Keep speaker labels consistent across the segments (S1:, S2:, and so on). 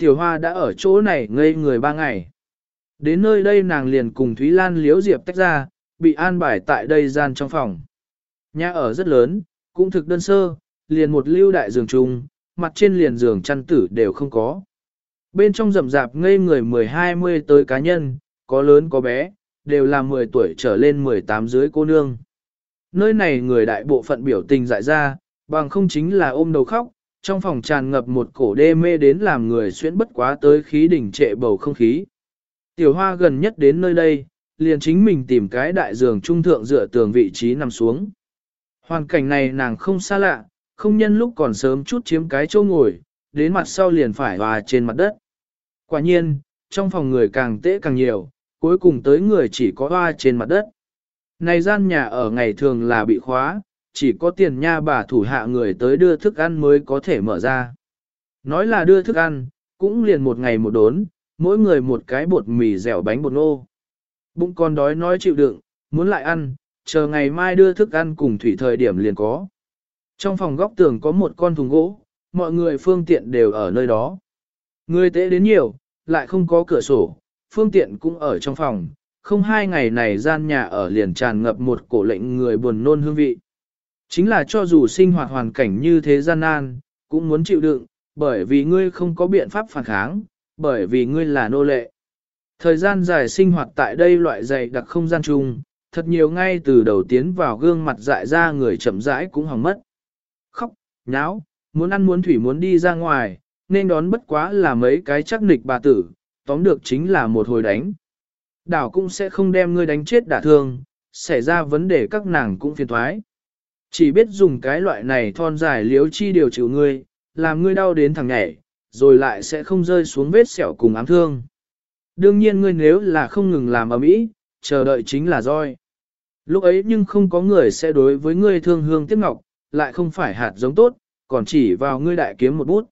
S1: Tiểu Hoa đã ở chỗ này ngây người ba ngày. Đến nơi đây nàng liền cùng Thúy Lan Liễu diệp tách ra, bị an bài tại đây gian trong phòng. Nhà ở rất lớn, cũng thực đơn sơ, liền một lưu đại giường chung, mặt trên liền giường chăn tử đều không có. Bên trong rậm rạp ngây người 10-20 tới cá nhân, có lớn có bé, đều là 10 tuổi trở lên 18 dưới cô nương. Nơi này người đại bộ phận biểu tình dại ra, bằng không chính là ôm đầu khóc, trong phòng tràn ngập một cổ đê mê đến làm người xuyễn bất quá tới khí đỉnh trệ bầu không khí. Tiểu hoa gần nhất đến nơi đây, liền chính mình tìm cái đại giường trung thượng dựa tường vị trí nằm xuống. Hoàn cảnh này nàng không xa lạ, không nhân lúc còn sớm chút chiếm cái chỗ ngồi, đến mặt sau liền phải hòa trên mặt đất. Quả nhiên, trong phòng người càng tễ càng nhiều, cuối cùng tới người chỉ có hoa trên mặt đất. Này gian nhà ở ngày thường là bị khóa, chỉ có tiền nha bà thủ hạ người tới đưa thức ăn mới có thể mở ra. Nói là đưa thức ăn, cũng liền một ngày một đốn, mỗi người một cái bột mì dẻo bánh bột nô. Bụng con đói nói chịu đựng, muốn lại ăn, chờ ngày mai đưa thức ăn cùng thủy thời điểm liền có. Trong phòng góc tường có một con thùng gỗ, mọi người phương tiện đều ở nơi đó. Người tế đến nhiều, lại không có cửa sổ, phương tiện cũng ở trong phòng, không hai ngày này gian nhà ở liền tràn ngập một cổ lệnh người buồn nôn hương vị. Chính là cho dù sinh hoạt hoàn cảnh như thế gian nan, cũng muốn chịu đựng, bởi vì ngươi không có biện pháp phản kháng, bởi vì ngươi là nô lệ. Thời gian dài sinh hoạt tại đây loại dày đặc không gian chung, thật nhiều ngay từ đầu tiến vào gương mặt dại ra người chậm rãi cũng hỏng mất. Khóc, nháo, muốn ăn muốn thủy muốn đi ra ngoài, nên đón bất quá là mấy cái chắc nịch bà tử, tóm được chính là một hồi đánh. Đảo cũng sẽ không đem ngươi đánh chết đả thương, xảy ra vấn đề các nàng cũng phiền thoái. Chỉ biết dùng cái loại này thon dài liếu chi điều chịu ngươi, làm ngươi đau đến thằng nhảy, rồi lại sẽ không rơi xuống vết sẹo cùng ám thương. Đương nhiên ngươi nếu là không ngừng làm ở mỹ, chờ đợi chính là roi. Lúc ấy nhưng không có người sẽ đối với ngươi thương hương tiếc ngọc, lại không phải hạt giống tốt, còn chỉ vào ngươi đại kiếm một bút.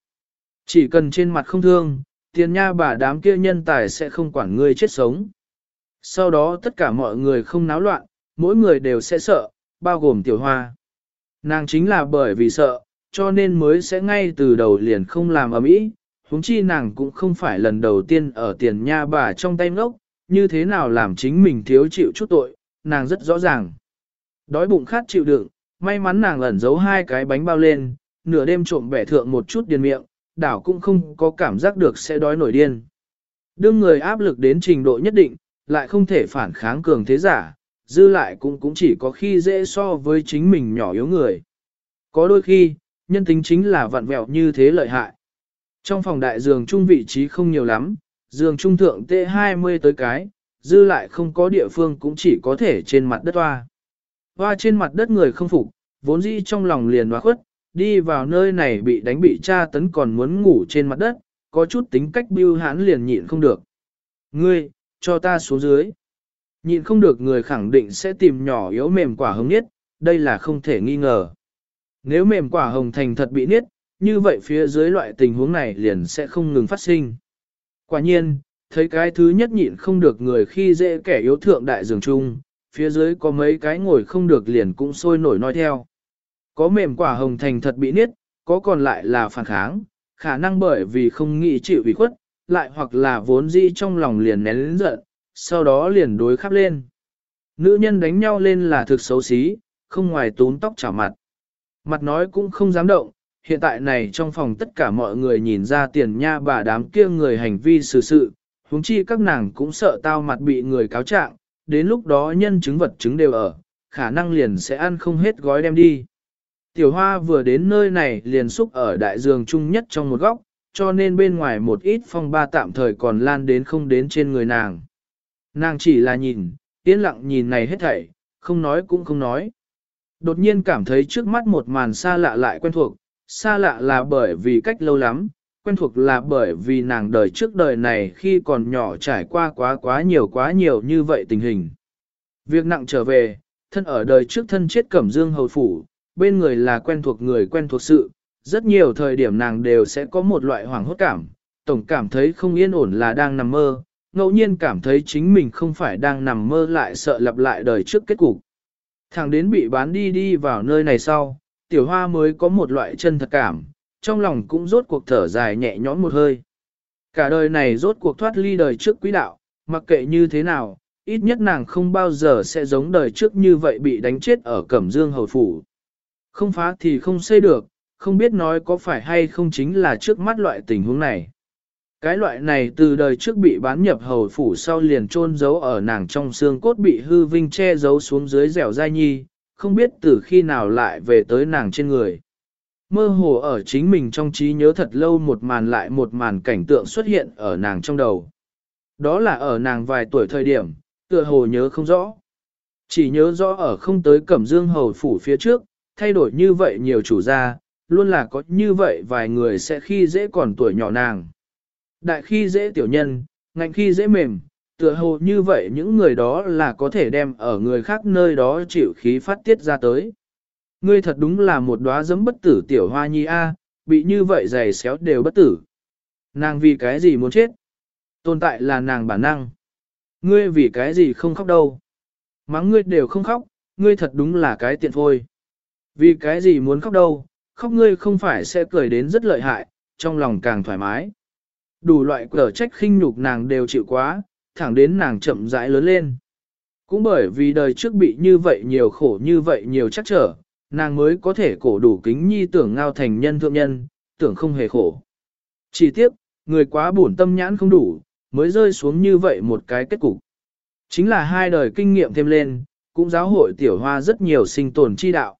S1: Chỉ cần trên mặt không thương, tiền nha bà đám kia nhân tài sẽ không quản ngươi chết sống. Sau đó tất cả mọi người không náo loạn, mỗi người đều sẽ sợ, bao gồm tiểu hoa. Nàng chính là bởi vì sợ, cho nên mới sẽ ngay từ đầu liền không làm ở mỹ, Húng chi nàng cũng không phải lần đầu tiên ở tiền nha bà trong tay ngốc, như thế nào làm chính mình thiếu chịu chút tội, nàng rất rõ ràng. Đói bụng khát chịu đựng, may mắn nàng ẩn giấu hai cái bánh bao lên, nửa đêm trộm bẻ thượng một chút điền miệng, đảo cũng không có cảm giác được sẽ đói nổi điên. Đương người áp lực đến trình độ nhất định, lại không thể phản kháng cường thế giả, dư lại cũng cũng chỉ có khi dễ so với chính mình nhỏ yếu người. Có đôi khi, nhân tính chính là vặn vẹo như thế lợi hại. Trong phòng đại giường trung vị trí không nhiều lắm, giường trung thượng T20 tới cái, dư lại không có địa phương cũng chỉ có thể trên mặt đất hoa. Hoa trên mặt đất người không phục, vốn dĩ trong lòng liền hoa khuất, đi vào nơi này bị đánh bị tra tấn còn muốn ngủ trên mặt đất, có chút tính cách biêu hãn liền nhịn không được. Ngươi, cho ta xuống dưới. Nhịn không được người khẳng định sẽ tìm nhỏ yếu mềm quả hồng niết, đây là không thể nghi ngờ. Nếu mềm quả hồng thành thật bị niết, như vậy phía dưới loại tình huống này liền sẽ không ngừng phát sinh. Quả nhiên, thấy cái thứ nhất nhịn không được người khi dễ kẻ yếu thượng đại dường chung, phía dưới có mấy cái ngồi không được liền cũng sôi nổi nói theo. Có mềm quả hồng thành thật bị niết, có còn lại là phản kháng, khả năng bởi vì không nghĩ chịu ủy khuất, lại hoặc là vốn dĩ trong lòng liền nén lĩnh giận, sau đó liền đối khắp lên. Nữ nhân đánh nhau lên là thực xấu xí, không ngoài tốn tóc chảo mặt. Mặt nói cũng không dám động, hiện tại này trong phòng tất cả mọi người nhìn ra tiền nha bà đám kia người hành vi xử sự, huống chi các nàng cũng sợ tao mặt bị người cáo trạng, đến lúc đó nhân chứng vật chứng đều ở, khả năng liền sẽ ăn không hết gói đem đi. Tiểu hoa vừa đến nơi này liền xúc ở đại giường chung nhất trong một góc, cho nên bên ngoài một ít phong ba tạm thời còn lan đến không đến trên người nàng. Nàng chỉ là nhìn, yên lặng nhìn này hết thảy, không nói cũng không nói. Đột nhiên cảm thấy trước mắt một màn xa lạ lại quen thuộc, xa lạ là bởi vì cách lâu lắm, quen thuộc là bởi vì nàng đời trước đời này khi còn nhỏ trải qua quá quá nhiều quá nhiều như vậy tình hình. Việc nặng trở về, thân ở đời trước thân chết cẩm dương hầu phủ, bên người là quen thuộc người quen thuộc sự, rất nhiều thời điểm nàng đều sẽ có một loại hoảng hốt cảm, tổng cảm thấy không yên ổn là đang nằm mơ, ngẫu nhiên cảm thấy chính mình không phải đang nằm mơ lại sợ lặp lại đời trước kết cục. Thằng đến bị bán đi đi vào nơi này sau, tiểu hoa mới có một loại chân thật cảm, trong lòng cũng rốt cuộc thở dài nhẹ nhõm một hơi. Cả đời này rốt cuộc thoát ly đời trước quý đạo, mặc kệ như thế nào, ít nhất nàng không bao giờ sẽ giống đời trước như vậy bị đánh chết ở Cẩm Dương Hầu Phủ. Không phá thì không xây được, không biết nói có phải hay không chính là trước mắt loại tình huống này. Cái loại này từ đời trước bị bán nhập hầu phủ sau liền chôn giấu ở nàng trong xương cốt bị hư vinh che giấu xuống dưới dẻo dai nhi, không biết từ khi nào lại về tới nàng trên người. Mơ hồ ở chính mình trong trí nhớ thật lâu một màn lại một màn cảnh tượng xuất hiện ở nàng trong đầu. Đó là ở nàng vài tuổi thời điểm, tựa hồ nhớ không rõ. Chỉ nhớ rõ ở không tới cẩm dương hầu phủ phía trước, thay đổi như vậy nhiều chủ gia, luôn là có như vậy vài người sẽ khi dễ còn tuổi nhỏ nàng. Đại khi dễ tiểu nhân, ngạnh khi dễ mềm, tựa hồ như vậy những người đó là có thể đem ở người khác nơi đó chịu khí phát tiết ra tới. Ngươi thật đúng là một đóa giấm bất tử tiểu hoa nhi a, bị như vậy dày xéo đều bất tử. Nàng vì cái gì muốn chết? Tồn tại là nàng bản năng. Ngươi vì cái gì không khóc đâu? Mắng ngươi đều không khóc, ngươi thật đúng là cái tiện phôi. Vì cái gì muốn khóc đâu, khóc ngươi không phải sẽ cười đến rất lợi hại, trong lòng càng thoải mái. Đủ loại cờ trách khinh nhục nàng đều chịu quá, thẳng đến nàng chậm rãi lớn lên. Cũng bởi vì đời trước bị như vậy nhiều khổ như vậy nhiều chắc trở, nàng mới có thể cổ đủ kính nhi tưởng ngao thành nhân thượng nhân, tưởng không hề khổ. Chỉ tiếc, người quá buồn tâm nhãn không đủ, mới rơi xuống như vậy một cái kết cục. Chính là hai đời kinh nghiệm thêm lên, cũng giáo hội tiểu hoa rất nhiều sinh tồn chi đạo.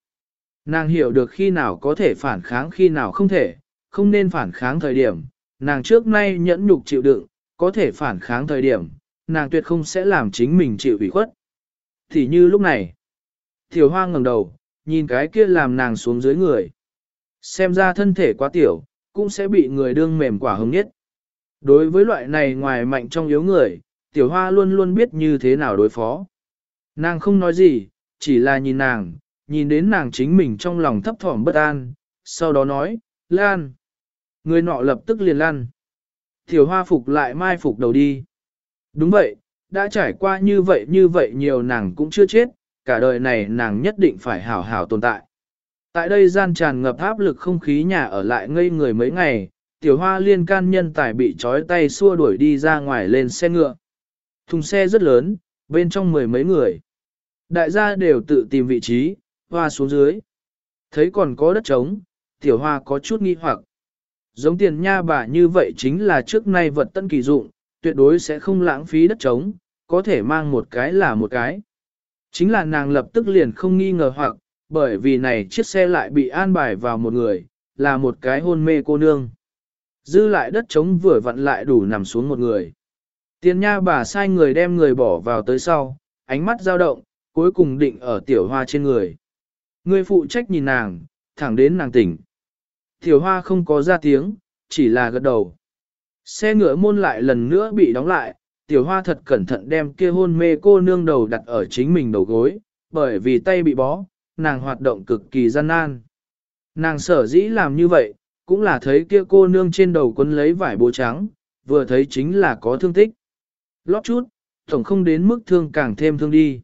S1: Nàng hiểu được khi nào có thể phản kháng khi nào không thể, không nên phản kháng thời điểm, nàng trước nay nhẫn nhục chịu đựng, có thể phản kháng thời điểm, nàng tuyệt không sẽ làm chính mình chịu ủy khuất. Thì như lúc này, tiểu hoa ngẩng đầu, nhìn cái kia làm nàng xuống dưới người. Xem ra thân thể quá tiểu, cũng sẽ bị người đương mềm quả hứng nhất. Đối với loại này ngoài mạnh trong yếu người, tiểu hoa luôn luôn biết như thế nào đối phó. Nàng không nói gì, chỉ là nhìn nàng, nhìn đến nàng chính mình trong lòng thấp thỏm bất an, sau đó nói, Lan. Người nọ lập tức liền lăn, Tiểu hoa phục lại mai phục đầu đi. Đúng vậy, đã trải qua như vậy như vậy nhiều nàng cũng chưa chết, cả đời này nàng nhất định phải hảo hảo tồn tại. Tại đây gian tràn ngập áp lực không khí nhà ở lại ngây người mấy ngày, tiểu hoa liên can nhân tài bị trói tay xua đuổi đi ra ngoài lên xe ngựa. Thùng xe rất lớn, bên trong mười mấy người. Đại gia đều tự tìm vị trí, hoa xuống dưới. Thấy còn có đất trống, tiểu hoa có chút nghi hoặc. Giống tiền nha bà như vậy chính là trước nay vật tân kỳ dụng, tuyệt đối sẽ không lãng phí đất trống, có thể mang một cái là một cái. Chính là nàng lập tức liền không nghi ngờ hoặc, bởi vì này chiếc xe lại bị an bài vào một người, là một cái hôn mê cô nương. Dư lại đất trống vừa vặn lại đủ nằm xuống một người. Tiền nha bà sai người đem người bỏ vào tới sau, ánh mắt dao động, cuối cùng định ở tiểu hoa trên người. Người phụ trách nhìn nàng, thẳng đến nàng tỉnh. Tiểu hoa không có ra tiếng, chỉ là gật đầu. Xe ngựa môn lại lần nữa bị đóng lại, tiểu hoa thật cẩn thận đem kia hôn mê cô nương đầu đặt ở chính mình đầu gối, bởi vì tay bị bó, nàng hoạt động cực kỳ gian nan. Nàng sở dĩ làm như vậy, cũng là thấy kia cô nương trên đầu quấn lấy vải bố trắng, vừa thấy chính là có thương tích. Lót chút, tổng không đến mức thương càng thêm thương đi.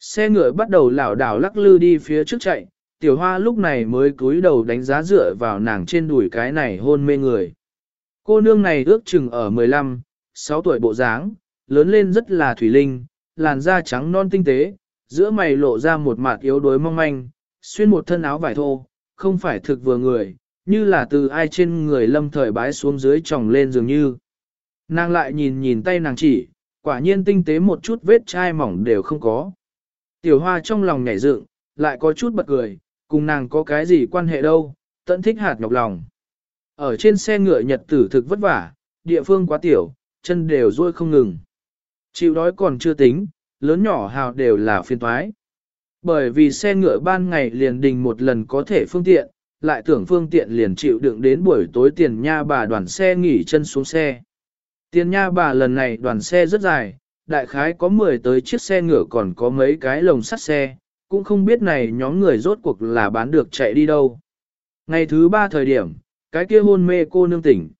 S1: Xe ngựa bắt đầu lảo đảo lắc lư đi phía trước chạy, tiểu hoa lúc này mới cúi đầu đánh giá dựa vào nàng trên đùi cái này hôn mê người. Cô nương này ước chừng ở 15, 6 tuổi bộ dáng, lớn lên rất là thủy linh, làn da trắng non tinh tế, giữa mày lộ ra một mặt yếu đuối mong manh, xuyên một thân áo vải thô, không phải thực vừa người, như là từ ai trên người lâm thời bái xuống dưới tròng lên dường như. Nàng lại nhìn nhìn tay nàng chỉ, quả nhiên tinh tế một chút vết chai mỏng đều không có. Tiểu hoa trong lòng nhảy dựng, lại có chút bật cười, cùng nàng có cái gì quan hệ đâu, tận thích hạt nhọc lòng. Ở trên xe ngựa nhật tử thực vất vả, địa phương quá tiểu, chân đều ruôi không ngừng. Chịu đói còn chưa tính, lớn nhỏ hào đều là phiên toái. Bởi vì xe ngựa ban ngày liền đình một lần có thể phương tiện, lại tưởng phương tiện liền chịu đựng đến buổi tối tiền nha bà đoàn xe nghỉ chân xuống xe. Tiền nha bà lần này đoàn xe rất dài, đại khái có 10 tới chiếc xe ngựa còn có mấy cái lồng sắt xe, cũng không biết này nhóm người rốt cuộc là bán được chạy đi đâu. Ngày thứ ba thời điểm, cái kia hôn mê cô nương tỉnh.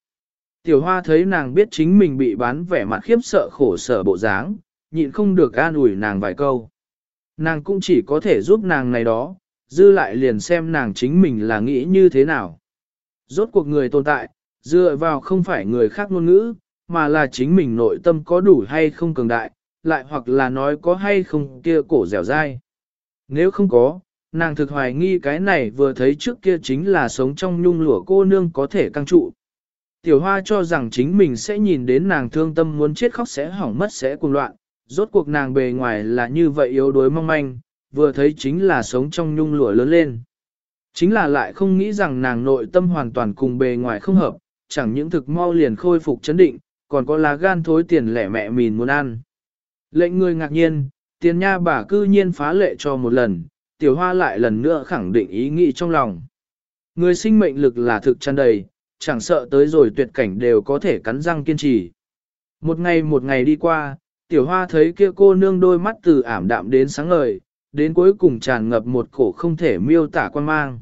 S1: Tiểu hoa thấy nàng biết chính mình bị bán vẻ mặt khiếp sợ khổ sở bộ dáng, nhịn không được an ủi nàng vài câu. Nàng cũng chỉ có thể giúp nàng này đó, dư lại liền xem nàng chính mình là nghĩ như thế nào. Rốt cuộc người tồn tại, dựa vào không phải người khác ngôn ngữ, mà là chính mình nội tâm có đủ hay không cường đại, lại hoặc là nói có hay không kia cổ dẻo dai. Nếu không có, nàng thực hoài nghi cái này vừa thấy trước kia chính là sống trong nhung lụa cô nương có thể căng trụ. Tiểu hoa cho rằng chính mình sẽ nhìn đến nàng thương tâm muốn chết khóc sẽ hỏng mất sẽ cuồng loạn, rốt cuộc nàng bề ngoài là như vậy yếu đuối mong manh, vừa thấy chính là sống trong nhung lụa lớn lên. Chính là lại không nghĩ rằng nàng nội tâm hoàn toàn cùng bề ngoài không hợp, chẳng những thực mau liền khôi phục chấn định, còn có lá gan thối tiền lẻ mẹ mìn muốn ăn. Lệnh người ngạc nhiên, tiền nha bà cư nhiên phá lệ cho một lần, tiểu hoa lại lần nữa khẳng định ý nghĩ trong lòng. Người sinh mệnh lực là thực chăn đầy, chẳng sợ tới rồi tuyệt cảnh đều có thể cắn răng kiên trì. Một ngày một ngày đi qua, tiểu hoa thấy kia cô nương đôi mắt từ ảm đạm đến sáng ngời, đến cuối cùng tràn ngập một cổ không thể miêu tả quan mang.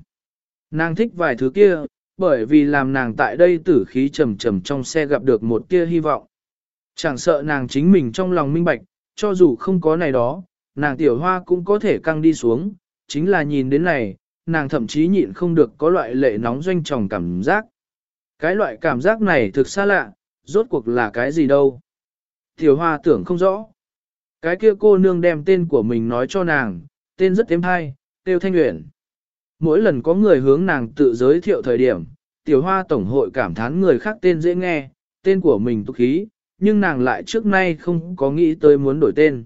S1: Nàng thích vài thứ kia, bởi vì làm nàng tại đây tử khí trầm trầm trong xe gặp được một kia hy vọng. Chẳng sợ nàng chính mình trong lòng minh bạch, cho dù không có này đó, nàng tiểu hoa cũng có thể căng đi xuống, chính là nhìn đến này, nàng thậm chí nhịn không được có loại lệ nóng doanh tròng cảm giác. Cái loại cảm giác này thực xa lạ, rốt cuộc là cái gì đâu. Tiểu hoa tưởng không rõ. Cái kia cô nương đem tên của mình nói cho nàng, tên rất êm hay, tiêu thanh nguyện. Mỗi lần có người hướng nàng tự giới thiệu thời điểm, tiểu hoa tổng hội cảm thán người khác tên dễ nghe, tên của mình tục khí, nhưng nàng lại trước nay không có nghĩ tới muốn đổi tên.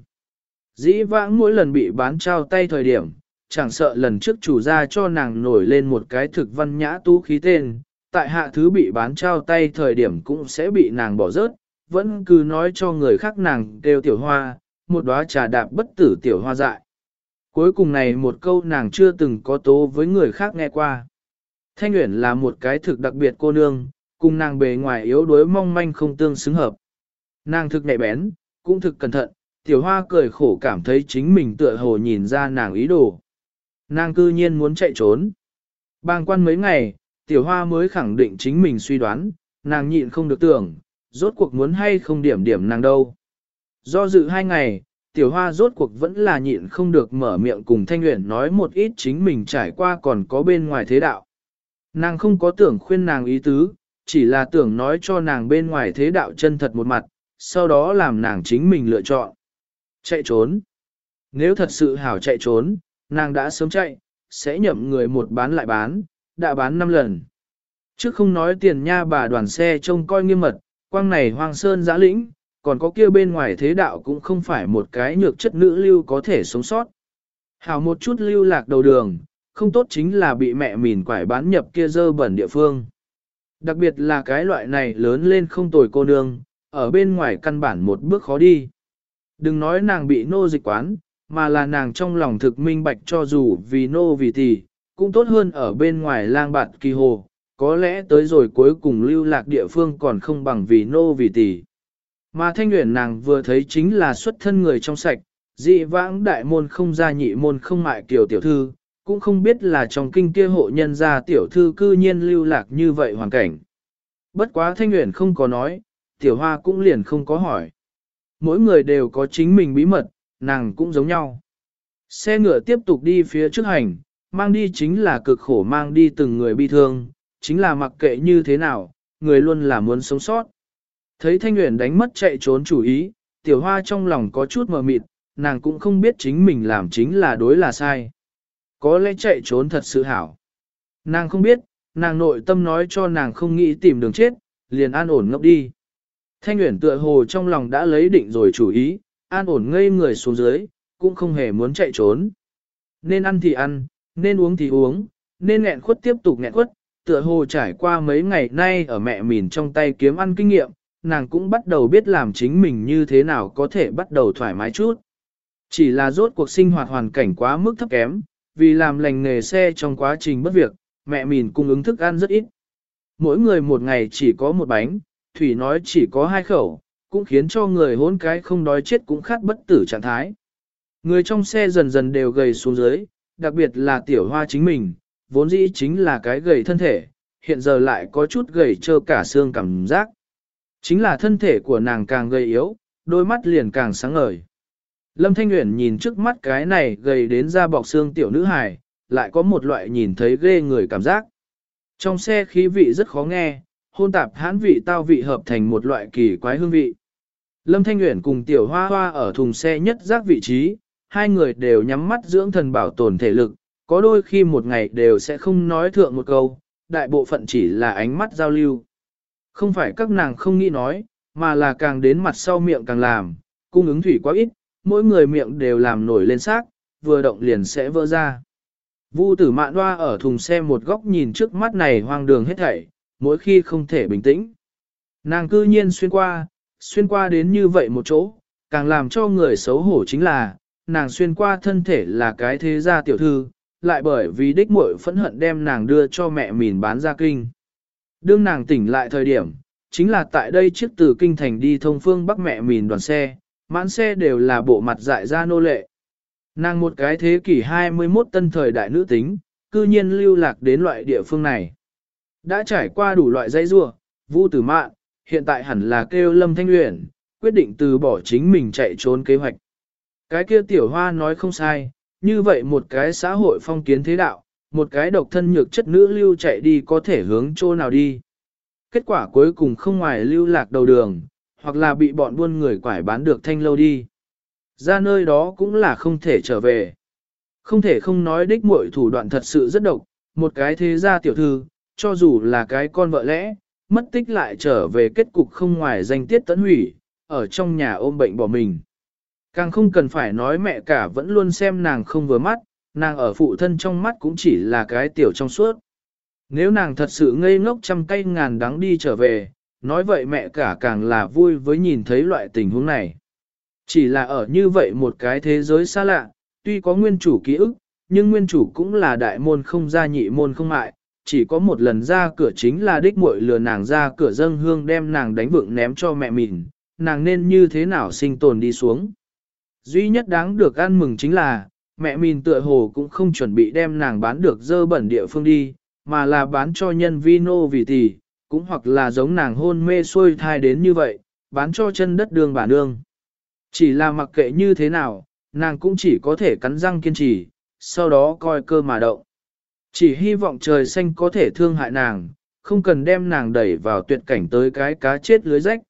S1: Dĩ vãng mỗi lần bị bán trao tay thời điểm, chẳng sợ lần trước chủ gia cho nàng nổi lên một cái thực văn nhã tú khí tên, tại hạ thứ bị bán trao tay thời điểm cũng sẽ bị nàng bỏ rớt, vẫn cứ nói cho người khác nàng đều tiểu hoa, một đóa trà đạp bất tử tiểu hoa dại. Cuối cùng này một câu nàng chưa từng có tố với người khác nghe qua. Thanh Uyển là một cái thực đặc biệt cô nương, cùng nàng bề ngoài yếu đuối mong manh không tương xứng hợp. Nàng thực nhạy bén, cũng thực cẩn thận, tiểu hoa cười khổ cảm thấy chính mình tựa hồ nhìn ra nàng ý đồ. Nàng cư nhiên muốn chạy trốn. Bang quan mấy ngày, tiểu hoa mới khẳng định chính mình suy đoán, nàng nhịn không được tưởng, rốt cuộc muốn hay không điểm điểm nàng đâu. Do dự hai ngày, tiểu hoa rốt cuộc vẫn là nhịn không được mở miệng cùng thanh nguyện nói một ít chính mình trải qua còn có bên ngoài thế đạo. Nàng không có tưởng khuyên nàng ý tứ, chỉ là tưởng nói cho nàng bên ngoài thế đạo chân thật một mặt, sau đó làm nàng chính mình lựa chọn. Chạy trốn. Nếu thật sự hảo chạy trốn, nàng đã sớm chạy, sẽ nhậm người một bán lại bán, đã bán 5 lần. Trước không nói tiền nha bà đoàn xe trông coi nghiêm mật, quang này hoang sơn giã lĩnh, còn có kia bên ngoài thế đạo cũng không phải một cái nhược chất nữ lưu có thể sống sót. Hảo một chút lưu lạc đầu đường, không tốt chính là bị mẹ mìn quải bán nhập kia dơ bẩn địa phương. Đặc biệt là cái loại này lớn lên không tồi cô nương, ở bên ngoài căn bản một bước khó đi. Đừng nói nàng bị nô dịch quán, mà là nàng trong lòng thực minh bạch cho dù vì nô vì tỷ, cũng tốt hơn ở bên ngoài lang bạt kỳ hồ, có lẽ tới rồi cuối cùng lưu lạc địa phương còn không bằng vì nô vì tỷ. Mà thanh nguyện nàng vừa thấy chính là xuất thân người trong sạch, dị vãng đại môn không gia nhị môn không mại kiểu tiểu thư, cũng không biết là trong kinh kia hộ nhân gia tiểu thư cư nhiên lưu lạc như vậy hoàn cảnh. Bất quá thanh nguyện không có nói, tiểu hoa cũng liền không có hỏi. Mỗi người đều có chính mình bí mật, nàng cũng giống nhau. Xe ngựa tiếp tục đi phía trước hành, mang đi chính là cực khổ mang đi từng người bi thương, chính là mặc kệ như thế nào, người luôn là muốn sống sót. Thấy Thanh Nguyễn đánh mất chạy trốn chủ ý, tiểu hoa trong lòng có chút mờ mịt, nàng cũng không biết chính mình làm chính là đối là sai. Có lẽ chạy trốn thật sự hảo. Nàng không biết, nàng nội tâm nói cho nàng không nghĩ tìm đường chết, liền an ổn ngốc đi. Thanh Uyển tựa hồ trong lòng đã lấy định rồi chủ ý, an ổn ngây người xuống dưới, cũng không hề muốn chạy trốn. Nên ăn thì ăn, nên uống thì uống, nên nghẹn khuất tiếp tục nghẹn khuất, tựa hồ trải qua mấy ngày nay ở mẹ mìn trong tay kiếm ăn kinh nghiệm, nàng cũng bắt đầu biết làm chính mình như thế nào có thể bắt đầu thoải mái chút. Chỉ là rốt cuộc sinh hoạt hoàn cảnh quá mức thấp kém, vì làm lành nghề xe trong quá trình bất việc, mẹ mìn cung ứng thức ăn rất ít. Mỗi người một ngày chỉ có một bánh, Thủy nói chỉ có hai khẩu, cũng khiến cho người hôn cái không đói chết cũng khát bất tử trạng thái. Người trong xe dần dần đều gầy xuống dưới, đặc biệt là tiểu hoa chính mình, vốn dĩ chính là cái gầy thân thể, hiện giờ lại có chút gầy trơ cả xương cảm giác. Chính là thân thể của nàng càng gầy yếu, đôi mắt liền càng sáng ngời. Lâm Thanh Nguyễn nhìn trước mắt cái này gầy đến da bọc xương tiểu nữ hài, lại có một loại nhìn thấy ghê người cảm giác. Trong xe khí vị rất khó nghe, hôn tạp hán vị tao vị hợp thành một loại kỳ quái hương vị. Lâm Thanh Nguyễn cùng tiểu hoa hoa ở thùng xe nhất giác vị trí, hai người đều nhắm mắt dưỡng thần bảo tồn thể lực, có đôi khi một ngày đều sẽ không nói thượng một câu, đại bộ phận chỉ là ánh mắt giao lưu. Không phải các nàng không nghĩ nói, mà là càng đến mặt sau miệng càng làm, cung ứng thủy quá ít, mỗi người miệng đều làm nổi lên xác, vừa động liền sẽ vỡ ra. Vu tử mạn hoa ở thùng xe một góc nhìn trước mắt này hoang đường hết thảy, mỗi khi không thể bình tĩnh. Nàng cư nhiên xuyên qua, xuyên qua đến như vậy một chỗ, càng làm cho người xấu hổ chính là, nàng xuyên qua thân thể là cái thế gia tiểu thư, lại bởi vì đích muội phẫn hận đem nàng đưa cho mẹ mìn bán ra kinh. Đương nàng tỉnh lại thời điểm, chính là tại đây chiếc từ kinh thành đi thông phương bắc mẹ mìn đoàn xe, mãn xe đều là bộ mặt dại ra nô lệ. Nàng một cái thế kỷ 21 tân thời đại nữ tính, cư nhiên lưu lạc đến loại địa phương này. Đã trải qua đủ loại dây rua, vu tử mạn, hiện tại hẳn là kêu lâm thanh luyện, quyết định từ bỏ chính mình chạy trốn kế hoạch. Cái kia tiểu hoa nói không sai, như vậy một cái xã hội phong kiến thế đạo, một cái độc thân nhược chất nữ lưu chạy đi có thể hướng chỗ nào đi. Kết quả cuối cùng không ngoài lưu lạc đầu đường, hoặc là bị bọn buôn người quải bán được thanh lâu đi. Ra nơi đó cũng là không thể trở về. Không thể không nói đích muội thủ đoạn thật sự rất độc, một cái thế gia tiểu thư, cho dù là cái con vợ lẽ, mất tích lại trở về kết cục không ngoài danh tiết tấn hủy, ở trong nhà ôm bệnh bỏ mình. Càng không cần phải nói mẹ cả vẫn luôn xem nàng không vừa mắt, nàng ở phụ thân trong mắt cũng chỉ là cái tiểu trong suốt. Nếu nàng thật sự ngây ngốc trăm cây ngàn đắng đi trở về, nói vậy mẹ cả càng là vui với nhìn thấy loại tình huống này. Chỉ là ở như vậy một cái thế giới xa lạ, tuy có nguyên chủ ký ức, nhưng nguyên chủ cũng là đại môn không ra nhị môn không mại, chỉ có một lần ra cửa chính là đích muội lừa nàng ra cửa dâng hương đem nàng đánh vựng ném cho mẹ mình, nàng nên như thế nào sinh tồn đi xuống. Duy nhất đáng được ăn mừng chính là, mẹ mình tựa hồ cũng không chuẩn bị đem nàng bán được dơ bẩn địa phương đi, mà là bán cho nhân vino vì tỷ, cũng hoặc là giống nàng hôn mê xuôi thai đến như vậy, bán cho chân đất đường bản nương. Chỉ là mặc kệ như thế nào, nàng cũng chỉ có thể cắn răng kiên trì, sau đó coi cơ mà động. Chỉ hy vọng trời xanh có thể thương hại nàng, không cần đem nàng đẩy vào tuyệt cảnh tới cái cá chết lưới rách.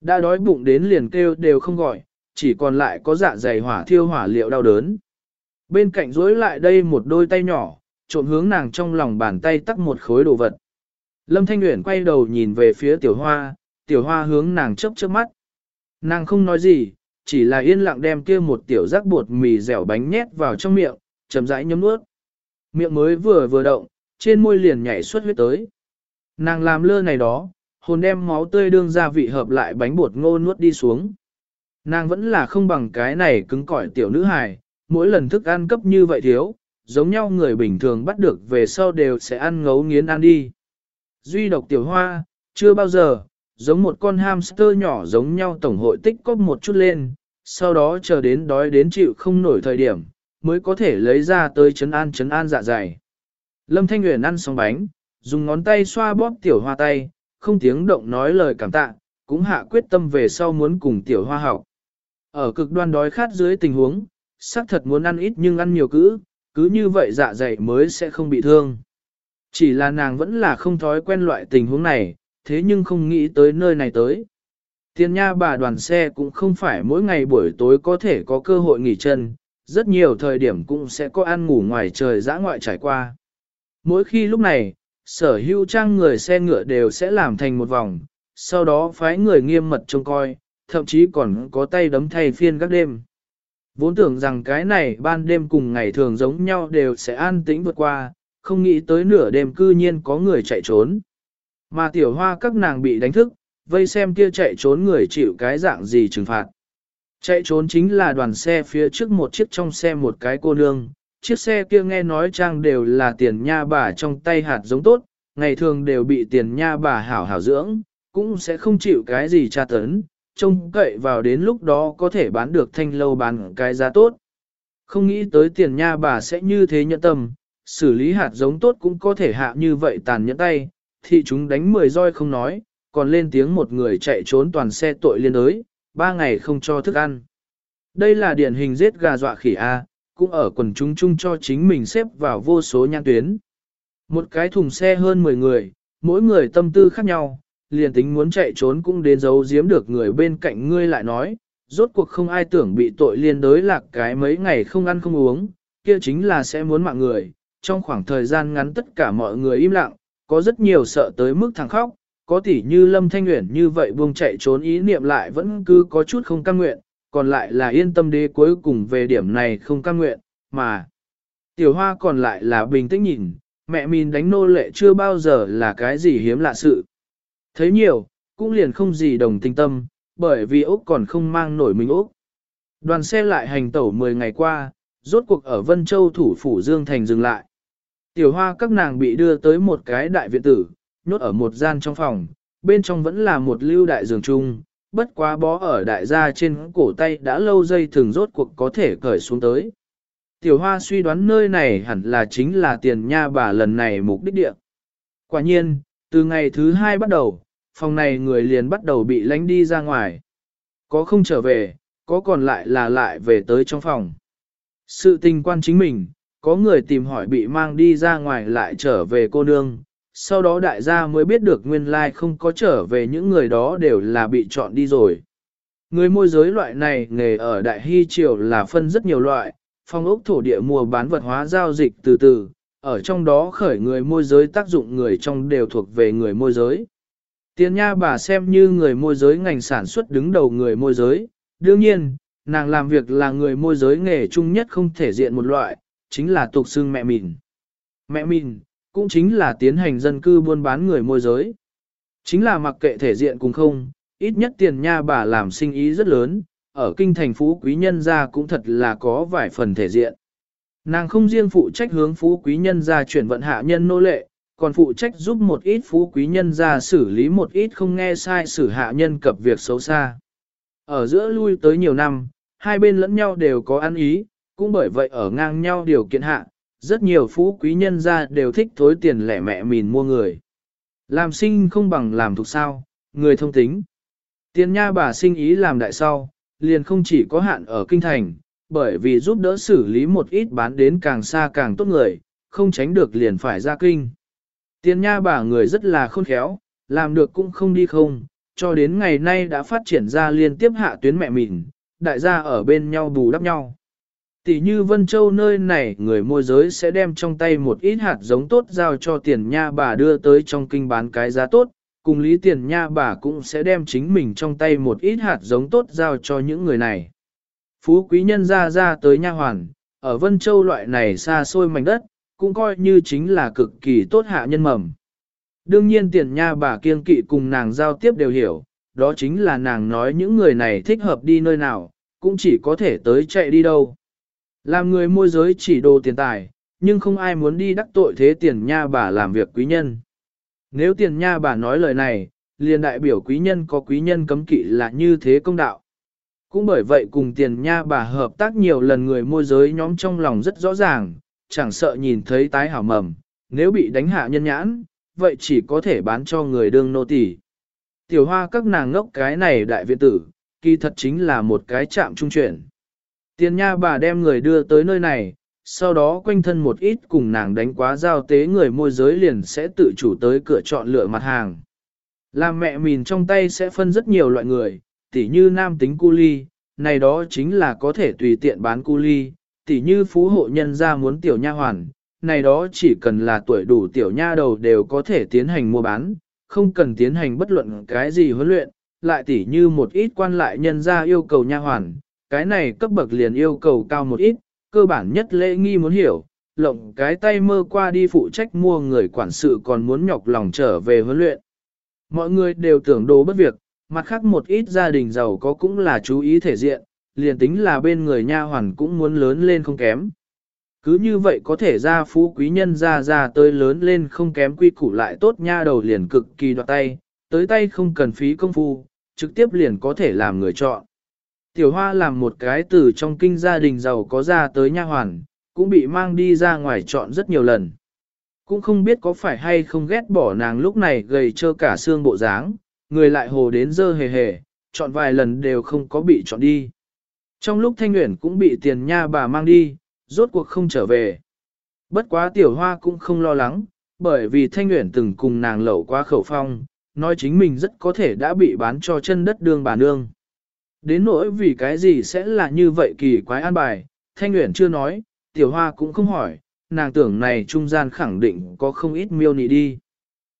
S1: Đã đói bụng đến liền kêu đều không gọi, chỉ còn lại có dạ dày hỏa thiêu hỏa liệu đau đớn. Bên cạnh rối lại đây một đôi tay nhỏ, trộn hướng nàng trong lòng bàn tay tắt một khối đồ vật. Lâm Thanh Nguyễn quay đầu nhìn về phía tiểu hoa, tiểu hoa hướng nàng chớp chớp mắt. Nàng không nói gì, chỉ là yên lặng đem kia một tiểu rác bột mì dẻo bánh nhét vào trong miệng, chậm rãi nhấm nuốt. Miệng mới vừa vừa động, trên môi liền nhảy xuất huyết tới. Nàng làm lơ này đó, hồn đem máu tươi đương ra vị hợp lại bánh bột ngô nuốt đi xuống. Nàng vẫn là không bằng cái này cứng cỏi tiểu nữ hài, mỗi lần thức ăn cấp như vậy thiếu, giống nhau người bình thường bắt được về sau đều sẽ ăn ngấu nghiến ăn đi. Duy độc tiểu hoa, chưa bao giờ, giống một con hamster nhỏ giống nhau tổng hội tích cóp một chút lên, sau đó chờ đến đói đến chịu không nổi thời điểm, mới có thể lấy ra tới chấn an chấn an dạ dày. Lâm Thanh Nguyễn ăn xong bánh, dùng ngón tay xoa bóp tiểu hoa tay, không tiếng động nói lời cảm tạ, cũng hạ quyết tâm về sau muốn cùng tiểu hoa học. Ở cực đoan đói khát dưới tình huống, xác thật muốn ăn ít nhưng ăn nhiều cữ, cứ như vậy dạ dày mới sẽ không bị thương. Chỉ là nàng vẫn là không thói quen loại tình huống này, thế nhưng không nghĩ tới nơi này tới. Tiền nha bà đoàn xe cũng không phải mỗi ngày buổi tối có thể có cơ hội nghỉ chân, rất nhiều thời điểm cũng sẽ có ăn ngủ ngoài trời dã ngoại trải qua. Mỗi khi lúc này, sở hữu trang người xe ngựa đều sẽ làm thành một vòng, sau đó phái người nghiêm mật trông coi, thậm chí còn có tay đấm thay phiên các đêm. Vốn tưởng rằng cái này ban đêm cùng ngày thường giống nhau đều sẽ an tĩnh vượt qua, không nghĩ tới nửa đêm cư nhiên có người chạy trốn. Mà tiểu hoa các nàng bị đánh thức, vây xem kia chạy trốn người chịu cái dạng gì trừng phạt. Chạy trốn chính là đoàn xe phía trước một chiếc trong xe một cái cô nương, chiếc xe kia nghe nói trang đều là tiền nha bà trong tay hạt giống tốt, ngày thường đều bị tiền nha bà hảo hảo dưỡng, cũng sẽ không chịu cái gì tra tấn, trông cậy vào đến lúc đó có thể bán được thanh lâu bán cái giá tốt. Không nghĩ tới tiền nha bà sẽ như thế nhẫn tâm, xử lý hạt giống tốt cũng có thể hạ như vậy tàn nhẫn tay, thì chúng đánh 10 roi không nói, còn lên tiếng một người chạy trốn toàn xe tội liên đới, ba ngày không cho thức ăn. Đây là điển hình giết gà dọa khỉ A, cũng ở quần chúng chung cho chính mình xếp vào vô số nhãn tuyến. Một cái thùng xe hơn 10 người, mỗi người tâm tư khác nhau, liền tính muốn chạy trốn cũng đến giấu giếm được người bên cạnh ngươi lại nói, rốt cuộc không ai tưởng bị tội liên đối lạc cái mấy ngày không ăn không uống, kia chính là sẽ muốn mạng người. Trong khoảng thời gian ngắn tất cả mọi người im lặng, có rất nhiều sợ tới mức thằng khóc, có tỉ như Lâm Thanh Nguyễn như vậy buông chạy trốn ý niệm lại vẫn cứ có chút không cam nguyện, còn lại là yên tâm đế cuối cùng về điểm này không cam nguyện, mà tiểu hoa còn lại là bình tĩnh nhìn, mẹ mình đánh nô lệ chưa bao giờ là cái gì hiếm lạ sự. Thấy nhiều, cũng liền không gì đồng tình tâm, bởi vì Úc còn không mang nổi mình Úc. Đoàn xe lại hành tẩu 10 ngày qua, rốt cuộc ở Vân Châu thủ phủ Dương Thành dừng lại. Tiểu hoa các nàng bị đưa tới một cái đại viện tử, nhốt ở một gian trong phòng, bên trong vẫn là một lưu đại giường chung, bất quá bó ở đại gia trên cổ tay đã lâu dây thường rốt cuộc có thể cởi xuống tới. Tiểu hoa suy đoán nơi này hẳn là chính là tiền nha bà lần này mục đích địa. Quả nhiên, từ ngày thứ hai bắt đầu, phòng này người liền bắt đầu bị lánh đi ra ngoài. Có không trở về, có còn lại là lại về tới trong phòng. Sự tình quan chính mình, có người tìm hỏi bị mang đi ra ngoài lại trở về cô nương, sau đó đại gia mới biết được nguyên lai không có trở về những người đó đều là bị chọn đi rồi. Người môi giới loại này nghề ở Đại Hy Triều là phân rất nhiều loại, phong ốc thổ địa mua bán vật hóa giao dịch từ từ, ở trong đó khởi người môi giới tác dụng người trong đều thuộc về người môi giới. Tiền nha bà xem như người môi giới ngành sản xuất đứng đầu người môi giới, đương nhiên, nàng làm việc là người môi giới nghề chung nhất không thể diện một loại, chính là tục xưng mẹ mìn. Mẹ mìn, cũng chính là tiến hành dân cư buôn bán người môi giới. Chính là mặc kệ thể diện cùng không, ít nhất tiền nha bà làm sinh ý rất lớn, ở kinh thành phú quý nhân gia cũng thật là có vài phần thể diện. Nàng không riêng phụ trách hướng phú quý nhân gia chuyển vận hạ nhân nô lệ, còn phụ trách giúp một ít phú quý nhân gia xử lý một ít không nghe sai xử hạ nhân cập việc xấu xa. Ở giữa lui tới nhiều năm, hai bên lẫn nhau đều có ăn ý, cũng bởi vậy ở ngang nhau điều kiện hạ, rất nhiều phú quý nhân gia đều thích thối tiền lẻ mẹ mìn mua người. Làm sinh không bằng làm thuộc sao, người thông tính. Tiền nha bà sinh ý làm đại sau, liền không chỉ có hạn ở kinh thành, bởi vì giúp đỡ xử lý một ít bán đến càng xa càng tốt người, không tránh được liền phải ra kinh. Tiền nha bà người rất là khôn khéo, làm được cũng không đi không, cho đến ngày nay đã phát triển ra liên tiếp hạ tuyến mẹ mìn, đại gia ở bên nhau bù đắp nhau. Tỷ như Vân Châu nơi này người môi giới sẽ đem trong tay một ít hạt giống tốt giao cho tiền nha bà đưa tới trong kinh bán cái giá tốt, cùng lý tiền nha bà cũng sẽ đem chính mình trong tay một ít hạt giống tốt giao cho những người này. Phú quý nhân ra ra tới nha hoàn, ở Vân Châu loại này xa xôi mảnh đất, cũng coi như chính là cực kỳ tốt hạ nhân mầm. Đương nhiên tiền nha bà kiên kỵ cùng nàng giao tiếp đều hiểu, đó chính là nàng nói những người này thích hợp đi nơi nào, cũng chỉ có thể tới chạy đi đâu. Làm người môi giới chỉ đồ tiền tài, nhưng không ai muốn đi đắc tội thế tiền nha bà làm việc quý nhân. Nếu tiền nha bà nói lời này, liền đại biểu quý nhân có quý nhân cấm kỵ là như thế công đạo. Cũng bởi vậy cùng tiền nha bà hợp tác nhiều lần người môi giới nhóm trong lòng rất rõ ràng, chẳng sợ nhìn thấy tái hảo mầm, nếu bị đánh hạ nhân nhãn, vậy chỉ có thể bán cho người đương nô tỳ. Tiểu hoa các nàng ngốc cái này đại viện tử, kỳ thật chính là một cái chạm trung chuyển. Tiền nha bà đem người đưa tới nơi này, sau đó quanh thân một ít cùng nàng đánh quá giao tế người môi giới liền sẽ tự chủ tới cửa chọn lựa mặt hàng. Làm mẹ mìn trong tay sẽ phân rất nhiều loại người, tỉ như nam tính cu ly, này đó chính là có thể tùy tiện bán cu ly, tỉ như phú hộ nhân ra muốn tiểu nha hoàn, này đó chỉ cần là tuổi đủ tiểu nha đầu đều có thể tiến hành mua bán, không cần tiến hành bất luận cái gì huấn luyện, lại tỉ như một ít quan lại nhân ra yêu cầu nha hoàn, cái này cấp bậc liền yêu cầu cao một ít, cơ bản nhất lễ nghi muốn hiểu, lộng cái tay mơ qua đi phụ trách mua người quản sự còn muốn nhọc lòng trở về huấn luyện. Mọi người đều tưởng đồ bất việc, mặt khác một ít gia đình giàu có cũng là chú ý thể diện, liền tính là bên người nha hoàn cũng muốn lớn lên không kém. Cứ như vậy có thể ra phú quý nhân ra ra tới lớn lên không kém quy củ lại tốt nha đầu liền cực kỳ đoạt tay, tới tay không cần phí công phu, trực tiếp liền có thể làm người chọn. Tiểu hoa làm một cái từ trong kinh gia đình giàu có ra tới nha hoàn, cũng bị mang đi ra ngoài chọn rất nhiều lần. Cũng không biết có phải hay không ghét bỏ nàng lúc này gầy trơ cả xương bộ dáng, người lại hồ đến dơ hề hề, chọn vài lần đều không có bị chọn đi. Trong lúc thanh nguyện cũng bị tiền nha bà mang đi, rốt cuộc không trở về. Bất quá tiểu hoa cũng không lo lắng, bởi vì Thanh nguyện từng cùng nàng lẩu qua khẩu phong, nói chính mình rất có thể đã bị bán cho chân đất đương bà nương. Đến nỗi vì cái gì sẽ là như vậy kỳ quái an bài, Thanh Nguyễn chưa nói, Tiểu Hoa cũng không hỏi, nàng tưởng này trung gian khẳng định có không ít miêu nị đi.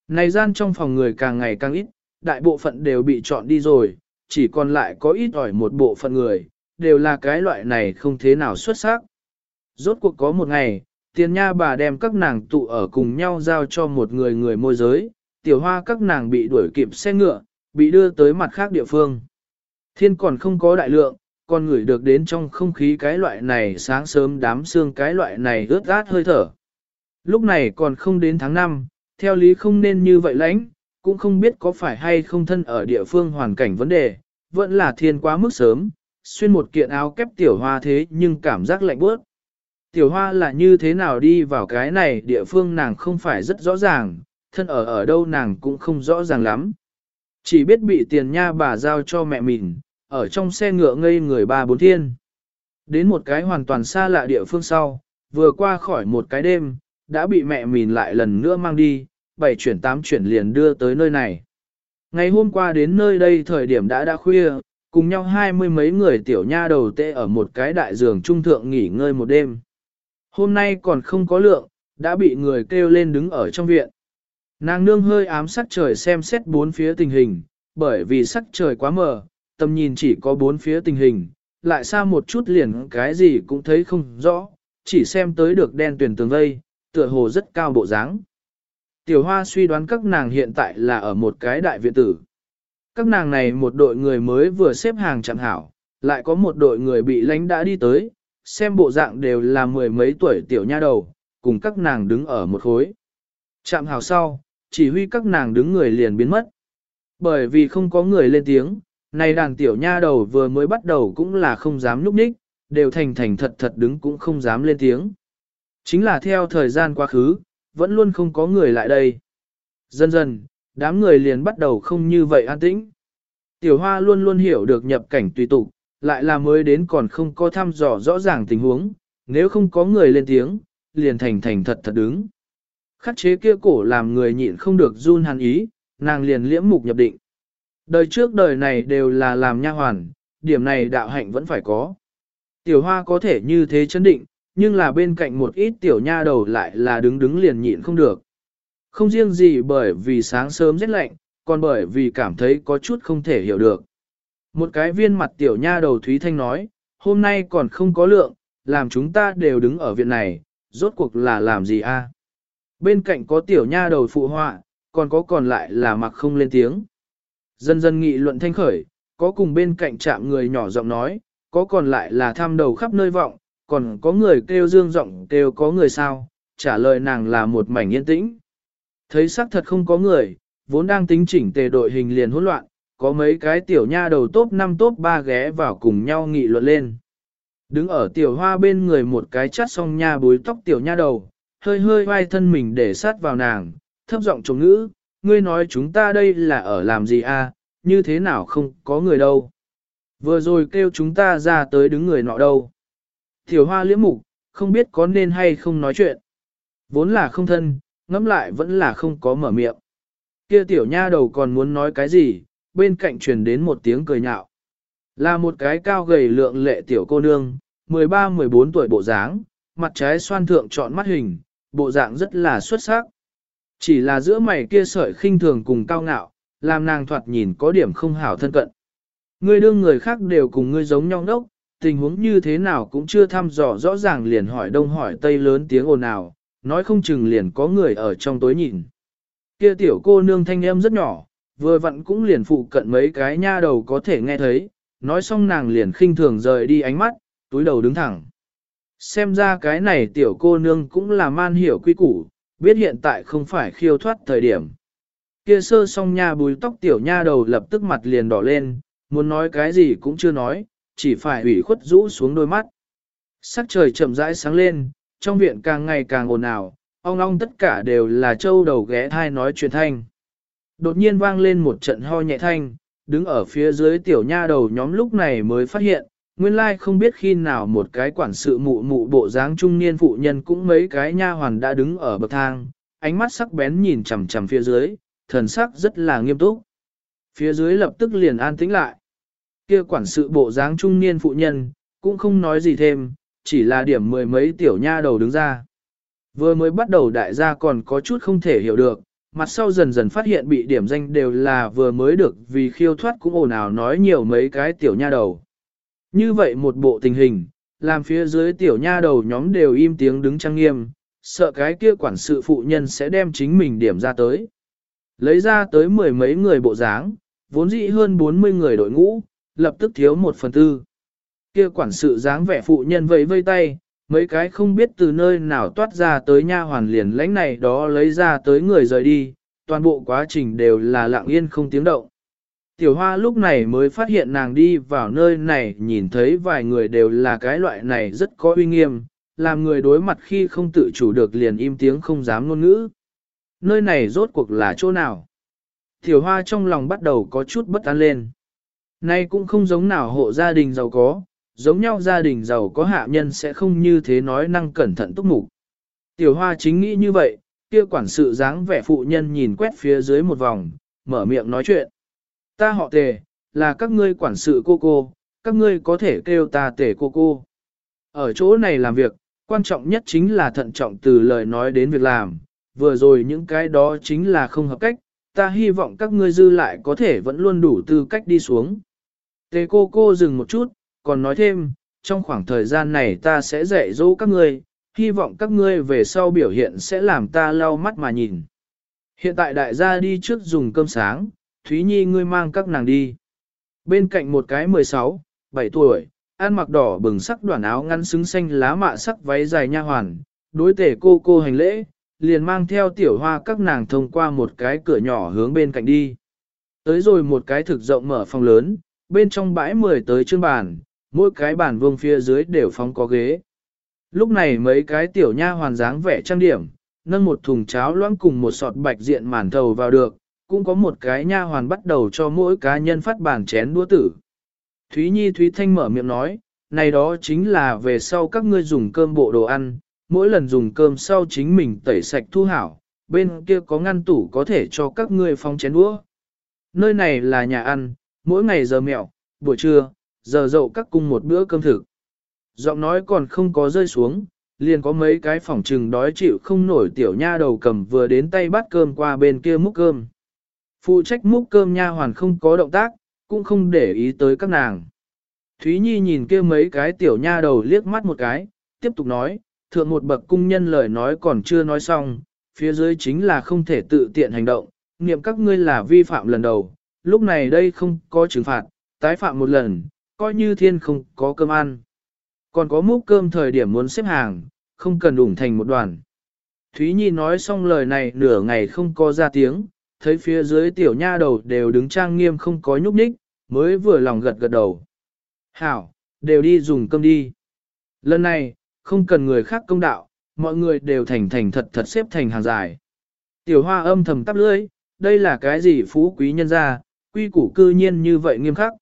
S1: Này gian trong phòng người càng ngày càng ít, đại bộ phận đều bị chọn đi rồi, chỉ còn lại có ít ỏi một bộ phận người, đều là cái loại này không thế nào xuất sắc. Rốt cuộc có một ngày, tiền nha bà đem các nàng tụ ở cùng nhau giao cho một người người môi giới, tiểu hoa các nàng bị đuổi kịp xe ngựa, bị đưa tới mặt khác địa phương. Thiên còn không có đại lượng, còn ngửi được đến trong không khí cái loại này sáng sớm đám xương cái loại này ướt át hơi thở. Lúc này còn không đến tháng 5, theo lý không nên như vậy lãnh, cũng không biết có phải hay không thân ở địa phương hoàn cảnh vấn đề, vẫn là thiên quá mức sớm, xuyên một kiện áo kép tiểu hoa thế nhưng cảm giác lạnh bớt. Tiểu hoa là như thế nào đi vào cái này địa phương nàng không phải rất rõ ràng, thân ở ở đâu nàng cũng không rõ ràng lắm. Chỉ biết bị tiền nha bà giao cho mẹ mình, ở trong xe ngựa ngây người ba bốn thiên. Đến một cái hoàn toàn xa lạ địa phương sau, vừa qua khỏi một cái đêm, đã bị mẹ mình lại lần nữa mang đi, bảy chuyển tám chuyển liền đưa tới nơi này. Ngày hôm qua đến nơi đây thời điểm đã đã khuya, cùng nhau hai mươi mấy người tiểu nha đầu tệ ở một cái đại giường trung thượng nghỉ ngơi một đêm. Hôm nay còn không có lượng, đã bị người kêu lên đứng ở trong viện. Nàng nương hơi ám sắc trời xem xét bốn phía tình hình, bởi vì sắc trời quá mờ, tầm nhìn chỉ có bốn phía tình hình, lại xa một chút liền cái gì cũng thấy không rõ, chỉ xem tới được đen tuyển tường vây, tựa hồ rất cao bộ dáng. Tiểu hoa suy đoán các nàng hiện tại là ở một cái đại viện tử. Các nàng này một đội người mới vừa xếp hàng chẳng hảo, lại có một đội người bị lánh đã đi tới, xem bộ dạng đều là mười mấy tuổi tiểu nha đầu, cùng các nàng đứng ở một khối. Chạm hào sau, chỉ huy các nàng đứng người liền biến mất. Bởi vì không có người lên tiếng, này đàn tiểu nha đầu vừa mới bắt đầu cũng là không dám núp ních, đều thành thành thật thật đứng cũng không dám lên tiếng. Chính là theo thời gian quá khứ, vẫn luôn không có người lại đây. Dần dần, đám người liền bắt đầu không như vậy an tĩnh. Tiểu hoa luôn luôn hiểu được nhập cảnh tùy tục, lại là mới đến còn không có thăm dò rõ ràng tình huống, nếu không có người lên tiếng, liền thành thành thật thật đứng. Khắc chế kia cổ làm người nhịn không được run hàn ý, nàng liền liễm mục nhập định. Đời trước đời này đều là làm nha hoàn, điểm này đạo hạnh vẫn phải có. Tiểu hoa có thể như thế chấn định, nhưng là bên cạnh một ít tiểu nha đầu lại là đứng đứng liền nhịn không được. Không riêng gì bởi vì sáng sớm rất lạnh, còn bởi vì cảm thấy có chút không thể hiểu được. Một cái viên mặt tiểu nha đầu Thúy Thanh nói, hôm nay còn không có lượng, làm chúng ta đều đứng ở viện này, rốt cuộc là làm gì a? Bên cạnh có tiểu nha đầu phụ họa, còn có còn lại là mặc không lên tiếng. Dần dần nghị luận thanh khởi, có cùng bên cạnh chạm người nhỏ giọng nói, có còn lại là tham đầu khắp nơi vọng, còn có người kêu dương giọng kêu có người sao, trả lời nàng là một mảnh yên tĩnh. Thấy xác thật không có người, vốn đang tính chỉnh tề đội hình liền hỗn loạn, có mấy cái tiểu nha đầu top 5 top 3 ghé vào cùng nhau nghị luận lên. Đứng ở tiểu hoa bên người một cái chát song nha bối tóc tiểu nha đầu, hơi hơi vai thân mình để sát vào nàng, thấp giọng chống ngữ, ngươi nói chúng ta đây là ở làm gì a? À, như thế nào không có người đâu. Vừa rồi kêu chúng ta ra tới đứng người nọ đâu. Tiểu hoa liễm mục, không biết có nên hay không nói chuyện. Vốn là không thân, ngẫm lại vẫn là không có mở miệng. Kia tiểu nha đầu còn muốn nói cái gì, bên cạnh truyền đến một tiếng cười nhạo. Là một cái cao gầy lượng lệ tiểu cô nương, 13-14 tuổi bộ dáng, mặt trái xoan thượng trọn mắt hình, bộ dạng rất là xuất sắc. Chỉ là giữa mày kia sợi khinh thường cùng cao ngạo, làm nàng thoạt nhìn có điểm không hảo thân cận. Ngươi đương người khác đều cùng ngươi giống nhau đốc, tình huống như thế nào cũng chưa thăm dò rõ ràng liền hỏi đông hỏi tây lớn tiếng ồn ào, nói không chừng liền có người ở trong tối nhìn. Kia tiểu cô nương thanh em rất nhỏ, vừa vặn cũng liền phụ cận mấy cái nha đầu có thể nghe thấy, nói xong nàng liền khinh thường rời đi ánh mắt, túi đầu đứng thẳng. Xem ra cái này tiểu cô nương cũng là man hiểu quy củ, biết hiện tại không phải khiêu thoát thời điểm. Kia sơ song nha bùi tóc tiểu nha đầu lập tức mặt liền đỏ lên, muốn nói cái gì cũng chưa nói, chỉ phải ủy khuất rũ xuống đôi mắt. Sắc trời chậm rãi sáng lên, trong viện càng ngày càng ồn ào, ong ong tất cả đều là châu đầu ghé thai nói chuyện thanh. Đột nhiên vang lên một trận ho nhẹ thanh, đứng ở phía dưới tiểu nha đầu nhóm lúc này mới phát hiện, nguyên lai không biết khi nào một cái quản sự mụ mụ bộ dáng trung niên phụ nhân cũng mấy cái nha hoàn đã đứng ở bậc thang, ánh mắt sắc bén nhìn chằm chằm phía dưới, thần sắc rất là nghiêm túc. Phía dưới lập tức liền an tĩnh lại. Kia quản sự bộ dáng trung niên phụ nhân, cũng không nói gì thêm, chỉ là điểm mười mấy tiểu nha đầu đứng ra. Vừa mới bắt đầu đại gia còn có chút không thể hiểu được, mặt sau dần dần phát hiện bị điểm danh đều là vừa mới được vì khiêu thoát cũng ồn ào nói nhiều mấy cái tiểu nha đầu. Như vậy một bộ tình hình, làm phía dưới tiểu nha đầu nhóm đều im tiếng đứng trang nghiêm, sợ cái kia quản sự phụ nhân sẽ đem chính mình điểm ra tới. Lấy ra tới mười mấy người bộ dáng, vốn dĩ hơn 40 người đội ngũ, lập tức thiếu một phần tư. Kia quản sự dáng vẻ phụ nhân vẫy vây tay, mấy cái không biết từ nơi nào toát ra tới nha hoàn liền lãnh này đó lấy ra tới người rời đi, toàn bộ quá trình đều là lặng yên không tiếng động. Tiểu hoa lúc này mới phát hiện nàng đi vào nơi này nhìn thấy vài người đều là cái loại này rất có uy nghiêm, làm người đối mặt khi không tự chủ được liền im tiếng không dám ngôn ngữ. Nơi này rốt cuộc là chỗ nào? Tiểu hoa trong lòng bắt đầu có chút bất an lên. Nay cũng không giống nào hộ gia đình giàu có, giống nhau gia đình giàu có hạ nhân sẽ không như thế nói năng cẩn thận túc mục. Tiểu hoa chính nghĩ như vậy, kia quản sự dáng vẻ phụ nhân nhìn quét phía dưới một vòng, mở miệng nói chuyện. Ta họ tề, là các ngươi quản sự cô cô, các ngươi có thể kêu ta tề cô cô. Ở chỗ này làm việc, quan trọng nhất chính là thận trọng từ lời nói đến việc làm, vừa rồi những cái đó chính là không hợp cách, ta hy vọng các ngươi dư lại có thể vẫn luôn đủ tư cách đi xuống. Tề cô cô dừng một chút, còn nói thêm, trong khoảng thời gian này ta sẽ dạy dỗ các ngươi, hy vọng các ngươi về sau biểu hiện sẽ làm ta lau mắt mà nhìn. Hiện tại đại gia đi trước dùng cơm sáng, Thúy Nhi ngươi mang các nàng đi. Bên cạnh một cái 16, 7 tuổi, ăn mặc đỏ bừng sắc đoàn áo ngắn xứng xanh lá mạ sắc váy dài nha hoàn, đối tể cô cô hành lễ, liền mang theo tiểu hoa các nàng thông qua một cái cửa nhỏ hướng bên cạnh đi. Tới rồi một cái thực rộng mở phòng lớn, bên trong bãi mười tới chương bàn, mỗi cái bàn vuông phía dưới đều phóng có ghế. Lúc này mấy cái tiểu nha hoàn dáng vẻ trang điểm, nâng một thùng cháo loãng cùng một sọt bạch diện màn thầu vào được, cũng có một cái nha hoàn bắt đầu cho mỗi cá nhân phát bàn chén đũa tử. Thúy Nhi Thúy Thanh mở miệng nói, này đó chính là về sau các ngươi dùng cơm bộ đồ ăn, mỗi lần dùng cơm sau chính mình tẩy sạch thu hảo, bên kia có ngăn tủ có thể cho các ngươi phong chén đũa. Nơi này là nhà ăn, mỗi ngày giờ mẹo, buổi trưa, giờ dậu các cung một bữa cơm thực. Giọng nói còn không có rơi xuống, liền có mấy cái phòng trừng đói chịu không nổi tiểu nha đầu cầm vừa đến tay bắt cơm qua bên kia múc cơm. Phụ trách múc cơm nha hoàn không có động tác, cũng không để ý tới các nàng. Thúy Nhi nhìn kia mấy cái tiểu nha đầu liếc mắt một cái, tiếp tục nói, thượng một bậc cung nhân lời nói còn chưa nói xong, phía dưới chính là không thể tự tiện hành động, niệm các ngươi là vi phạm lần đầu, lúc này đây không có trừng phạt, tái phạm một lần, coi như thiên không có cơm ăn. Còn có múc cơm thời điểm muốn xếp hàng, không cần đủng thành một đoàn. Thúy Nhi nói xong lời này nửa ngày không có ra tiếng, thấy phía dưới tiểu nha đầu đều đứng trang nghiêm không có nhúc nhích, mới vừa lòng gật gật đầu. Hảo, đều đi dùng cơm đi. Lần này, không cần người khác công đạo, mọi người đều thành thành thật thật xếp thành hàng dài. Tiểu hoa âm thầm tắp lưỡi, đây là cái gì phú quý nhân gia, quy củ cư nhiên như vậy nghiêm khắc.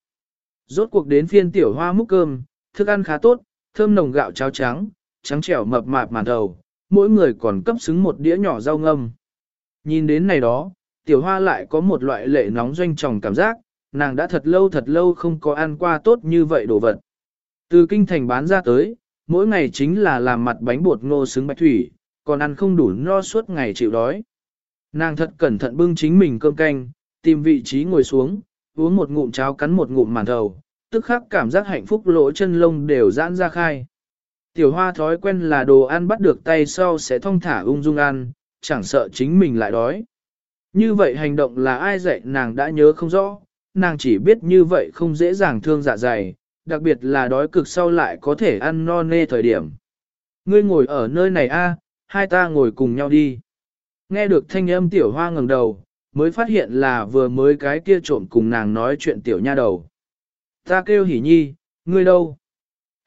S1: Rốt cuộc đến phiên tiểu hoa múc cơm, thức ăn khá tốt, thơm nồng gạo cháo trắng, trắng trẻo mập mạp màn đầu, mỗi người còn cấp xứng một đĩa nhỏ rau ngâm. Nhìn đến này đó, tiểu hoa lại có một loại lệ nóng doanh tròng cảm giác, nàng đã thật lâu thật lâu không có ăn qua tốt như vậy đồ vật. Từ kinh thành bán ra tới, mỗi ngày chính là làm mặt bánh bột ngô xứng bạch thủy, còn ăn không đủ no suốt ngày chịu đói. Nàng thật cẩn thận bưng chính mình cơm canh, tìm vị trí ngồi xuống, uống một ngụm cháo cắn một ngụm màn thầu, tức khắc cảm giác hạnh phúc lỗ chân lông đều giãn ra khai. Tiểu hoa thói quen là đồ ăn bắt được tay sau sẽ thong thả ung dung ăn, chẳng sợ chính mình lại đói. Như vậy hành động là ai dạy nàng đã nhớ không rõ, nàng chỉ biết như vậy không dễ dàng thương dạ dày, đặc biệt là đói cực sau lại có thể ăn no nê thời điểm. Ngươi ngồi ở nơi này a, hai ta ngồi cùng nhau đi. Nghe được thanh âm tiểu hoa ngẩng đầu, mới phát hiện là vừa mới cái kia trộm cùng nàng nói chuyện tiểu nha đầu. Ta kêu hỉ nhi, ngươi đâu?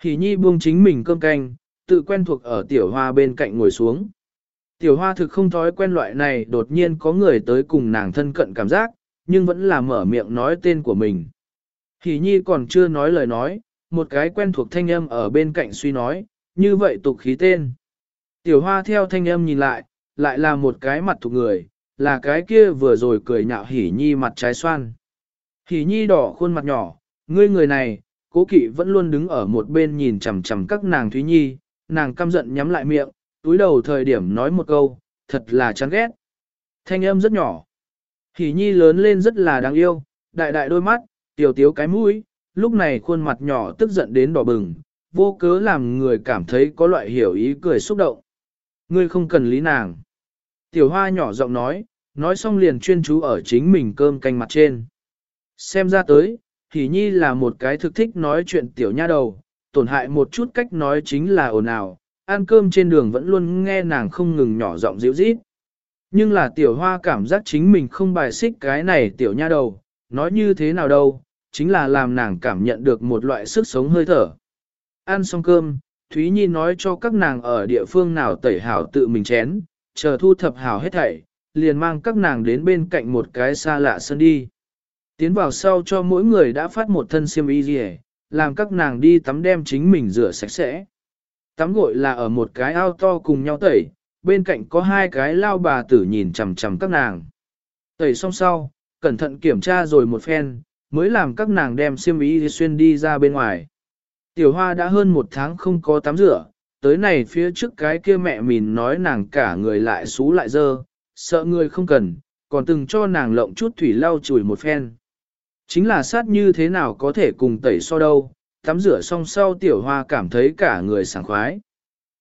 S1: Hỉ nhi buông chính mình cơm canh, tự quen thuộc ở tiểu hoa bên cạnh ngồi xuống. Tiểu hoa thực không thói quen loại này đột nhiên có người tới cùng nàng thân cận cảm giác, nhưng vẫn là mở miệng nói tên của mình. Hỷ nhi còn chưa nói lời nói, một cái quen thuộc thanh âm ở bên cạnh suy nói, như vậy tục khí tên. Tiểu hoa theo thanh âm nhìn lại, lại là một cái mặt thuộc người, là cái kia vừa rồi cười nhạo hỉ nhi mặt trái xoan. Hỉ nhi đỏ khuôn mặt nhỏ, ngươi người này, cố kỵ vẫn luôn đứng ở một bên nhìn chằm chằm các nàng Thúy Nhi, nàng căm giận nhắm lại miệng, túi đầu thời điểm nói một câu, thật là chán ghét. Thanh âm rất nhỏ. Hỉ Nhi lớn lên rất là đáng yêu, đại đại đôi mắt, tiểu tiếu cái mũi, lúc này khuôn mặt nhỏ tức giận đến đỏ bừng, vô cớ làm người cảm thấy có loại hiểu ý cười xúc động. Ngươi không cần lý nàng. Tiểu hoa nhỏ giọng nói, nói xong liền chuyên chú ở chính mình cơm canh mặt trên. Xem ra tới, Hỷ Nhi là một cái thực thích nói chuyện tiểu nha đầu, tổn hại một chút cách nói chính là ồn ào, ăn cơm trên đường vẫn luôn nghe nàng không ngừng nhỏ giọng dịu rít. Nhưng là tiểu hoa cảm giác chính mình không bài xích cái này tiểu nha đầu, nói như thế nào đâu, chính là làm nàng cảm nhận được một loại sức sống hơi thở. Ăn xong cơm, Thúy Nhi nói cho các nàng ở địa phương nào tẩy hảo tự mình chén, chờ thu thập hảo hết thảy, liền mang các nàng đến bên cạnh một cái xa lạ sân đi. Tiến vào sau cho mỗi người đã phát một thân xiêm y gì làm các nàng đi tắm đem chính mình rửa sạch sẽ. Tắm gội là ở một cái ao to cùng nhau tẩy, bên cạnh có hai cái lao bà tử nhìn chằm chằm các nàng. Tẩy xong sau, cẩn thận kiểm tra rồi một phen, mới làm các nàng đem xiêm y xuyên đi ra bên ngoài. Tiểu hoa đã hơn một tháng không có tắm rửa, tới này phía trước cái kia mẹ mình nói nàng cả người lại xú lại dơ, sợ người không cần, còn từng cho nàng lộng chút thủy lau chùi một phen. Chính là sát như thế nào có thể cùng tẩy so đâu, tắm rửa xong sau tiểu hoa cảm thấy cả người sảng khoái.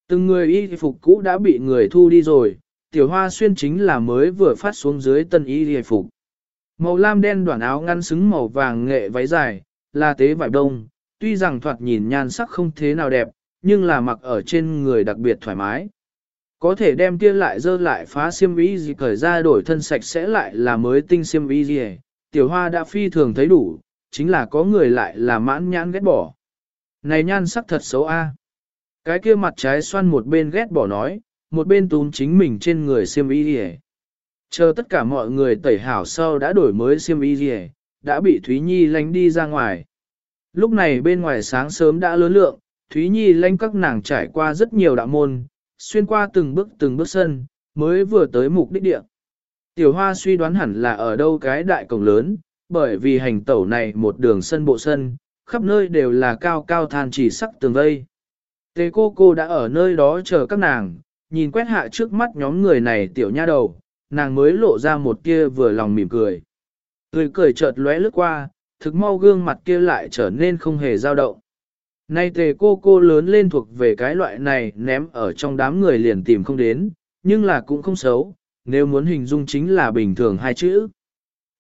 S1: Từng người y phục cũ đã bị người thu đi rồi, tiểu hoa xuyên chính là mới vừa phát xuống dưới tân y y phục. Màu lam đen đoạn áo ngăn xứng màu vàng nghệ váy dài, là tế vải đông, tuy rằng thoạt nhìn nhan sắc không thế nào đẹp, nhưng là mặc ở trên người đặc biệt thoải mái. Có thể đem kia lại dơ lại phá xiêm y gì cởi ra đổi thân sạch sẽ lại là mới tinh xiêm y gì tiểu hoa đã phi thường thấy đủ, chính là có người lại là mãn nhãn ghét bỏ. Này nhan sắc thật xấu a. Cái kia mặt trái xoan một bên ghét bỏ nói, một bên túm chính mình trên người xiêm y gì Chờ tất cả mọi người tẩy hảo sau đã đổi mới xiêm y gì đã bị Thúy Nhi lánh đi ra ngoài. Lúc này bên ngoài sáng sớm đã lớn lượng, Thúy Nhi lánh các nàng trải qua rất nhiều đạo môn, xuyên qua từng bước từng bước sân, mới vừa tới mục đích địa. Tiểu hoa suy đoán hẳn là ở đâu cái đại cổng lớn, bởi vì hành tẩu này một đường sân bộ sân, khắp nơi đều là cao cao than chỉ sắc tường vây. Tề cô cô đã ở nơi đó chờ các nàng, nhìn quét hạ trước mắt nhóm người này tiểu nha đầu, nàng mới lộ ra một kia vừa lòng mỉm cười. Người cười chợt lóe lướt qua, thực mau gương mặt kia lại trở nên không hề dao động. Nay tề cô cô lớn lên thuộc về cái loại này ném ở trong đám người liền tìm không đến, nhưng là cũng không xấu, nếu muốn hình dung chính là bình thường hai chữ.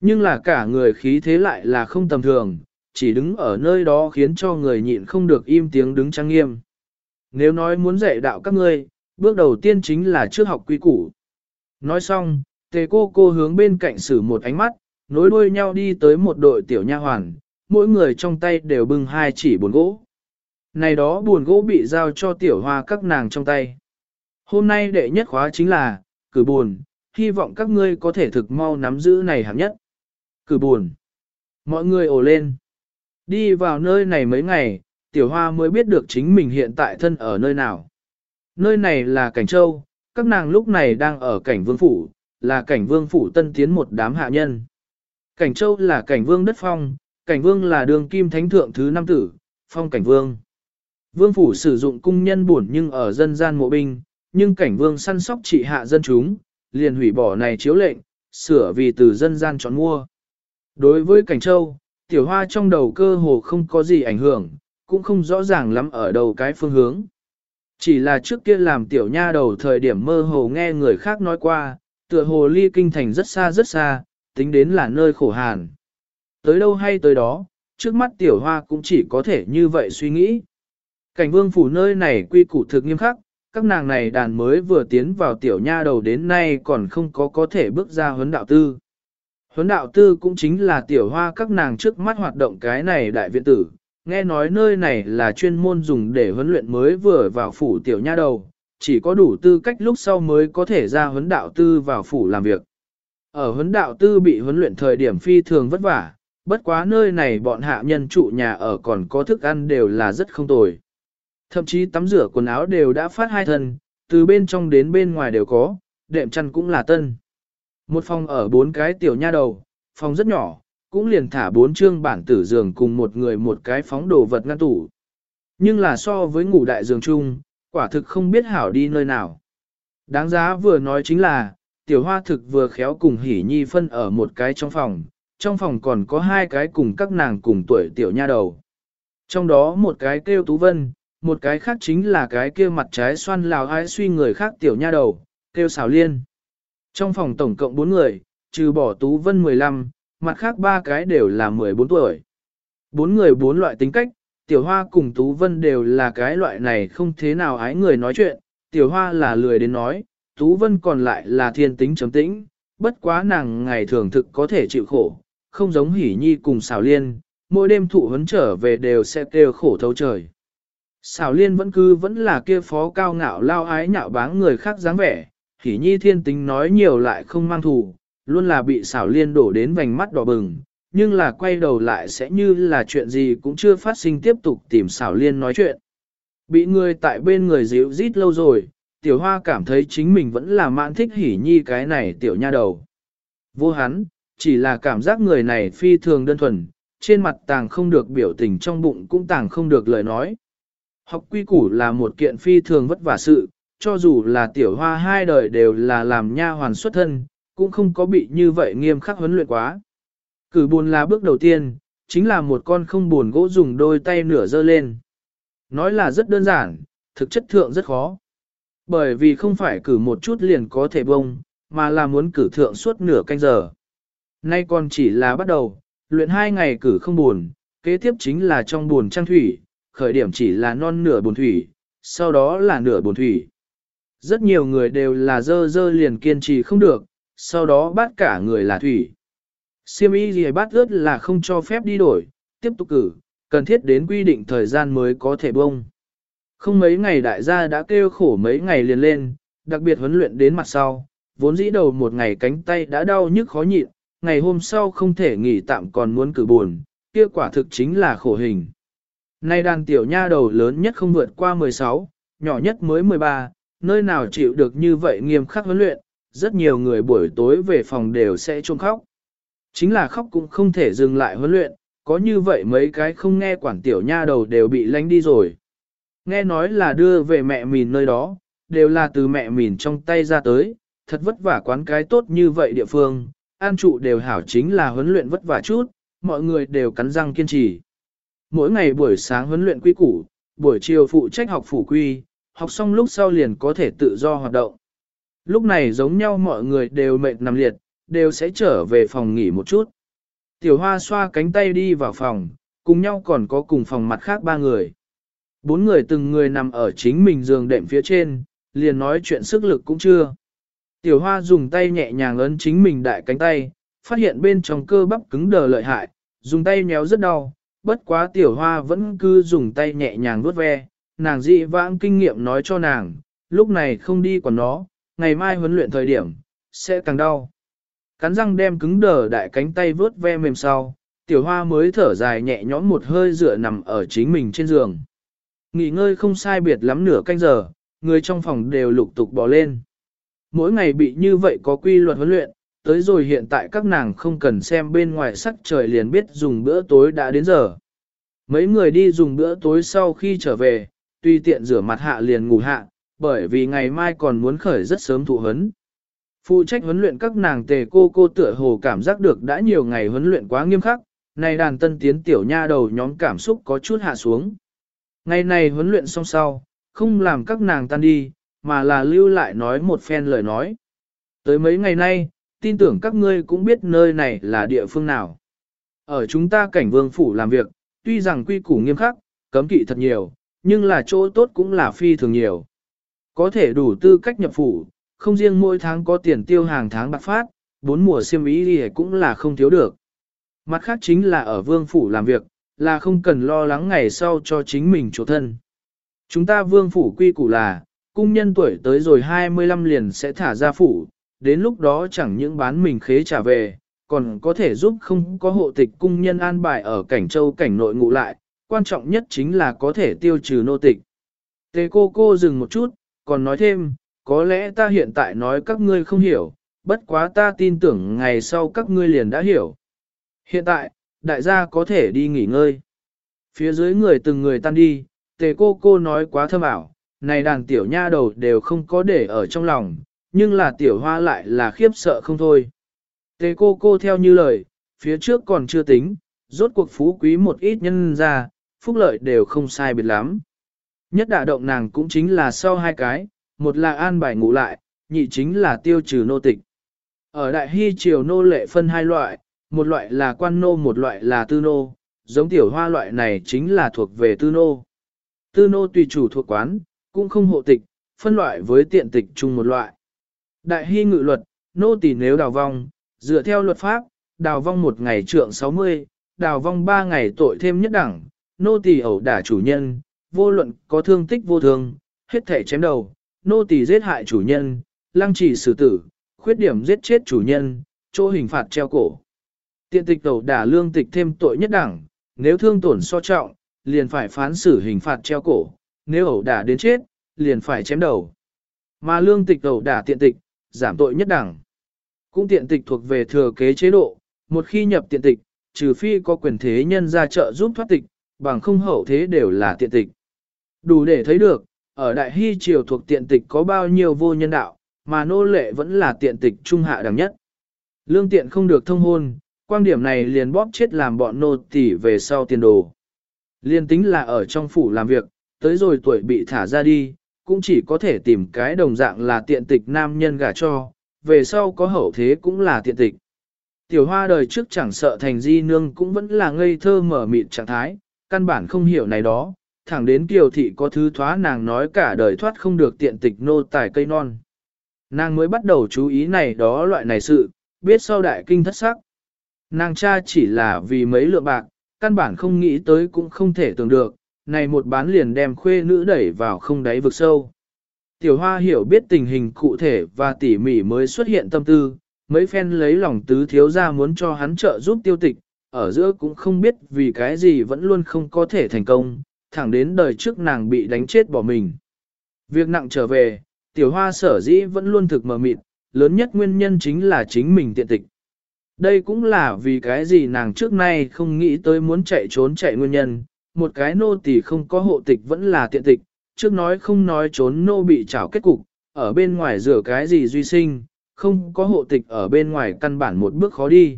S1: Nhưng là cả người khí thế lại là không tầm thường, chỉ đứng ở nơi đó khiến cho người nhịn không được im tiếng đứng trang nghiêm. Nếu nói muốn dạy đạo các ngươi, bước đầu tiên chính là trước học quy củ. Nói xong, tề cô cô hướng bên cạnh sử một ánh mắt, nối đuôi nhau đi tới một đội tiểu nha hoàn, mỗi người trong tay đều bưng hai chỉ buồn gỗ. Này đó buồn gỗ bị giao cho tiểu hoa các nàng trong tay. Hôm nay đệ nhất khóa chính là, cử buồn, hy vọng các ngươi có thể thực mau nắm giữ này hạng nhất. Cử buồn. Mọi người ồ lên. Đi vào nơi này mấy ngày, tiểu hoa mới biết được chính mình hiện tại thân ở nơi nào. Nơi này là cảnh châu, các nàng lúc này đang ở cảnh vương phủ, là cảnh vương phủ tân tiến một đám hạ nhân. Cảnh châu là cảnh vương đất phong, cảnh vương là đường kim thánh thượng thứ năm tử, phong cảnh vương. Vương phủ sử dụng cung nhân buồn nhưng ở dân gian mộ binh, nhưng cảnh vương săn sóc trị hạ dân chúng, liền hủy bỏ này chiếu lệnh, sửa vì từ dân gian chọn mua. Đối với cảnh châu, tiểu hoa trong đầu cơ hồ không có gì ảnh hưởng, cũng không rõ ràng lắm ở đầu cái phương hướng. Chỉ là trước kia làm tiểu nha đầu thời điểm mơ hồ nghe người khác nói qua, tựa hồ ly kinh thành rất xa rất xa, tính đến là nơi khổ hàn. Tới đâu hay tới đó, trước mắt tiểu hoa cũng chỉ có thể như vậy suy nghĩ. Cảnh vương phủ nơi này quy củ thực nghiêm khắc, các nàng này đàn mới vừa tiến vào tiểu nha đầu đến nay còn không có có thể bước ra huấn đạo tư. Huấn đạo tư cũng chính là tiểu hoa các nàng trước mắt hoạt động cái này đại viện tử, nghe nói nơi này là chuyên môn dùng để huấn luyện mới vừa vào phủ tiểu nha đầu, chỉ có đủ tư cách lúc sau mới có thể ra huấn đạo tư vào phủ làm việc. Ở huấn đạo tư bị huấn luyện thời điểm phi thường vất vả, bất quá nơi này bọn hạ nhân trụ nhà ở còn có thức ăn đều là rất không tồi. Thậm chí tắm rửa quần áo đều đã phát hai thân, từ bên trong đến bên ngoài đều có, đệm chăn cũng là tân. Một phòng ở bốn cái tiểu nha đầu, phòng rất nhỏ, cũng liền thả bốn chương bản tử giường cùng một người một cái phóng đồ vật ngăn tủ. Nhưng là so với ngủ đại giường chung, quả thực không biết hảo đi nơi nào. Đáng giá vừa nói chính là, tiểu hoa thực vừa khéo cùng hỉ nhi phân ở một cái trong phòng, trong phòng còn có hai cái cùng các nàng cùng tuổi tiểu nha đầu. Trong đó một cái kêu Tú Vân, một cái khác chính là cái kia mặt trái xoan lào ai suy người khác tiểu nha đầu, kêu xảo liên. Trong phòng tổng cộng 4 người, trừ bỏ Tú Vân 15, mặt khác ba cái đều là 14 tuổi. Bốn người bốn loại tính cách, Tiểu Hoa cùng Tú Vân đều là cái loại này không thế nào ái người nói chuyện, Tiểu Hoa là lười đến nói, Tú Vân còn lại là thiên tính chấm tĩnh, bất quá nàng ngày thường thực có thể chịu khổ, không giống hỉ nhi cùng xảo liên, mỗi đêm thụ huấn trở về đều sẽ kêu khổ thấu trời. Xảo liên vẫn cứ vẫn là kia phó cao ngạo lao ái nhạo báng người khác dáng vẻ, hỉ nhi thiên tính nói nhiều lại không mang thù, luôn là bị xảo liên đổ đến vành mắt đỏ bừng, nhưng là quay đầu lại sẽ như là chuyện gì cũng chưa phát sinh tiếp tục tìm xảo liên nói chuyện. Bị người tại bên người dịu rít lâu rồi, tiểu hoa cảm thấy chính mình vẫn là mãn thích hỉ nhi cái này tiểu nha đầu. Vô hắn, chỉ là cảm giác người này phi thường đơn thuần, trên mặt tàng không được biểu tình trong bụng cũng tàng không được lời nói. Học quy củ là một kiện phi thường vất vả sự, cho dù là tiểu hoa hai đời đều là làm nha hoàn xuất thân, cũng không có bị như vậy nghiêm khắc huấn luyện quá. Cử buồn là bước đầu tiên, chính là một con không buồn gỗ dùng đôi tay nửa dơ lên. Nói là rất đơn giản, thực chất thượng rất khó. Bởi vì không phải cử một chút liền có thể bông, mà là muốn cử thượng suốt nửa canh giờ. Nay còn chỉ là bắt đầu, luyện hai ngày cử không buồn, kế tiếp chính là trong buồn trang thủy, khởi điểm chỉ là non nửa buồn thủy, sau đó là nửa buồn thủy. Rất nhiều người đều là dơ dơ liền kiên trì không được, sau đó bắt cả người là thủy. Siêm y gì bắt ướt là không cho phép đi đổi, tiếp tục cử, cần thiết đến quy định thời gian mới có thể bông. Không mấy ngày đại gia đã kêu khổ mấy ngày liền lên, đặc biệt huấn luyện đến mặt sau, vốn dĩ đầu một ngày cánh tay đã đau nhức khó nhịn, ngày hôm sau không thể nghỉ tạm còn muốn cử buồn, kia quả thực chính là khổ hình. Nay đàn tiểu nha đầu lớn nhất không vượt qua 16, nhỏ nhất mới 13, nơi nào chịu được như vậy nghiêm khắc huấn luyện, rất nhiều người buổi tối về phòng đều sẽ trông khóc. Chính là khóc cũng không thể dừng lại huấn luyện, có như vậy mấy cái không nghe quản tiểu nha đầu đều bị lánh đi rồi. Nghe nói là đưa về mẹ mìn nơi đó, đều là từ mẹ mìn trong tay ra tới, thật vất vả quán cái tốt như vậy địa phương, an trụ đều hảo chính là huấn luyện vất vả chút, mọi người đều cắn răng kiên trì. Mỗi ngày buổi sáng huấn luyện quy củ, buổi chiều phụ trách học phủ quy, học xong lúc sau liền có thể tự do hoạt động. Lúc này giống nhau mọi người đều mệt nằm liệt, đều sẽ trở về phòng nghỉ một chút. Tiểu hoa xoa cánh tay đi vào phòng, cùng nhau còn có cùng phòng mặt khác ba người. Bốn người từng người nằm ở chính mình giường đệm phía trên, liền nói chuyện sức lực cũng chưa. Tiểu hoa dùng tay nhẹ nhàng ấn chính mình đại cánh tay, phát hiện bên trong cơ bắp cứng đờ lợi hại, dùng tay nhéo rất đau, bất quá tiểu hoa vẫn cứ dùng tay nhẹ nhàng vuốt ve, nàng dị vãng kinh nghiệm nói cho nàng, lúc này không đi quản nó, ngày mai huấn luyện thời điểm, sẽ càng đau. Cắn răng đem cứng đờ đại cánh tay vớt ve mềm sau, tiểu hoa mới thở dài nhẹ nhõm một hơi dựa nằm ở chính mình trên giường. Nghỉ ngơi không sai biệt lắm nửa canh giờ, người trong phòng đều lục tục bỏ lên. Mỗi ngày bị như vậy có quy luật huấn luyện, tới rồi hiện tại các nàng không cần xem bên ngoài sắc trời liền biết dùng bữa tối đã đến giờ. Mấy người đi dùng bữa tối sau khi trở về, tuy tiện rửa mặt hạ liền ngủ hạ, bởi vì ngày mai còn muốn khởi rất sớm thụ huấn. Phụ trách huấn luyện các nàng tề cô cô tựa hồ cảm giác được đã nhiều ngày huấn luyện quá nghiêm khắc, này đàn tân tiến tiểu nha đầu nhóm cảm xúc có chút hạ xuống. Ngày này huấn luyện xong sau, không làm các nàng tan đi, mà là lưu lại nói một phen lời nói. Tới mấy ngày nay, tin tưởng các ngươi cũng biết nơi này là địa phương nào. Ở chúng ta cảnh vương phủ làm việc, tuy rằng quy củ nghiêm khắc, cấm kỵ thật nhiều, nhưng là chỗ tốt cũng là phi thường nhiều. Có thể đủ tư cách nhập phủ, không riêng mỗi tháng có tiền tiêu hàng tháng bạc phát, bốn mùa siêm ý thì cũng là không thiếu được. Mặt khác chính là ở vương phủ làm việc, là không cần lo lắng ngày sau cho chính mình chỗ thân. Chúng ta vương phủ quy củ là, cung nhân tuổi tới rồi 25 liền sẽ thả ra phủ, đến lúc đó chẳng những bán mình khế trả về, còn có thể giúp không có hộ tịch cung nhân an bài ở cảnh châu cảnh nội ngụ lại, quan trọng nhất chính là có thể tiêu trừ nô tịch. Tề cô cô dừng một chút, còn nói thêm, có lẽ ta hiện tại nói các ngươi không hiểu, bất quá ta tin tưởng ngày sau các ngươi liền đã hiểu. Hiện tại, đại gia có thể đi nghỉ ngơi. Phía dưới người từng người tan đi, tề cô cô nói quá thâm ảo, này đàn tiểu nha đầu đều không có để ở trong lòng, nhưng là tiểu hoa lại là khiếp sợ không thôi. Tề cô cô theo như lời, phía trước còn chưa tính, rốt cuộc phú quý một ít nhân ra, phúc lợi đều không sai biệt lắm. Nhất đả động nàng cũng chính là sau hai cái, một là an bài ngủ lại, nhị chính là tiêu trừ nô tịch. Ở Đại Hy Triều nô lệ phân hai loại, một loại là quan nô một loại là tư nô, giống tiểu hoa loại này chính là thuộc về tư nô. Tư nô tùy chủ thuộc quán, cũng không hộ tịch, phân loại với tiện tịch chung một loại. Đại Hy ngự luật, nô tỳ nếu đào vong, dựa theo luật pháp, đào vong một ngày trượng 60, đào vong ba ngày tội thêm nhất đẳng, nô tỳ ẩu đả chủ nhân, vô luận có thương tích vô thương, hết thể chém đầu, nô tỳ giết hại chủ nhân, lăng trì xử tử, khuyết điểm giết chết chủ nhân, chỗ hình phạt treo cổ. Tiện tịch ẩu đả lương tịch thêm tội nhất đẳng, nếu thương tổn so trọng, liền phải phán xử hình phạt treo cổ, nếu ẩu đả đến chết, liền phải chém đầu. Mà lương tịch ẩu đả tiện tịch, giảm tội nhất đẳng. Cũng tiện tịch thuộc về thừa kế chế độ, một khi nhập tiện tịch, trừ phi có quyền thế nhân ra trợ giúp thoát tịch, bằng không hậu thế đều là tiện tịch. Đủ để thấy được, ở Đại Hy Triều thuộc tiện tịch có bao nhiêu vô nhân đạo, mà nô lệ vẫn là tiện tịch trung hạ đẳng nhất. Lương tiện không được thông hôn, quan điểm này liền bóp chết làm bọn nô tỉ về sau tiền đồ. Liên tính là ở trong phủ làm việc, tới rồi tuổi bị thả ra đi, cũng chỉ có thể tìm cái đồng dạng là tiện tịch nam nhân gả cho, về sau có hậu thế cũng là tiện tịch. Tiểu hoa đời trước chẳng sợ thành di nương cũng vẫn là ngây thơ mở mịt trạng thái, căn bản không hiểu này đó, thẳng đến kiều thị có thứ thoá nàng nói cả đời thoát không được tiện tịch nô tài cây non. Nàng mới bắt đầu chú ý này đó loại này sự, biết sau đại kinh thất sắc. Nàng cha chỉ là vì mấy lượng bạc, căn bản không nghĩ tới cũng không thể tưởng được, này một bán liền đem khuê nữ đẩy vào không đáy vực sâu. Tiểu hoa hiểu biết tình hình cụ thể và tỉ mỉ mới xuất hiện tâm tư, mấy phen lấy lòng tứ thiếu ra muốn cho hắn trợ giúp tiêu tịch, ở giữa cũng không biết vì cái gì vẫn luôn không có thể thành công, thẳng đến đời trước nàng bị đánh chết bỏ mình. Việc nặng trở về, tiểu hoa sở dĩ vẫn luôn thực mờ mịt, lớn nhất nguyên nhân chính là chính mình tiện tịch. Đây cũng là vì cái gì nàng trước nay không nghĩ tới muốn chạy trốn chạy nguyên nhân, một cái nô tỳ không có hộ tịch vẫn là tiện tịch, trước nói không nói trốn nô bị trảo kết cục, ở bên ngoài rửa cái gì duy sinh, không có hộ tịch ở bên ngoài căn bản một bước khó đi.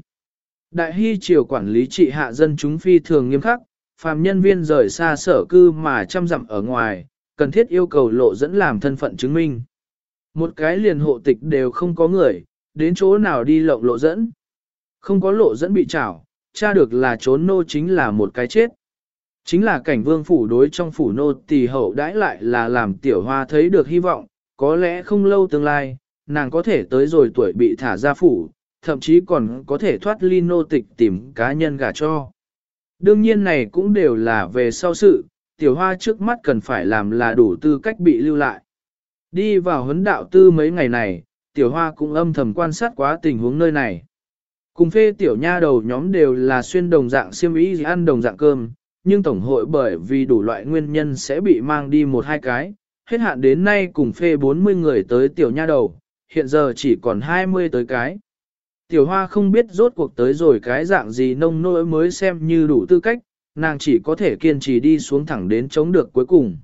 S1: Đại hy triều quản lý trị hạ dân chúng phi thường nghiêm khắc, phàm nhân viên rời xa sở cư mà chăm dặm ở ngoài, cần thiết yêu cầu lộ dẫn làm thân phận chứng minh. Một cái liền hộ tịch đều không có người, đến chỗ nào đi lộng lộ dẫn. Không có lộ dẫn bị trảo, cha được là trốn nô chính là một cái chết. Chính là cảnh vương phủ đối trong phủ nô tỳ hậu đãi lại là làm tiểu hoa thấy được hy vọng, có lẽ không lâu tương lai, nàng có thể tới rồi tuổi bị thả ra phủ, thậm chí còn có thể thoát ly nô tịch tìm cá nhân gả cho. Đương nhiên này cũng đều là về sau sự, tiểu hoa trước mắt cần phải làm là đủ tư cách bị lưu lại. Đi vào huấn đạo tư mấy ngày này, tiểu hoa cũng âm thầm quan sát quá tình huống nơi này. Cùng phê tiểu nha đầu nhóm đều là xuyên đồng dạng xiêm y ăn đồng dạng cơm, nhưng tổng hội bởi vì đủ loại nguyên nhân sẽ bị mang đi một hai cái. Hết hạn đến nay cùng phê 40 người tới tiểu nha đầu, hiện giờ chỉ còn 20 tới cái. Tiểu hoa không biết rốt cuộc tới rồi cái dạng gì nông nỗi mới xem như đủ tư cách, nàng chỉ có thể kiên trì đi xuống thẳng đến chống được cuối cùng.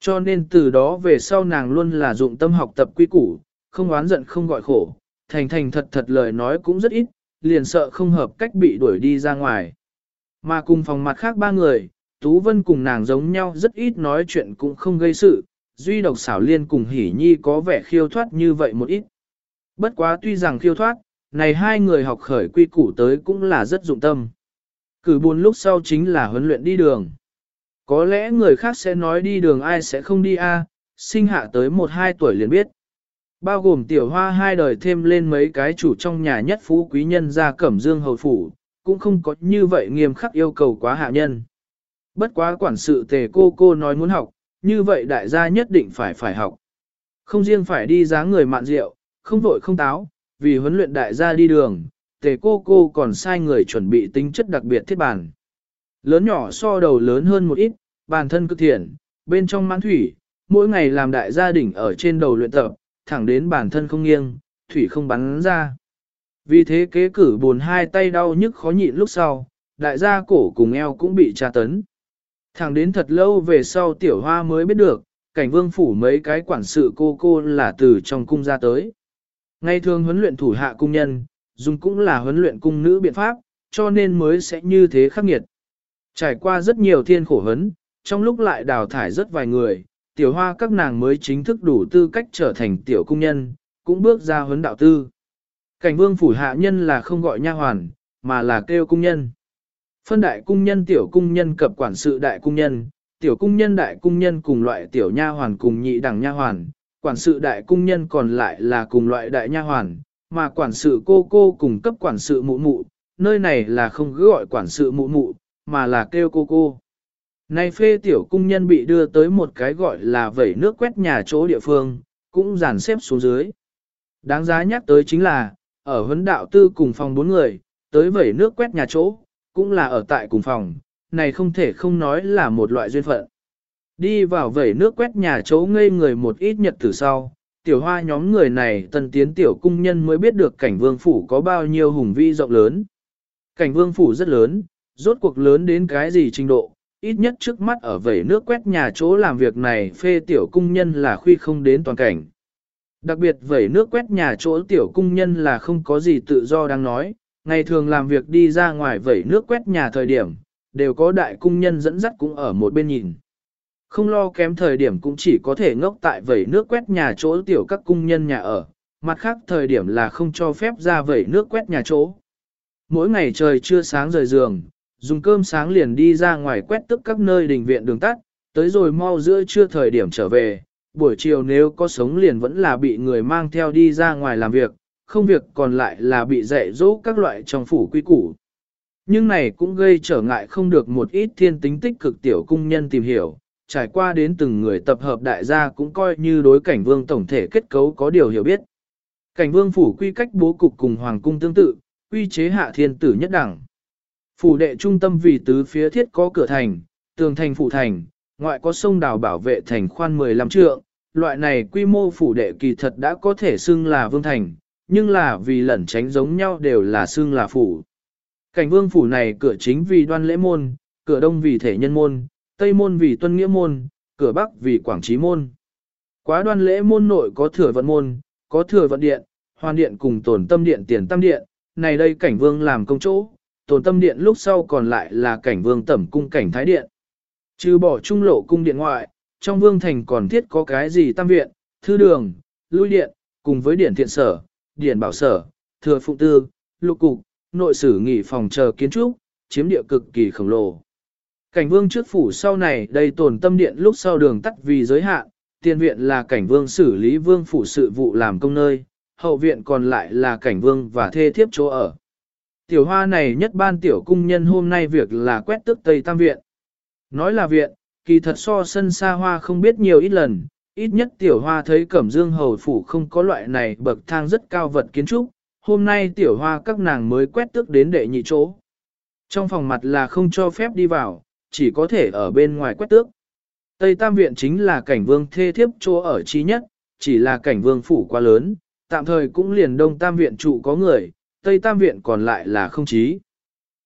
S1: Cho nên từ đó về sau nàng luôn là dụng tâm học tập quy củ, không oán giận không gọi khổ, thành thành thật thật lời nói cũng rất ít, liền sợ không hợp cách bị đuổi đi ra ngoài. Mà cùng phòng mặt khác ba người, Tú Vân cùng nàng giống nhau rất ít nói chuyện cũng không gây sự, duy độc xảo liên cùng hỉ nhi có vẻ khiêu thoát như vậy một ít. Bất quá tuy rằng khiêu thoát, này hai người học khởi quy củ tới cũng là rất dụng tâm. Cử buồn lúc sau chính là huấn luyện đi đường. Có lẽ người khác sẽ nói đi đường ai sẽ không đi a, sinh hạ tới một hai tuổi liền biết. Bao gồm tiểu hoa hai đời thêm lên mấy cái chủ trong nhà nhất phú quý nhân ra cẩm dương hầu phủ, cũng không có như vậy nghiêm khắc yêu cầu quá hạ nhân. Bất quá quản sự tề cô cô nói muốn học, như vậy đại gia nhất định phải phải học. Không riêng phải đi dáng người mạn rượu, không vội không táo, vì huấn luyện đại gia đi đường, tề cô cô còn sai người chuẩn bị tính chất đặc biệt thiết bản. Lớn nhỏ so đầu lớn hơn một ít, bản thân cực thiện, bên trong mãn thủy, mỗi ngày làm đại gia đình ở trên đầu luyện tập, thẳng đến bản thân không nghiêng, thủy không bắn ra. Vì thế kế cử buồn hai tay đau nhức khó nhịn lúc sau, đại gia cổ cùng eo cũng bị tra tấn. Thẳng đến thật lâu về sau tiểu hoa mới biết được, cảnh vương phủ mấy cái quản sự cô cô là từ trong cung ra tới. Ngày thường huấn luyện thủ hạ cung nhân, dùng cũng là huấn luyện cung nữ biện pháp, cho nên mới sẽ như thế khắc nghiệt. Trải qua rất nhiều thiên khổ hấn, trong lúc lại đào thải rất vài người, tiểu hoa các nàng mới chính thức đủ tư cách trở thành tiểu cung nhân, cũng bước ra huấn đạo tư. Cảnh vương phủ hạ nhân là không gọi nha hoàn, mà là kêu cung nhân. Phân đại cung nhân tiểu cung nhân cập quản sự đại cung nhân, tiểu cung nhân đại cung nhân cùng loại tiểu nha hoàn cùng nhị đẳng nha hoàn, quản sự đại cung nhân còn lại là cùng loại đại nha hoàn, mà quản sự cô cô cùng cấp quản sự mụ mụ, nơi này là không cứ gọi quản sự mụ mụ, mà là kêu cô cô. Nay phê tiểu cung nhân bị đưa tới một cái gọi là vẩy nước quét nhà chỗ địa phương, cũng dàn xếp xuống dưới. Đáng giá nhắc tới chính là, ở huấn đạo tư cùng phòng bốn người, tới vẩy nước quét nhà chỗ, cũng là ở tại cùng phòng, này không thể không nói là một loại duyên phận. Đi vào vẩy nước quét nhà chỗ ngây người một ít nhật từ sau, tiểu hoa nhóm người này tân tiến tiểu cung nhân mới biết được cảnh vương phủ có bao nhiêu hùng vi rộng lớn. Cảnh vương phủ rất lớn, rốt cuộc lớn đến cái gì trình độ, ít nhất trước mắt ở vẩy nước quét nhà chỗ làm việc này phê tiểu cung nhân là khuy không đến toàn cảnh. Đặc biệt vẩy nước quét nhà chỗ tiểu cung nhân là không có gì tự do đang nói, ngày thường làm việc đi ra ngoài vẩy nước quét nhà thời điểm, đều có đại cung nhân dẫn dắt cũng ở một bên nhìn. Không lo kém thời điểm cũng chỉ có thể ngốc tại vẩy nước quét nhà chỗ tiểu các cung nhân nhà ở, mặt khác thời điểm là không cho phép ra vẩy nước quét nhà chỗ. Mỗi ngày trời chưa sáng rời giường, dùng cơm sáng liền đi ra ngoài quét tức các nơi đình viện đường tắt, tới rồi mau giữa trưa thời điểm trở về, buổi chiều nếu có sống liền vẫn là bị người mang theo đi ra ngoài làm việc, không việc còn lại là bị dạy dỗ các loại trong phủ quy củ. Nhưng này cũng gây trở ngại không được một ít thiên tính tích cực tiểu cung nhân tìm hiểu, trải qua đến từng người tập hợp đại gia cũng coi như đối cảnh vương tổng thể kết cấu có điều hiểu biết. Cảnh vương phủ quy cách bố cục cùng hoàng cung tương tự, quy chế hạ thiên tử nhất đẳng. Phủ đệ trung tâm vì tứ phía thiết có cửa thành, tường thành phủ thành, ngoại có sông đào bảo vệ thành khoan 15 trượng, loại này quy mô phủ đệ kỳ thật đã có thể xưng là vương thành, nhưng là vì lẩn tránh giống nhau đều là xưng là phủ. Cảnh vương phủ này cửa chính vì đoan lễ môn, cửa đông vì thể nhân môn, tây môn vì tuân nghĩa môn, cửa bắc vì quảng trí môn. Quá đoan lễ môn nội có thừa vận môn, có thừa vận điện, hoàn điện cùng tổn tâm điện tiền tâm điện, này đây cảnh vương làm công chỗ, tổn tâm điện lúc sau còn lại là cảnh vương tẩm cung cảnh thái điện. Trừ bỏ trung lộ cung điện ngoại, trong vương thành còn thiết có cái gì tam viện, thư đường, lui điện, cùng với điện thiện sở, điện bảo sở, thừa phụ tư, lục cục, nội sử nghỉ phòng chờ kiến trúc, chiếm địa cực kỳ khổng lồ. Cảnh vương trước phủ sau này đây tồn tâm điện lúc sau đường tắt vì giới hạn, tiền viện là cảnh vương xử lý vương phủ sự vụ làm công nơi, hậu viện còn lại là cảnh vương và thê thiếp chỗ ở. Tiểu hoa này nhất ban tiểu cung nhân hôm nay việc là quét tức Tây Tam Viện. Nói là viện, kỳ thật so sân xa hoa không biết nhiều ít lần, ít nhất tiểu hoa thấy cẩm dương hầu phủ không có loại này bậc thang rất cao vật kiến trúc, hôm nay tiểu hoa các nàng mới quét tức đến đệ nhị chỗ. Trong phòng mặt là không cho phép đi vào, chỉ có thể ở bên ngoài quét tước. Tây Tam Viện chính là cảnh vương thê thiếp chỗ ở trí nhất, chỉ là cảnh vương phủ quá lớn, tạm thời cũng liền đông Tam Viện trụ có người, Tây Tam Viện còn lại là không chí.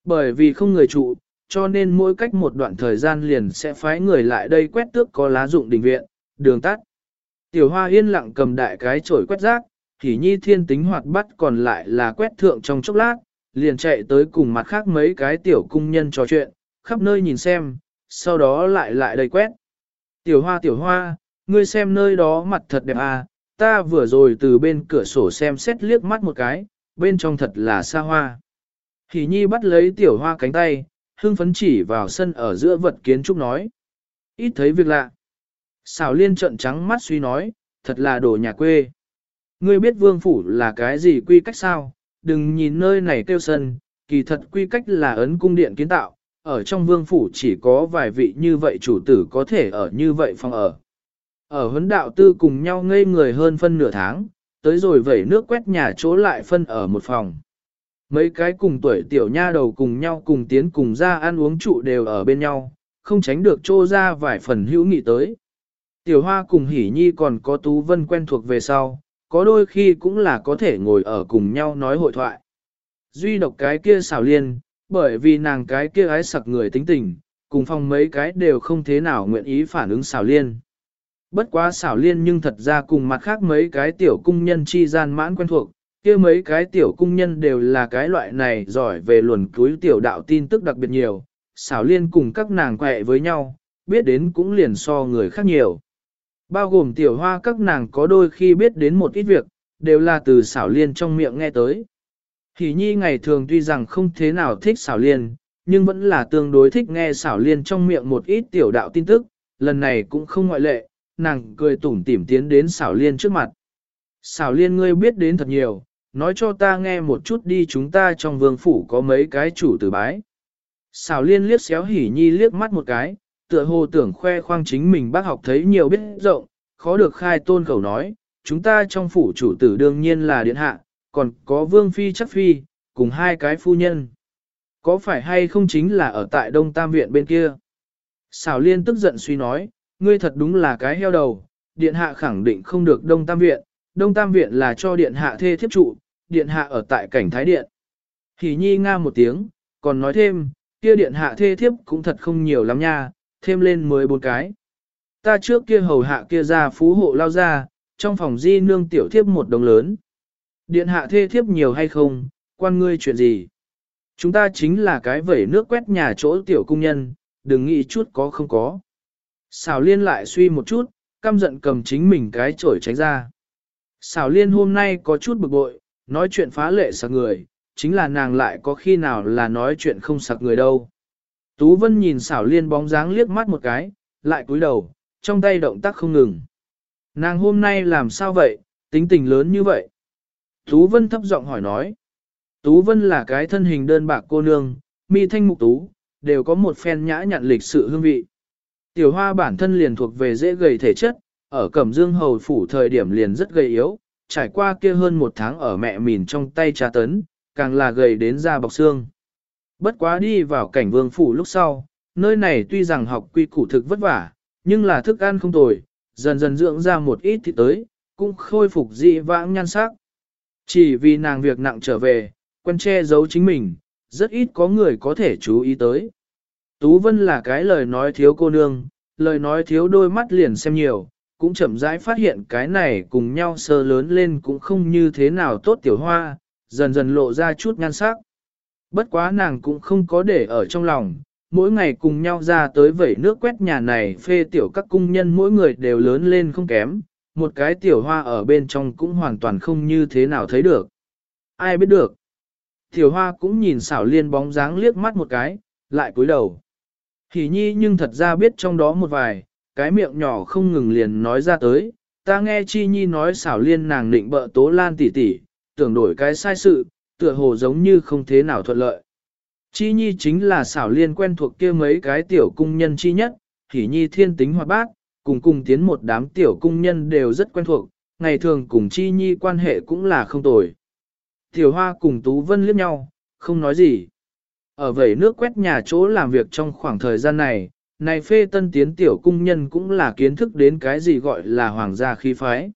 S1: Bởi vì không người trụ, cho nên mỗi cách một đoạn thời gian liền sẽ phái người lại đây quét tước có lá dụng đình viện, đường tắt. Tiểu hoa yên lặng cầm đại cái chổi quét rác, thì nhi thiên tính hoạt bắt còn lại là quét thượng trong chốc lát, liền chạy tới cùng mặt khác mấy cái tiểu cung nhân trò chuyện, khắp nơi nhìn xem, sau đó lại lại đầy quét. Tiểu hoa tiểu hoa, ngươi xem nơi đó mặt thật đẹp à, ta vừa rồi từ bên cửa sổ xem xét liếc mắt một cái, bên trong thật là xa hoa. Hỷ nhi bắt lấy tiểu hoa cánh tay, hưng phấn chỉ vào sân ở giữa vật kiến trúc nói. Ít thấy việc lạ. Xảo liên trận trắng mắt suy nói, thật là đồ nhà quê. Ngươi biết vương phủ là cái gì quy cách sao, đừng nhìn nơi này kêu sân, kỳ thật quy cách là ấn cung điện kiến tạo, ở trong vương phủ chỉ có vài vị như vậy chủ tử có thể ở như vậy phòng ở. Ở huấn đạo tư cùng nhau ngây người hơn phân nửa tháng, tới rồi vẩy nước quét nhà chỗ lại phân ở một phòng. Mấy cái cùng tuổi tiểu nha đầu cùng nhau cùng tiến cùng ra ăn uống trụ đều ở bên nhau, không tránh được trô ra vài phần hữu nghị tới. Tiểu hoa cùng hỉ nhi còn có tú vân quen thuộc về sau, có đôi khi cũng là có thể ngồi ở cùng nhau nói hội thoại. Duy độc cái kia xảo liên, bởi vì nàng cái kia ái sặc người tính tình, cùng phòng mấy cái đều không thế nào nguyện ý phản ứng xảo liên. Bất quá xảo liên nhưng thật ra cùng mặt khác mấy cái tiểu cung nhân chi gian mãn quen thuộc, kia mấy cái tiểu cung nhân đều là cái loại này giỏi về luồn cúi tiểu đạo tin tức đặc biệt nhiều, xảo liên cùng các nàng quẹ với nhau, biết đến cũng liền so người khác nhiều. Bao gồm tiểu hoa các nàng có đôi khi biết đến một ít việc, đều là từ xảo liên trong miệng nghe tới. Hỷ nhi ngày thường tuy rằng không thế nào thích xảo liên, nhưng vẫn là tương đối thích nghe xảo liên trong miệng một ít tiểu đạo tin tức, lần này cũng không ngoại lệ, nàng cười tủm tỉm tiến đến xảo liên trước mặt. Xảo liên ngươi biết đến thật nhiều, nói cho ta nghe một chút đi chúng ta trong vương phủ có mấy cái chủ tử bái. Xảo liên liếc xéo hỉ nhi liếc mắt một cái, tựa hồ tưởng khoe khoang chính mình bác học thấy nhiều biết rộng, khó được khai tôn khẩu nói, chúng ta trong phủ chủ tử đương nhiên là điện hạ, còn có vương phi chắc phi, cùng hai cái phu nhân. Có phải hay không chính là ở tại Đông Tam Viện bên kia? Xảo liên tức giận suy nói, ngươi thật đúng là cái heo đầu, điện hạ khẳng định không được Đông Tam Viện, Đông Tam Viện là cho điện hạ thê thiếp trụ, điện hạ ở tại cảnh thái điện. Hỉ nhi nga một tiếng, còn nói thêm, kia điện hạ thê thiếp cũng thật không nhiều lắm nha, thêm lên mới bốn cái. Ta trước kia hầu hạ kia ra phú hộ lao ra, trong phòng di nương tiểu thiếp một đồng lớn. Điện hạ thê thiếp nhiều hay không, quan ngươi chuyện gì? Chúng ta chính là cái vẩy nước quét nhà chỗ tiểu cung nhân, đừng nghĩ chút có không có. Xảo liên lại suy một chút, căm giận cầm chính mình cái chổi tránh ra. Xảo liên hôm nay có chút bực bội, nói chuyện phá lệ sạc người, chính là nàng lại có khi nào là nói chuyện không sạc người đâu. Tú Vân nhìn xảo liên bóng dáng liếc mắt một cái, lại cúi đầu, trong tay động tác không ngừng. Nàng hôm nay làm sao vậy, tính tình lớn như vậy? Tú Vân thấp giọng hỏi nói. Tú Vân là cái thân hình đơn bạc cô nương, mi thanh mục tú, đều có một phen nhã nhặn lịch sự hương vị. Tiểu hoa bản thân liền thuộc về dễ gầy thể chất, ở Cẩm Dương Hầu Phủ thời điểm liền rất gầy yếu, trải qua kia hơn một tháng ở mẹ mìn trong tay trà tấn, càng là gầy đến da bọc xương. Bất quá đi vào cảnh vương phủ lúc sau, nơi này tuy rằng học quy củ thực vất vả, nhưng là thức ăn không tồi, dần dần dưỡng ra một ít thì tới, cũng khôi phục dị vãng nhan sắc. Chỉ vì nàng việc nặng trở về, quen che giấu chính mình, rất ít có người có thể chú ý tới. Tú Vân là cái lời nói thiếu cô nương, lời nói thiếu đôi mắt liền xem nhiều, cũng chậm rãi phát hiện cái này cùng nhau sơ lớn lên cũng không như thế nào tốt tiểu hoa, dần dần lộ ra chút nhan sắc. Bất quá nàng cũng không có để ở trong lòng, mỗi ngày cùng nhau ra tới vẩy nước quét nhà này phê tiểu các cung nhân mỗi người đều lớn lên không kém, một cái tiểu hoa ở bên trong cũng hoàn toàn không như thế nào thấy được. Ai biết được. Tiểu hoa cũng nhìn xảo liên bóng dáng liếc mắt một cái, lại cúi đầu. Hỉ nhi nhưng thật ra biết trong đó một vài, cái miệng nhỏ không ngừng liền nói ra tới, ta nghe chi nhi nói xảo liên nàng định bợ tố lan tỷ tỷ, tưởng đổi cái sai sự, tựa hồ giống như không thế nào thuận lợi. Chi nhi chính là xảo liên quen thuộc kia mấy cái tiểu cung nhân chi nhất, hỉ nhi thiên tính hoạt bát, cùng cùng tiến một đám tiểu cung nhân đều rất quen thuộc, ngày thường cùng chi nhi quan hệ cũng là không tồi. Tiểu hoa cùng Tú Vân liếc nhau, không nói gì. Ở vẩy nước quét nhà chỗ làm việc trong khoảng thời gian này, này phê tân tiến tiểu cung nhân cũng là kiến thức đến cái gì gọi là hoàng gia khí phái.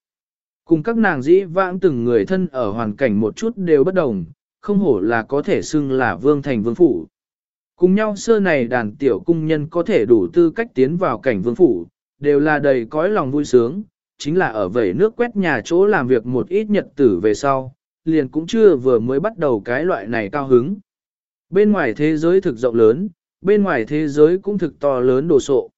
S1: Cùng các nàng dĩ vãng từng người thân ở hoàn cảnh một chút đều bất đồng, không hổ là có thể xưng là vương thành vương phủ. Cùng nhau sơ này đàn tiểu cung nhân có thể đủ tư cách tiến vào cảnh vương phủ, đều là đầy cõi lòng vui sướng, chính là ở vẩy nước quét nhà chỗ làm việc một ít nhật tử về sau, liền cũng chưa vừa mới bắt đầu cái loại này cao hứng. Bên ngoài thế giới thực rộng lớn, bên ngoài thế giới cũng thực to lớn đồ sộ.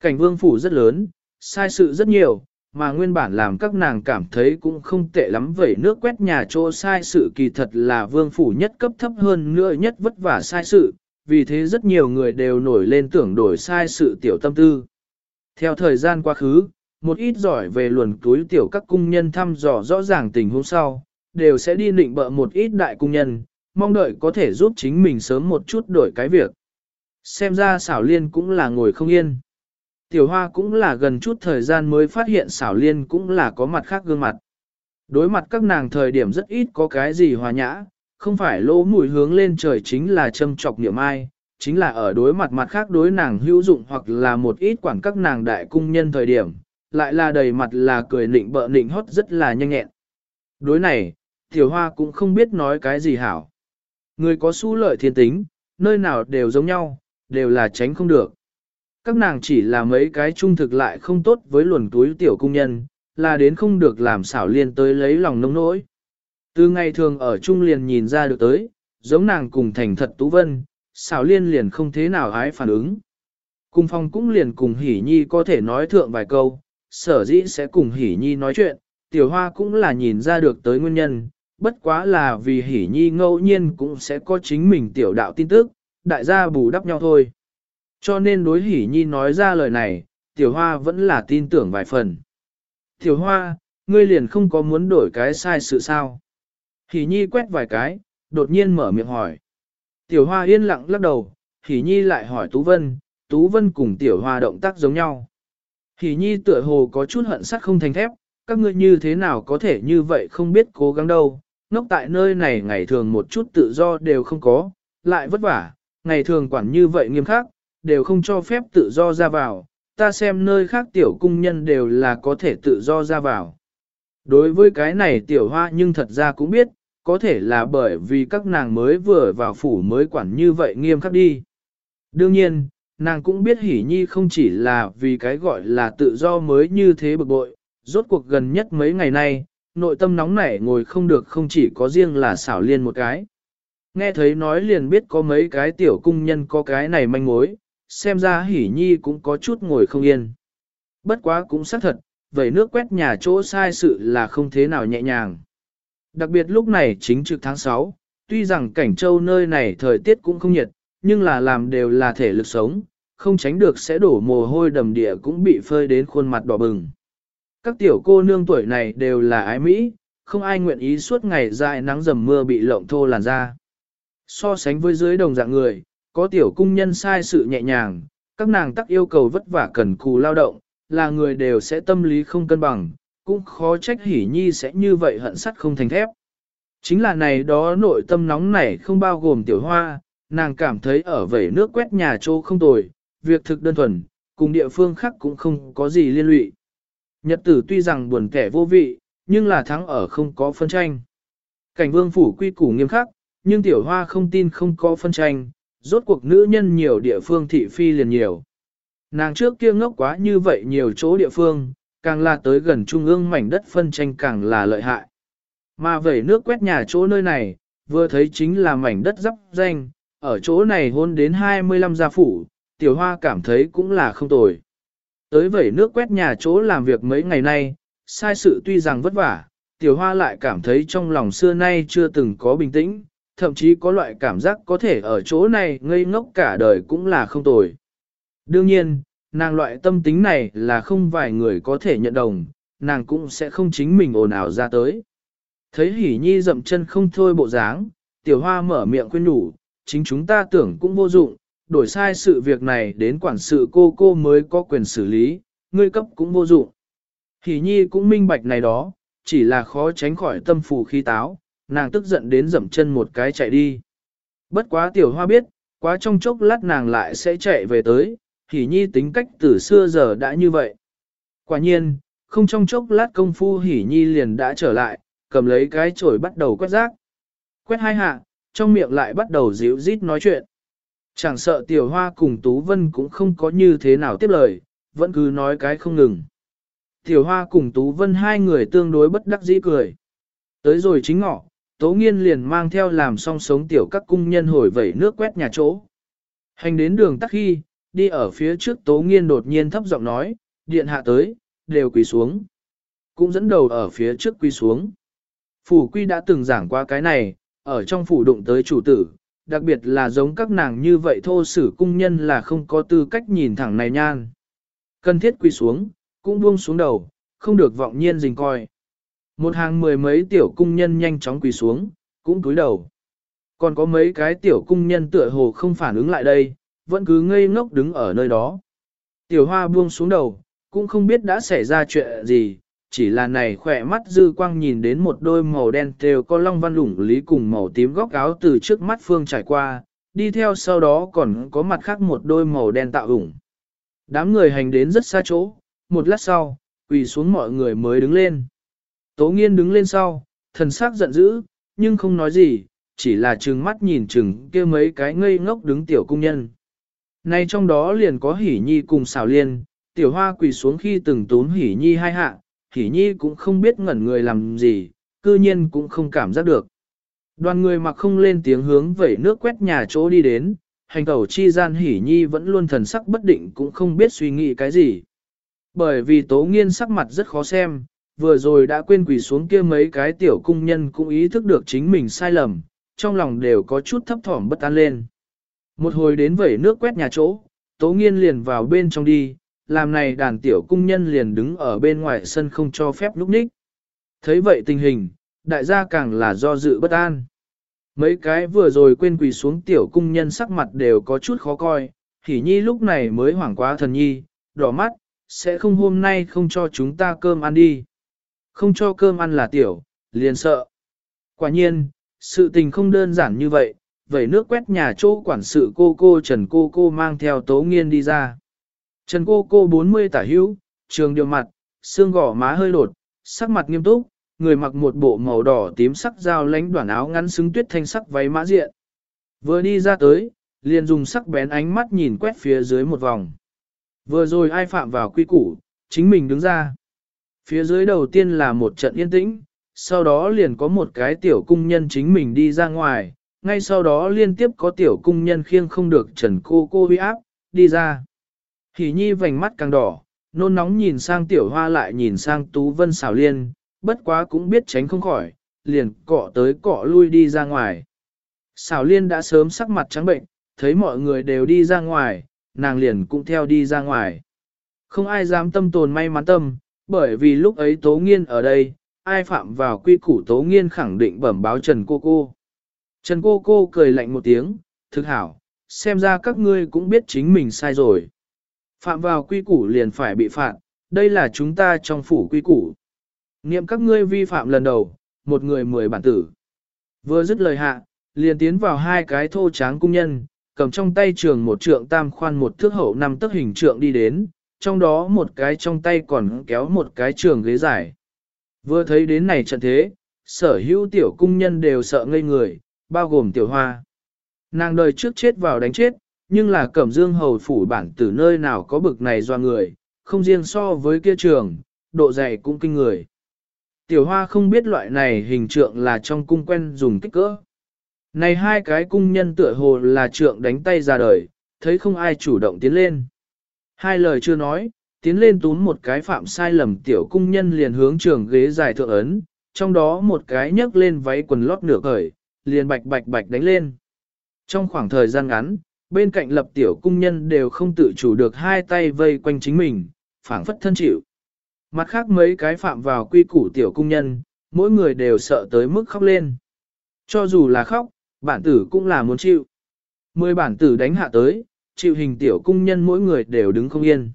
S1: Cảnh vương phủ rất lớn, sai sự rất nhiều, mà nguyên bản làm các nàng cảm thấy cũng không tệ lắm vậy nước quét nhà chỗ sai sự kỳ thật là vương phủ nhất cấp thấp hơn nữa nhất vất vả sai sự, vì thế rất nhiều người đều nổi lên tưởng đổi sai sự tiểu tâm tư. Theo thời gian quá khứ, một ít giỏi về luồn túi tiểu các cung nhân thăm dò rõ ràng tình huống sau, đều sẽ đi định bợ một ít đại cung nhân, mong đợi có thể giúp chính mình sớm một chút đổi cái việc. Xem ra xảo liên cũng là ngồi không yên. Tiểu hoa cũng là gần chút thời gian mới phát hiện xảo liên cũng là có mặt khác gương mặt. Đối mặt các nàng thời điểm rất ít có cái gì hòa nhã, không phải lỗ mũi hướng lên trời chính là châm trọc niệm ai, chính là ở đối mặt mặt khác đối nàng hữu dụng hoặc là một ít quản các nàng đại cung nhân thời điểm, lại là đầy mặt là cười nịnh bợ nịnh hót rất là nhanh nhẹn. Đối này, tiểu hoa cũng không biết nói cái gì hảo. Người có su lợi thiên tính, nơi nào đều giống nhau, đều là tránh không được. Các nàng chỉ là mấy cái trung thực lại không tốt với luồn túi tiểu cung nhân, là đến không được làm xảo liên tới lấy lòng nông nỗi. Từ ngày thường ở trung liền nhìn ra được tới, giống nàng cùng thành thật tú vân, xảo liên liền không thế nào hái phản ứng. Cùng phong cũng liền cùng hỉ nhi có thể nói thượng vài câu, sở dĩ sẽ cùng hỉ nhi nói chuyện, tiểu hoa cũng là nhìn ra được tới nguyên nhân, bất quá là vì hỉ nhi ngẫu nhiên cũng sẽ có chính mình tiểu đạo tin tức, đại gia bù đắp nhau thôi. Cho nên đối hỉ nhi nói ra lời này, tiểu hoa vẫn là tin tưởng vài phần. Tiểu hoa, ngươi liền không có muốn đổi cái sai sự sao. Hỉ nhi quét vài cái, đột nhiên mở miệng hỏi. Tiểu hoa yên lặng lắc đầu, hỉ nhi lại hỏi Tú Vân, Tú Vân cùng tiểu hoa động tác giống nhau. Hỉ nhi tựa hồ có chút hận sắt không thành thép, các ngươi như thế nào có thể như vậy không biết cố gắng đâu, ngốc tại nơi này ngày thường một chút tự do đều không có, lại vất vả, ngày thường quản như vậy nghiêm khắc, đều không cho phép tự do ra vào, ta xem nơi khác tiểu cung nhân đều là có thể tự do ra vào. Đối với cái này tiểu hoa nhưng thật ra cũng biết, có thể là bởi vì các nàng mới vừa vào phủ mới quản như vậy nghiêm khắc đi. Đương nhiên, nàng cũng biết hỉ nhi không chỉ là vì cái gọi là tự do mới như thế bực bội, rốt cuộc gần nhất mấy ngày nay, nội tâm nóng nảy ngồi không được không chỉ có riêng là xảo liên một cái. Nghe thấy nói liền biết có mấy cái tiểu cung nhân có cái này manh mối, xem ra hỉ nhi cũng có chút ngồi không yên. Bất quá cũng xác thật, vậy nước quét nhà chỗ sai sự là không thế nào nhẹ nhàng. Đặc biệt lúc này chính trực tháng 6, tuy rằng cảnh châu nơi này thời tiết cũng không nhiệt, nhưng là làm đều là thể lực sống, không tránh được sẽ đổ mồ hôi đầm địa cũng bị phơi đến khuôn mặt đỏ bừng. Các tiểu cô nương tuổi này đều là ái Mỹ, không ai nguyện ý suốt ngày dài nắng dầm mưa bị lộng thô làn da. So sánh với dưới đồng dạng người, có tiểu cung nhân sai sự nhẹ nhàng, các nàng tắc yêu cầu vất vả cần cù lao động, là người đều sẽ tâm lý không cân bằng, cũng khó trách hỉ nhi sẽ như vậy hận sắt không thành thép. Chính là này đó nội tâm nóng này không bao gồm tiểu hoa, nàng cảm thấy ở vẩy nước quét nhà trô không tồi, việc thực đơn thuần, cùng địa phương khác cũng không có gì liên lụy. Nhật tử tuy rằng buồn kẻ vô vị, nhưng là thắng ở không có phân tranh. Cảnh vương phủ quy củ nghiêm khắc, nhưng tiểu hoa không tin không có phân tranh, rốt cuộc nữ nhân nhiều địa phương thị phi liền nhiều. Nàng trước kia ngốc quá như vậy nhiều chỗ địa phương, càng là tới gần trung ương mảnh đất phân tranh càng là lợi hại. Mà vẩy nước quét nhà chỗ nơi này, vừa thấy chính là mảnh đất dắp danh, ở chỗ này hôn đến 25 gia phủ, tiểu hoa cảm thấy cũng là không tồi. Tới vẩy nước quét nhà chỗ làm việc mấy ngày nay, sai sự tuy rằng vất vả, tiểu hoa lại cảm thấy trong lòng xưa nay chưa từng có bình tĩnh, thậm chí có loại cảm giác có thể ở chỗ này ngây ngốc cả đời cũng là không tồi. Đương nhiên, nàng loại tâm tính này là không vài người có thể nhận đồng, nàng cũng sẽ không chính mình ồn ào ra tới. Thấy hỉ nhi dậm chân không thôi bộ dáng, tiểu hoa mở miệng khuyên nhủ, chính chúng ta tưởng cũng vô dụng, đổi sai sự việc này đến quản sự cô cô mới có quyền xử lý, ngươi cấp cũng vô dụng. Hỉ nhi cũng minh bạch này đó, chỉ là khó tránh khỏi tâm phù khí táo, nàng tức giận đến dậm chân một cái chạy đi. Bất quá tiểu hoa biết, quá trong chốc lát nàng lại sẽ chạy về tới, hỉ nhi tính cách từ xưa giờ đã như vậy. Quả nhiên, không trong chốc lát công phu hỉ nhi liền đã trở lại, cầm lấy cái chổi bắt đầu quét rác. Quét hai hạ, trong miệng lại bắt đầu díu rít nói chuyện. Chẳng sợ tiểu hoa cùng Tú Vân cũng không có như thế nào tiếp lời, vẫn cứ nói cái không ngừng. Tiểu hoa cùng Tú Vân hai người tương đối bất đắc dĩ cười. Tới rồi chính ngọ, Tố Nghiên liền mang theo làm song sống tiểu các cung nhân hồi vẩy nước quét nhà chỗ. Hành đến đường tắc khi, đi ở phía trước Tố Nghiên đột nhiên thấp giọng nói, điện hạ tới, đều quỳ xuống. Cũng dẫn đầu ở phía trước quỳ xuống. Phủ quy đã từng giảng qua cái này, ở trong phủ đụng tới chủ tử, đặc biệt là giống các nàng như vậy thô sử cung nhân là không có tư cách nhìn thẳng này nhan. Cần thiết quỳ xuống, cũng buông xuống đầu, không được vọng nhiên dình coi. Một hàng mười mấy tiểu cung nhân nhanh chóng quỳ xuống, cũng cúi đầu. Còn có mấy cái tiểu cung nhân tựa hồ không phản ứng lại đây, vẫn cứ ngây ngốc đứng ở nơi đó. Tiểu hoa buông xuống đầu, cũng không biết đã xảy ra chuyện gì, chỉ là này khỏe mắt dư quang nhìn đến một đôi màu đen đều có long văn lủng lý cùng màu tím góc áo từ trước mắt phương trải qua, đi theo sau đó còn có mặt khác một đôi màu đen tạo ủng. Đám người hành đến rất xa chỗ, một lát sau, quỳ xuống mọi người mới đứng lên. Tố nghiên đứng lên sau, thần sắc giận dữ, nhưng không nói gì, chỉ là trừng mắt nhìn chừng kia mấy cái ngây ngốc đứng tiểu cung nhân. Nay trong đó liền có hỉ nhi cùng xảo liên, tiểu hoa quỳ xuống khi từng tốn hỉ nhi hai hạ, hỉ nhi cũng không biết ngẩn người làm gì, cư nhiên cũng không cảm giác được. Đoàn người mặc không lên tiếng hướng vẩy nước quét nhà chỗ đi đến, hành tẩu chi gian hỉ nhi vẫn luôn thần sắc bất định cũng không biết suy nghĩ cái gì. Bởi vì tố nghiên sắc mặt rất khó xem, vừa rồi đã quên quỳ xuống kia mấy cái tiểu cung nhân cũng ý thức được chính mình sai lầm, trong lòng đều có chút thấp thỏm bất an lên. Một hồi đến vẩy nước quét nhà chỗ, tố nghiên liền vào bên trong đi, làm này đàn tiểu cung nhân liền đứng ở bên ngoài sân không cho phép lúc ních. Thấy vậy tình hình, đại gia càng là do dự bất an. Mấy cái vừa rồi quên quỳ xuống tiểu cung nhân sắc mặt đều có chút khó coi, hỉ nhi lúc này mới hoảng quá thần nhi, đỏ mắt, sẽ không hôm nay không cho chúng ta cơm ăn đi. Không cho cơm ăn là tiểu, liền sợ. Quả nhiên, sự tình không đơn giản như vậy, vẩy nước quét nhà chỗ quản sự cô cô Trần cô cô mang theo tố nghiên đi ra. Trần cô cô 40 tả hữu, trường điều mặt, xương gỏ má hơi đột, sắc mặt nghiêm túc, người mặc một bộ màu đỏ tím sắc dao lánh đoạn áo ngắn xứng tuyết thanh sắc váy mã diện. Vừa đi ra tới, liền dùng sắc bén ánh mắt nhìn quét phía dưới một vòng. Vừa rồi ai phạm vào quy củ, chính mình đứng ra. Phía dưới đầu tiên là một trận yên tĩnh, sau đó liền có một cái tiểu cung nhân chính mình đi ra ngoài, ngay sau đó liên tiếp có tiểu cung nhân khiêng không được trần cô cô huy áp, đi ra. Hỷ nhi vành mắt càng đỏ, nôn nóng nhìn sang tiểu hoa lại nhìn sang tú vân xảo liên, bất quá cũng biết tránh không khỏi, liền cọ tới cọ lui đi ra ngoài. Xảo liên đã sớm sắc mặt trắng bệnh, thấy mọi người đều đi ra ngoài, nàng liền cũng theo đi ra ngoài. Không ai dám tâm tồn may mắn tâm, bởi vì lúc ấy Tố Nghiên ở đây, ai phạm vào quy củ Tố Nghiên khẳng định bẩm báo Trần Cô Cô. Trần Cô Cô cười lạnh một tiếng, thực hảo, xem ra các ngươi cũng biết chính mình sai rồi. Phạm vào quy củ liền phải bị phạt, đây là chúng ta trong phủ quy củ. Niệm các ngươi vi phạm lần đầu, một người mười bản tử. Vừa dứt lời hạ, liền tiến vào hai cái thô tráng cung nhân, cầm trong tay trường một trượng tam khoan một thước hậu năm tấc hình trượng đi đến, trong đó một cái trong tay còn kéo một cái trường ghế dài. Vừa thấy đến này trận thế, sở hữu tiểu cung nhân đều sợ ngây người, bao gồm tiểu hoa. Nàng đời trước chết vào đánh chết, nhưng là cẩm dương hầu phủ bản từ nơi nào có bực này do người, không riêng so với kia trường, độ dày cũng kinh người. Tiểu hoa không biết loại này hình trượng là trong cung quen dùng kích cỡ. Này hai cái cung nhân tựa hồ là trượng đánh tay ra đời, thấy không ai chủ động tiến lên. Hai lời chưa nói, tiến lên tún một cái phạm sai lầm tiểu cung nhân liền hướng trường ghế dài thượng ấn, trong đó một cái nhấc lên váy quần lót nửa cởi, liền bạch bạch bạch đánh lên. Trong khoảng thời gian ngắn, bên cạnh lập tiểu cung nhân đều không tự chủ được hai tay vây quanh chính mình, phảng phất thân chịu. Mặt khác mấy cái phạm vào quy củ tiểu cung nhân, mỗi người đều sợ tới mức khóc lên. Cho dù là khóc, bản tử cũng là muốn chịu. Mười bản tử đánh hạ tới, chịu hình tiểu cung nhân mỗi người đều đứng không yên.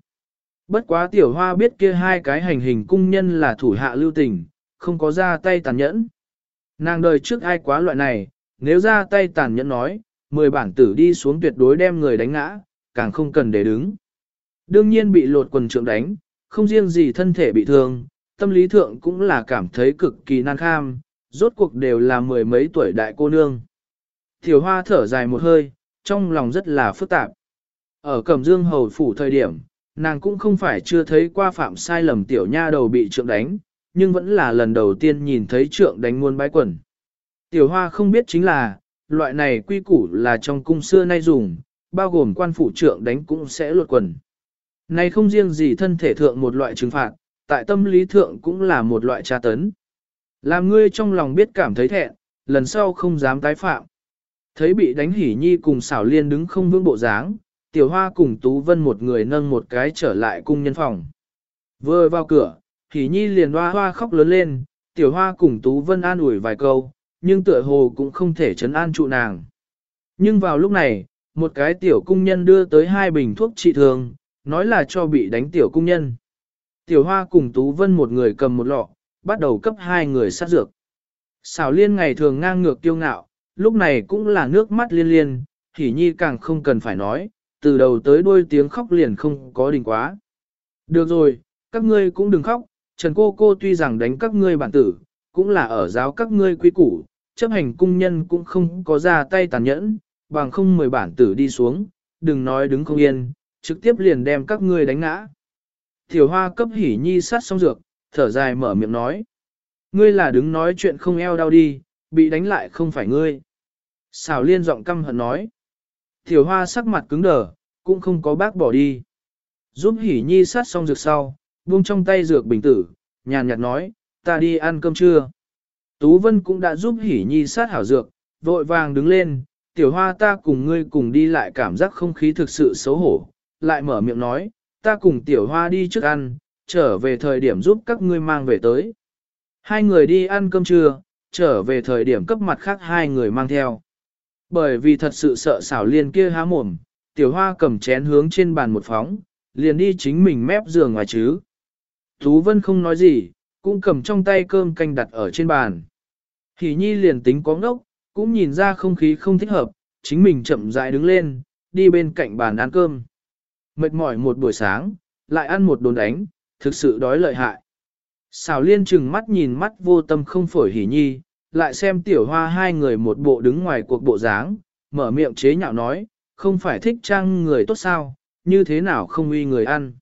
S1: Bất quá tiểu hoa biết kia hai cái hành hình cung nhân là thủ hạ lưu tình, không có ra tay tàn nhẫn. Nàng đời trước ai quá loại này, nếu ra tay tàn nhẫn nói, mười bản tử đi xuống tuyệt đối đem người đánh ngã, càng không cần để đứng. Đương nhiên bị lột quần trượng đánh, không riêng gì thân thể bị thương, tâm lý thượng cũng là cảm thấy cực kỳ nan kham, rốt cuộc đều là mười mấy tuổi đại cô nương. Thiểu hoa thở dài một hơi, trong lòng rất là phức tạp. Ở Cẩm Dương Hầu Phủ thời điểm, nàng cũng không phải chưa thấy qua phạm sai lầm tiểu nha đầu bị trượng đánh, nhưng vẫn là lần đầu tiên nhìn thấy trượng đánh muôn bái quần. Tiểu hoa không biết chính là, loại này quy củ là trong cung xưa nay dùng, bao gồm quan phụ trượng đánh cũng sẽ luật quần. Này không riêng gì thân thể thượng một loại trừng phạt, tại tâm lý thượng cũng là một loại tra tấn. Làm ngươi trong lòng biết cảm thấy thẹn, lần sau không dám tái phạm. Thấy bị đánh hỉ nhi cùng xảo liên đứng không vững bộ dáng, tiểu hoa cùng Tú Vân một người nâng một cái trở lại cung nhân phòng. Vừa vào cửa, hỉ nhi liền hoa hoa khóc lớn lên, tiểu hoa cùng Tú Vân an ủi vài câu, nhưng tựa hồ cũng không thể chấn an trụ nàng. Nhưng vào lúc này, một cái tiểu cung nhân đưa tới hai bình thuốc trị thương, nói là cho bị đánh tiểu cung nhân. Tiểu hoa cùng Tú Vân một người cầm một lọ, bắt đầu cấp hai người sát dược. Xảo liên ngày thường ngang ngược tiêu ngạo, lúc này cũng là nước mắt liên liên, hỉ nhi càng không cần phải nói, từ đầu tới đuôi tiếng khóc liền không có đình quá. Được rồi, các ngươi cũng đừng khóc, Trần cô cô tuy rằng đánh các ngươi bản tử, cũng là ở giáo các ngươi quý củ, chấp hành cung nhân cũng không có ra tay tàn nhẫn, bằng không mười bản tử đi xuống, đừng nói đứng không yên, trực tiếp liền đem các ngươi đánh ngã. Tiểu hoa cấp hỉ nhi sát xong dược, thở dài mở miệng nói. Ngươi là đứng nói chuyện không eo đau đi, bị đánh lại không phải ngươi. Xảo liên giọng căm hận nói. Tiểu hoa sắc mặt cứng đờ, cũng không có bác bỏ đi. Giúp hỉ nhi sát xong dược sau, buông trong tay dược bình tử, nhàn nhạt nói, ta đi ăn cơm trưa. Tú Vân cũng đã giúp hỉ nhi sát hảo dược, vội vàng đứng lên, tiểu hoa ta cùng ngươi cùng đi lại cảm giác không khí thực sự xấu hổ, lại mở miệng nói, ta cùng tiểu hoa đi trước ăn, trở về thời điểm giúp các ngươi mang về tới. Hai người đi ăn cơm trưa, trở về thời điểm cấp mặt khác hai người mang theo. Bởi vì thật sự sợ xảo liên kia há mồm, tiểu hoa cầm chén hướng trên bàn một phóng, liền đi chính mình mép giường ngoài chứ. Tú Vân không nói gì, cũng cầm trong tay cơm canh đặt ở trên bàn. Hỷ nhi liền tính có ngốc, cũng nhìn ra không khí không thích hợp, chính mình chậm rãi đứng lên, đi bên cạnh bàn ăn cơm. Mệt mỏi một buổi sáng, lại ăn một đồn đánh, thực sự đói lợi hại. Xào liên chừng mắt nhìn mắt vô tâm không phổi hỉ nhi, lại xem tiểu hoa hai người một bộ đứng ngoài cuộc bộ dáng, mở miệng chế nhạo nói, không phải thích trang người tốt sao, như thế nào không uy người ăn.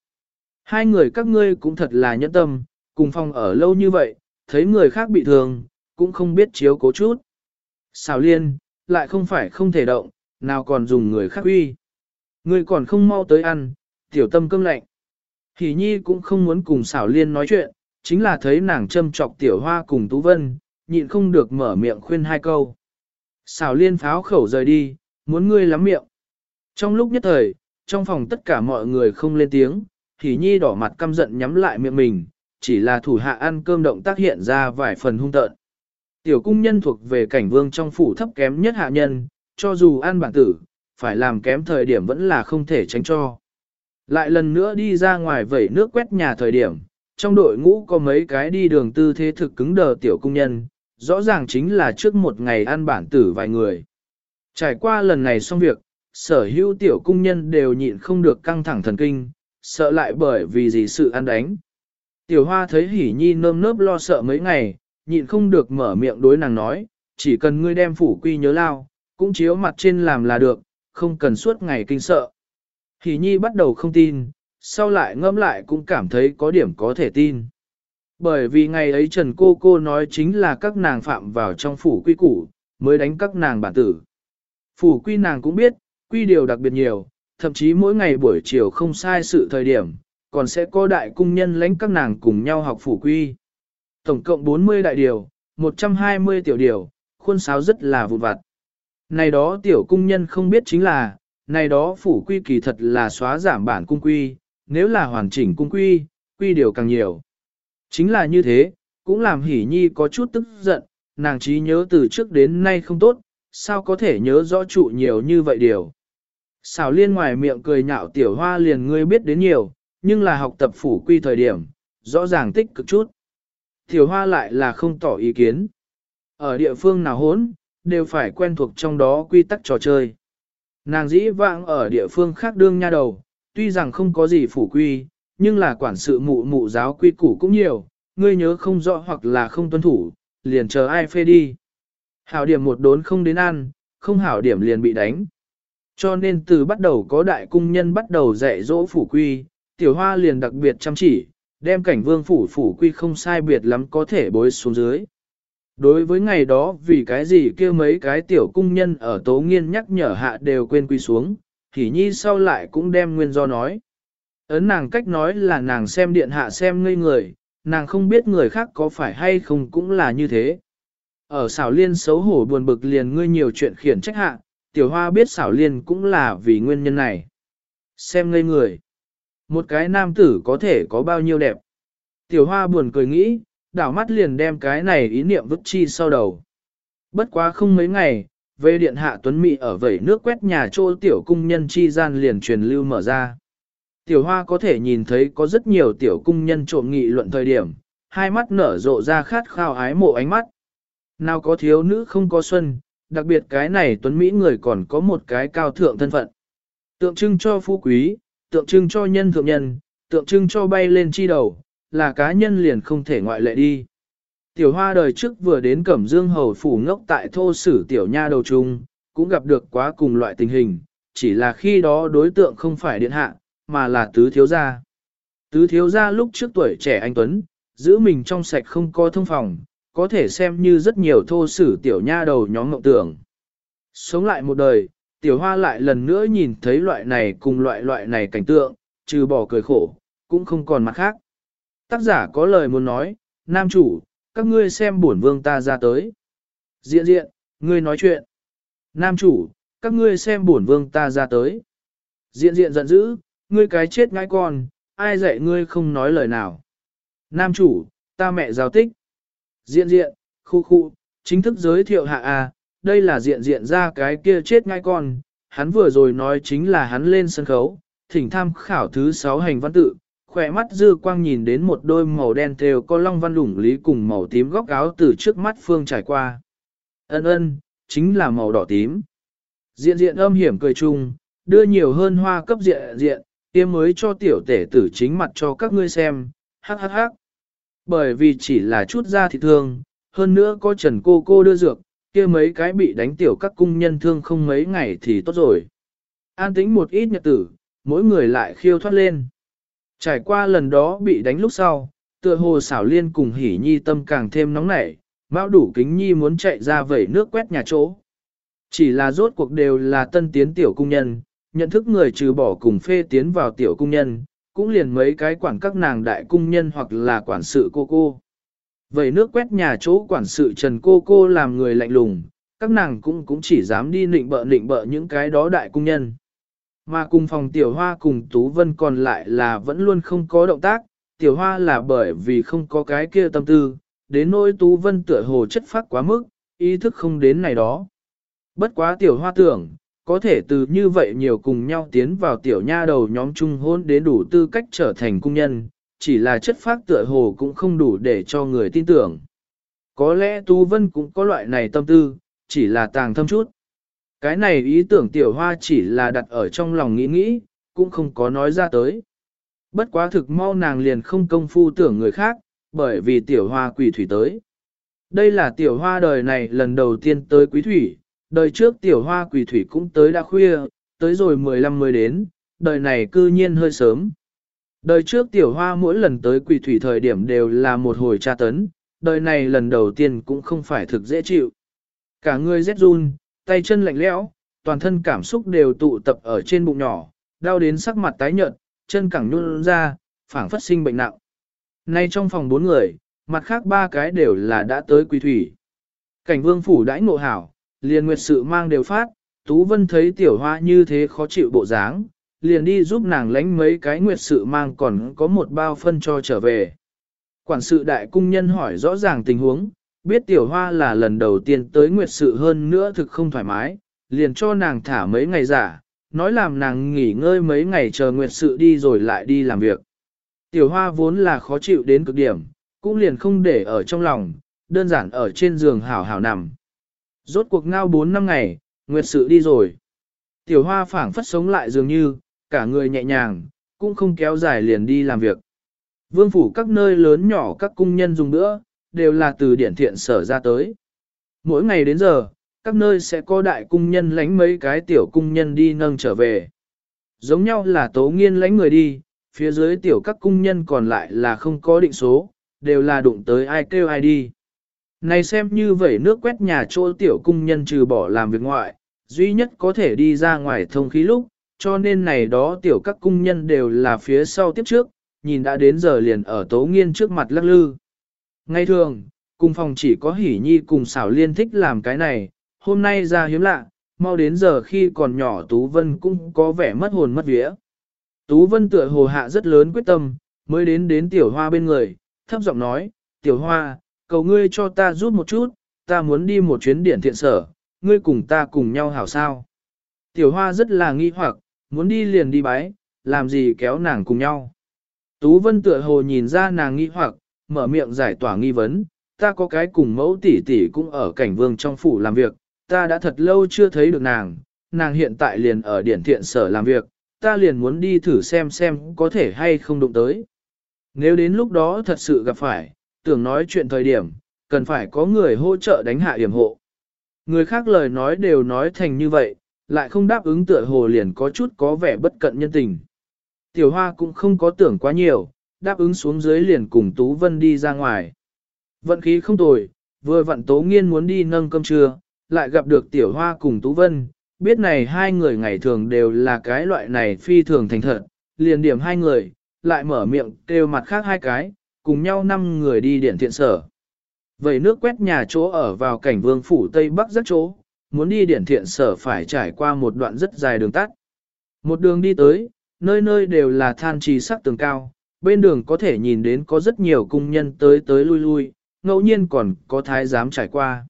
S1: Hai người các ngươi cũng thật là nhẫn tâm, cùng phòng ở lâu như vậy, thấy người khác bị thương, cũng không biết chiếu cố chút. Xào liên, lại không phải không thể động, nào còn dùng người khác uy. Ngươi còn không mau tới ăn, tiểu tâm cơm lạnh. Hỷ nhi cũng không muốn cùng xảo liên nói chuyện, chính là thấy nàng châm chọc tiểu hoa cùng Tú Vân, nhịn không được mở miệng khuyên hai câu. Xảo liên pháo khẩu rời đi, muốn ngươi lắm miệng. Trong lúc nhất thời, trong phòng tất cả mọi người không lên tiếng, Hỷ nhi đỏ mặt căm giận nhắm lại miệng mình, chỉ là thủ hạ ăn cơm động tác hiện ra vài phần hung tợn. Tiểu cung nhân thuộc về cảnh vương trong phủ thấp kém nhất hạ nhân, cho dù ăn bản tử, phải làm kém thời điểm vẫn là không thể tránh cho. Lại lần nữa đi ra ngoài vẩy nước quét nhà thời điểm, trong đội ngũ có mấy cái đi đường tư thế thực cứng đờ tiểu cung nhân, rõ ràng chính là trước một ngày ăn bản tử vài người. Trải qua lần này xong việc, sở hữu tiểu cung nhân đều nhịn không được căng thẳng thần kinh, sợ lại bởi vì gì sự ăn đánh. Tiểu hoa thấy hỉ nhi nơm nớp lo sợ mấy ngày, nhịn không được mở miệng đối nàng nói, chỉ cần ngươi đem phủ quy nhớ lao, cũng chiếu mặt trên làm là được, không cần suốt ngày kinh sợ. Hỉ nhi bắt đầu không tin, sau lại ngâm lại cũng cảm thấy có điểm có thể tin. Bởi vì ngày ấy Trần Cô Cô nói chính là các nàng phạm vào trong phủ quy củ, mới đánh các nàng bản tử. Phủ quy nàng cũng biết, quy điều đặc biệt nhiều, thậm chí mỗi ngày buổi chiều không sai sự thời điểm, còn sẽ có đại cung nhân lãnh các nàng cùng nhau học phủ quy. Tổng cộng 40 đại điều, 120 tiểu điều, khuôn sáo rất là vụn vặt. Này đó tiểu cung nhân không biết chính là, này đó phủ quy kỳ thật là xóa giảm bản cung quy, nếu là hoàn chỉnh cung quy, quy điều càng nhiều. Chính là như thế, cũng làm hỉ nhi có chút tức giận, nàng trí nhớ từ trước đến nay không tốt, sao có thể nhớ rõ trụ nhiều như vậy điều. Xảo liên ngoài miệng cười nhạo tiểu hoa liền ngươi biết đến nhiều, nhưng là học tập phủ quy thời điểm, rõ ràng tích cực chút. Tiểu hoa lại là không tỏ ý kiến. Ở địa phương nào hốn, đều phải quen thuộc trong đó quy tắc trò chơi. Nàng dĩ vãng ở địa phương khác đương nha đầu, tuy rằng không có gì phủ quy, nhưng là quản sự mụ mụ giáo quy củ cũng nhiều, ngươi nhớ không rõ hoặc là không tuân thủ, liền chờ ai phê đi. Hảo điểm một đốn không đến ăn, không hảo điểm liền bị đánh. Cho nên từ bắt đầu có đại cung nhân bắt đầu dạy dỗ phủ quy, tiểu hoa liền đặc biệt chăm chỉ, đem cảnh vương phủ phủ quy không sai biệt lắm có thể bối xuống dưới. Đối với ngày đó vì cái gì kia mấy cái tiểu cung nhân ở tố nghiên nhắc nhở hạ đều quên quy xuống, thì nhi sau lại cũng đem nguyên do nói. Ấn nàng cách nói là nàng xem điện hạ xem ngây người, nàng không biết người khác có phải hay không cũng là như thế. Ở xảo liên xấu hổ buồn bực liền ngươi nhiều chuyện khiển trách hạ, tiểu hoa biết xảo liên cũng là vì nguyên nhân này. Xem ngây người. Một cái nam tử có thể có bao nhiêu đẹp. Tiểu hoa buồn cười nghĩ, đảo mắt liền đem cái này ý niệm vứt chi sau đầu. Bất quá không mấy ngày, về điện hạ tuấn Mị ở vẩy nước quét nhà trô tiểu cung nhân chi gian liền truyền lưu mở ra. Tiểu hoa có thể nhìn thấy có rất nhiều tiểu cung nhân trộm nghị luận thời điểm, hai mắt nở rộ ra khát khao ái mộ ánh mắt. Nào có thiếu nữ không có xuân, đặc biệt cái này tuấn Mỹ người còn có một cái cao thượng thân phận. Tượng trưng cho phú quý, tượng trưng cho nhân thượng nhân, tượng trưng cho bay lên chi đầu, là cá nhân liền không thể ngoại lệ đi. Tiểu hoa đời trước vừa đến Cẩm Dương Hầu Phủ ngốc tại thô sử tiểu nha đầu trung, cũng gặp được quá cùng loại tình hình, chỉ là khi đó đối tượng không phải điện hạ, mà là tứ thiếu gia. Tứ thiếu gia lúc trước tuổi trẻ anh Tuấn, giữ mình trong sạch không có thông phòng, có thể xem như rất nhiều thô sử tiểu nha đầu nhóm ngộng tưởng. Sống lại một đời, tiểu hoa lại lần nữa nhìn thấy loại này cùng loại loại này cảnh tượng, trừ bỏ cười khổ, cũng không còn mặt khác. Tác giả có lời muốn nói, nam chủ, các ngươi xem bổn vương ta ra tới. Diện diện, ngươi nói chuyện. Nam chủ, các ngươi xem bổn vương ta ra tới. Diện diện giận dữ, ngươi cái chết ngãi con, ai dạy ngươi không nói lời nào. Nam chủ, ta mẹ giao tích. Diện diện, khu khu, chính thức giới thiệu hạ a, đây là diện diện ra cái kia chết ngay con, hắn vừa rồi nói chính là hắn lên sân khấu, thỉnh tham khảo thứ 6 hành văn tự, khỏe mắt dư quang nhìn đến một đôi màu đen thêu có long văn lủng lý cùng màu tím góc áo từ trước mắt phương trải qua. Ân ân, chính là màu đỏ tím. Diện diện âm hiểm cười chung, đưa nhiều hơn hoa cấp diện diện, tiêm mới cho tiểu tể tử chính mặt cho các ngươi xem, hắc hắc hắc. Bởi vì chỉ là chút da thịt thương, hơn nữa có trần cô cô đưa dược, kia mấy cái bị đánh tiểu các cung nhân thương không mấy ngày thì tốt rồi. An tĩnh một ít nhật tử, mỗi người lại khiêu thoát lên. Trải qua lần đó bị đánh lúc sau, tựa hồ xảo liên cùng hỉ nhi tâm càng thêm nóng nảy, mạo đủ kính nhi muốn chạy ra vẩy nước quét nhà chỗ. Chỉ là rốt cuộc đều là tân tiến tiểu cung nhân, nhận thức người trừ bỏ cùng phê tiến vào tiểu cung nhân, cũng liền mấy cái quản các nàng đại cung nhân hoặc là quản sự cô cô. Vậy nước quét nhà chỗ quản sự Trần Cô Cô làm người lạnh lùng, các nàng cũng cũng chỉ dám đi nịnh bợ nịnh bợ những cái đó đại cung nhân. Mà cùng phòng tiểu hoa cùng Tú Vân còn lại là vẫn luôn không có động tác, tiểu hoa là bởi vì không có cái kia tâm tư, đến nỗi Tú Vân tựa hồ chất phát quá mức, ý thức không đến này đó. Bất quá tiểu hoa tưởng, có thể từ như vậy nhiều cùng nhau tiến vào tiểu nha đầu nhóm chung hôn đến đủ tư cách trở thành cung nhân, chỉ là chất phác tựa hồ cũng không đủ để cho người tin tưởng. Có lẽ tu Vân cũng có loại này tâm tư, chỉ là tàng thâm chút. Cái này ý tưởng tiểu hoa chỉ là đặt ở trong lòng nghĩ nghĩ, cũng không có nói ra tới. Bất quá thực mau nàng liền không công phu tưởng người khác, bởi vì tiểu hoa quỷ thủy tới. Đây là tiểu hoa đời này lần đầu tiên tới quý thủy, đời trước tiểu hoa quỷ thủy cũng tới đã khuya, tới rồi 15 mới đến, đời này cư nhiên hơi sớm, Đời trước tiểu hoa mỗi lần tới quỷ thủy thời điểm đều là một hồi tra tấn, đời này lần đầu tiên cũng không phải thực dễ chịu. Cả người rét run, tay chân lạnh lẽo, toàn thân cảm xúc đều tụ tập ở trên bụng nhỏ, đau đến sắc mặt tái nhợt, chân cẳng nhún ra, phảng phất sinh bệnh nặng. Nay trong phòng bốn người, mặt khác ba cái đều là đã tới quỷ thủy. Cảnh vương phủ đãi ngộ hảo, liền nguyệt sự mang đều phát, Tú Vân thấy tiểu hoa như thế khó chịu bộ dáng, liền đi giúp nàng lánh mấy cái nguyệt sự mang còn có một bao phân cho trở về. Quản sự đại cung nhân hỏi rõ ràng tình huống, biết tiểu hoa là lần đầu tiên tới nguyệt sự hơn nữa thực không thoải mái, liền cho nàng thả mấy ngày giả, nói làm nàng nghỉ ngơi mấy ngày chờ nguyệt sự đi rồi lại đi làm việc. Tiểu hoa vốn là khó chịu đến cực điểm, cũng liền không để ở trong lòng, đơn giản ở trên giường hảo hảo nằm. Rốt cuộc ngao 4 năm ngày, nguyệt sự đi rồi. Tiểu hoa phảng phất sống lại dường như, cả người nhẹ nhàng, cũng không kéo dài liền đi làm việc. Vương phủ các nơi lớn nhỏ các cung nhân dùng nữa, đều là từ điển thiện sở ra tới. Mỗi ngày đến giờ, các nơi sẽ có đại cung nhân lánh mấy cái tiểu cung nhân đi nâng trở về. Giống nhau là tố nghiên lánh người đi, phía dưới tiểu các cung nhân còn lại là không có định số, đều là đụng tới ai kêu ai đi. Này xem như vậy nước quét nhà chỗ tiểu cung nhân trừ bỏ làm việc ngoại, duy nhất có thể đi ra ngoài thông khí lúc, cho nên này đó tiểu các cung nhân đều là phía sau tiếp trước, nhìn đã đến giờ liền ở tố nghiên trước mặt lắc lư. Ngay thường, cung phòng chỉ có hỉ nhi cùng xảo liên thích làm cái này, hôm nay ra hiếm lạ, mau đến giờ khi còn nhỏ Tú Vân cũng có vẻ mất hồn mất vía. Tú Vân tựa hồ hạ rất lớn quyết tâm, mới đến đến tiểu hoa bên người, thấp giọng nói, tiểu hoa, cầu ngươi cho ta giúp một chút, ta muốn đi một chuyến điển thiện sở, ngươi cùng ta cùng nhau hảo sao. Tiểu hoa rất là nghi hoặc, muốn đi liền đi bái, làm gì kéo nàng cùng nhau. Tú Vân tựa hồ nhìn ra nàng nghi hoặc, mở miệng giải tỏa nghi vấn, ta có cái cùng mẫu tỷ tỷ cũng ở cảnh vương trong phủ làm việc, ta đã thật lâu chưa thấy được nàng, nàng hiện tại liền ở điển thiện sở làm việc, ta liền muốn đi thử xem xem có thể hay không đụng tới. Nếu đến lúc đó thật sự gặp phải, tưởng nói chuyện thời điểm, cần phải có người hỗ trợ đánh hạ hiểm hộ. Người khác lời nói đều nói thành như vậy, lại không đáp ứng tựa hồ liền có chút có vẻ bất cận nhân tình. Tiểu Hoa cũng không có tưởng quá nhiều, đáp ứng xuống dưới liền cùng Tú Vân đi ra ngoài. Vận khí không tồi, vừa vận Tố Nghiên muốn đi nâng cơm trưa, lại gặp được Tiểu Hoa cùng Tú Vân, biết này hai người ngày thường đều là cái loại này phi thường thành thật, liền điểm hai người, lại mở miệng kêu mặt khác hai cái, cùng nhau năm người đi điện thiện sở. Vậy nước quét nhà chỗ ở vào cảnh vương phủ Tây Bắc rất chỗ, muốn đi điện thiện sở phải trải qua một đoạn rất dài đường tắt. Một đường đi tới, nơi nơi đều là than trì sắc tường cao, bên đường có thể nhìn đến có rất nhiều cung nhân tới tới lui lui, ngẫu nhiên còn có thái giám trải qua.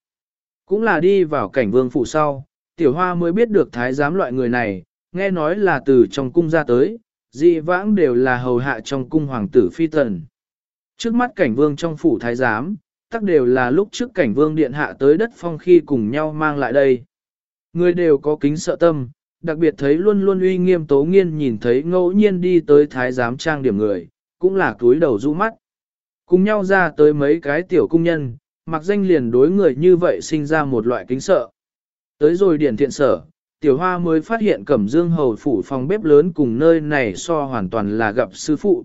S1: Cũng là đi vào cảnh vương phủ sau, tiểu hoa mới biết được thái giám loại người này, nghe nói là từ trong cung ra tới, dị vãng đều là hầu hạ trong cung hoàng tử phi tần. Trước mắt cảnh vương trong phủ thái giám, tắc đều là lúc trước cảnh vương điện hạ tới đất phong khi cùng nhau mang lại đây. Người đều có kính sợ tâm, đặc biệt thấy luôn luôn uy nghiêm tố nghiên nhìn thấy ngẫu nhiên đi tới thái giám trang điểm người, cũng là túi đầu rũ mắt. Cùng nhau ra tới mấy cái tiểu cung nhân, mặc danh liền đối người như vậy sinh ra một loại kính sợ. Tới rồi điển thiện sở, tiểu hoa mới phát hiện cẩm dương hầu phủ phòng bếp lớn cùng nơi này so hoàn toàn là gặp sư phụ.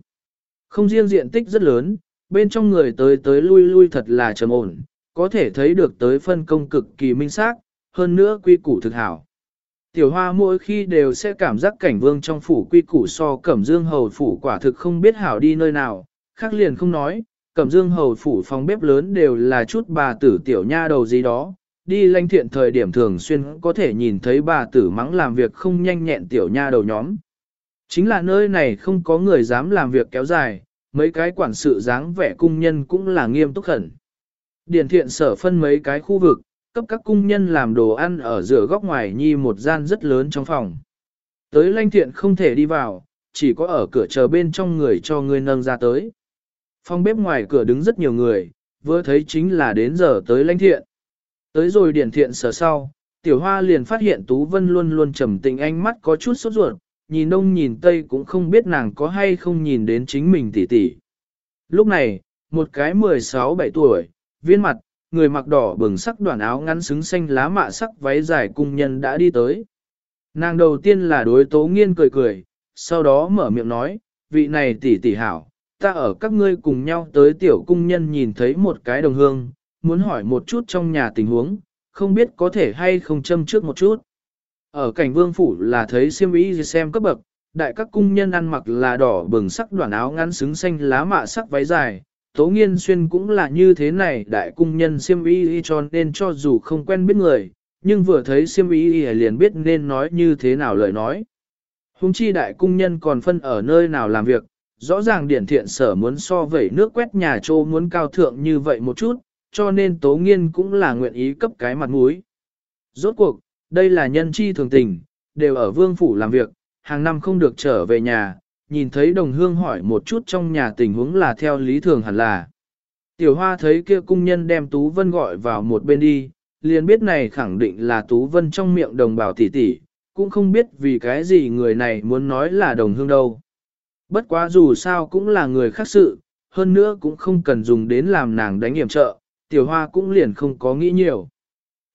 S1: Không riêng diện tích rất lớn, bên trong người tới tới lui lui thật là trầm ổn, có thể thấy được tới phân công cực kỳ minh xác, hơn nữa quy củ thực hảo. Tiểu hoa mỗi khi đều sẽ cảm giác cảnh vương trong phủ quy củ so cẩm dương hầu phủ quả thực không biết hảo đi nơi nào, khác liền không nói, cẩm dương hầu phủ phòng bếp lớn đều là chút bà tử tiểu nha đầu gì đó, đi lanh thiện thời điểm thường xuyên có thể nhìn thấy bà tử mắng làm việc không nhanh nhẹn tiểu nha đầu nhóm. Chính là nơi này không có người dám làm việc kéo dài, mấy cái quản sự dáng vẻ cung nhân cũng là nghiêm túc khẩn. Điển thiện sở phân mấy cái khu vực, cấp các cung nhân làm đồ ăn ở giữa góc ngoài nhi một gian rất lớn trong phòng. Tới lanh thiện không thể đi vào, chỉ có ở cửa chờ bên trong người cho người nâng ra tới. Phòng bếp ngoài cửa đứng rất nhiều người, vừa thấy chính là đến giờ tới lanh thiện. Tới rồi điển thiện sở sau, tiểu hoa liền phát hiện Tú Vân luôn luôn trầm tình ánh mắt có chút sốt ruột, nhìn đông nhìn tây cũng không biết nàng có hay không nhìn đến chính mình tỉ tỉ. Lúc này, một cái 16-17 tuổi, viên mặt, người mặc đỏ bừng sắc đoạn áo ngắn xứng xanh lá mạ sắc váy dài cung nhân đã đi tới. Nàng đầu tiên là đối tố nghiên cười cười, sau đó mở miệng nói, vị này tỷ tỷ hảo, ta ở các ngươi cùng nhau tới tiểu cung nhân nhìn thấy một cái đồng hương, muốn hỏi một chút trong nhà tình huống, không biết có thể hay không châm trước một chút. Ở cảnh vương phủ là thấy siêm ý xem cấp bậc, đại các cung nhân ăn mặc là đỏ bừng sắc đoạn áo ngắn xứng xanh lá mạ sắc váy dài, tố nghiên xuyên cũng là như thế này đại cung nhân siêm ý cho nên cho dù không quen biết người, nhưng vừa thấy siêm ý liền biết nên nói như thế nào lời nói. Hùng chi đại cung nhân còn phân ở nơi nào làm việc, rõ ràng điển thiện sở muốn so vẩy nước quét nhà trô muốn cao thượng như vậy một chút, cho nên tố nghiên cũng là nguyện ý cấp cái mặt mũi. Rốt cuộc, đây là nhân chi thường tình, đều ở vương phủ làm việc, hàng năm không được trở về nhà, nhìn thấy đồng hương hỏi một chút trong nhà tình huống là theo lý thường hẳn là. Tiểu hoa thấy kia cung nhân đem Tú Vân gọi vào một bên đi, liền biết này khẳng định là Tú Vân trong miệng đồng bào tỷ tỷ, cũng không biết vì cái gì người này muốn nói là đồng hương đâu. Bất quá dù sao cũng là người khác sự, hơn nữa cũng không cần dùng đến làm nàng đánh hiểm trợ, tiểu hoa cũng liền không có nghĩ nhiều.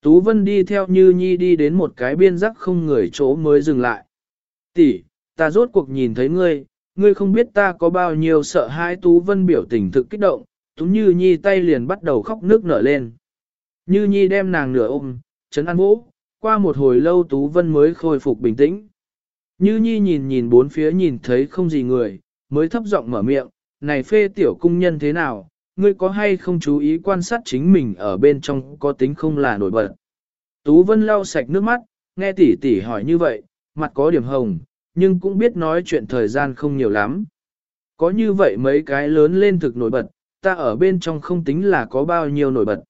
S1: Tú Vân đi theo Như Nhi đi đến một cái biên rắc không người chỗ mới dừng lại. Tỷ, ta rốt cuộc nhìn thấy ngươi, ngươi không biết ta có bao nhiêu sợ hãi Tú Vân biểu tình thực kích động, Tú Như Nhi tay liền bắt đầu khóc nước nở lên. Như Nhi đem nàng nửa ôm, chấn an vỗ, qua một hồi lâu Tú Vân mới khôi phục bình tĩnh. Như Nhi nhìn nhìn bốn phía nhìn thấy không gì người, mới thấp giọng mở miệng, này phê tiểu cung nhân thế nào, ngươi có hay không chú ý quan sát chính mình ở bên trong có tính không là nổi bật. Tú Vân lau sạch nước mắt, nghe tỷ tỷ hỏi như vậy, mặt có điểm hồng, nhưng cũng biết nói chuyện thời gian không nhiều lắm. Có như vậy mấy cái lớn lên thực nổi bật, ta ở bên trong không tính là có bao nhiêu nổi bật.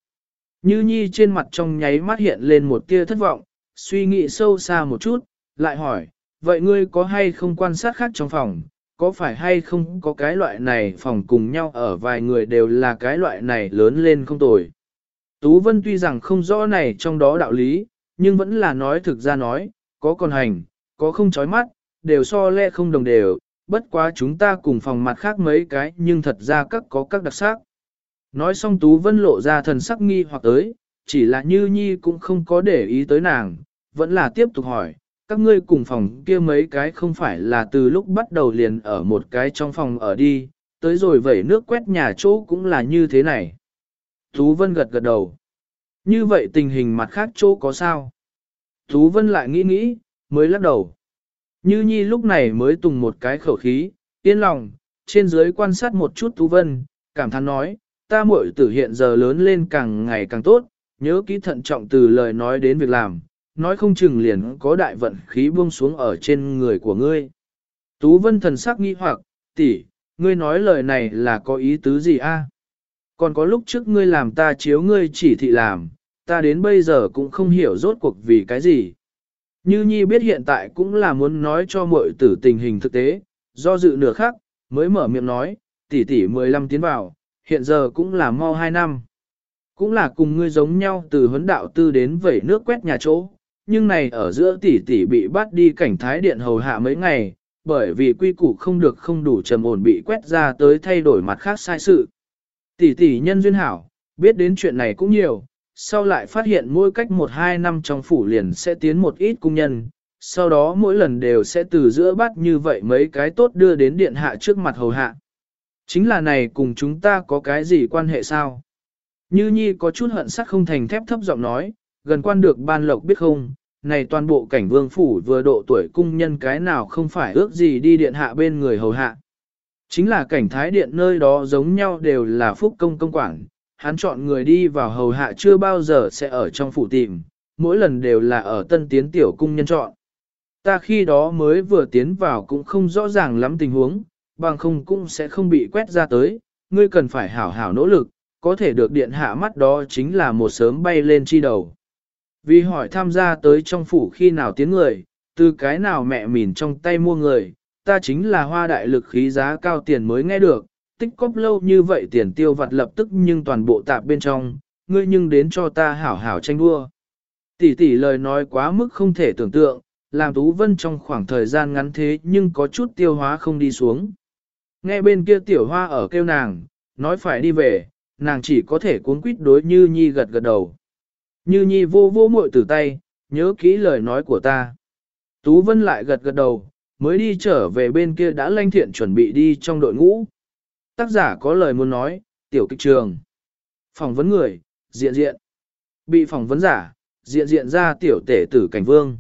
S1: Như Nhi trên mặt trong nháy mắt hiện lên một tia thất vọng, suy nghĩ sâu xa một chút, lại hỏi, vậy ngươi có hay không quan sát khác trong phòng, có phải hay không có cái loại này phòng cùng nhau ở vài người đều là cái loại này lớn lên không tồi. Tú Vân tuy rằng không rõ này trong đó đạo lý, nhưng vẫn là nói thực ra nói, có còn hành, có không chói mắt, đều so lẽ không đồng đều, bất quá chúng ta cùng phòng mặt khác mấy cái nhưng thật ra các có các đặc sắc. Nói xong Tú Vân lộ ra thần sắc nghi hoặc tới, chỉ là Như Nhi cũng không có để ý tới nàng, vẫn là tiếp tục hỏi, các ngươi cùng phòng kia mấy cái không phải là từ lúc bắt đầu liền ở một cái trong phòng ở đi, tới rồi vẩy nước quét nhà chỗ cũng là như thế này. Tú Vân gật gật đầu. Như vậy tình hình mặt khác chỗ có sao? Tú Vân lại nghĩ nghĩ, mới lắc đầu. Như Nhi lúc này mới tùng một cái khẩu khí, yên lòng, trên dưới quan sát một chút Tú Vân, cảm thán nói, ta muội tử hiện giờ lớn lên càng ngày càng tốt, nhớ kỹ thận trọng từ lời nói đến việc làm, nói không chừng liền có đại vận khí buông xuống ở trên người của ngươi. Tú Vân thần sắc nghi hoặc, tỷ, ngươi nói lời này là có ý tứ gì a? Còn có lúc trước ngươi làm ta chiếu ngươi chỉ thị làm, ta đến bây giờ cũng không hiểu rốt cuộc vì cái gì. Như Nhi biết hiện tại cũng là muốn nói cho muội tử tình hình thực tế, do dự nửa khắc mới mở miệng nói, tỷ tỷ 15 tiến vào, hiện giờ cũng là mau 2 năm. Cũng là cùng ngươi giống nhau từ huấn đạo tư đến vẩy nước quét nhà chỗ, nhưng này ở giữa tỷ tỷ bị bắt đi cảnh thái điện hầu hạ mấy ngày, bởi vì quy củ không được không đủ trầm ổn bị quét ra tới thay đổi mặt khác sai sự. Tỷ tỷ nhân duyên hảo, biết đến chuyện này cũng nhiều, sau lại phát hiện mỗi cách một hai năm trong phủ liền sẽ tiến một ít cung nhân, sau đó mỗi lần đều sẽ từ giữa bắt như vậy mấy cái tốt đưa đến điện hạ trước mặt hầu hạ. Chính là này cùng chúng ta có cái gì quan hệ sao? Như Nhi có chút hận sắc không thành thép thấp giọng nói, gần quan được ban lộc biết không, này toàn bộ cảnh vương phủ vừa độ tuổi cung nhân cái nào không phải ước gì đi điện hạ bên người hầu hạ. Chính là cảnh thái điện nơi đó giống nhau đều là phúc công công quản, hắn chọn người đi vào hầu hạ chưa bao giờ sẽ ở trong phủ tìm, mỗi lần đều là ở tân tiến tiểu cung nhân chọn. Ta khi đó mới vừa tiến vào cũng không rõ ràng lắm tình huống, bằng không cũng sẽ không bị quét ra tới, ngươi cần phải hảo hảo nỗ lực, có thể được điện hạ mắt đó chính là một sớm bay lên chi đầu. Vì hỏi tham gia tới trong phủ khi nào tiến người, từ cái nào mẹ mìn trong tay mua người, ta chính là hoa đại lực khí giá cao tiền mới nghe được, tích cóp lâu như vậy tiền tiêu vặt lập tức nhưng toàn bộ tạp bên trong, ngươi nhưng đến cho ta hảo hảo tranh đua. Tỷ tỷ lời nói quá mức không thể tưởng tượng, làm Tú Vân trong khoảng thời gian ngắn thế nhưng có chút tiêu hóa không đi xuống. Nghe bên kia tiểu hoa ở kêu nàng, nói phải đi về, nàng chỉ có thể cuốn quýt đối Như Nhi gật gật đầu. Như Nhi vô vô muội từ tay, nhớ kỹ lời nói của ta. Tú Vân lại gật gật đầu, mới đi trở về bên kia đã lanh thiện chuẩn bị đi trong đội ngũ. Tác giả có lời muốn nói, tiểu kịch trường. Phỏng vấn người, diện diện. Bị phỏng vấn giả, diện diện ra tiểu tể tử cảnh vương.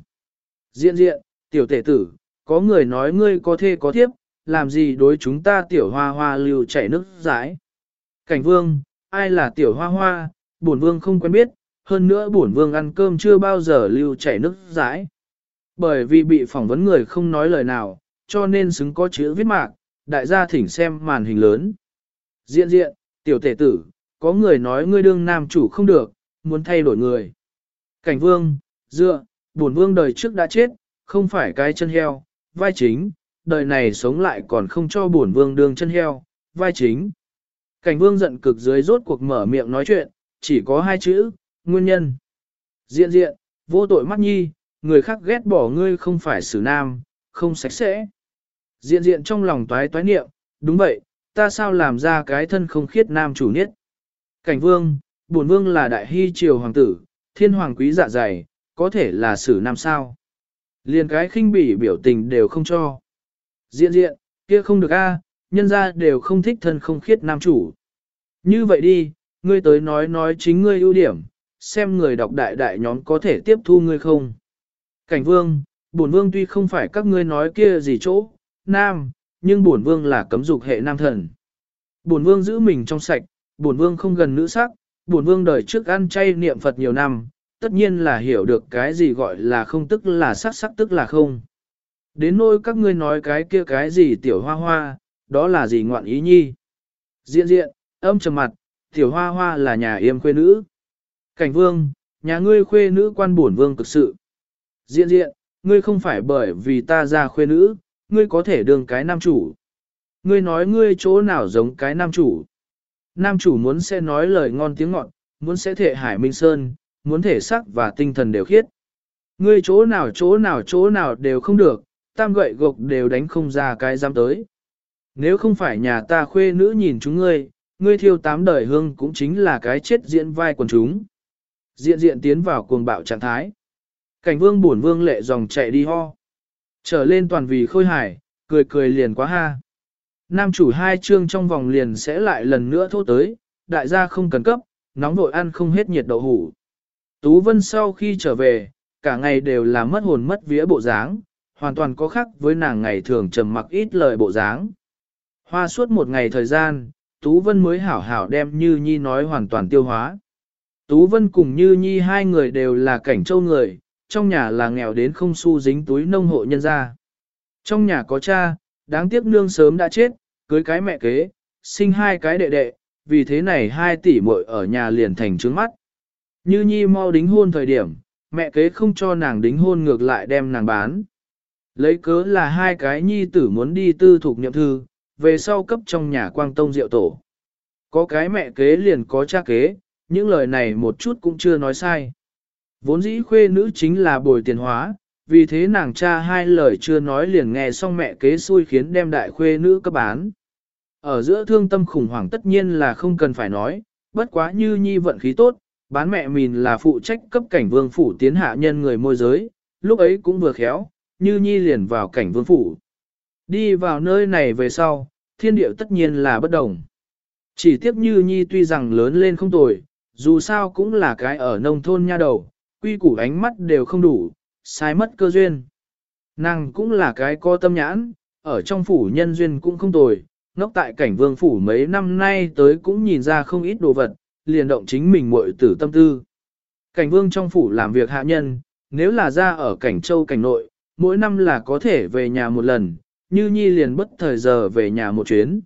S1: Diện diện, tiểu tể tử, có người nói ngươi có thê có thiếp, làm gì đối chúng ta tiểu hoa hoa lưu chảy nước rãi. Cảnh vương, ai là tiểu hoa hoa, bổn vương không quen biết, hơn nữa bổn vương ăn cơm chưa bao giờ lưu chảy nước rãi. Bởi vì bị phỏng vấn người không nói lời nào, cho nên xứng có chữ viết mạc, đại gia thỉnh xem màn hình lớn. Diện diện, tiểu tể tử, có người nói ngươi đương nam chủ không được, muốn thay đổi người. Cảnh vương, dựa, bổn vương đời trước đã chết, không phải cái chân heo, vai chính, đời này sống lại còn không cho bổn vương đương chân heo, vai chính. Cảnh vương giận cực dưới rốt cuộc mở miệng nói chuyện, chỉ có hai chữ, nguyên nhân. Diện diện, vô tội mắt nhi, người khác ghét bỏ ngươi không phải xử nam, không sạch sẽ. Diện diện trong lòng toái toái niệm, đúng vậy, ta sao làm ra cái thân không khiết nam chủ niết. Cảnh vương, bổn vương là đại hy triều hoàng tử, thiên hoàng quý dạ dày, có thể là xử nam sao. Liền cái khinh bỉ biểu tình đều không cho. Diện diện, kia không được a, nhân ra đều không thích thân không khiết nam chủ. Như vậy đi, ngươi tới nói nói chính ngươi ưu điểm, xem người đọc đại đại nhóm có thể tiếp thu ngươi không. Cảnh vương, bổn vương tuy không phải các ngươi nói kia gì chỗ, nam, nhưng bổn vương là cấm dục hệ nam thần. Bổn vương giữ mình trong sạch, bổn vương không gần nữ sắc, bổn vương đời trước ăn chay niệm Phật nhiều năm, tất nhiên là hiểu được cái gì gọi là không tức là sắc sắc tức là không. Đến nỗi các ngươi nói cái kia cái gì tiểu hoa hoa, đó là gì ngoạn ý nhi. Diện diện, âm trầm mặt, tiểu hoa hoa là nhà yêm quê nữ. Cảnh vương, nhà ngươi khuê nữ quan bổn vương cực sự. Diện diện, ngươi không phải bởi vì ta ra khuê nữ, ngươi có thể đương cái nam chủ. Ngươi nói ngươi chỗ nào giống cái nam chủ. Nam chủ muốn sẽ nói lời ngon tiếng ngọt, muốn sẽ thể hải minh sơn, muốn thể sắc và tinh thần đều khiết. Ngươi chỗ nào chỗ nào chỗ nào đều không được, tam gậy gộc đều đánh không ra cái giam tới. Nếu không phải nhà ta khuê nữ nhìn chúng ngươi, ngươi thiêu tám đời hương cũng chính là cái chết diễn vai quần chúng. Diện diện tiến vào cuồng bạo trạng thái. Cảnh vương buồn vương lệ dòng chạy đi ho. Trở lên toàn vì khôi hài, cười cười liền quá ha. Nam chủ hai chương trong vòng liền sẽ lại lần nữa thốt tới, đại gia không cần cấp, nóng vội ăn không hết nhiệt đậu hủ. Tú Vân sau khi trở về, cả ngày đều là mất hồn mất vía bộ dáng, hoàn toàn có khác với nàng ngày thường trầm mặc ít lời bộ dáng. Hoa suốt một ngày thời gian, Tú Vân mới hảo hảo đem Như Nhi nói hoàn toàn tiêu hóa. Tú Vân cùng Như Nhi hai người đều là cảnh châu người, trong nhà là nghèo đến không xu dính túi nông hộ nhân gia. Trong nhà có cha, đáng tiếc nương sớm đã chết, cưới cái mẹ kế, sinh hai cái đệ đệ, vì thế này hai tỷ muội ở nhà liền thành trướng mắt. Như Nhi mau đính hôn thời điểm, mẹ kế không cho nàng đính hôn ngược lại đem nàng bán. Lấy cớ là hai cái nhi tử muốn đi tư thuộc nhậm thư, về sau cấp trong nhà quang tông diệu tổ. Có cái mẹ kế liền có cha kế, những lời này một chút cũng chưa nói sai. Vốn dĩ khuê nữ chính là bồi tiền hóa, vì thế nàng cha hai lời chưa nói liền nghe xong mẹ kế xui khiến đem đại khuê nữ cấp bán. Ở giữa thương tâm khủng hoảng tất nhiên là không cần phải nói, bất quá như nhi vận khí tốt, bán mẹ mình là phụ trách cấp cảnh vương phủ tiến hạ nhân người môi giới, lúc ấy cũng vừa khéo, như nhi liền vào cảnh vương phủ. Đi vào nơi này về sau, thiên điệu tất nhiên là bất đồng. Chỉ tiếp như nhi tuy rằng lớn lên không tồi, dù sao cũng là cái ở nông thôn nha đầu, quy củ ánh mắt đều không đủ, sai mất cơ duyên. Nàng cũng là cái có tâm nhãn, ở trong phủ nhân duyên cũng không tồi, ngốc tại cảnh vương phủ mấy năm nay tới cũng nhìn ra không ít đồ vật, liền động chính mình muội tử tâm tư. Cảnh vương trong phủ làm việc hạ nhân, nếu là ra ở cảnh châu cảnh nội, mỗi năm là có thể về nhà một lần, như nhi liền bất thời giờ về nhà một chuyến.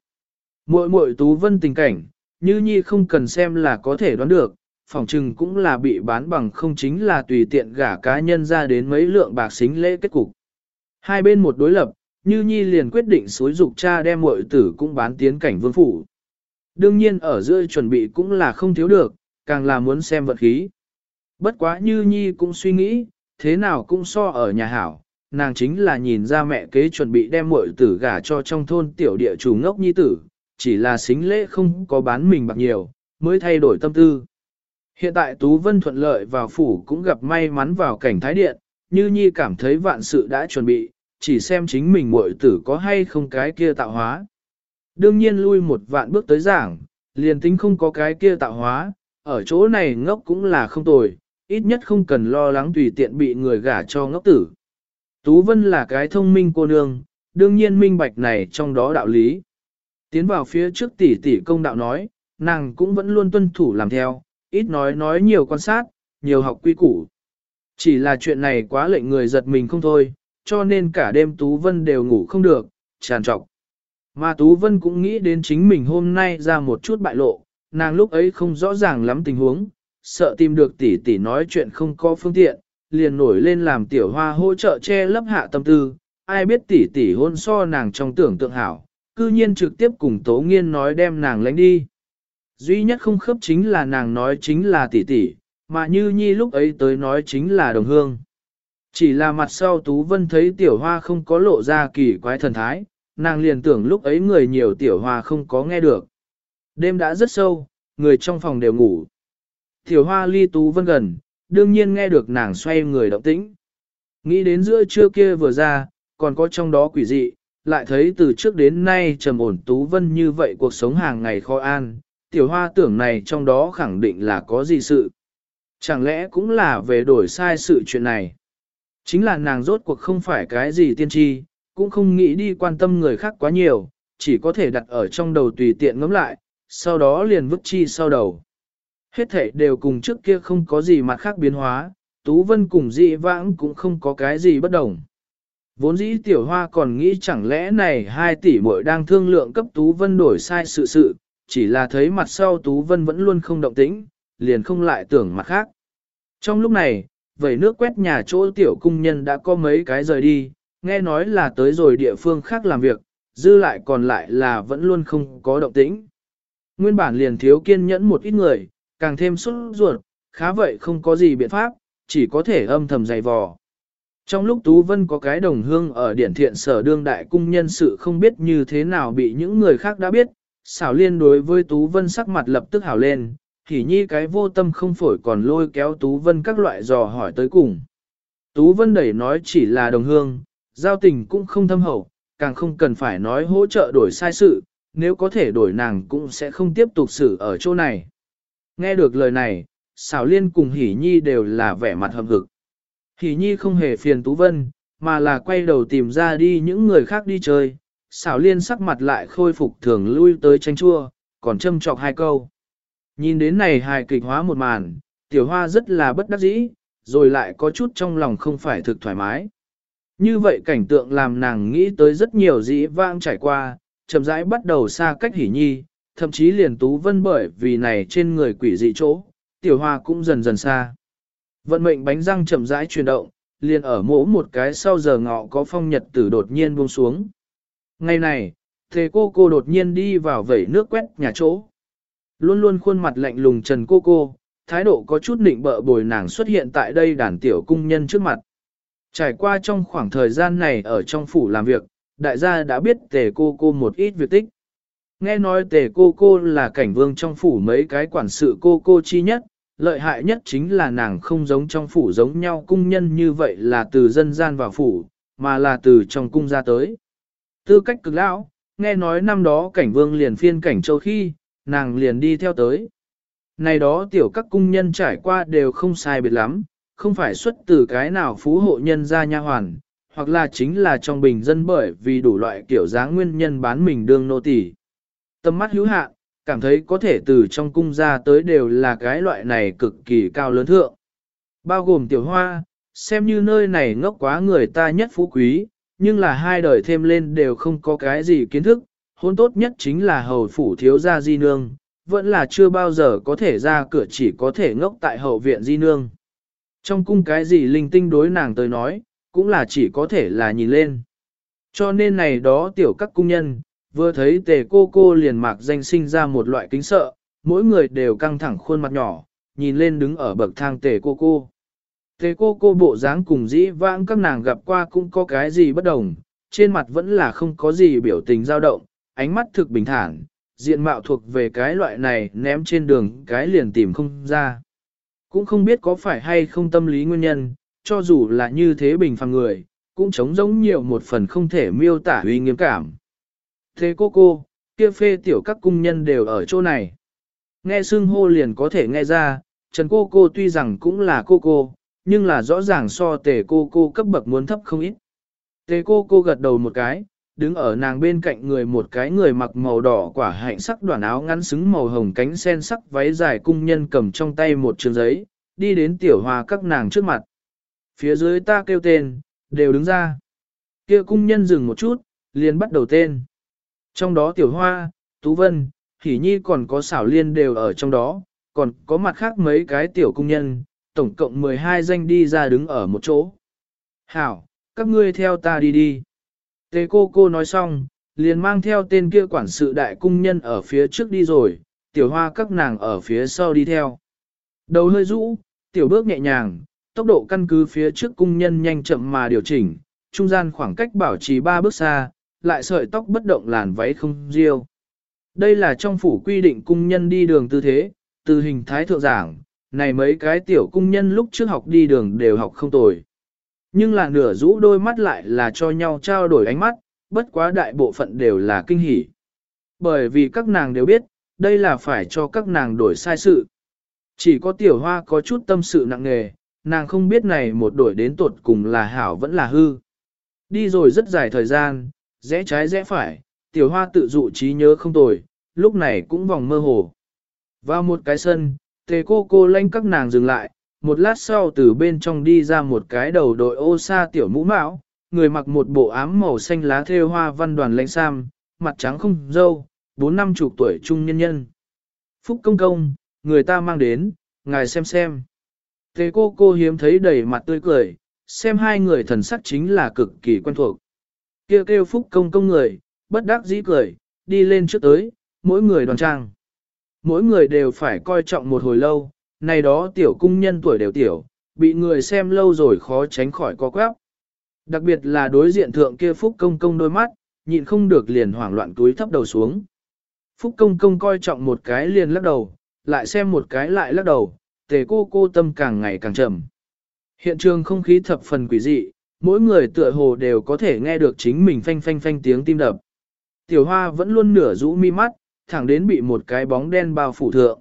S1: Muội muội tú vân tình cảnh, như nhi không cần xem là có thể đoán được, phòng trừng cũng là bị bán bằng không chính là tùy tiện gả cá nhân ra đến mấy lượng bạc xính lễ kết cục. Hai bên một đối lập, như nhi liền quyết định xối dục cha đem muội tử cũng bán tiến cảnh vương phủ. Đương nhiên ở giữa chuẩn bị cũng là không thiếu được, càng là muốn xem vật khí. Bất quá như nhi cũng suy nghĩ, thế nào cũng so ở nhà hảo, nàng chính là nhìn ra mẹ kế chuẩn bị đem muội tử gả cho trong thôn tiểu địa chủ ngốc nhi tử, chỉ là xính lễ không có bán mình bạc nhiều, mới thay đổi tâm tư. Hiện tại Tú Vân thuận lợi vào phủ cũng gặp may mắn vào cảnh thái điện, như nhi cảm thấy vạn sự đã chuẩn bị, chỉ xem chính mình muội tử có hay không cái kia tạo hóa. Đương nhiên lui một vạn bước tới giảng, liền tính không có cái kia tạo hóa, ở chỗ này ngốc cũng là không tồi, ít nhất không cần lo lắng tùy tiện bị người gả cho ngốc tử. Tú Vân là cái thông minh cô nương, đương nhiên minh bạch này trong đó đạo lý. Tiến vào phía trước tỷ tỷ công đạo nói, nàng cũng vẫn luôn tuân thủ làm theo, ít nói nói nhiều quan sát, nhiều học quy củ. Chỉ là chuyện này quá lệnh người giật mình không thôi, cho nên cả đêm Tú Vân đều ngủ không được, tràn trọc. Mà Tú Vân cũng nghĩ đến chính mình hôm nay ra một chút bại lộ, nàng lúc ấy không rõ ràng lắm tình huống, sợ tìm được tỷ tỷ nói chuyện không có phương tiện, liền nổi lên làm tiểu hoa hỗ trợ che lấp hạ tâm tư, ai biết tỷ tỷ hôn so nàng trong tưởng tượng hảo, cư nhiên trực tiếp cùng Tố Nghiên nói đem nàng lánh đi. Duy nhất không khớp chính là nàng nói chính là tỷ tỷ, mà Như Nhi lúc ấy tới nói chính là đồng hương. Chỉ là mặt sau Tú Vân thấy tiểu hoa không có lộ ra kỳ quái thần thái, nàng liền tưởng lúc ấy người nhiều tiểu hoa không có nghe được. Đêm đã rất sâu, người trong phòng đều ngủ. Tiểu hoa ly Tú Vân gần, đương nhiên nghe được nàng xoay người động tĩnh. Nghĩ đến giữa trưa kia vừa ra, còn có trong đó quỷ dị, lại thấy từ trước đến nay trầm ổn Tú Vân như vậy cuộc sống hàng ngày khó an, tiểu hoa tưởng này trong đó khẳng định là có gì sự. Chẳng lẽ cũng là về đổi sai sự chuyện này. Chính là nàng rốt cuộc không phải cái gì tiên tri, cũng không nghĩ đi quan tâm người khác quá nhiều, chỉ có thể đặt ở trong đầu tùy tiện ngẫm lại, sau đó liền vứt chi sau đầu. Hết thể đều cùng trước kia không có gì mặt khác biến hóa, Tú Vân cùng dị vãng cũng không có cái gì bất đồng. Vốn dĩ tiểu hoa còn nghĩ chẳng lẽ này hai tỷ muội đang thương lượng cấp Tú Vân đổi sai sự sự, chỉ là thấy mặt sau Tú Vân vẫn luôn không động tĩnh, liền không lại tưởng mặt khác. Trong lúc này, vẩy nước quét nhà chỗ tiểu cung nhân đã có mấy cái rời đi, nghe nói là tới rồi địa phương khác làm việc, dư lại còn lại là vẫn luôn không có động tĩnh. Nguyên bản liền thiếu kiên nhẫn một ít người, càng thêm xuất ruột, khá vậy không có gì biện pháp, chỉ có thể âm thầm dày vò. Trong lúc Tú Vân có cái đồng hương ở điển thiện sở đương đại cung nhân sự không biết như thế nào bị những người khác đã biết, xảo liên đối với Tú Vân sắc mặt lập tức hảo lên, hỉ nhi cái vô tâm không phổi còn lôi kéo Tú Vân các loại dò hỏi tới cùng. Tú Vân đẩy nói chỉ là đồng hương, giao tình cũng không thâm hậu, càng không cần phải nói hỗ trợ đổi sai sự, nếu có thể đổi nàng cũng sẽ không tiếp tục xử ở chỗ này. Nghe được lời này, xảo liên cùng hỉ nhi đều là vẻ mặt hầm hực. Hỉ nhi không hề phiền Tú Vân, mà là quay đầu tìm ra đi những người khác đi chơi, xảo liên sắc mặt lại khôi phục thường lui tới tranh chua, còn châm chọc hai câu. Nhìn đến này hài kịch hóa một màn, tiểu hoa rất là bất đắc dĩ, rồi lại có chút trong lòng không phải thực thoải mái. Như vậy cảnh tượng làm nàng nghĩ tới rất nhiều dĩ vãng trải qua, chậm rãi bắt đầu xa cách hỉ nhi, thậm chí liền tú vân bởi vì này trên người quỷ dị chỗ, tiểu hoa cũng dần dần xa. Vận mệnh bánh răng chậm rãi chuyển động, liền ở mỗ một cái sau giờ ngọ có phong nhật tử đột nhiên buông xuống. Ngày này, thề cô cô đột nhiên đi vào vẩy nước quét nhà chỗ. Luôn luôn khuôn mặt lạnh lùng trần cô cô, thái độ có chút nịnh bợ bồi nàng xuất hiện tại đây đàn tiểu cung nhân trước mặt. Trải qua trong khoảng thời gian này ở trong phủ làm việc, đại gia đã biết tề cô cô một ít việc tích. Nghe nói tề cô cô là cảnh vương trong phủ mấy cái quản sự cô cô chi nhất, lợi hại nhất chính là nàng không giống trong phủ giống nhau cung nhân như vậy là từ dân gian vào phủ, mà là từ trong cung ra tới. Tư cách cực lão, nghe nói năm đó cảnh vương liền phiên cảnh châu khi, nàng liền đi theo tới. Này đó tiểu các cung nhân trải qua đều không sai biệt lắm, không phải xuất từ cái nào phú hộ nhân ra nha hoàn, hoặc là chính là trong bình dân bởi vì đủ loại kiểu dáng nguyên nhân bán mình đương nô tỳ. Tâm mắt hữu hạn, cảm thấy có thể từ trong cung ra tới đều là cái loại này cực kỳ cao lớn thượng. Bao gồm tiểu hoa, xem như nơi này ngốc quá người ta nhất phú quý, nhưng là hai đời thêm lên đều không có cái gì kiến thức, hôn tốt nhất chính là hầu phủ thiếu gia di nương, vẫn là chưa bao giờ có thể ra cửa chỉ có thể ngốc tại hậu viện di nương. Trong cung cái gì linh tinh đối nàng tới nói, cũng là chỉ có thể là nhìn lên. Cho nên này đó tiểu các cung nhân, vừa thấy tề cô cô liền mạc danh sinh ra một loại kính sợ, mỗi người đều căng thẳng khuôn mặt nhỏ, nhìn lên đứng ở bậc thang tề cô cô. Tề cô cô bộ dáng cùng dĩ vãng các nàng gặp qua cũng có cái gì bất đồng, trên mặt vẫn là không có gì biểu tình dao động, ánh mắt thực bình thản, diện mạo thuộc về cái loại này ném trên đường cái liền tìm không ra. Cũng không biết có phải hay không tâm lý nguyên nhân, cho dù là như thế bình phàm người, cũng trống giống nhiều một phần không thể miêu tả uy nghiêm cảm. Thế cô cô, kia phê tiểu các cung nhân đều ở chỗ này. Nghe xưng hô liền có thể nghe ra, Trần cô cô tuy rằng cũng là cô cô, nhưng là rõ ràng so tề cô cô cấp bậc muốn thấp không ít. Tề cô cô gật đầu một cái, đứng ở nàng bên cạnh người một cái người mặc màu đỏ quả hạnh sắc đoàn áo ngắn xứng màu hồng cánh sen sắc váy dài cung nhân cầm trong tay một trường giấy, đi đến tiểu hòa các nàng trước mặt. Phía dưới ta kêu tên, đều đứng ra. Kia cung nhân dừng một chút, liền bắt đầu tên. Trong đó tiểu hoa, tú vân, Hỷ nhi còn có xảo liên đều ở trong đó, còn có mặt khác mấy cái tiểu cung nhân, tổng cộng 12 danh đi ra đứng ở một chỗ. Hảo, các ngươi theo ta đi đi. Tề cô cô nói xong, liền mang theo tên kia quản sự đại cung nhân ở phía trước đi rồi, tiểu hoa các nàng ở phía sau đi theo. Đầu hơi rũ, tiểu bước nhẹ nhàng, tốc độ căn cứ phía trước cung nhân nhanh chậm mà điều chỉnh, trung gian khoảng cách bảo trì ba bước xa, lại sợi tóc bất động làn váy không riêu. Đây là trong phủ quy định cung nhân đi đường tư thế, từ hình thái thượng giảng, này mấy cái tiểu cung nhân lúc trước học đi đường đều học không tồi. Nhưng là nửa rũ đôi mắt lại là cho nhau trao đổi ánh mắt, bất quá đại bộ phận đều là kinh hỉ. Bởi vì các nàng đều biết, đây là phải cho các nàng đổi sai sự. Chỉ có tiểu hoa có chút tâm sự nặng nề, nàng không biết này một đổi đến tột cùng là hảo vẫn là hư. Đi rồi rất dài thời gian, rẽ trái rẽ phải, tiểu hoa tự dụ trí nhớ không tồi, lúc này cũng vòng mơ hồ. Vào một cái sân, tề cô cô lanh các nàng dừng lại, một lát sau từ bên trong đi ra một cái đầu đội ô sa tiểu mũ mão, người mặc một bộ ám màu xanh lá thêu hoa văn đoàn lãnh sam, mặt trắng không dâu, bốn năm chục tuổi trung nhân nhân. Phúc công công, người ta mang đến, ngài xem xem. Tề cô cô hiếm thấy đầy mặt tươi cười, xem hai người thần sắc chính là cực kỳ quen thuộc. Kêu kêu phúc công công người, bất đắc dĩ cười, đi lên trước tới, mỗi người đoàn trang. Mỗi người đều phải coi trọng một hồi lâu, này đó tiểu cung nhân tuổi đều tiểu, bị người xem lâu rồi khó tránh khỏi co quắp. Đặc biệt là đối diện thượng kia phúc công công đôi mắt, nhịn không được liền hoảng loạn túi thấp đầu xuống. Phúc công công coi trọng một cái liền lắc đầu, lại xem một cái lại lắc đầu, tề cô cô tâm càng ngày càng trầm. Hiện trường không khí thập phần quỷ dị, mỗi người tựa hồ đều có thể nghe được chính mình phanh phanh phanh tiếng tim đập. Tiểu hoa vẫn luôn nửa rũ mi mắt, thẳng đến bị một cái bóng đen bao phủ thượng.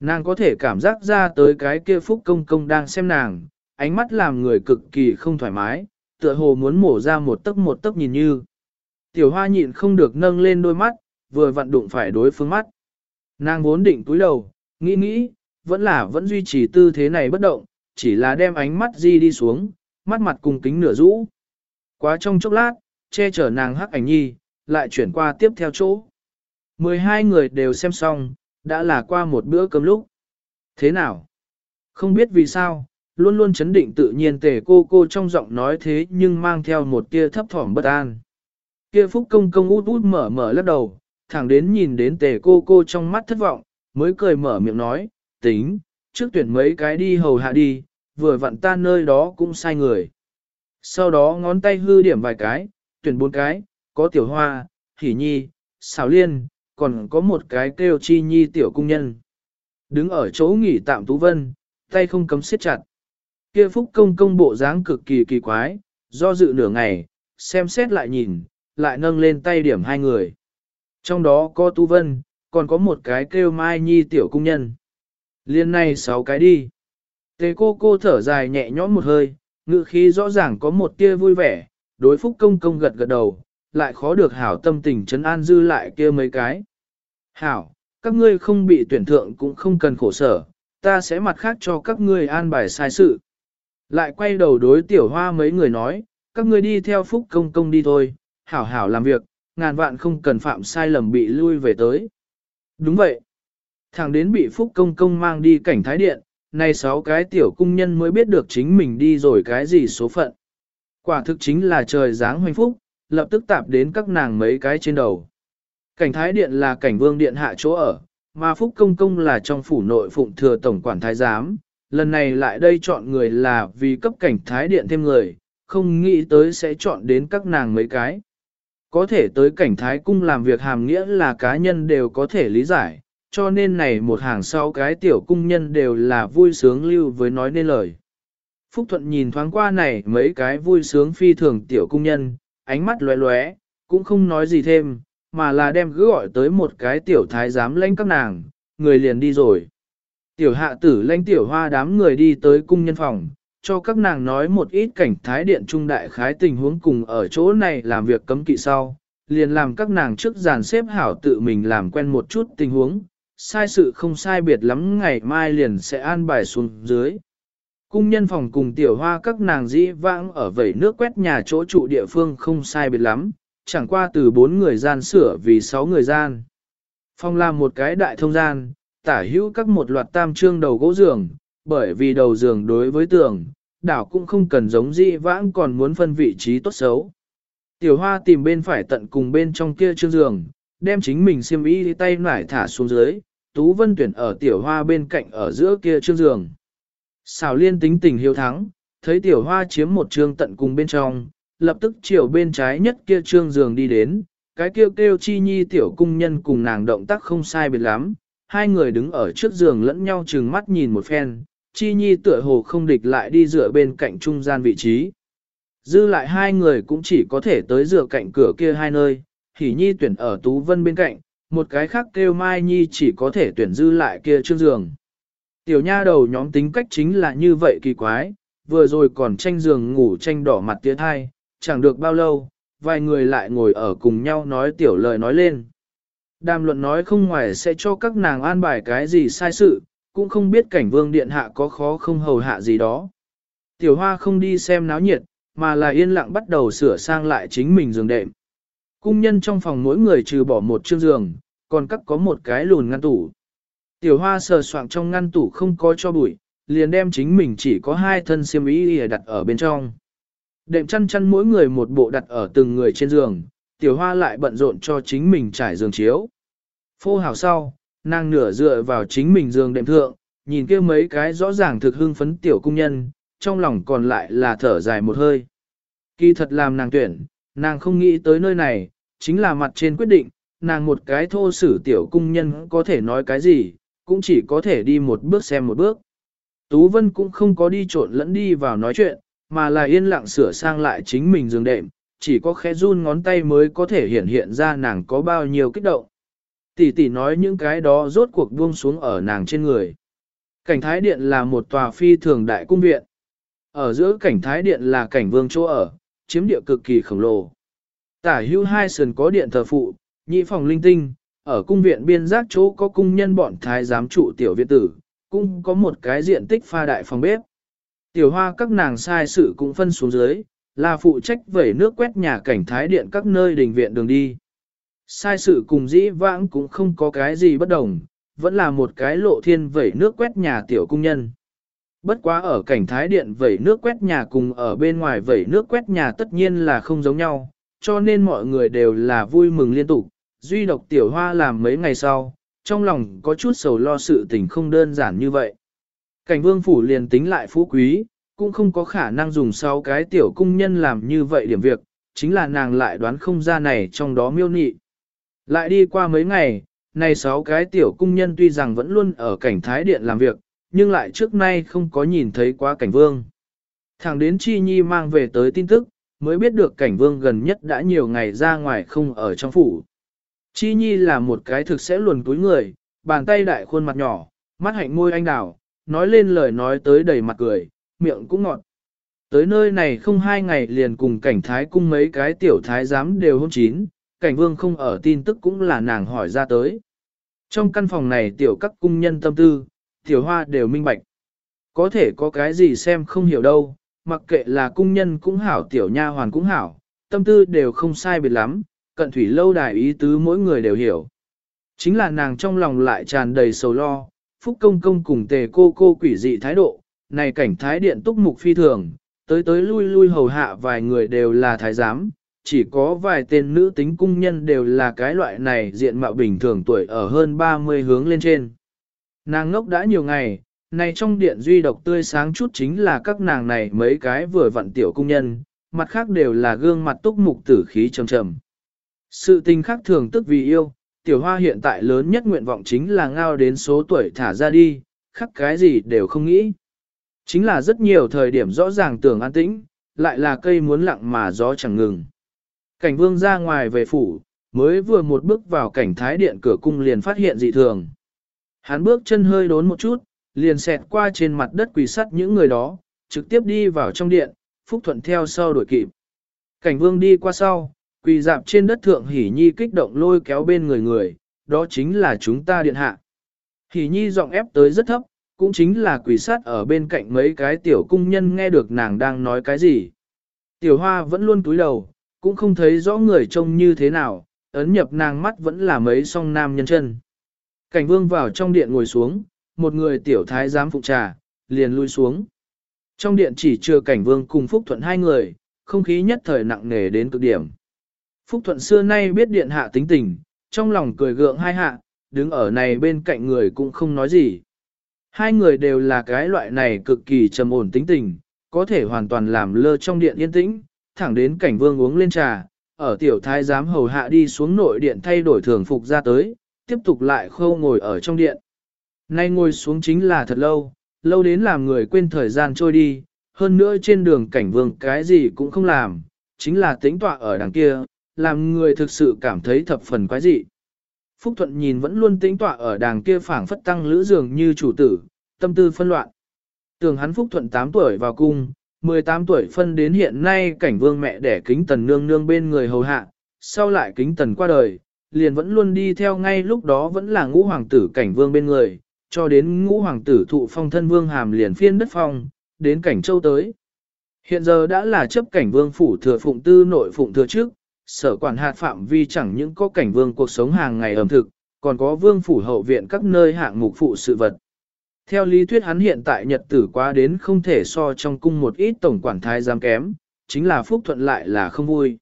S1: Nàng có thể cảm giác ra tới cái kia phúc công công đang xem nàng, ánh mắt làm người cực kỳ không thoải mái, tựa hồ muốn mổ ra một tấc một tấc nhìn như. Tiểu hoa nhịn không được nâng lên đôi mắt, vừa vặn đụng phải đối phương mắt. Nàng vốn định túi đầu, nghĩ nghĩ, vẫn là vẫn duy trì tư thế này bất động, chỉ là đem ánh mắt di đi xuống, mắt mặt cùng kính nửa rũ. Quá trong chốc lát, che chở nàng hắc ảnh nhi, lại chuyển qua tiếp theo chỗ. 12 người đều xem xong, đã là qua một bữa cơm lúc. Thế nào? Không biết vì sao, luôn luôn chấn định tự nhiên tề cô cô trong giọng nói thế nhưng mang theo một tia thấp thỏm bất an. Kia phúc công công út út mở mở lắc đầu, thẳng đến nhìn đến tề cô cô trong mắt thất vọng, mới cười mở miệng nói, tính, trước tuyển mấy cái đi hầu hạ đi, vừa vặn ta nơi đó cũng sai người. Sau đó ngón tay hư điểm vài cái, tuyển bốn cái, có tiểu hoa, hỉ nhi, xào liên, còn có một cái kêu chi nhi tiểu cung nhân. Đứng ở chỗ nghỉ tạm tú vân, tay không cấm siết chặt. Kia phúc công công bộ dáng cực kỳ kỳ quái, do dự nửa ngày, xem xét lại nhìn, lại nâng lên tay điểm hai người. Trong đó có tú vân, còn có một cái kêu mai nhi tiểu cung nhân. Liên này sáu cái đi. Tề cô cô thở dài nhẹ nhõm một hơi, ngự khí rõ ràng có một tia vui vẻ, đối phúc công công gật gật đầu, lại khó được hảo tâm tình trấn an dư lại kia mấy cái. Hảo, các ngươi không bị tuyển thượng cũng không cần khổ sở, ta sẽ mặt khác cho các ngươi an bài sai sự. Lại quay đầu đối tiểu hoa mấy người nói, các ngươi đi theo phúc công công đi thôi, hảo hảo làm việc, ngàn vạn không cần phạm sai lầm bị lui về tới. Đúng vậy. Thằng đến bị phúc công công mang đi cảnh thái điện, nay sáu cái tiểu cung nhân mới biết được chính mình đi rồi cái gì số phận. Quả thực chính là trời dáng hoành phúc, lập tức tạp đến các nàng mấy cái trên đầu. Cảnh thái điện là cảnh vương điện hạ chỗ ở, mà phúc công công là trong phủ nội phụng thừa tổng quản thái giám. Lần này lại đây chọn người là vì cấp cảnh thái điện thêm người, không nghĩ tới sẽ chọn đến các nàng mấy cái. Có thể tới cảnh thái cung làm việc hàm nghĩa là cá nhân đều có thể lý giải, cho nên này một hàng sau cái tiểu cung nhân đều là vui sướng lưu với nói nên lời. Phúc Thuận nhìn thoáng qua này mấy cái vui sướng phi thường tiểu cung nhân, ánh mắt lóe lóe, cũng không nói gì thêm, mà là đem cứ gọi tới một cái tiểu thái giám lãnh các nàng, người liền đi rồi. Tiểu hạ tử lãnh tiểu hoa đám người đi tới cung nhân phòng, cho các nàng nói một ít cảnh thái điện trung đại khái tình huống cùng ở chỗ này làm việc cấm kỵ sau, liền làm các nàng trước dàn xếp hảo tự mình làm quen một chút tình huống, sai sự không sai biệt lắm ngày mai liền sẽ an bài xuống dưới. Cung nhân phòng cùng tiểu hoa các nàng dĩ vãng ở vẩy nước quét nhà chỗ trụ địa phương không sai biệt lắm, chẳng qua từ bốn người gian sửa vì sáu người gian. Phòng làm một cái đại thông gian, tả hữu các một loạt tam trương đầu gỗ giường, bởi vì đầu giường đối với tường, đảo cũng không cần giống dĩ vãng còn muốn phân vị trí tốt xấu. Tiểu hoa tìm bên phải tận cùng bên trong kia trương giường, đem chính mình xiêm y tay nải thả xuống dưới, Tú Vân tuyển ở tiểu hoa bên cạnh ở giữa kia trương giường. Xảo liên tính tình hiếu thắng, thấy tiểu hoa chiếm một trương tận cùng bên trong, lập tức chiều bên trái nhất kia trương giường đi đến, cái kêu kêu chi nhi tiểu cung nhân cùng nàng động tác không sai biệt lắm, hai người đứng ở trước giường lẫn nhau chừng mắt nhìn một phen, chi nhi tựa hồ không địch lại đi dựa bên cạnh trung gian vị trí. Dư lại hai người cũng chỉ có thể tới dựa cạnh cửa kia hai nơi, hỉ nhi tuyển ở tú vân bên cạnh, một cái khác kêu mai nhi chỉ có thể tuyển dư lại kia trương giường. Tiểu nha đầu nhóm tính cách chính là như vậy kỳ quái, vừa rồi còn tranh giường ngủ tranh đỏ mặt tía thai, chẳng được bao lâu, vài người lại ngồi ở cùng nhau nói tiểu lời nói lên. Đàm luận nói không ngoài sẽ cho các nàng an bài cái gì sai sự, cũng không biết cảnh vương điện hạ có khó không hầu hạ gì đó. Tiểu hoa không đi xem náo nhiệt, mà là yên lặng bắt đầu sửa sang lại chính mình giường đệm. Cung nhân trong phòng mỗi người trừ bỏ một chiếc giường, còn cắt có một cái lùn ngăn tủ. Tiểu hoa sờ soạng trong ngăn tủ không có cho bụi, liền đem chính mình chỉ có hai thân xiêm y đặt ở bên trong. Đệm chăn chăn mỗi người một bộ đặt ở từng người trên giường, tiểu hoa lại bận rộn cho chính mình trải giường chiếu. Phô hào sau, nàng nửa dựa vào chính mình giường đệm thượng, nhìn kia mấy cái rõ ràng thực hưng phấn tiểu cung nhân, trong lòng còn lại là thở dài một hơi. Kỳ thật làm nàng tuyển, nàng không nghĩ tới nơi này, chính là mặt trên quyết định, nàng một cái thô sử tiểu cung nhân có thể nói cái gì, cũng chỉ có thể đi một bước xem một bước. Tú Vân cũng không có đi trộn lẫn đi vào nói chuyện, mà là yên lặng sửa sang lại chính mình giường đệm, chỉ có khẽ run ngón tay mới có thể hiện hiện ra nàng có bao nhiêu kích động. Tỷ tỷ nói những cái đó rốt cuộc buông xuống ở nàng trên người. Cảnh Thái Điện là một tòa phi thường đại cung viện. Ở giữa cảnh Thái Điện là cảnh vương chỗ ở, chiếm địa cực kỳ khổng lồ. Tả hưu hai sườn có điện thờ phụ, nhị phòng linh tinh, ở cung viện biên giác chỗ có cung nhân bọn thái giám trụ tiểu viện tử, cũng có một cái diện tích pha đại phòng bếp. Tiểu hoa các nàng sai sự cũng phân xuống dưới, là phụ trách vẩy nước quét nhà cảnh thái điện các nơi đình viện đường đi. Sai sự cùng dĩ vãng cũng không có cái gì bất đồng, vẫn là một cái lộ thiên vẩy nước quét nhà tiểu cung nhân. Bất quá ở cảnh thái điện vẩy nước quét nhà cùng ở bên ngoài vẩy nước quét nhà tất nhiên là không giống nhau, cho nên mọi người đều là vui mừng liên tục. Duy độc tiểu hoa làm mấy ngày sau, trong lòng có chút sầu lo sự tình không đơn giản như vậy. Cảnh vương phủ liền tính lại phú quý, cũng không có khả năng dùng sau cái tiểu cung nhân làm như vậy điểm việc, chính là nàng lại đoán không ra này trong đó miêu nị. Lại đi qua mấy ngày, này sáu cái tiểu cung nhân tuy rằng vẫn luôn ở cảnh thái điện làm việc, nhưng lại trước nay không có nhìn thấy quá cảnh vương. Thẳng đến Chi Nhi mang về tới tin tức, mới biết được cảnh vương gần nhất đã nhiều ngày ra ngoài không ở trong phủ. Chi Nhi là một cái thực sẽ luồn túi người, bàn tay đại khuôn mặt nhỏ, mắt hạnh môi anh đào, nói lên lời nói tới đầy mặt cười, miệng cũng ngọt. Tới nơi này không hai ngày liền cùng cảnh thái cung mấy cái tiểu thái giám đều hôn chín, cảnh vương không ở tin tức cũng là nàng hỏi ra tới. Trong căn phòng này tiểu các cung nhân tâm tư, tiểu hoa đều minh bạch. Có thể có cái gì xem không hiểu đâu, mặc kệ là cung nhân cũng hảo tiểu nha hoàn cũng hảo, tâm tư đều không sai biệt lắm, cận thủy lâu đài ý tứ mỗi người đều hiểu. Chính là nàng trong lòng lại tràn đầy sầu lo, phúc công công cùng tề cô cô quỷ dị thái độ, này cảnh thái điện túc mục phi thường, tới tới lui lui hầu hạ vài người đều là thái giám, chỉ có vài tên nữ tính cung nhân đều là cái loại này diện mạo bình thường tuổi ở hơn 30 hướng lên trên. Nàng ngốc đã nhiều ngày, này trong điện duy độc tươi sáng chút chính là các nàng này mấy cái vừa vặn tiểu cung nhân, mặt khác đều là gương mặt túc mục tử khí trầm trầm. Sự tình khác thường tức vì yêu, tiểu hoa hiện tại lớn nhất nguyện vọng chính là ngao đến số tuổi thả ra đi, khắc cái gì đều không nghĩ. Chính là rất nhiều thời điểm rõ ràng tưởng an tĩnh, lại là cây muốn lặng mà gió chẳng ngừng. Cảnh vương ra ngoài về phủ, mới vừa một bước vào cảnh thái điện cửa cung liền phát hiện dị thường. Hắn bước chân hơi đốn một chút, liền xẹt qua trên mặt đất quỳ sắt những người đó, trực tiếp đi vào trong điện, Phúc Thuận theo sau đuổi kịp. Cảnh vương đi qua sau, quỳ dạp trên đất thượng hỉ nhi kích động lôi kéo bên người người, đó chính là chúng ta điện hạ. Hỉ nhi giọng ép tới rất thấp, cũng chính là quỳ sát ở bên cạnh mấy cái tiểu cung nhân nghe được nàng đang nói cái gì. Tiểu hoa vẫn luôn túi đầu, cũng không thấy rõ người trông như thế nào, ấn nhập nàng mắt vẫn là mấy song nam nhân chân. Cảnh vương vào trong điện ngồi xuống, một người tiểu thái giám phụ trà, liền lui xuống. Trong điện chỉ chưa cảnh vương cùng Phúc Thuận hai người, không khí nhất thời nặng nề đến cực điểm. Phúc Thuận xưa nay biết điện hạ tính tình, trong lòng cười gượng hai hạ, đứng ở này bên cạnh người cũng không nói gì. Hai người đều là cái loại này cực kỳ trầm ổn tính tình, có thể hoàn toàn làm lơ trong điện yên tĩnh, thẳng đến cảnh vương uống lên trà, ở tiểu thái giám hầu hạ đi xuống nội điện thay đổi thường phục ra tới, tiếp tục lại khâu ngồi ở trong điện. Nay ngồi xuống chính là thật lâu, lâu đến làm người quên thời gian trôi đi, hơn nữa trên đường cảnh vương cái gì cũng không làm, chính là tĩnh tọa ở đằng kia, làm người thực sự cảm thấy thập phần quái dị. Phúc Thuận nhìn vẫn luôn tĩnh tọa ở đàng kia phảng phất tăng lữ dường như chủ tử, tâm tư phân loạn. Tưởng hắn Phúc Thuận 8 tuổi vào cung, 18 tuổi phân đến hiện nay cảnh vương mẹ đẻ kính tần nương nương bên người hầu hạ, sau lại kính tần qua đời, liền vẫn luôn đi theo ngay lúc đó vẫn là ngũ hoàng tử cảnh vương bên người, cho đến ngũ hoàng tử thụ phong thân vương hàm liền phiên đất phong, đến cảnh châu tới. Hiện giờ đã là chấp cảnh vương phủ thừa phụng tư nội phụng thừa trước, sở quản hạt phạm vi chẳng những có cảnh vương cuộc sống hàng ngày ẩm thực, còn có vương phủ hậu viện các nơi hạng mục phụ sự vật. Theo lý thuyết hắn hiện tại nhật tử quá đến không thể so trong cung một ít tổng quản thái giám kém, chính là phúc thuận lại là không vui.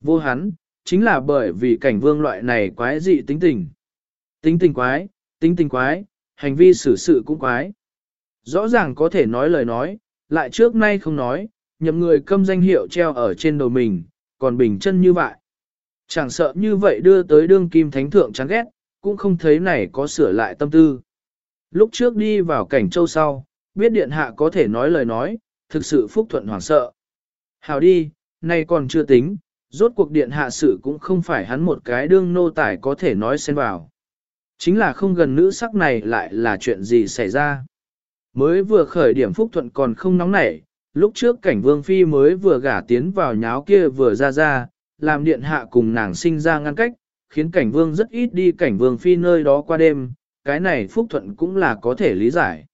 S1: Vô hắn, chính là bởi vì cảnh vương loại này quái dị tính tình. Tính tình quái, tính tình quái, hành vi xử sự cũng quái. Rõ ràng có thể nói lời nói, lại trước nay không nói, nhậm người câm danh hiệu treo ở trên đầu mình, còn bình chân như vậy. Chẳng sợ như vậy đưa tới đương kim thánh thượng chán ghét, cũng không thấy này có sửa lại tâm tư. Lúc trước đi vào cảnh châu sau, biết điện hạ có thể nói lời nói, thực sự phúc thuận hoảng sợ. Hào đi, nay còn chưa tính, rốt cuộc điện hạ sự cũng không phải hắn một cái đương nô tài có thể nói xen vào. Chính là không gần nữ sắc này lại là chuyện gì xảy ra. Mới vừa khởi điểm phúc thuận còn không nóng nảy, lúc trước cảnh vương phi mới vừa gả tiến vào nháo kia vừa ra ra, làm điện hạ cùng nàng sinh ra ngăn cách, khiến cảnh vương rất ít đi cảnh vương phi nơi đó qua đêm, cái này phúc thuận cũng là có thể lý giải.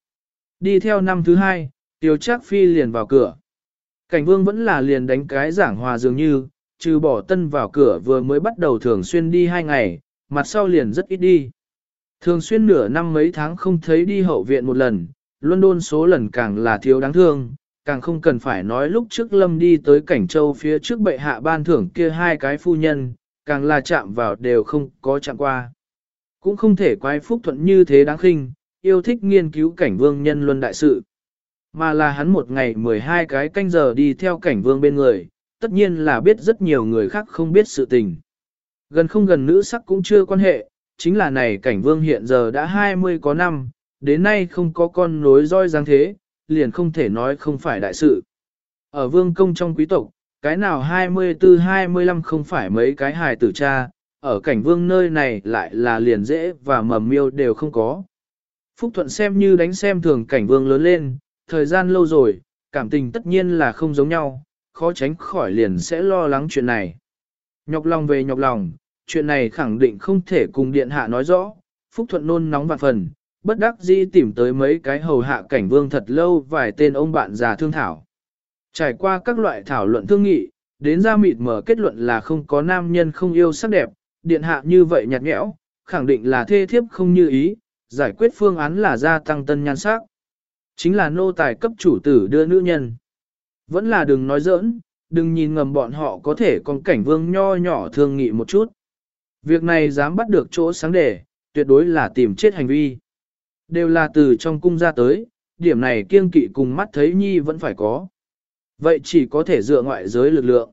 S1: Đi theo năm thứ hai, tiêu chắc phi liền vào cửa. Cảnh vương vẫn là liền đánh cái giảng hòa dường như, trừ bỏ tân vào cửa vừa mới bắt đầu thường xuyên đi hai ngày, mặt sau liền rất ít đi. Thường xuyên nửa năm mấy tháng không thấy đi hậu viện một lần, London số lần càng là thiếu đáng thương, càng không cần phải nói lúc trước lâm đi tới cảnh châu phía trước bệ hạ ban thưởng kia hai cái phu nhân, càng là chạm vào đều không có chạm qua. Cũng không thể quái phúc thuận như thế đáng khinh, yêu thích nghiên cứu cảnh vương nhân luân đại sự. Mà là hắn một ngày 12 cái canh giờ đi theo cảnh vương bên người, tất nhiên là biết rất nhiều người khác không biết sự tình. Gần không gần nữ sắc cũng chưa quan hệ, chính là này cảnh vương hiện giờ đã 20 có năm, đến nay không có con nối roi dáng thế, liền không thể nói không phải đại sự. Ở vương công trong quý tộc, cái nào 24-25 không phải mấy cái hài tử cha, ở cảnh vương nơi này lại là liền dễ và mầm miêu đều không có. Phúc Thuận xem như đánh xem thường cảnh vương lớn lên, thời gian lâu rồi, cảm tình tất nhiên là không giống nhau, khó tránh khỏi liền sẽ lo lắng chuyện này. Nhọc lòng về nhọc lòng, chuyện này khẳng định không thể cùng điện hạ nói rõ, Phúc Thuận nôn nóng vạn phần, bất đắc dĩ tìm tới mấy cái hầu hạ cảnh vương thật lâu vài tên ông bạn già thương thảo. Trải qua các loại thảo luận thương nghị, đến ra mịt mở kết luận là không có nam nhân không yêu sắc đẹp, điện hạ như vậy nhạt nhẽo, khẳng định là thê thiếp không như ý, giải quyết phương án là gia tăng tân nhan sắc. Chính là nô tài cấp chủ tử đưa nữ nhân. Vẫn là đừng nói giỡn, đừng nhìn ngầm bọn họ có thể con cảnh vương nho nhỏ thương nghị một chút. Việc này dám bắt được chỗ sáng đề, tuyệt đối là tìm chết hành vi. Đều là từ trong cung ra tới, điểm này kiêng kỵ cùng mắt thấy nhi vẫn phải có. Vậy chỉ có thể dựa ngoại giới lực lượng.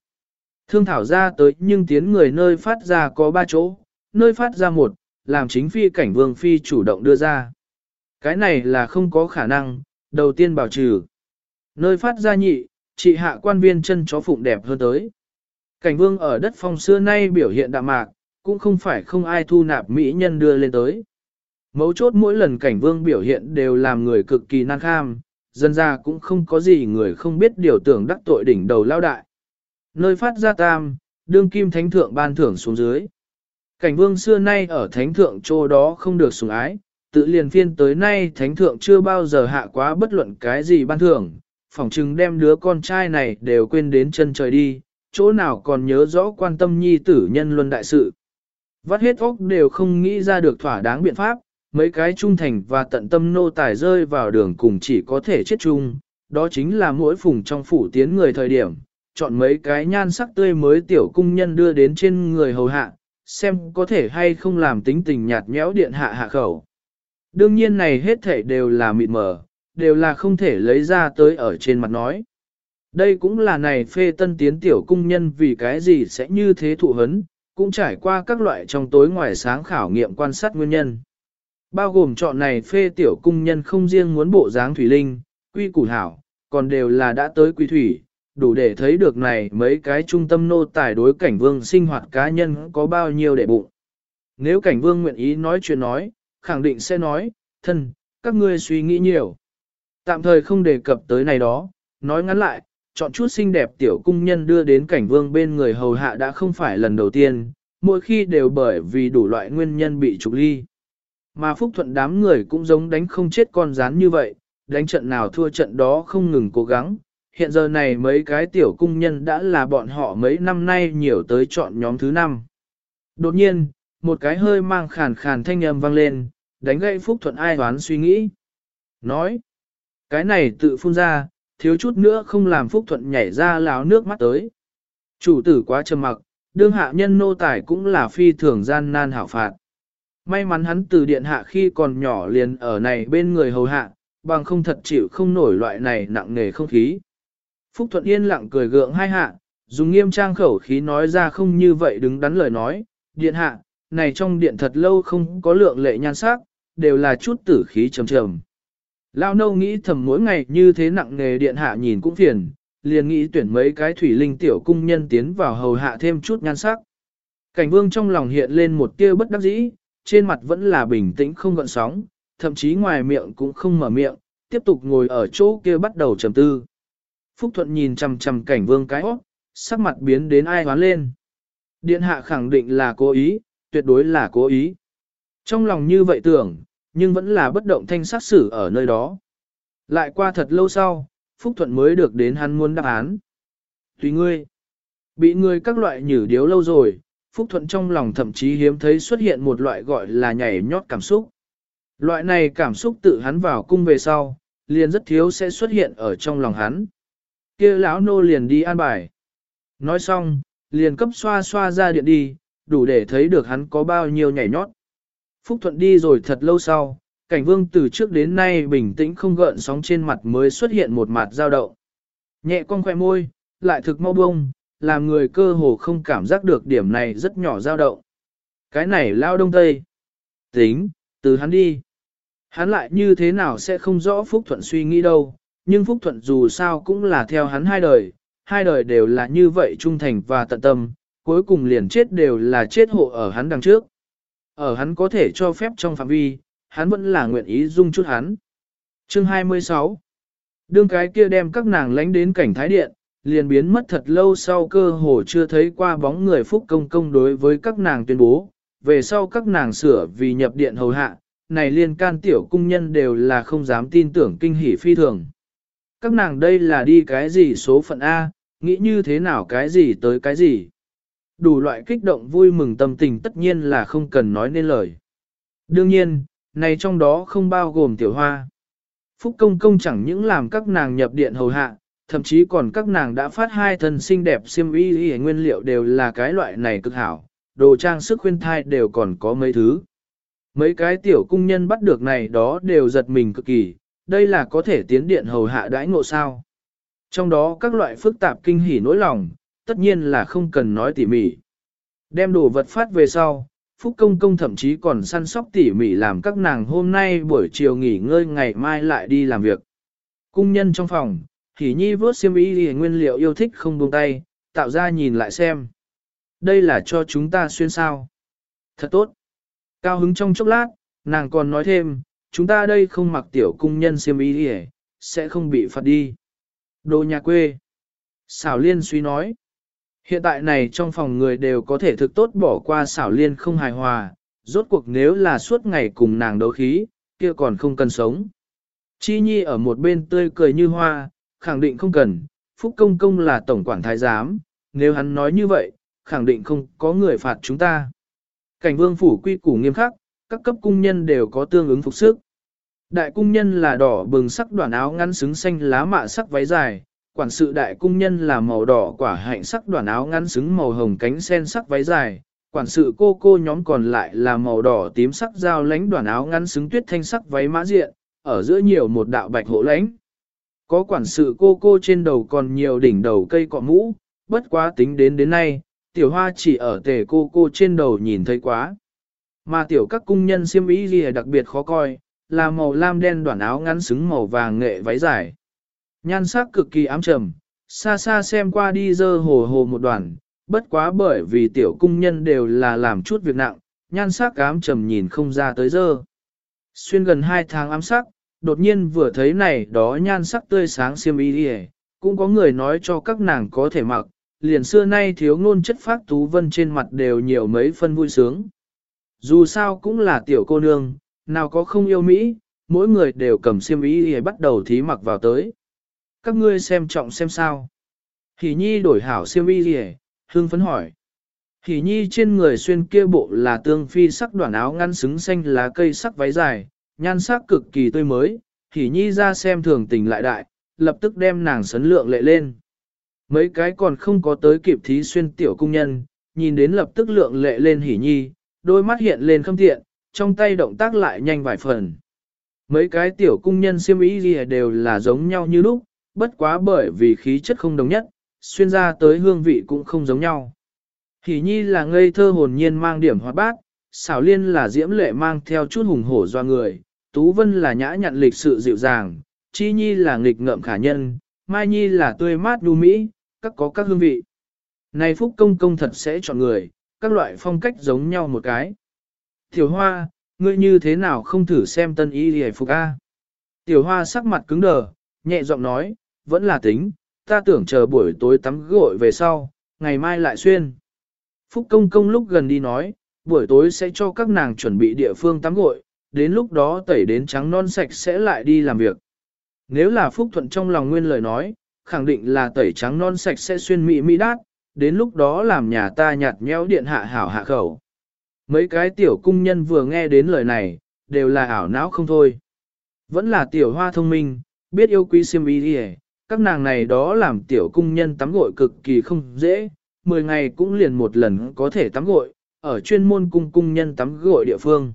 S1: Thương thảo ra tới nhưng tiến người nơi phát ra có ba chỗ, nơi phát ra một, làm chính phi cảnh vương phi chủ động đưa ra. Cái này là không có khả năng, đầu tiên bảo trừ. Nơi phát ra nhị, chị hạ quan viên chân chó phụng đẹp hơn tới. Cảnh vương ở đất phong xưa nay biểu hiện đạm mạc, cũng không phải không ai thu nạp mỹ nhân đưa lên tới. Mấu chốt mỗi lần cảnh vương biểu hiện đều làm người cực kỳ năng kham, dân ra cũng không có gì người không biết điều tưởng đắc tội đỉnh đầu lao đại. Nơi phát ra tam, đương kim thánh thượng ban thưởng xuống dưới. Cảnh vương xưa nay ở thánh thượng chỗ đó không được sủng ái, tự liền phiên tới nay thánh thượng chưa bao giờ hạ quá bất luận cái gì ban thưởng, phỏng chừng đem đứa con trai này đều quên đến chân trời đi, chỗ nào còn nhớ rõ quan tâm nhi tử nhân luân đại sự. Vắt hết óc đều không nghĩ ra được thỏa đáng biện pháp, mấy cái trung thành và tận tâm nô tài rơi vào đường cùng chỉ có thể chết chung, đó chính là mỗi phùng trong phủ tiến người thời điểm, chọn mấy cái nhan sắc tươi mới tiểu cung nhân đưa đến trên người hầu hạ, xem có thể hay không làm tính tình nhạt nhẽo điện hạ hạ khẩu. Đương nhiên này hết thể đều là mịt mờ, đều là không thể lấy ra tới ở trên mặt nói. Đây cũng là này phê tân tiến tiểu cung nhân vì cái gì sẽ như thế thụ hấn, cũng trải qua các loại trong tối ngoài sáng khảo nghiệm quan sát nguyên nhân. Bao gồm chọn này phê tiểu cung nhân không riêng muốn bộ dáng thủy linh, quy củ hảo, còn đều là đã tới quy thủy, đủ để thấy được này mấy cái trung tâm nô tài đối cảnh vương sinh hoạt cá nhân có bao nhiêu để bụng. Nếu cảnh vương nguyện ý nói chuyện nói, khẳng định sẽ nói, thân, các ngươi suy nghĩ nhiều. Tạm thời không đề cập tới này đó, nói ngắn lại, chọn chút xinh đẹp tiểu cung nhân đưa đến cảnh vương bên người hầu hạ đã không phải lần đầu tiên, mỗi khi đều bởi vì đủ loại nguyên nhân bị trục ly. Mà phúc thuận đám người cũng giống đánh không chết con rán như vậy, đánh trận nào thua trận đó không ngừng cố gắng. Hiện giờ này mấy cái tiểu cung nhân đã là bọn họ mấy năm nay nhiều tới chọn nhóm thứ năm. Đột nhiên, một cái hơi mang khàn khàn thanh âm vang lên, đánh gậy phúc thuận ai đoán suy nghĩ. Nói, cái này tự phun ra, thiếu chút nữa không làm phúc thuận nhảy ra láo nước mắt tới. Chủ tử quá trầm mặc, đương hạ nhân nô tài cũng là phi thường gian nan hảo phạt. May mắn hắn từ điện hạ khi còn nhỏ liền ở này bên người hầu hạ, bằng không thật chịu không nổi loại này nặng nề không khí. Phúc Thuận yên lặng cười gượng hai hạ, Dùng nghiêm trang khẩu khí nói ra không như vậy đứng đắn lời nói, điện hạ, này trong điện thật lâu không có lượng lệ nhan sắc, đều là chút tử khí trầm trầm. Lao nâu nghĩ thầm mỗi ngày như thế nặng nghề điện hạ nhìn cũng phiền, liền nghĩ tuyển mấy cái thủy linh tiểu cung nhân tiến vào hầu hạ thêm chút nhan sắc. Cảnh vương trong lòng hiện lên một tia bất đắc dĩ, trên mặt vẫn là bình tĩnh không gợn sóng, thậm chí ngoài miệng cũng không mở miệng, tiếp tục ngồi ở chỗ kia bắt đầu trầm tư. Phúc Thuận nhìn chằm chằm cảnh vương cái óc, sắc mặt biến đến ai hoán lên. Điện hạ khẳng định là cố ý, tuyệt đối là cố ý. Trong lòng như vậy tưởng, nhưng vẫn là bất động thanh sát xử ở nơi đó. Lại qua thật lâu sau, Phúc Thuận mới được đến hắn muốn đáp án. Tùy ngươi, bị ngươi các loại nhử điếu lâu rồi, Phúc Thuận trong lòng thậm chí hiếm thấy xuất hiện một loại gọi là nhảy nhót cảm xúc. Loại này cảm xúc tự hắn vào cung về sau, liền rất thiếu sẽ xuất hiện ở trong lòng hắn. kia lão nô liền đi an bài. Nói xong, liền cấp xoa xoa ra điện đi, đủ để thấy được hắn có bao nhiêu nhảy nhót. Phúc Thuận đi rồi thật lâu sau, cảnh vương từ trước đến nay bình tĩnh không gợn sóng trên mặt mới xuất hiện một mặt dao động. Nhẹ con khoe môi, lại thực mau bông, làm người cơ hồ không cảm giác được điểm này rất nhỏ dao động. Cái này lao đông tây. Tính, từ hắn đi. Hắn lại như thế nào sẽ không rõ Phúc Thuận suy nghĩ đâu, nhưng Phúc Thuận dù sao cũng là theo hắn hai đời, hai đời đều là như vậy trung thành và tận tâm, cuối cùng liền chết đều là chết hộ ở hắn đằng trước. Ở hắn có thể cho phép trong phạm vi, hắn vẫn là nguyện ý dung chút hắn. Chương 26 Đương cái kia đem các nàng lánh đến cảnh thái điện, liền biến mất thật lâu sau cơ hồ chưa thấy qua bóng người phúc công công đối với các nàng tuyên bố, về sau các nàng sửa vì nhập điện hầu hạ, này liên can tiểu cung nhân đều là không dám tin tưởng kinh hỉ phi thường. Các nàng đây là đi cái gì số phận A, nghĩ như thế nào cái gì tới cái gì. Đủ loại kích động vui mừng tâm tình tất nhiên là không cần nói nên lời. Đương nhiên, này trong đó không bao gồm tiểu hoa. Phúc công công chẳng những làm các nàng nhập điện hầu hạ, thậm chí còn các nàng đã phát hai thân xinh đẹp xiêm y y nguyên liệu đều là cái loại này cực hảo, đồ trang sức khuyên thai đều còn có mấy thứ. Mấy cái tiểu cung nhân bắt được này đó đều giật mình cực kỳ, đây là có thể tiến điện hầu hạ đãi ngộ sao. Trong đó các loại phức tạp kinh hỉ nỗi lòng, tất nhiên là không cần nói tỉ mỉ. Đem đồ vật phát về sau, Phúc Công Công thậm chí còn săn sóc tỉ mỉ làm các nàng hôm nay buổi chiều nghỉ ngơi ngày mai lại đi làm việc. Cung nhân trong phòng, Hỷ Nhi vớt xiêm y nguyên liệu yêu thích không buông tay, tạo ra nhìn lại xem. Đây là cho chúng ta xuyên sao. Thật tốt. Cao hứng trong chốc lát, nàng còn nói thêm, chúng ta đây không mặc tiểu cung nhân xiêm y sẽ không bị phạt đi. Đồ nhà quê. Xảo liên suy nói. Hiện tại này trong phòng người đều có thể thực tốt bỏ qua xảo liên không hài hòa, rốt cuộc nếu là suốt ngày cùng nàng đấu khí, kia còn không cần sống. Chi Nhi ở một bên tươi cười như hoa, khẳng định không cần, Phúc Công Công là tổng quản thái giám, nếu hắn nói như vậy, khẳng định không có người phạt chúng ta. Cảnh vương phủ quy củ nghiêm khắc, các cấp cung nhân đều có tương ứng phục sức. Đại cung nhân là đỏ bừng sắc đoàn áo ngắn xứng xanh lá mạ sắc váy dài, quản sự đại cung nhân là màu đỏ quả hạnh sắc đoàn áo ngắn xứng màu hồng cánh sen sắc váy dài, quản sự cô cô nhóm còn lại là màu đỏ tím sắc dao lánh đoàn áo ngắn xứng tuyết thanh sắc váy mã diện, ở giữa nhiều một đạo bạch hộ lãnh. Có quản sự cô cô trên đầu còn nhiều đỉnh đầu cây cọ mũ, bất quá tính đến đến nay, tiểu hoa chỉ ở tề cô cô trên đầu nhìn thấy quá. Mà tiểu các cung nhân siêm ý gì đặc biệt khó coi, là màu lam đen đoàn áo ngắn xứng màu vàng nghệ váy dài. Nhan sắc cực kỳ ám trầm, xa xa xem qua đi dơ hồ hồ một đoàn, bất quá bởi vì tiểu cung nhân đều là làm chút việc nặng, nhan sắc ám trầm nhìn không ra tới dơ. Xuyên gần hai tháng ám sắc, đột nhiên vừa thấy này đó nhan sắc tươi sáng xiêm y đi cũng có người nói cho các nàng có thể mặc, liền xưa nay thiếu ngôn chất phát tú vân trên mặt đều nhiều mấy phân vui sướng. Dù sao cũng là tiểu cô nương, nào có không yêu Mỹ, mỗi người đều cầm xiêm y đi bắt đầu thí mặc vào tới. Các ngươi xem trọng xem sao. Hỷ nhi đổi hảo xiêm y gì hương phấn hỏi. Hỷ nhi trên người xuyên kia bộ là tương phi sắc đoạn áo ngăn xứng xanh lá cây sắc váy dài, nhan sắc cực kỳ tươi mới, Hỷ nhi ra xem thường tình lại đại, lập tức đem nàng sấn lượng lệ lên. Mấy cái còn không có tới kịp thí xuyên tiểu cung nhân, nhìn đến lập tức lượng lệ lên hỉ nhi, đôi mắt hiện lên khâm thiện, trong tay động tác lại nhanh vài phần. Mấy cái tiểu cung nhân siêm ý gì đều là giống nhau như lúc, bất quá bởi vì khí chất không đồng nhất, xuyên ra tới hương vị cũng không giống nhau. Hỷ nhi là ngây thơ hồn nhiên mang điểm hoạt bát, xảo liên là diễm lệ mang theo chút hùng hổ do người, tú vân là nhã nhặn lịch sự dịu dàng, chi nhi là nghịch ngợm khả nhân, mai nhi là tươi mát đu mỹ, các có các hương vị. Này phúc công công thật sẽ chọn người, các loại phong cách giống nhau một cái. Tiểu hoa, ngươi như thế nào không thử xem tân y hề phục A. Tiểu hoa sắc mặt cứng đờ, nhẹ giọng nói, vẫn là tính, ta tưởng chờ buổi tối tắm gội về sau, ngày mai lại xuyên. Phúc công công lúc gần đi nói, buổi tối sẽ cho các nàng chuẩn bị địa phương tắm gội, đến lúc đó tẩy đến trắng non sạch sẽ lại đi làm việc. Nếu là Phúc Thuận trong lòng nguyên lời nói, khẳng định là tẩy trắng non sạch sẽ xuyên mỹ mỹ đát, đến lúc đó làm nhà ta nhạt nhẽo điện hạ hảo hạ khẩu. Mấy cái tiểu cung nhân vừa nghe đến lời này, đều là ảo não không thôi. Vẫn là tiểu hoa thông minh, biết yêu quý siêm ý đi các nàng này đó làm tiểu cung nhân tắm gội cực kỳ không dễ, 10 ngày cũng liền một lần có thể tắm gội, ở chuyên môn cung cung nhân tắm gội địa phương.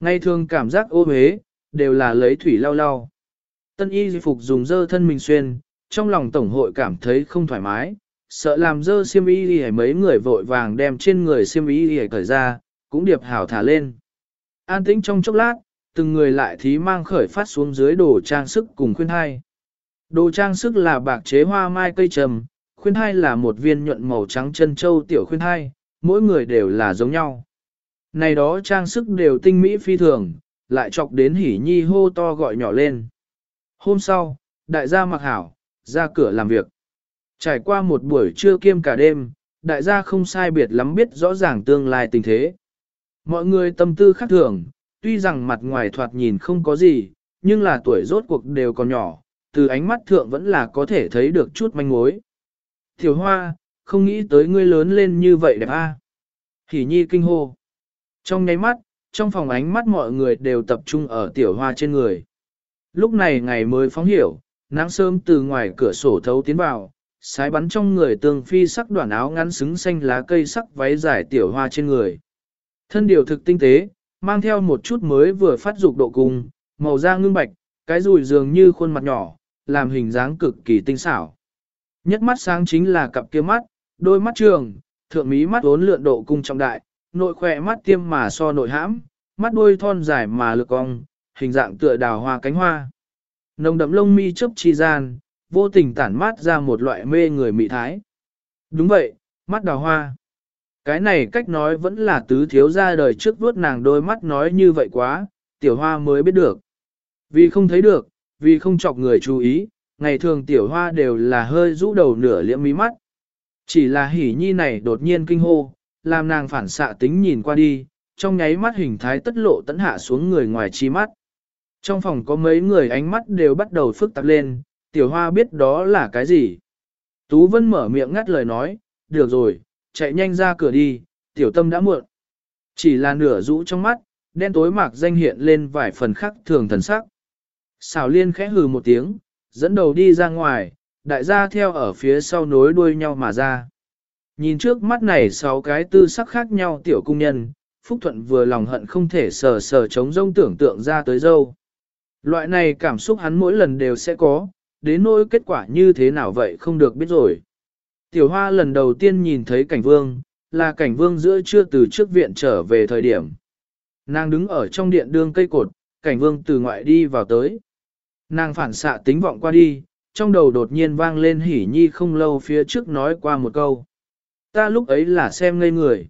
S1: Ngày thường cảm giác ô uế đều là lấy thủy lau lau. Tân y phục dùng dơ thân mình xuyên, trong lòng tổng hội cảm thấy không thoải mái, sợ làm dơ xiêm y đi mấy người vội vàng đem trên người xiêm y đi cởi ra, cũng điệp hảo thả lên. An tĩnh trong chốc lát, từng người lại thí mang khởi phát xuống dưới đồ trang sức cùng khuyên hai. Đồ trang sức là bạc chế hoa mai cây trầm, khuyên hai là một viên nhuận màu trắng chân châu tiểu khuyên hai, mỗi người đều là giống nhau. Này đó trang sức đều tinh mỹ phi thường, lại chọc đến hỉ nhi hô to gọi nhỏ lên. Hôm sau, đại gia mặc hảo, ra cửa làm việc. Trải qua một buổi trưa kiêm cả đêm, đại gia không sai biệt lắm biết rõ ràng tương lai tình thế. Mọi người tâm tư khác thường, tuy rằng mặt ngoài thoạt nhìn không có gì, nhưng là tuổi rốt cuộc đều còn nhỏ, từ ánh mắt thượng vẫn là có thể thấy được chút manh mối. Tiểu hoa, không nghĩ tới ngươi lớn lên như vậy đẹp a. À? Hỉ nhi kinh hô. Trong nháy mắt, trong phòng ánh mắt mọi người đều tập trung ở tiểu hoa trên người. Lúc này ngày mới phóng hiểu, nắng sớm từ ngoài cửa sổ thấu tiến vào, sái bắn trong người tương phi sắc đoạn áo ngắn xứng xanh lá cây sắc váy dài tiểu hoa trên người. Thân điều thực tinh tế, mang theo một chút mới vừa phát dục độ cùng, màu da ngưng bạch, cái rùi dường như khuôn mặt nhỏ, làm hình dáng cực kỳ tinh xảo. Nhất mắt sáng chính là cặp kia mắt, đôi mắt trường, thượng mí mắt vốn lượn độ cung trọng đại, nội khỏe mắt tiêm mà so nội hãm, mắt đuôi thon dài mà lực cong, hình dạng tựa đào hoa cánh hoa. Nồng đậm lông mi chớp chi gian, vô tình tản mát ra một loại mê người mị thái. Đúng vậy, mắt đào hoa. Cái này cách nói vẫn là tứ thiếu ra đời trước vuốt nàng đôi mắt nói như vậy quá, tiểu hoa mới biết được. Vì không thấy được, vì không chọc người chú ý, ngày thường tiểu hoa đều là hơi rũ đầu nửa liễm mí mắt. Chỉ là hỉ nhi này đột nhiên kinh hô, làm nàng phản xạ tính nhìn qua đi, trong nháy mắt hình thái tất lộ tấn hạ xuống người ngoài chi mắt. Trong phòng có mấy người ánh mắt đều bắt đầu phức tạp lên, tiểu hoa biết đó là cái gì. Tú Vân mở miệng ngắt lời nói, được rồi, chạy nhanh ra cửa đi, tiểu tâm đã muộn. Chỉ là nửa rũ trong mắt, đen tối mạc danh hiện lên vài phần khắc thường thần sắc. Xảo liên khẽ hừ một tiếng, dẫn đầu đi ra ngoài, đại gia theo ở phía sau nối đuôi nhau mà ra. Nhìn trước mắt này sáu cái tư sắc khác nhau tiểu cung nhân, Phúc Thuận vừa lòng hận không thể sờ sờ chống rông tưởng tượng ra tới dâu. Loại này cảm xúc hắn mỗi lần đều sẽ có, đến nỗi kết quả như thế nào vậy không được biết rồi. Tiểu hoa lần đầu tiên nhìn thấy cảnh vương, là cảnh vương giữa trưa từ trước viện trở về thời điểm. Nàng đứng ở trong điện đương cây cột, cảnh vương từ ngoại đi vào tới. Nàng phản xạ tính vọng qua đi, trong đầu đột nhiên vang lên hỉ nhi không lâu phía trước nói qua một câu. Ta lúc ấy là xem ngây người.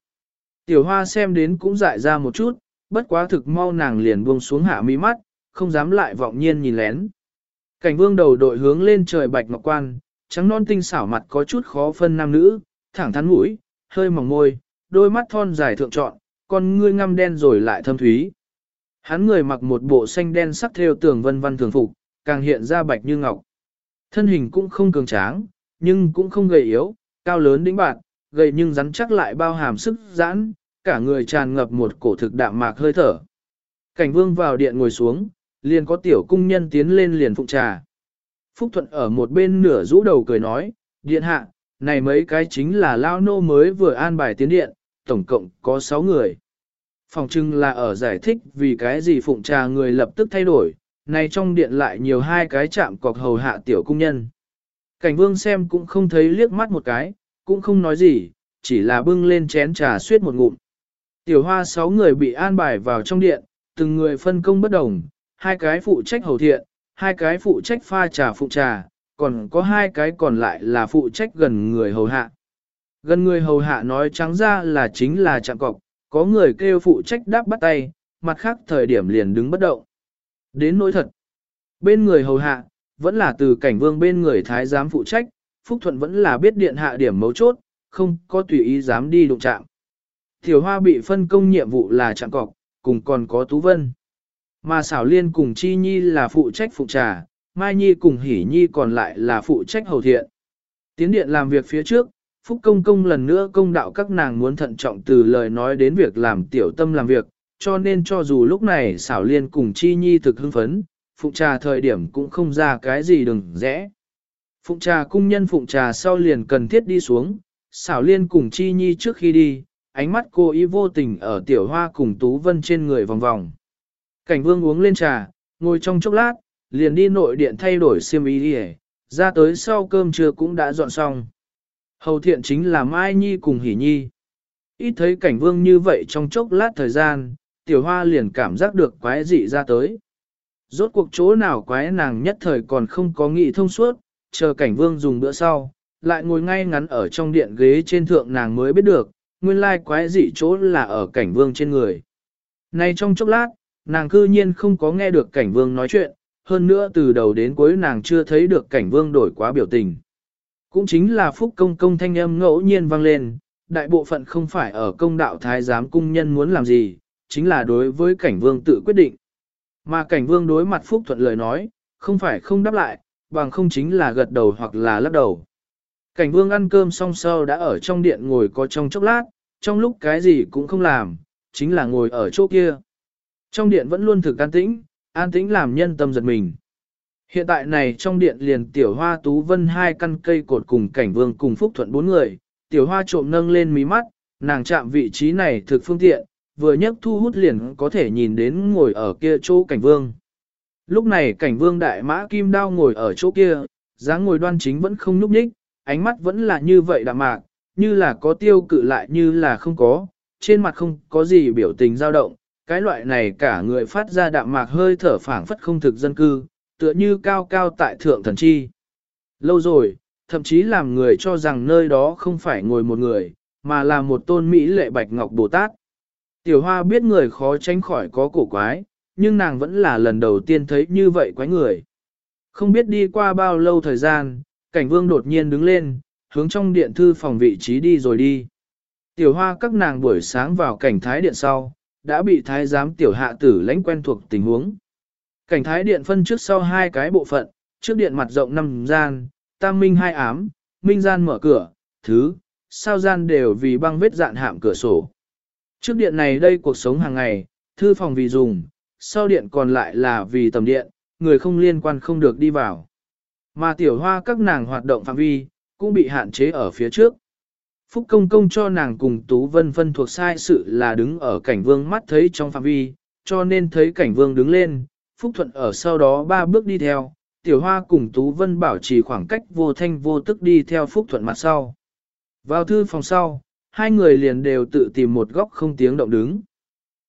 S1: Tiểu hoa xem đến cũng dại ra một chút, bất quá thực mau nàng liền buông xuống hạ mi mắt, không dám lại vọng nhiên nhìn lén. Cảnh vương đầu đội hướng lên trời bạch ngọc quan, trắng non tinh xảo mặt có chút khó phân nam nữ, thẳng thắn mũi, hơi mỏng môi, đôi mắt thon dài thượng trọn, con ngươi ngăm đen rồi lại thâm thúy. Hắn người mặc một bộ xanh đen sắc theo tường vân vân thường phục, càng hiện ra bạch như ngọc. Thân hình cũng không cường tráng, nhưng cũng không gầy yếu, cao lớn đĩnh bạn, gầy nhưng rắn chắc lại bao hàm sức giãn, cả người tràn ngập một cổ thực đạm mạc hơi thở. Cảnh vương vào điện ngồi xuống, liền có tiểu cung nhân tiến lên liền phụng trà. Phúc Thuận ở một bên nửa rũ đầu cười nói, điện hạ, này mấy cái chính là lao nô mới vừa an bài tiến điện, tổng cộng có 6 người. Phòng trưng là ở giải thích vì cái gì phụng trà người lập tức thay đổi, này trong điện lại nhiều hai cái chạm cọc hầu hạ tiểu cung nhân. Cảnh vương xem cũng không thấy liếc mắt một cái, cũng không nói gì, chỉ là bưng lên chén trà suyết một ngụm. Tiểu hoa sáu người bị an bài vào trong điện, từng người phân công bất đồng, hai cái phụ trách hầu thiện, hai cái phụ trách pha trà phụ trà, còn có hai cái còn lại là phụ trách gần người hầu hạ. Gần người hầu hạ nói trắng ra là chính là chạm cọc, có người kêu phụ trách đáp bắt tay, mặt khác thời điểm liền đứng bất động. Đến nỗi thật, bên người hầu hạ, vẫn là từ cảnh vương bên người thái giám phụ trách, Phúc Thuận vẫn là biết điện hạ điểm mấu chốt, không có tùy ý dám đi đụng chạm. Tiểu Hoa bị phân công nhiệm vụ là chạm cọc, cùng còn có Tú Vân. Mà xảo liên cùng Chi Nhi là phụ trách phụ trà, Mai Nhi cùng Hỷ Nhi còn lại là phụ trách hầu thiện. Tiến điện làm việc phía trước, Phúc Công Công lần nữa công đạo các nàng muốn thận trọng từ lời nói đến việc làm tiểu tâm làm việc, cho nên cho dù lúc này xảo liên cùng Chi Nhi thực hưng phấn, Phụng trà thời điểm cũng không ra cái gì đừng rẽ. Phụng trà cung nhân phụng trà sau liền cần thiết đi xuống, xảo liên cùng Chi Nhi trước khi đi, ánh mắt cô ý vô tình ở tiểu hoa cùng Tú Vân trên người vòng vòng. Cảnh vương uống lên trà, ngồi trong chốc lát, liền đi nội điện thay đổi xiêm y đi ra tới sau cơm trưa cũng đã dọn xong. Hầu thiện chính là Mai Nhi cùng Hỷ Nhi. Ít thấy cảnh vương như vậy trong chốc lát thời gian, tiểu hoa liền cảm giác được quái dị ra tới. Rốt cuộc chỗ nào quái nàng nhất thời còn không có nghị thông suốt, chờ cảnh vương dùng bữa sau, lại ngồi ngay ngắn ở trong điện ghế trên thượng nàng mới biết được, nguyên lai quái dị chỗ là ở cảnh vương trên người. Nay trong chốc lát, nàng cư nhiên không có nghe được cảnh vương nói chuyện, hơn nữa từ đầu đến cuối nàng chưa thấy được cảnh vương đổi quá biểu tình. Cũng chính là phúc công công thanh âm ngẫu nhiên vang lên, đại bộ phận không phải ở công đạo thái giám cung nhân muốn làm gì, chính là đối với cảnh vương tự quyết định. Mà cảnh vương đối mặt phúc thuận lời nói, không phải không đáp lại, bằng không chính là gật đầu hoặc là lắc đầu. Cảnh vương ăn cơm xong sau đã ở trong điện ngồi có trong chốc lát, trong lúc cái gì cũng không làm, chính là ngồi ở chỗ kia. Trong điện vẫn luôn thực an tĩnh, an tĩnh làm nhân tâm giật mình. Hiện tại này trong điện liền tiểu hoa tú vân hai căn cây cột cùng cảnh vương cùng phúc thuận bốn người, tiểu hoa trộm nâng lên mí mắt, nàng chạm vị trí này thực phương tiện, vừa nhấc thu hút liền có thể nhìn đến ngồi ở kia chỗ cảnh vương. Lúc này cảnh vương đại mã kim đao ngồi ở chỗ kia, dáng ngồi đoan chính vẫn không nhúc nhích, ánh mắt vẫn là như vậy đạm mạc, như là có tiêu cự lại như là không có, trên mặt không có gì biểu tình dao động, cái loại này cả người phát ra đạm mạc hơi thở phảng phất không thực dân cư, tựa như cao cao tại thượng thần chi. Lâu rồi, thậm chí làm người cho rằng nơi đó không phải ngồi một người, mà là một tôn Mỹ lệ bạch ngọc Bồ Tát. Tiểu hoa biết người khó tránh khỏi có cổ quái, nhưng nàng vẫn là lần đầu tiên thấy như vậy quái người. Không biết đi qua bao lâu thời gian, cảnh vương đột nhiên đứng lên, hướng trong điện thư phòng vị trí đi rồi đi. Tiểu hoa các nàng buổi sáng vào cảnh thái điện sau, đã bị thái giám tiểu hạ tử lãnh quen thuộc tình huống. Cảnh thái điện phân trước sau hai cái bộ phận, trước điện mặt rộng năm gian, tam minh hai ám, minh gian mở cửa, thứ, sao gian đều vì băng vết dạn hạm cửa sổ. Trước điện này đây cuộc sống hàng ngày, thư phòng vì dùng, sau điện còn lại là vì tầm điện, người không liên quan không được đi vào. Mà tiểu hoa các nàng hoạt động phạm vi, cũng bị hạn chế ở phía trước. Phúc công công cho nàng cùng Tú Vân phân thuộc sai sự là đứng ở cảnh vương mắt thấy trong phạm vi, cho nên thấy cảnh vương đứng lên, Phúc Thuận ở sau đó ba bước đi theo, Tiểu Hoa cùng Tú Vân bảo trì khoảng cách vô thanh vô tức đi theo Phúc Thuận mặt sau. Vào thư phòng sau, hai người liền đều tự tìm một góc không tiếng động đứng.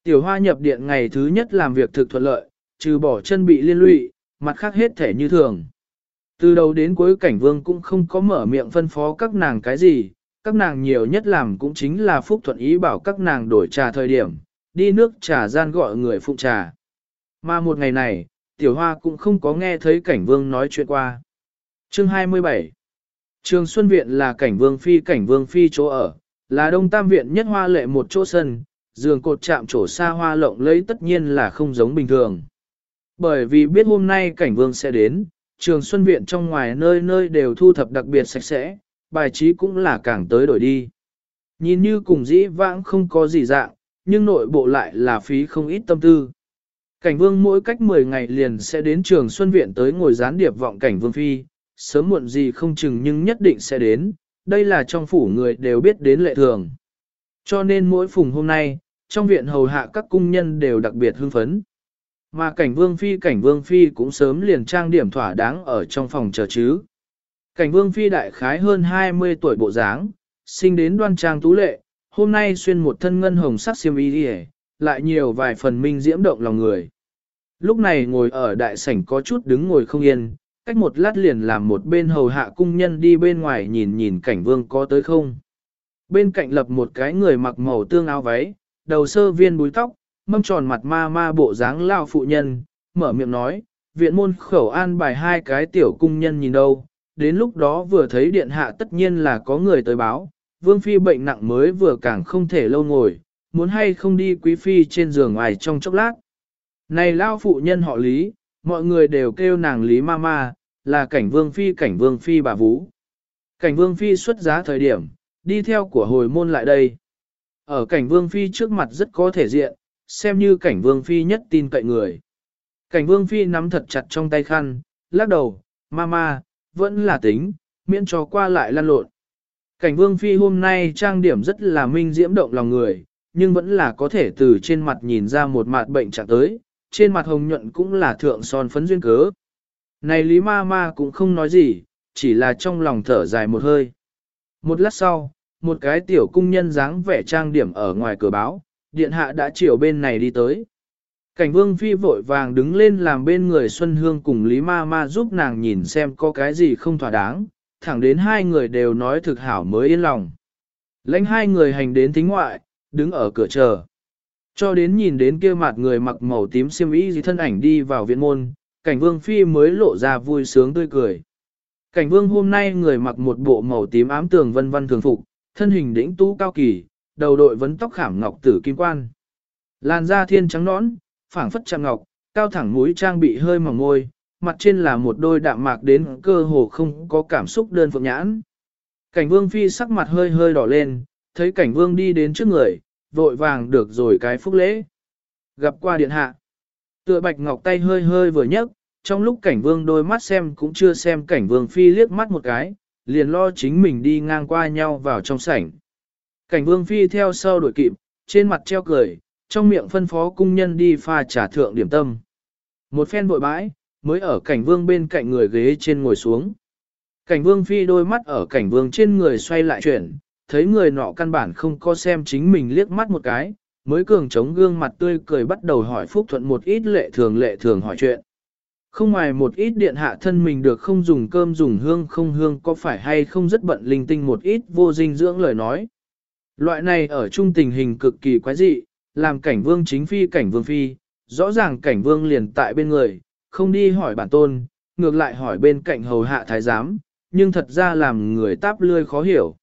S1: Tiểu Hoa nhập điện ngày thứ nhất làm việc thực thuận lợi, trừ bỏ chân bị liên lụy, mặt khác hết thể như thường. Từ đầu đến cuối cảnh vương cũng không có mở miệng phân phó các nàng cái gì, các nàng nhiều nhất làm cũng chính là phúc thuận ý bảo các nàng đổi trà thời điểm, đi nước trà gian gọi người phụ trà. Mà một ngày này, tiểu hoa cũng không có nghe thấy cảnh vương nói chuyện qua. Chương 27 Trường Xuân Viện là cảnh vương phi cảnh vương phi chỗ ở, là đông tam viện nhất hoa lệ một chỗ sân, giường cột chạm chỗ xa hoa lộng lấy tất nhiên là không giống bình thường. Bởi vì biết hôm nay cảnh vương sẽ đến, trường Xuân Viện trong ngoài nơi nơi đều thu thập đặc biệt sạch sẽ, bài trí cũng là càng tới đổi đi. Nhìn như cùng dĩ vãng không có gì dạng, nhưng nội bộ lại là phí không ít tâm tư. Cảnh vương mỗi cách 10 ngày liền sẽ đến trường Xuân Viện tới ngồi gián điệp vọng cảnh vương phi, sớm muộn gì không chừng nhưng nhất định sẽ đến, đây là trong phủ người đều biết đến lệ thường. Cho nên mỗi phùng hôm nay, trong viện hầu hạ các cung nhân đều đặc biệt hưng phấn. Mà cảnh vương phi cảnh vương phi cũng sớm liền trang điểm thỏa đáng ở trong phòng chờ chứ. Cảnh vương phi đại khái hơn 20 tuổi bộ dáng, sinh đến đoan trang tú lệ, hôm nay xuyên một thân ngân hồng sắc xiêm y đi lại nhiều vài phần minh diễm động lòng người. Lúc này ngồi ở đại sảnh có chút đứng ngồi không yên, cách một lát liền làm một bên hầu hạ cung nhân đi bên ngoài nhìn nhìn cảnh vương có tới không. Bên cạnh lập một cái người mặc màu tương áo váy, đầu sơ viên búi tóc, mâm tròn mặt ma ma bộ dáng lao phụ nhân, mở miệng nói, viện môn khẩu an bài hai cái tiểu cung nhân nhìn đâu, đến lúc đó vừa thấy điện hạ tất nhiên là có người tới báo, vương phi bệnh nặng mới vừa càng không thể lâu ngồi, muốn hay không đi quý phi trên giường ngoài trong chốc lát. Này lao phụ nhân họ Lý, mọi người đều kêu nàng Lý Mama là cảnh vương phi cảnh vương phi bà Vũ. Cảnh vương phi xuất giá thời điểm, đi theo của hồi môn lại đây. Ở cảnh vương phi trước mặt rất có thể diện, xem như cảnh vương phi nhất tin cậy người. Cảnh vương phi nắm thật chặt trong tay khăn, lắc đầu, mama, vẫn là tính, miễn cho qua lại lan lộn. Cảnh vương phi hôm nay trang điểm rất là minh diễm động lòng người, nhưng vẫn là có thể từ trên mặt nhìn ra một mặt bệnh trạng tới, trên mặt hồng nhuận cũng là thượng son phấn duyên cớ. Này Lý ma ma cũng không nói gì, chỉ là trong lòng thở dài một hơi. Một lát sau, một cái tiểu cung nhân dáng vẻ trang điểm ở ngoài cửa báo, điện hạ đã chiều bên này đi tới. Cảnh vương phi vội vàng đứng lên làm bên người Xuân Hương cùng Lý Ma Ma giúp nàng nhìn xem có cái gì không thỏa đáng, thẳng đến hai người đều nói thực hảo mới yên lòng. Lãnh hai người hành đến thính ngoại, đứng ở cửa chờ. Cho đến nhìn đến kia mặt người mặc màu tím xiêm y gì thân ảnh đi vào viện môn, cảnh vương phi mới lộ ra vui sướng tươi cười. Cảnh vương hôm nay người mặc một bộ màu tím ám tường vân vân thường phục, thân hình đỉnh tú cao kỳ, đầu đội vấn tóc khảm ngọc tử kim quan. Làn da thiên trắng nõn, phảng phất chạm ngọc, cao thẳng mũi trang bị hơi mỏng môi, mặt trên là một đôi đạm mạc đến cơ hồ không có cảm xúc đơn phượng nhãn. Cảnh vương phi sắc mặt hơi hơi đỏ lên, thấy cảnh vương đi đến trước người, vội vàng được rồi cái phúc lễ. Gặp qua điện hạ, tựa bạch ngọc tay hơi hơi vừa nhấc, trong lúc cảnh vương đôi mắt xem cũng chưa xem cảnh vương phi liếc mắt một cái, liền lo chính mình đi ngang qua nhau vào trong sảnh. Cảnh vương phi theo sau đuổi kịp, trên mặt treo cười, trong miệng phân phó cung nhân đi pha trà thượng điểm tâm. Một phen vội bãi, mới ở cảnh vương bên cạnh người ghế trên ngồi xuống. Cảnh vương phi đôi mắt ở cảnh vương trên người xoay lại chuyển, thấy người nọ căn bản không có xem chính mình liếc mắt một cái, mới cường chống gương mặt tươi cười bắt đầu hỏi Phúc Thuận một ít lệ thường lệ thường hỏi chuyện. Không ngoài một ít điện hạ thân mình được không dùng cơm dùng hương không hương có phải hay không rất bận linh tinh một ít vô dinh dưỡng lời nói. Loại này ở trung tình hình cực kỳ quái dị, làm cảnh vương chính phi cảnh vương phi, rõ ràng cảnh vương liền tại bên người, không đi hỏi bản tôn, ngược lại hỏi bên cạnh hầu hạ thái giám, nhưng thật ra làm người táp lươi khó hiểu.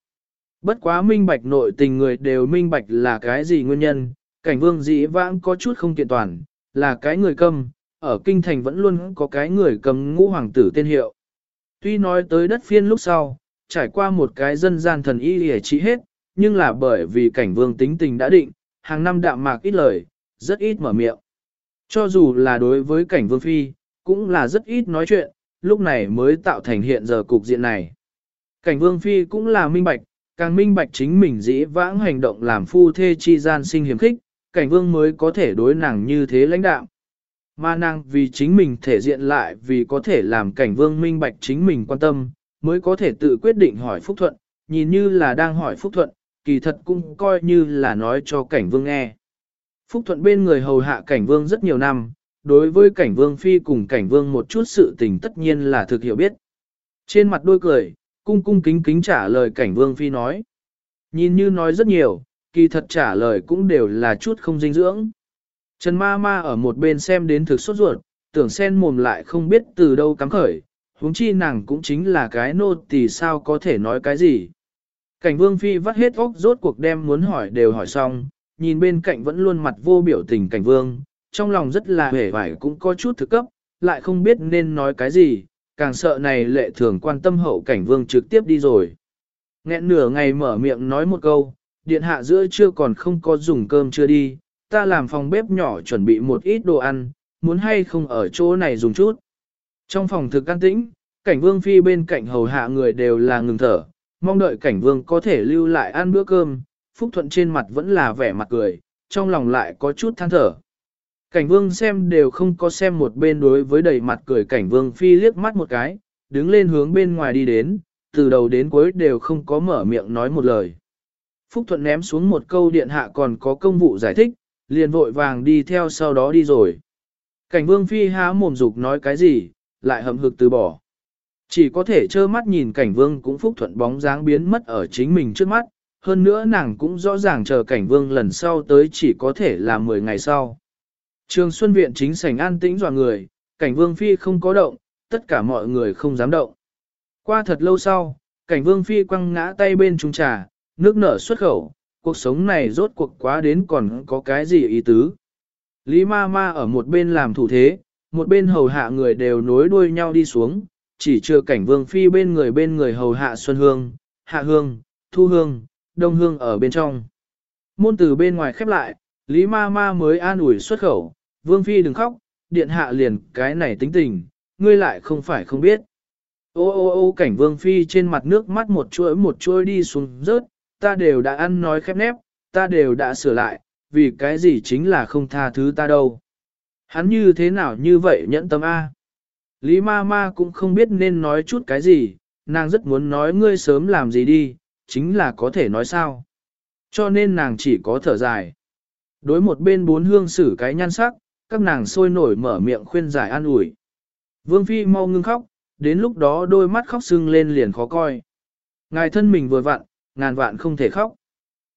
S1: Bất quá minh bạch nội tình người đều minh bạch là cái gì nguyên nhân, cảnh vương dĩ vãng có chút không kiện toàn, là cái người cầm ở kinh thành vẫn luôn có cái người cầm ngũ hoàng tử tên hiệu. Tuy nói tới đất phiên lúc sau, trải qua một cái dân gian thần y hề trị hết, nhưng là bởi vì cảnh vương tính tình đã định, hàng năm đạm mạc ít lời, rất ít mở miệng. Cho dù là đối với cảnh vương phi, cũng là rất ít nói chuyện, lúc này mới tạo thành hiện giờ cục diện này. Cảnh vương phi cũng là minh bạch, càng minh bạch chính mình dĩ vãng hành động làm phu thê chi gian sinh hiểm khích, cảnh vương mới có thể đối nàng như thế lãnh đạo. Mà nàng vì chính mình thể diện lại vì có thể làm cảnh vương minh bạch chính mình quan tâm, mới có thể tự quyết định hỏi Phúc Thuận, nhìn như là đang hỏi Phúc Thuận, kỳ thật cũng coi như là nói cho cảnh vương nghe. Phúc Thuận bên người hầu hạ cảnh vương rất nhiều năm, đối với cảnh vương phi cùng cảnh vương một chút sự tình tất nhiên là thực hiểu biết. Trên mặt đôi cười, cung cung kính kính trả lời cảnh vương phi nói. Nhìn như nói rất nhiều, kỳ thật trả lời cũng đều là chút không dinh dưỡng. Trần ma ma ở một bên xem đến thực sốt ruột, tưởng sen mồm lại không biết từ đâu cắm khởi, huống chi nàng cũng chính là cái nô thì sao có thể nói cái gì. Cảnh vương phi vắt hết óc rốt cuộc đem muốn hỏi đều hỏi xong, nhìn bên cạnh vẫn luôn mặt vô biểu tình cảnh vương, trong lòng rất là hề vải cũng có chút thực cấp, lại không biết nên nói cái gì, càng sợ này lệ thường quan tâm hậu cảnh vương trực tiếp đi rồi. Nghẹn nửa ngày mở miệng nói một câu, điện hạ giữa chưa còn không có dùng cơm chưa đi, ta làm phòng bếp nhỏ chuẩn bị một ít đồ ăn, muốn hay không ở chỗ này dùng chút. Trong phòng thực an tĩnh, cảnh vương phi bên cạnh hầu hạ người đều là ngừng thở, mong đợi cảnh vương có thể lưu lại ăn bữa cơm, Phúc Thuận trên mặt vẫn là vẻ mặt cười, trong lòng lại có chút than thở. Cảnh vương xem đều không có xem một bên đối với đầy mặt cười cảnh vương phi liếc mắt một cái, đứng lên hướng bên ngoài đi đến, từ đầu đến cuối đều không có mở miệng nói một lời. Phúc Thuận ném xuống một câu điện hạ còn có công vụ giải thích, liền vội vàng đi theo sau đó đi rồi. Cảnh vương phi há mồm dục nói cái gì, lại hậm hực từ bỏ. Chỉ có thể trơ mắt nhìn cảnh vương cũng Phúc Thuận bóng dáng biến mất ở chính mình trước mắt, hơn nữa nàng cũng rõ ràng chờ cảnh vương lần sau tới chỉ có thể là 10 ngày sau. Trường Xuân Viện chính sảnh an tĩnh dọa người, cảnh vương phi không có động, tất cả mọi người không dám động. Qua thật lâu sau, cảnh vương phi quăng ngã tay bên trung trà, nước nở xuất khẩu, cuộc sống này rốt cuộc quá đến còn có cái gì ý tứ. Lý ma ma ở một bên làm thủ thế, một bên hầu hạ người đều nối đuôi nhau đi xuống, chỉ chưa cảnh vương phi bên người bên người hầu hạ Xuân Hương, Hạ Hương, Thu Hương, Đông Hương ở bên trong. Môn từ bên ngoài khép lại, Lý ma ma mới an ủi xuất khẩu, vương phi đừng khóc, điện hạ liền cái này tính tình, ngươi lại không phải không biết. Ô ô ô cảnh vương phi trên mặt nước mắt một chuỗi một chuỗi đi xuống rớt, ta đều đã ăn nói khép nép, ta đều đã sửa lại, vì cái gì chính là không tha thứ ta đâu. Hắn như thế nào như vậy nhẫn tâm A. Lý ma ma cũng không biết nên nói chút cái gì, nàng rất muốn nói ngươi sớm làm gì đi, chính là có thể nói sao. Cho nên nàng chỉ có thở dài. Đối một bên bốn hương xử cái nhan sắc, các nàng sôi nổi mở miệng khuyên giải an ủi. Vương Phi mau ngưng khóc, đến lúc đó đôi mắt khóc sưng lên liền khó coi. Ngài thân mình vừa vặn, ngàn vạn không thể khóc.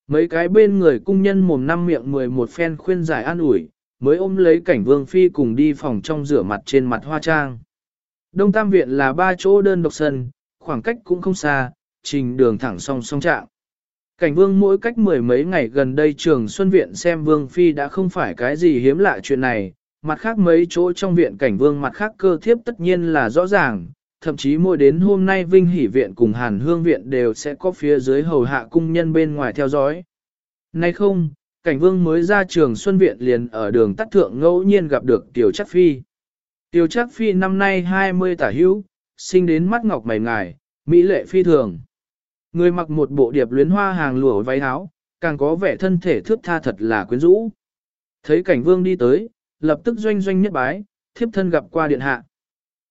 S1: Mấy cái bên người cung nhân mồm năm miệng mười một phen khuyên giải an ủi, mới ôm lấy cảnh Vương Phi cùng đi phòng trong rửa mặt trên mặt hoa trang. Đông Tam Viện là ba chỗ đơn độc sân, khoảng cách cũng không xa, trình đường thẳng song song trạng. Cảnh vương mỗi cách mười mấy ngày gần đây trường Xuân Viện xem vương phi đã không phải cái gì hiếm lạ chuyện này, mặt khác mấy chỗ trong viện cảnh vương mặt khác cơ thiếp tất nhiên là rõ ràng, thậm chí mỗi đến hôm nay Vinh Hỷ Viện cùng Hàn Hương Viện đều sẽ có phía dưới hầu hạ cung nhân bên ngoài theo dõi. Nay không, cảnh vương mới ra trường Xuân Viện liền ở đường tắt thượng ngẫu nhiên gặp được Tiểu Chắc Phi. Tiểu Chắc Phi năm nay 20 tả hữu, sinh đến mắt ngọc mày ngài, mỹ lệ phi thường. Người mặc một bộ điệp luyến hoa hàng lụa váy áo, càng có vẻ thân thể thướt tha thật là quyến rũ. Thấy cảnh vương đi tới, lập tức doanh doanh nhất bái, thiếp thân gặp qua điện hạ.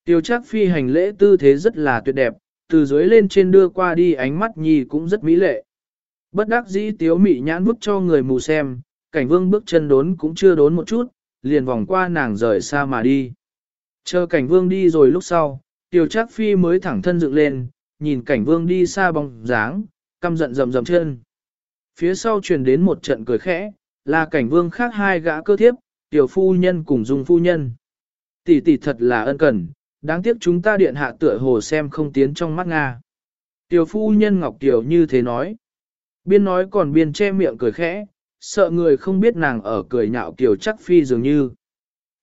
S1: Tiêu chắc phi hành lễ tư thế rất là tuyệt đẹp, từ dưới lên trên đưa qua đi ánh mắt nhi cũng rất mỹ lệ. Bất đắc dĩ tiếu mị nhãn bức cho người mù xem, cảnh vương bước chân đốn cũng chưa đốn một chút, liền vòng qua nàng rời xa mà đi. Chờ cảnh vương đi rồi lúc sau, tiêu chắc phi mới thẳng thân dựng lên, nhìn cảnh vương đi xa bóng dáng, căm giận rầm rầm chân. Phía sau truyền đến một trận cười khẽ, là cảnh vương khác hai gã cơ thiếp, tiểu phu nhân cùng dung phu nhân. Tỷ tỷ thật là ân cần, đáng tiếc chúng ta điện hạ tựa hồ xem không tiến trong mắt Nga. Tiểu phu nhân Ngọc Tiểu như thế nói. Biên nói còn biên che miệng cười khẽ, sợ người không biết nàng ở cười nhạo Tiểu chắc phi dường như.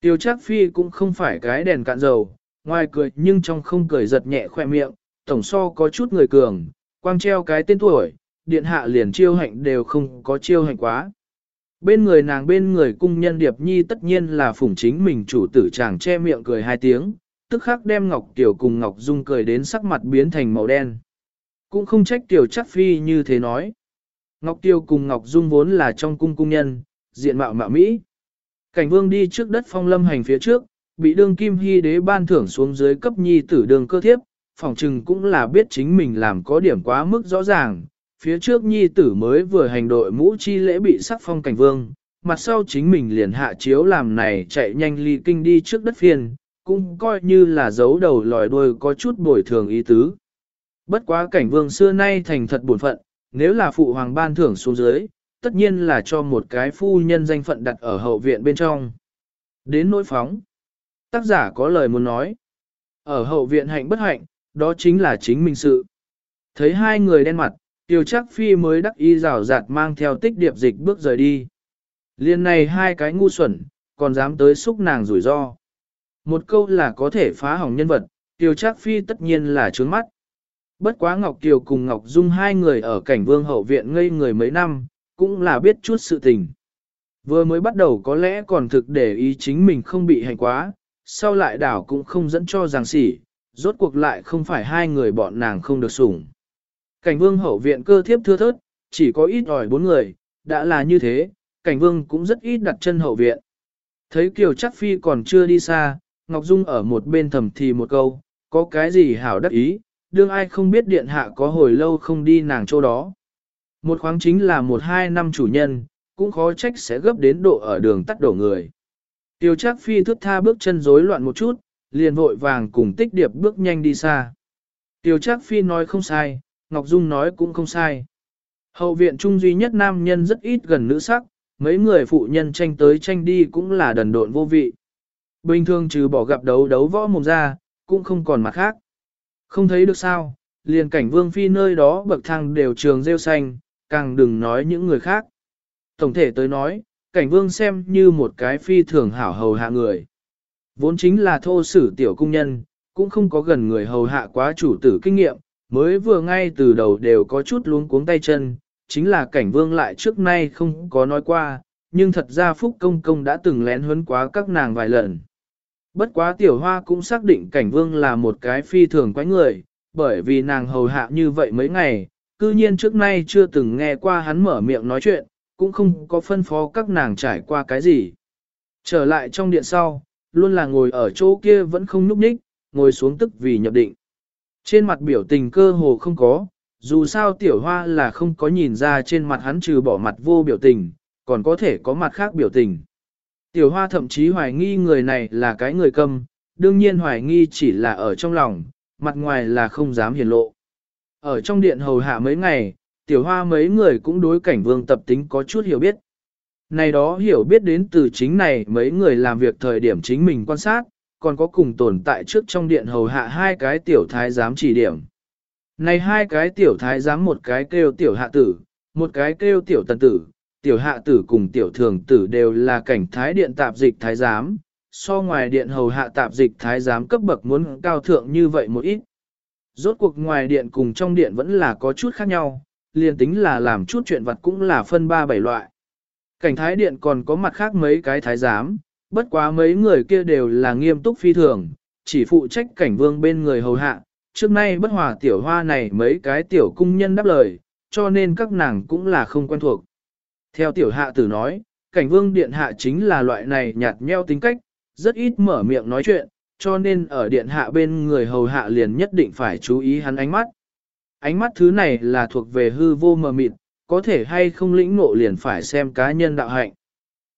S1: Tiểu chắc phi cũng không phải cái đèn cạn dầu, ngoài cười nhưng trong không cười giật nhẹ khoe miệng, tổng so có chút người cường, quang treo cái tên tuổi, điện hạ liền chiêu hạnh đều không có chiêu hạnh quá. Bên người nàng bên người cung nhân Điệp Nhi tất nhiên là phủng chính mình chủ tử chàng che miệng cười hai tiếng, tức khắc đem Ngọc Tiểu cùng Ngọc Dung cười đến sắc mặt biến thành màu đen. Cũng không trách Tiểu chắc phi như thế nói. Ngọc Tiêu cùng Ngọc Dung vốn là trong cung cung nhân, diện mạo mạo Mỹ. Cảnh vương đi trước đất phong lâm hành phía trước, bị đương kim hy đế ban thưởng xuống dưới cấp nhi tử đường cơ thiếp, phòng trừng cũng là biết chính mình làm có điểm quá mức rõ ràng. Phía trước nhi tử mới vừa hành đội mũ chi lễ bị sắc phong cảnh vương, mặt sau chính mình liền hạ chiếu làm này chạy nhanh ly kinh đi trước đất phiền, cũng coi như là giấu đầu lòi đuôi có chút bồi thường ý tứ. Bất quá cảnh vương xưa nay thành thật buồn phận, nếu là phụ hoàng ban thưởng xuống dưới, tất nhiên là cho một cái phu nhân danh phận đặt ở hậu viện bên trong. Đến nỗi phóng, tác giả có lời muốn nói. Ở hậu viện hạnh bất hạnh, đó chính là chính mình sự. Thấy hai người đen mặt, tiêu chắc phi mới đắc y rào rạt mang theo tích điệp dịch bước rời đi. Liên này hai cái ngu xuẩn, còn dám tới xúc nàng rủi ro. Một câu là có thể phá hỏng nhân vật, tiêu chắc phi tất nhiên là trướng mắt. Bất quá Ngọc Kiều cùng Ngọc Dung hai người ở cảnh vương hậu viện ngây người mấy năm, cũng là biết chút sự tình. Vừa mới bắt đầu có lẽ còn thực để ý chính mình không bị hành quá, sau lại đảo cũng không dẫn cho giảng sỉ, rốt cuộc lại không phải hai người bọn nàng không được sủng. Cảnh vương hậu viện cơ thiếp thưa thớt, chỉ có ít ỏi bốn người, đã là như thế, cảnh vương cũng rất ít đặt chân hậu viện. Thấy Kiều chắc phi còn chưa đi xa, Ngọc Dung ở một bên thầm thì một câu, có cái gì hảo đắc ý, đương ai không biết điện hạ có hồi lâu không đi nàng chỗ đó. Một khoáng chính là một hai năm chủ nhân, cũng khó trách sẽ gấp đến độ ở đường tắt đổ người. Tiêu chắc phi thức tha bước chân rối loạn một chút, liền vội vàng cùng tích điệp bước nhanh đi xa. Tiêu Trác phi nói không sai, Ngọc Dung nói cũng không sai. Hậu viện trung duy nhất nam nhân rất ít gần nữ sắc, mấy người phụ nhân tranh tới tranh đi cũng là đần độn vô vị. Bình thường trừ bỏ gặp đấu đấu võ mồm ra, cũng không còn mặt khác. Không thấy được sao, liền cảnh vương phi nơi đó bậc thang đều trường rêu xanh, càng đừng nói những người khác. Tổng thể tới nói, cảnh vương xem như một cái phi thường hảo hầu hạ người. Vốn chính là thô sử tiểu cung nhân, cũng không có gần người hầu hạ quá chủ tử kinh nghiệm, mới vừa ngay từ đầu đều có chút luống cuống tay chân, chính là cảnh vương lại trước nay không có nói qua, nhưng thật ra Phúc Công Công đã từng lén huấn quá các nàng vài lần. Bất quá tiểu hoa cũng xác định cảnh vương là một cái phi thường quái người, bởi vì nàng hầu hạ như vậy mấy ngày, cư nhiên trước nay chưa từng nghe qua hắn mở miệng nói chuyện, cũng không có phân phó các nàng trải qua cái gì. Trở lại trong điện sau, luôn là ngồi ở chỗ kia vẫn không núp ních, ngồi xuống tức vì nhập định. Trên mặt biểu tình cơ hồ không có, dù sao tiểu hoa là không có nhìn ra trên mặt hắn trừ bỏ mặt vô biểu tình, còn có thể có mặt khác biểu tình. Tiểu hoa thậm chí hoài nghi người này là cái người câm, đương nhiên hoài nghi chỉ là ở trong lòng, mặt ngoài là không dám hiển lộ. Ở trong điện hầu hạ mấy ngày, tiểu hoa mấy người cũng đối cảnh vương tập tính có chút hiểu biết. Này đó hiểu biết đến từ chính này mấy người làm việc thời điểm chính mình quan sát, còn có cùng tồn tại trước trong điện hầu hạ hai cái tiểu thái giám chỉ điểm. Này hai cái tiểu thái giám một cái kêu tiểu hạ tử, một cái kêu tiểu tần tử, tiểu hạ tử cùng tiểu thường tử đều là cảnh thái điện tạp dịch thái giám, so ngoài điện hầu hạ tạp dịch thái giám cấp bậc muốn cao thượng như vậy một ít. Rốt cuộc ngoài điện cùng trong điện vẫn là có chút khác nhau, liền tính là làm chút chuyện vật cũng là phân ba bảy loại. Cảnh thái điện còn có mặt khác mấy cái thái giám, bất quá mấy người kia đều là nghiêm túc phi thường, chỉ phụ trách cảnh vương bên người hầu hạ, trước nay bất hòa tiểu hoa này mấy cái tiểu cung nhân đáp lời, cho nên các nàng cũng là không quen thuộc. Theo tiểu hạ tử nói, cảnh vương điện hạ chính là loại này nhạt nheo tính cách, rất ít mở miệng nói chuyện, cho nên ở điện hạ bên người hầu hạ liền nhất định phải chú ý hắn ánh mắt. Ánh mắt thứ này là thuộc về hư vô mờ mịt, có thể hay không lĩnh ngộ liền phải xem cá nhân đạo hạnh.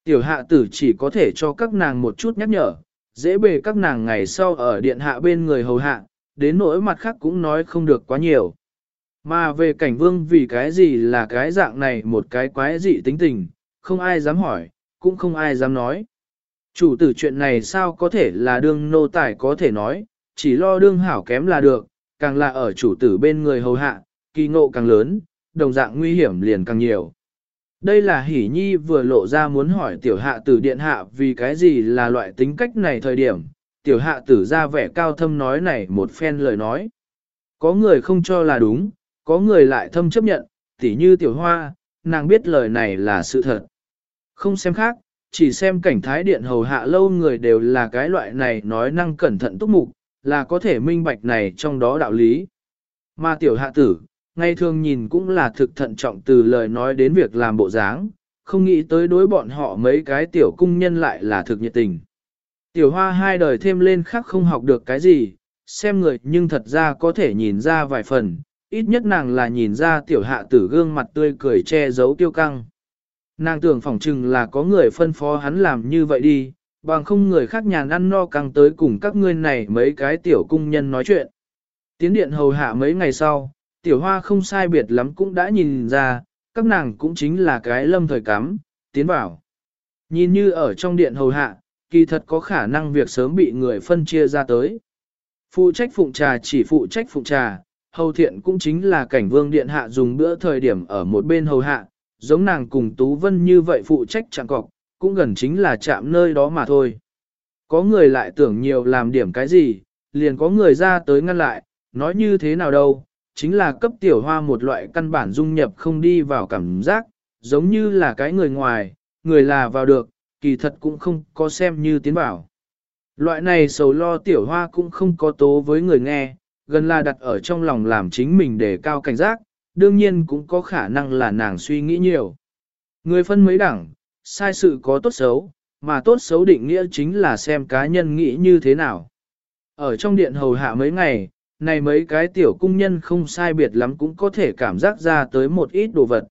S1: Tiểu hạ tử chỉ có thể cho các nàng một chút nhắc nhở, dễ bề các nàng ngày sau ở điện hạ bên người hầu hạ, đến nỗi mặt khác cũng nói không được quá nhiều. Mà về cảnh vương vì cái gì là cái dạng này một cái quái dị tính tình, không ai dám hỏi, cũng không ai dám nói. Chủ tử chuyện này sao có thể là đương nô tài có thể nói, chỉ lo đương hảo kém là được, càng là ở chủ tử bên người hầu hạ, kỳ ngộ càng lớn, đồng dạng nguy hiểm liền càng nhiều. Đây là hỉ nhi vừa lộ ra muốn hỏi tiểu hạ tử điện hạ vì cái gì là loại tính cách này thời điểm, tiểu hạ tử ra vẻ cao thâm nói này một phen lời nói. Có người không cho là đúng, có người lại thâm chấp nhận, tỉ như tiểu hoa, nàng biết lời này là sự thật. Không xem khác, chỉ xem cảnh thái điện hầu hạ lâu người đều là cái loại này nói năng cẩn thận túc mục, là có thể minh bạch này trong đó đạo lý. Mà tiểu hạ tử, ngày thường nhìn cũng là thực thận trọng từ lời nói đến việc làm bộ dáng, không nghĩ tới đối bọn họ mấy cái tiểu cung nhân lại là thực nhiệt tình. Tiểu hoa hai đời thêm lên khác không học được cái gì, xem người nhưng thật ra có thể nhìn ra vài phần, ít nhất nàng là nhìn ra tiểu hạ tử gương mặt tươi cười che giấu tiêu căng. Nàng tưởng phỏng chừng là có người phân phó hắn làm như vậy đi, bằng không người khác nhàn ăn no căng tới cùng các ngươi này mấy cái tiểu cung nhân nói chuyện. Tiến điện hầu hạ mấy ngày sau, tiểu hoa không sai biệt lắm cũng đã nhìn ra, các nàng cũng chính là cái lâm thời cắm, tiến vào. Nhìn như ở trong điện hầu hạ, kỳ thật có khả năng việc sớm bị người phân chia ra tới. Phụ trách phụng trà chỉ phụ trách phụng trà, hầu thiện cũng chính là cảnh vương điện hạ dùng bữa thời điểm ở một bên hầu hạ, giống nàng cùng Tú Vân như vậy phụ trách chạm cọc, cũng gần chính là chạm nơi đó mà thôi. Có người lại tưởng nhiều làm điểm cái gì, liền có người ra tới ngăn lại, nói như thế nào đâu, chính là cấp tiểu hoa một loại căn bản dung nhập không đi vào cảm giác, giống như là cái người ngoài, người là vào được, kỳ thật cũng không có xem như tiến bảo. Loại này sầu lo tiểu hoa cũng không có tố với người nghe, gần là đặt ở trong lòng làm chính mình để cao cảnh giác, đương nhiên cũng có khả năng là nàng suy nghĩ nhiều. Người phân mấy đẳng, sai sự có tốt xấu, mà tốt xấu định nghĩa chính là xem cá nhân nghĩ như thế nào. Ở trong điện hầu hạ mấy ngày, này mấy cái tiểu cung nhân không sai biệt lắm cũng có thể cảm giác ra tới một ít đồ vật.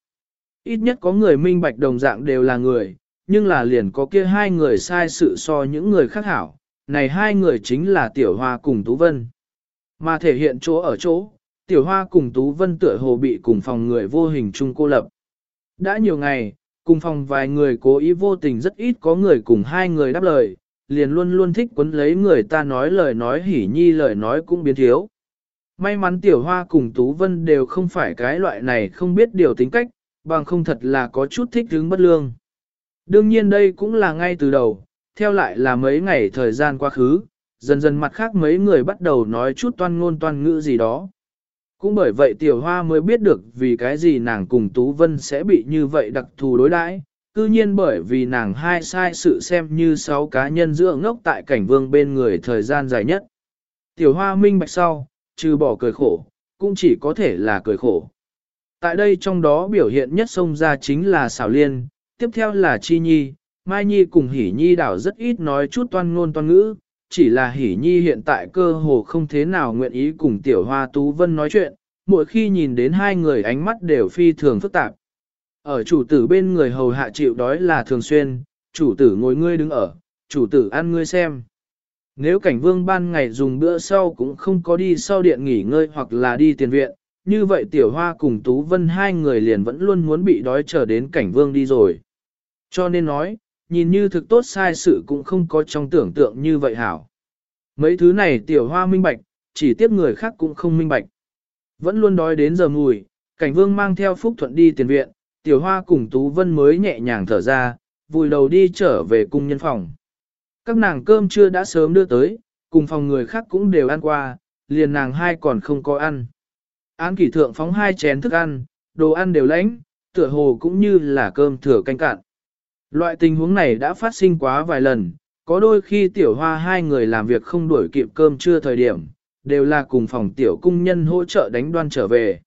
S1: Ít nhất có người minh bạch đồng dạng đều là người, nhưng là liền có kia hai người sai sự so những người khác hảo, này hai người chính là Tiểu Hoa cùng Tú Vân. Mà thể hiện chỗ ở chỗ, Tiểu Hoa cùng Tú Vân tựa hồ bị cùng phòng người vô hình chung cô lập. Đã nhiều ngày, cùng phòng vài người cố ý vô tình rất ít có người cùng hai người đáp lời, liền luôn luôn thích quấn lấy người ta nói lời nói hỉ nhi lời nói cũng biến thiếu. May mắn Tiểu Hoa cùng Tú Vân đều không phải cái loại này không biết điều tính cách, bằng không thật là có chút thích hứng bất lương. Đương nhiên đây cũng là ngay từ đầu, theo lại là mấy ngày thời gian quá khứ, dần dần mặt khác mấy người bắt đầu nói chút toan ngôn toan ngữ gì đó. Cũng bởi vậy tiểu hoa mới biết được vì cái gì nàng cùng Tú Vân sẽ bị như vậy đặc thù đối đãi. Cư nhiên bởi vì nàng hai sai sự xem như sáu cá nhân giữa ngốc tại cảnh vương bên người thời gian dài nhất. Tiểu hoa minh bạch sau, trừ bỏ cười khổ, cũng chỉ có thể là cười khổ. Tại đây trong đó biểu hiện nhất xông ra chính là xảo liên, tiếp theo là chi nhi, mai nhi cùng hỉ nhi đảo rất ít nói chút toan ngôn toan ngữ, chỉ là hỉ nhi hiện tại cơ hồ không thế nào nguyện ý cùng tiểu hoa tú vân nói chuyện, mỗi khi nhìn đến hai người ánh mắt đều phi thường phức tạp. Ở chủ tử bên người hầu hạ chịu đói là thường xuyên, chủ tử ngồi ngươi đứng ở, chủ tử ăn ngươi xem. Nếu cảnh vương ban ngày dùng bữa sau cũng không có đi sau điện nghỉ ngơi hoặc là đi tiền viện, như vậy tiểu hoa cùng Tú Vân hai người liền vẫn luôn muốn bị đói chờ đến cảnh vương đi rồi. Cho nên nói, nhìn như thực tốt sai sự cũng không có trong tưởng tượng như vậy hảo. Mấy thứ này tiểu hoa minh bạch, chỉ tiếp người khác cũng không minh bạch. Vẫn luôn đói đến giờ mùi, cảnh vương mang theo phúc thuận đi tiền viện, tiểu hoa cùng Tú Vân mới nhẹ nhàng thở ra, vùi đầu đi trở về cung nhân phòng. Các nàng cơm trưa đã sớm đưa tới, cùng phòng người khác cũng đều ăn qua, liền nàng hai còn không có ăn. Án kỷ thượng phóng hai chén thức ăn, đồ ăn đều lãnh, tựa hồ cũng như là cơm thừa canh cạn. Loại tình huống này đã phát sinh quá vài lần, có đôi khi tiểu hoa hai người làm việc không đuổi kịp cơm trưa thời điểm, đều là cùng phòng tiểu cung nhân hỗ trợ đánh đoan trở về.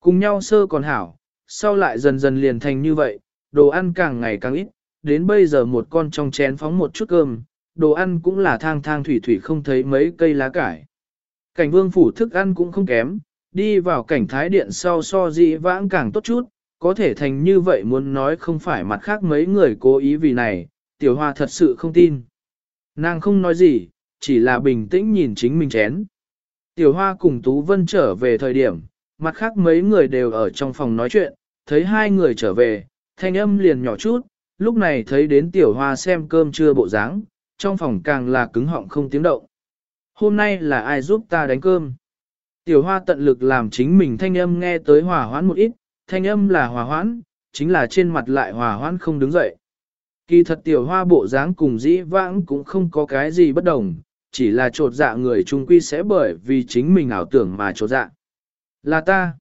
S1: Cùng nhau sơ còn hảo, sau lại dần dần liền thành như vậy, đồ ăn càng ngày càng ít, đến bây giờ một con trong chén phóng một chút cơm, đồ ăn cũng là thang thang thủy thủy không thấy mấy cây lá cải. Cảnh vương phủ thức ăn cũng không kém, đi vào cảnh thái điện sau so dị vãng càng tốt chút, có thể thành như vậy muốn nói không phải mặt khác mấy người cố ý vì này, tiểu hoa thật sự không tin. Nàng không nói gì, chỉ là bình tĩnh nhìn chính mình chén. Tiểu hoa cùng Tú Vân trở về thời điểm, mặt khác mấy người đều ở trong phòng nói chuyện, thấy hai người trở về, thanh âm liền nhỏ chút, lúc này thấy đến tiểu hoa xem cơm chưa bộ dáng, trong phòng càng là cứng họng không tiếng động. Hôm nay là ai giúp ta đánh cơm? Tiểu hoa tận lực làm chính mình thanh âm nghe tới hòa hoãn một ít, thanh âm là hòa hoãn, chính là trên mặt lại hòa hoãn không đứng dậy. Kỳ thật tiểu hoa bộ dáng cùng dĩ vãng cũng không có cái gì bất đồng, chỉ là trột dạ người trung quy sẽ bởi vì chính mình ảo tưởng mà trột dạ. Là ta.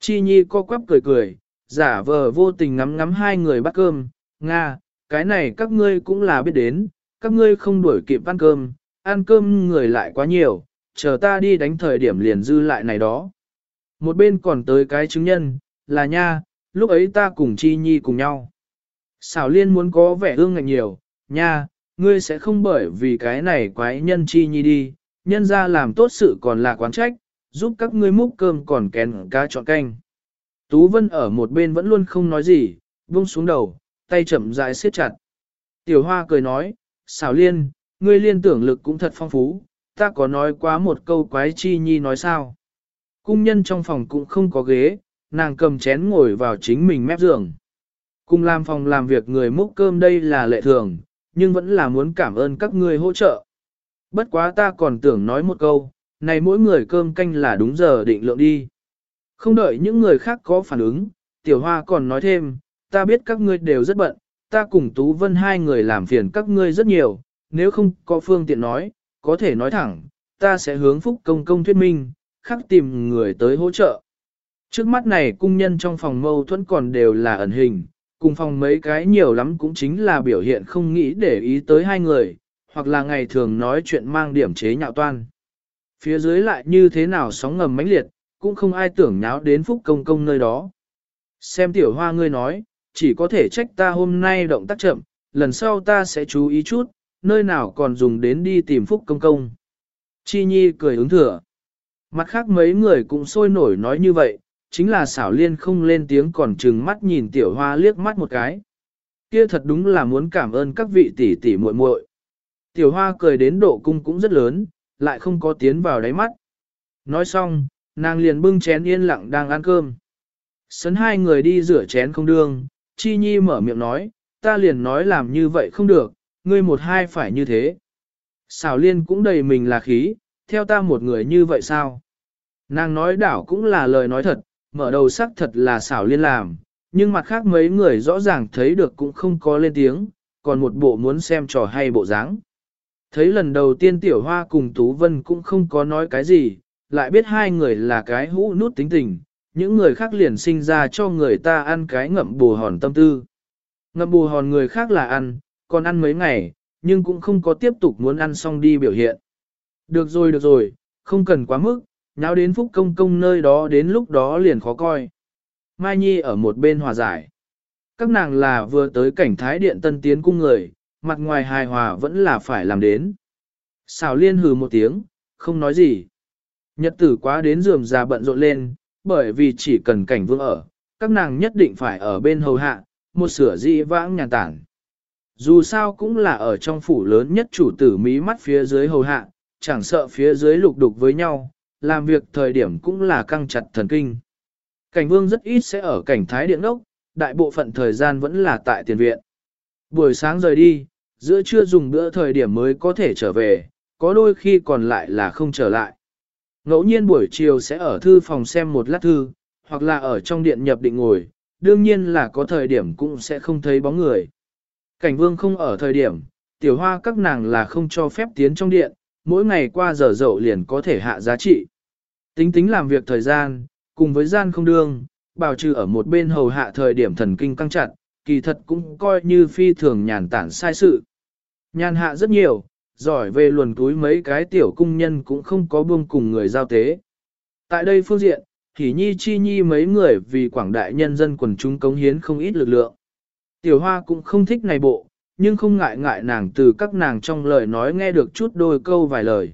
S1: Chi Nhi co quắp cười cười, giả vờ vô tình ngắm ngắm hai người bắt cơm, Nga, cái này các ngươi cũng là biết đến, các ngươi không đuổi kịp ăn cơm, ăn cơm người lại quá nhiều, chờ ta đi đánh thời điểm liền dư lại này đó. Một bên còn tới cái chứng nhân, là nha, lúc ấy ta cùng Chi Nhi cùng nhau. Xảo liên muốn có vẻ ương ngạnh nhiều, nha, ngươi sẽ không bởi vì cái này quái nhân Chi Nhi đi, nhân ra làm tốt sự còn là quán trách, giúp các ngươi múc cơm còn kén cá chọn canh. Tú Vân ở một bên vẫn luôn không nói gì, buông xuống đầu, tay chậm rãi siết chặt. Tiểu Hoa cười nói, xảo liên, ngươi liên tưởng lực cũng thật phong phú, ta có nói quá một câu quái chi nhi nói sao. Cung nhân trong phòng cũng không có ghế, nàng cầm chén ngồi vào chính mình mép giường. Cùng làm phòng làm việc người múc cơm đây là lệ thường, nhưng vẫn là muốn cảm ơn các ngươi hỗ trợ. Bất quá ta còn tưởng nói một câu, này mỗi người cơm canh là đúng giờ định lượng đi. Không đợi những người khác có phản ứng, tiểu hoa còn nói thêm, ta biết các ngươi đều rất bận, ta cùng Tú Vân hai người làm phiền các ngươi rất nhiều, nếu không có phương tiện nói, có thể nói thẳng, ta sẽ hướng phúc công công thuyết minh, khắc tìm người tới hỗ trợ. Trước mắt này cung nhân trong phòng mâu thuẫn còn đều là ẩn hình, cùng phòng mấy cái nhiều lắm cũng chính là biểu hiện không nghĩ để ý tới hai người, hoặc là ngày thường nói chuyện mang điểm chế nhạo toan. Phía dưới lại như thế nào sóng ngầm mãnh liệt, cũng không ai tưởng nháo đến phúc công công nơi đó. Xem tiểu hoa ngươi nói, chỉ có thể trách ta hôm nay động tác chậm, lần sau ta sẽ chú ý chút, nơi nào còn dùng đến đi tìm phúc công công. Chi Nhi cười ứng thừa. Mặt khác mấy người cũng sôi nổi nói như vậy, chính là xảo liên không lên tiếng còn trừng mắt nhìn tiểu hoa liếc mắt một cái. Kia thật đúng là muốn cảm ơn các vị tỷ tỷ muội muội. Tiểu hoa cười đến độ cung cũng rất lớn, lại không có tiến vào đáy mắt. Nói xong, nàng liền bưng chén yên lặng đang ăn cơm. Sấn hai người đi rửa chén không đương, Chi Nhi mở miệng nói, ta liền nói làm như vậy không được, ngươi một hai phải như thế. Xảo liên cũng đầy mình là khí, theo ta một người như vậy sao? Nàng nói đảo cũng là lời nói thật, mở đầu sắc thật là xảo liên làm, nhưng mặt khác mấy người rõ ràng thấy được cũng không có lên tiếng, còn một bộ muốn xem trò hay bộ dáng. Thấy lần đầu tiên tiểu hoa cùng Tú Vân cũng không có nói cái gì, lại biết hai người là cái hũ nút tính tình, những người khác liền sinh ra cho người ta ăn cái ngậm bù hòn tâm tư. Ngậm bù hòn người khác là ăn, còn ăn mấy ngày, nhưng cũng không có tiếp tục muốn ăn xong đi biểu hiện. Được rồi được rồi, không cần quá mức, nháo đến phúc công công nơi đó đến lúc đó liền khó coi. Mai Nhi ở một bên hòa giải. Các nàng là vừa tới cảnh thái điện tân tiến cung người, mặt ngoài hài hòa vẫn là phải làm đến. Xào liên hừ một tiếng, không nói gì. Nhật tử quá đến giường già bận rộn lên, bởi vì chỉ cần cảnh vương ở, các nàng nhất định phải ở bên hầu hạ, một sửa dị vãng nhàn tản. Dù sao cũng là ở trong phủ lớn nhất chủ tử mí mắt phía dưới hầu hạ, chẳng sợ phía dưới lục đục với nhau, làm việc thời điểm cũng là căng chặt thần kinh. Cảnh vương rất ít sẽ ở cảnh thái điện ốc, đại bộ phận thời gian vẫn là tại tiền viện. Buổi sáng rời đi, giữa trưa dùng bữa thời điểm mới có thể trở về, có đôi khi còn lại là không trở lại. Ngẫu nhiên buổi chiều sẽ ở thư phòng xem một lát thư, hoặc là ở trong điện nhập định ngồi, đương nhiên là có thời điểm cũng sẽ không thấy bóng người. Cảnh vương không ở thời điểm, tiểu hoa các nàng là không cho phép tiến trong điện, mỗi ngày qua giờ dậu liền có thể hạ giá trị. Tính tính làm việc thời gian, cùng với gian không đương, bảo trừ ở một bên hầu hạ thời điểm thần kinh căng chặt, kỳ thật cũng coi như phi thường nhàn tản sai sự. Nhàn hạ rất nhiều, giỏi về luồn túi mấy cái tiểu cung nhân cũng không có buông cùng người giao tế. Tại đây phương diện, thì nhi chi nhi mấy người vì quảng đại nhân dân quần chúng cống hiến không ít lực lượng. Tiểu hoa cũng không thích này bộ, nhưng không ngại ngại nàng từ các nàng trong lời nói nghe được chút đôi câu vài lời.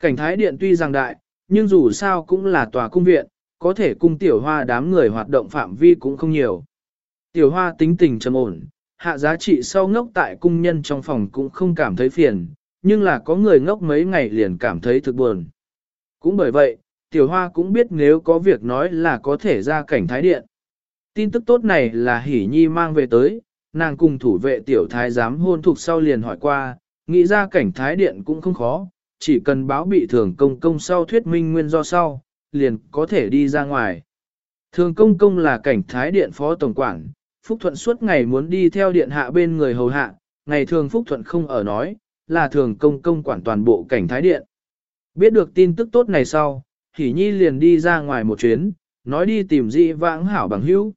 S1: Cảnh thái điện tuy rằng đại, nhưng dù sao cũng là tòa cung viện, có thể cung tiểu hoa đám người hoạt động phạm vi cũng không nhiều. Tiểu hoa tính tình trầm ổn, hạ giá trị sau ngốc tại cung nhân trong phòng cũng không cảm thấy phiền, nhưng là có người ngốc mấy ngày liền cảm thấy thực buồn. Cũng bởi vậy, tiểu hoa cũng biết nếu có việc nói là có thể ra cảnh thái điện. Tin tức tốt này là hỉ nhi mang về tới, nàng cùng thủ vệ tiểu thái giám hôn thuộc sau liền hỏi qua, nghĩ ra cảnh thái điện cũng không khó, chỉ cần báo bị thường công công sau thuyết minh nguyên do sau, liền có thể đi ra ngoài. Thường công công là cảnh thái điện phó tổng quản, Phúc Thuận suốt ngày muốn đi theo điện hạ bên người hầu hạ, ngày thường Phúc Thuận không ở nói, là thường công công quản toàn bộ cảnh thái điện. Biết được tin tức tốt này sau, Hỷ Nhi liền đi ra ngoài một chuyến, nói đi tìm dị vãng hảo bằng hữu.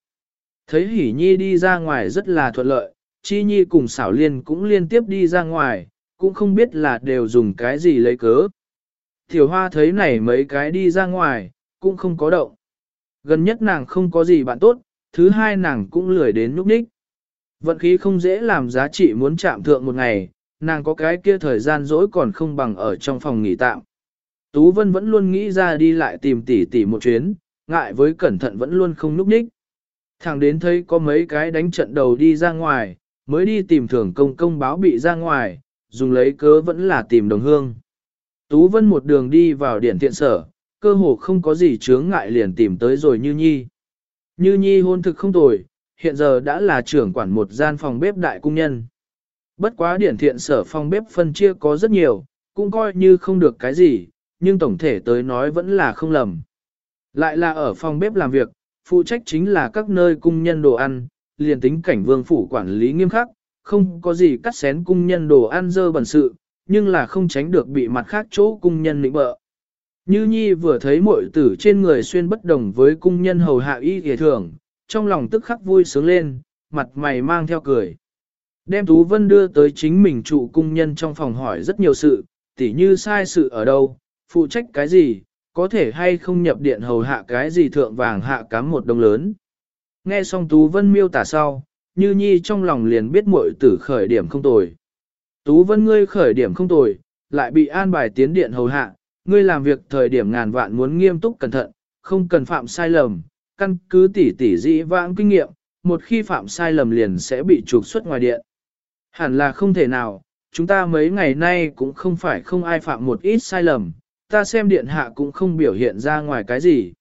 S1: Thấy Hỷ Nhi đi ra ngoài rất là thuận lợi, Chi Nhi cùng xảo liên cũng liên tiếp đi ra ngoài, cũng không biết là đều dùng cái gì lấy cớ. Tiểu hoa thấy này mấy cái đi ra ngoài, cũng không có động. Gần nhất nàng không có gì bạn tốt, thứ hai nàng cũng lười đến nhúc nhích. Vận khí không dễ làm giá trị muốn chạm thượng một ngày, nàng có cái kia thời gian dỗi còn không bằng ở trong phòng nghỉ tạm. Tú Vân vẫn luôn nghĩ ra đi lại tìm tỷ tỷ một chuyến, ngại với cẩn thận vẫn luôn không núp nhích. Thẳng đến thấy có mấy cái đánh trận đầu đi ra ngoài, mới đi tìm thưởng công công báo bị ra ngoài, dùng lấy cớ vẫn là tìm đồng hương. Tú Vân một đường đi vào điển thiện sở, cơ hồ không có gì chướng ngại liền tìm tới rồi Như Nhi. Như Nhi hôn thực không tồi, hiện giờ đã là trưởng quản một gian phòng bếp đại cung nhân. Bất quá điển thiện sở phòng bếp phân chia có rất nhiều, cũng coi như không được cái gì, nhưng tổng thể tới nói vẫn là không lầm. Lại là ở phòng bếp làm việc, phụ trách chính là các nơi cung nhân đồ ăn, liền tính cảnh vương phủ quản lý nghiêm khắc, không có gì cắt xén cung nhân đồ ăn dơ bẩn sự, nhưng là không tránh được bị mặt khác chỗ cung nhân lĩnh bợ. Như Nhi vừa thấy muội tử trên người xuyên bất đồng với cung nhân hầu hạ y thề thường, trong lòng tức khắc vui sướng lên, mặt mày mang theo cười. Đem Tú Vân đưa tới chính mình trụ cung nhân trong phòng hỏi rất nhiều sự, tỉ như sai sự ở đâu, phụ trách cái gì, có thể hay không nhập điện hầu hạ cái gì thượng vàng hạ cám một đồng lớn. Nghe xong Tú Vân miêu tả sau, Như Nhi trong lòng liền biết muội tử khởi điểm không tồi. Tú Vân ngươi khởi điểm không tồi, lại bị an bài tiến điện hầu hạ, ngươi làm việc thời điểm ngàn vạn muốn nghiêm túc cẩn thận, không cần phạm sai lầm, căn cứ tỉ tỉ dĩ vãng kinh nghiệm, một khi phạm sai lầm liền sẽ bị trục xuất ngoài điện. Hẳn là không thể nào, chúng ta mấy ngày nay cũng không phải không ai phạm một ít sai lầm, ta xem điện hạ cũng không biểu hiện ra ngoài cái gì.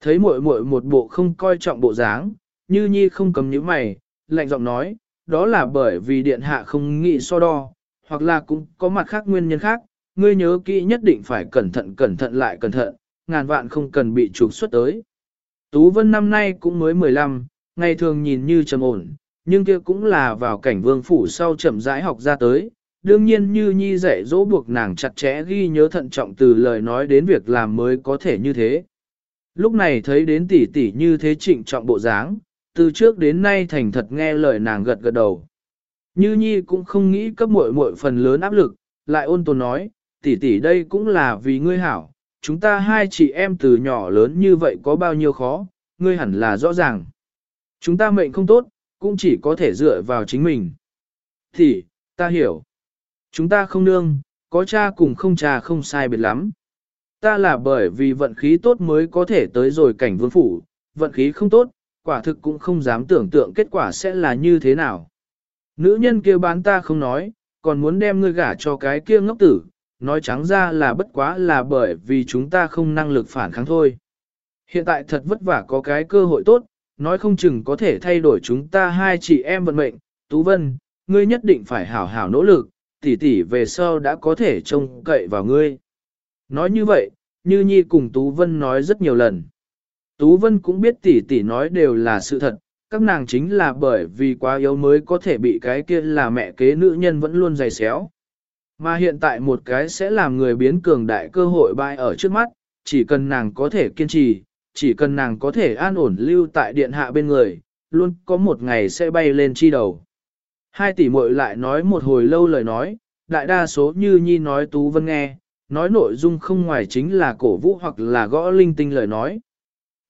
S1: Thấy muội muội một bộ không coi trọng bộ dáng, như nhi không cầm những mày, lạnh giọng nói, đó là bởi vì điện hạ không nghĩ so đo, hoặc là cũng có mặt khác nguyên nhân khác, ngươi nhớ kỹ nhất định phải cẩn thận cẩn thận lại cẩn thận, ngàn vạn không cần bị trục xuất tới. Tú Vân năm nay cũng mới 15, ngày thường nhìn như trầm ổn, nhưng kia cũng là vào cảnh vương phủ sau chậm rãi học ra tới. Đương nhiên như nhi dạy dỗ buộc nàng chặt chẽ ghi nhớ thận trọng từ lời nói đến việc làm mới có thể như thế. Lúc này thấy đến tỷ tỷ như thế trịnh trọng bộ dáng, từ trước đến nay thành thật nghe lời nàng gật gật đầu. Như nhi cũng không nghĩ cấp muội muội phần lớn áp lực, lại ôn tồn nói, tỷ tỷ đây cũng là vì ngươi hảo, chúng ta hai chị em từ nhỏ lớn như vậy có bao nhiêu khó, ngươi hẳn là rõ ràng. Chúng ta mệnh không tốt, cũng chỉ có thể dựa vào chính mình. Thì, ta hiểu. Chúng ta không nương, có cha cùng không cha không sai biệt lắm. Ta là bởi vì vận khí tốt mới có thể tới rồi cảnh vương phủ, vận khí không tốt, quả thực cũng không dám tưởng tượng kết quả sẽ là như thế nào. Nữ nhân kia bán ta không nói, còn muốn đem ngươi gả cho cái kia ngốc tử, nói trắng ra là bất quá là bởi vì chúng ta không năng lực phản kháng thôi. Hiện tại thật vất vả có cái cơ hội tốt, nói không chừng có thể thay đổi chúng ta hai chị em vận mệnh. Tú Vân, ngươi nhất định phải hảo hảo nỗ lực, tỷ tỷ về sau đã có thể trông cậy vào ngươi. Nói như vậy, Như Nhi cùng Tú Vân nói rất nhiều lần. Tú Vân cũng biết tỷ tỷ nói đều là sự thật, các nàng chính là bởi vì quá yếu mới có thể bị cái kia là mẹ kế nữ nhân vẫn luôn dày xéo. Mà hiện tại một cái sẽ làm người biến cường đại cơ hội bay ở trước mắt, chỉ cần nàng có thể kiên trì, chỉ cần nàng có thể an ổn lưu tại điện hạ bên người, luôn có một ngày sẽ bay lên chi đầu. Hai tỷ muội lại nói một hồi lâu lời nói, đại đa số như nhi nói Tú Vân nghe, nói nội dung không ngoài chính là cổ vũ hoặc là gõ linh tinh lời nói.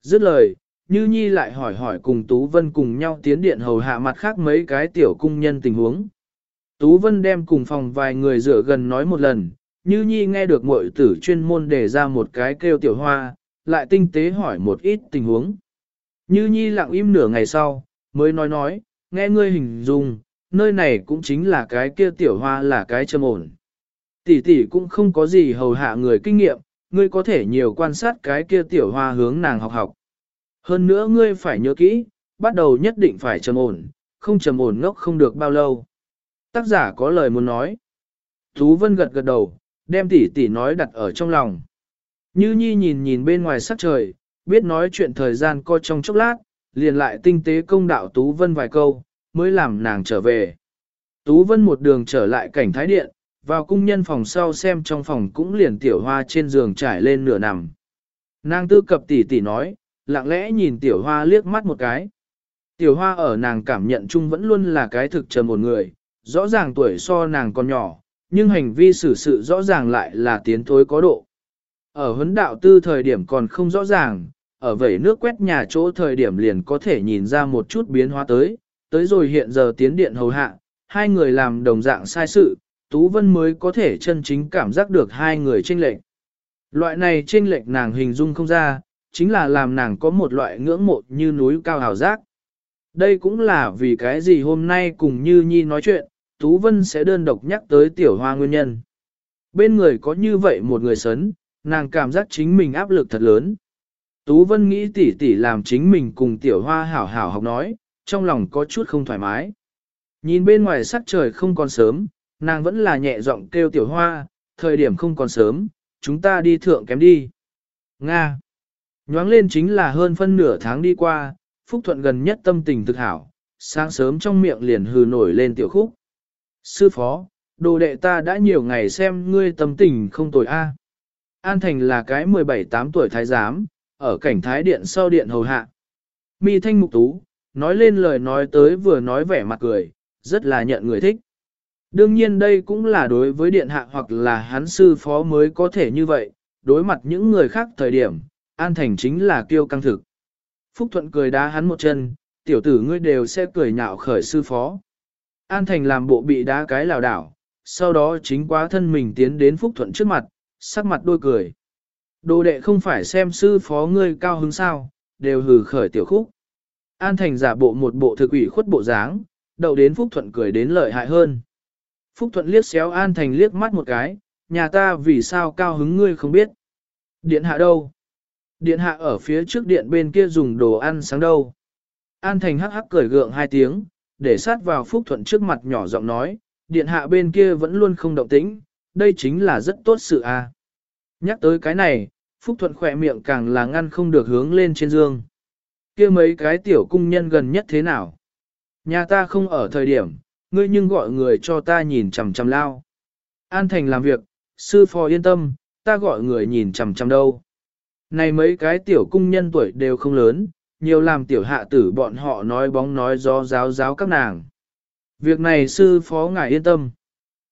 S1: Dứt lời, như nhi lại hỏi hỏi cùng Tú Vân cùng nhau tiến điện hầu hạ mặt khác mấy cái tiểu cung nhân tình huống. Tú Vân đem cùng phòng vài người rửa gần nói một lần, như nhi nghe được muội tử chuyên môn đề ra một cái kêu tiểu hoa, lại tinh tế hỏi một ít tình huống. Như nhi lặng im nửa ngày sau, mới nói nói, nghe ngươi hình dung, nơi này cũng chính là cái kia tiểu hoa là cái châm ổn. Tỷ tỷ cũng không có gì hầu hạ người kinh nghiệm, ngươi có thể nhiều quan sát cái kia tiểu hoa hướng nàng học học. Hơn nữa ngươi phải nhớ kỹ, bắt đầu nhất định phải trầm ổn, không trầm ổn ngốc không được bao lâu. Tác giả có lời muốn nói. Tú Vân gật gật đầu, đem tỷ tỷ nói đặt ở trong lòng. Như Nhi nhìn nhìn bên ngoài sắc trời, biết nói chuyện thời gian co trong chốc lát, liền lại tinh tế công đạo Tú Vân vài câu, mới làm nàng trở về. Tú Vân một đường trở lại cảnh thái điện, vào cung nhân phòng sau xem trong phòng cũng liền tiểu hoa trên giường trải lên nửa nằm. Nàng tư cập tỷ tỷ nói, lặng lẽ nhìn tiểu hoa liếc mắt một cái. Tiểu hoa ở nàng cảm nhận chung vẫn luôn là cái thực trầm một người, rõ ràng tuổi so nàng còn nhỏ, nhưng hành vi xử sự rõ ràng lại là tiến thối có độ. Ở huấn đạo tư thời điểm còn không rõ ràng, ở vẩy nước quét nhà chỗ thời điểm liền có thể nhìn ra một chút biến hóa tới, tới rồi hiện giờ tiến điện hầu hạ, hai người làm đồng dạng sai sự, Tú Vân mới có thể chân chính cảm giác được hai người chênh lệch. Loại này chênh lệch nàng hình dung không ra, chính là làm nàng có một loại ngưỡng mộ như núi cao hào giác. Đây cũng là vì cái gì hôm nay cùng Như Nhi nói chuyện, Tú Vân sẽ đơn độc nhắc tới tiểu hoa nguyên nhân. Bên người có như vậy một người sấn, nàng cảm giác chính mình áp lực thật lớn. Tú Vân nghĩ tỉ tỉ làm chính mình cùng tiểu hoa hảo hảo học nói, trong lòng có chút không thoải mái. Nhìn bên ngoài sắc trời không còn sớm, nàng vẫn là nhẹ giọng kêu tiểu hoa, thời điểm không còn sớm, chúng ta đi thượng kém đi. Nga. Nhoáng lên chính là hơn phân nửa tháng đi qua, Phúc Thuận gần nhất tâm tình thực hảo, sáng sớm trong miệng liền hừ nổi lên tiểu khúc. Sư phó, đồ đệ ta đã nhiều ngày xem ngươi tâm tình không tồi a. An Thành là cái 17-8 tuổi thái giám, ở cảnh thái điện sau điện hầu hạ. Mi thanh mục tú, nói lên lời nói tới vừa nói vẻ mặt cười, rất là nhận người thích. Đương nhiên đây cũng là đối với điện hạ hoặc là hắn sư phó mới có thể như vậy, đối mặt những người khác thời điểm, An Thành chính là kiêu căng thực. Phúc Thuận cười đá hắn một chân, tiểu tử ngươi đều sẽ cười nhạo khởi sư phó. An Thành làm bộ bị đá cái lào đảo, sau đó chính quá thân mình tiến đến Phúc Thuận trước mặt, sắc mặt đôi cười. Đồ đệ không phải xem sư phó ngươi cao hứng sao, đều hừ khởi tiểu khúc. An Thành giả bộ một bộ thực ủy khuất bộ dáng, đậu đến Phúc Thuận cười đến lợi hại hơn. Phúc Thuận liếc xéo An Thành liếc mắt một cái, nhà ta vì sao cao hứng ngươi không biết. Điện hạ đâu? Điện hạ ở phía trước điện bên kia dùng đồ ăn sáng đâu. An Thành hắc hắc cười gượng hai tiếng, để sát vào Phúc Thuận trước mặt nhỏ giọng nói, điện hạ bên kia vẫn luôn không động tĩnh, đây chính là rất tốt sự a. À. Nhắc tới cái này, Phúc Thuận khỏe miệng càng là ngăn không được hướng lên trên dương. kia mấy cái tiểu cung nhân gần nhất thế nào? Nhà ta không ở thời điểm, ngươi nhưng gọi người cho ta nhìn chằm chằm lao. An Thành làm việc, sư phò yên tâm, ta gọi người nhìn chằm chằm đâu. Này mấy cái tiểu cung nhân tuổi đều không lớn, nhiều làm tiểu hạ tử bọn họ nói bóng nói gió giáo giáo các nàng. Việc này sư phó ngài yên tâm.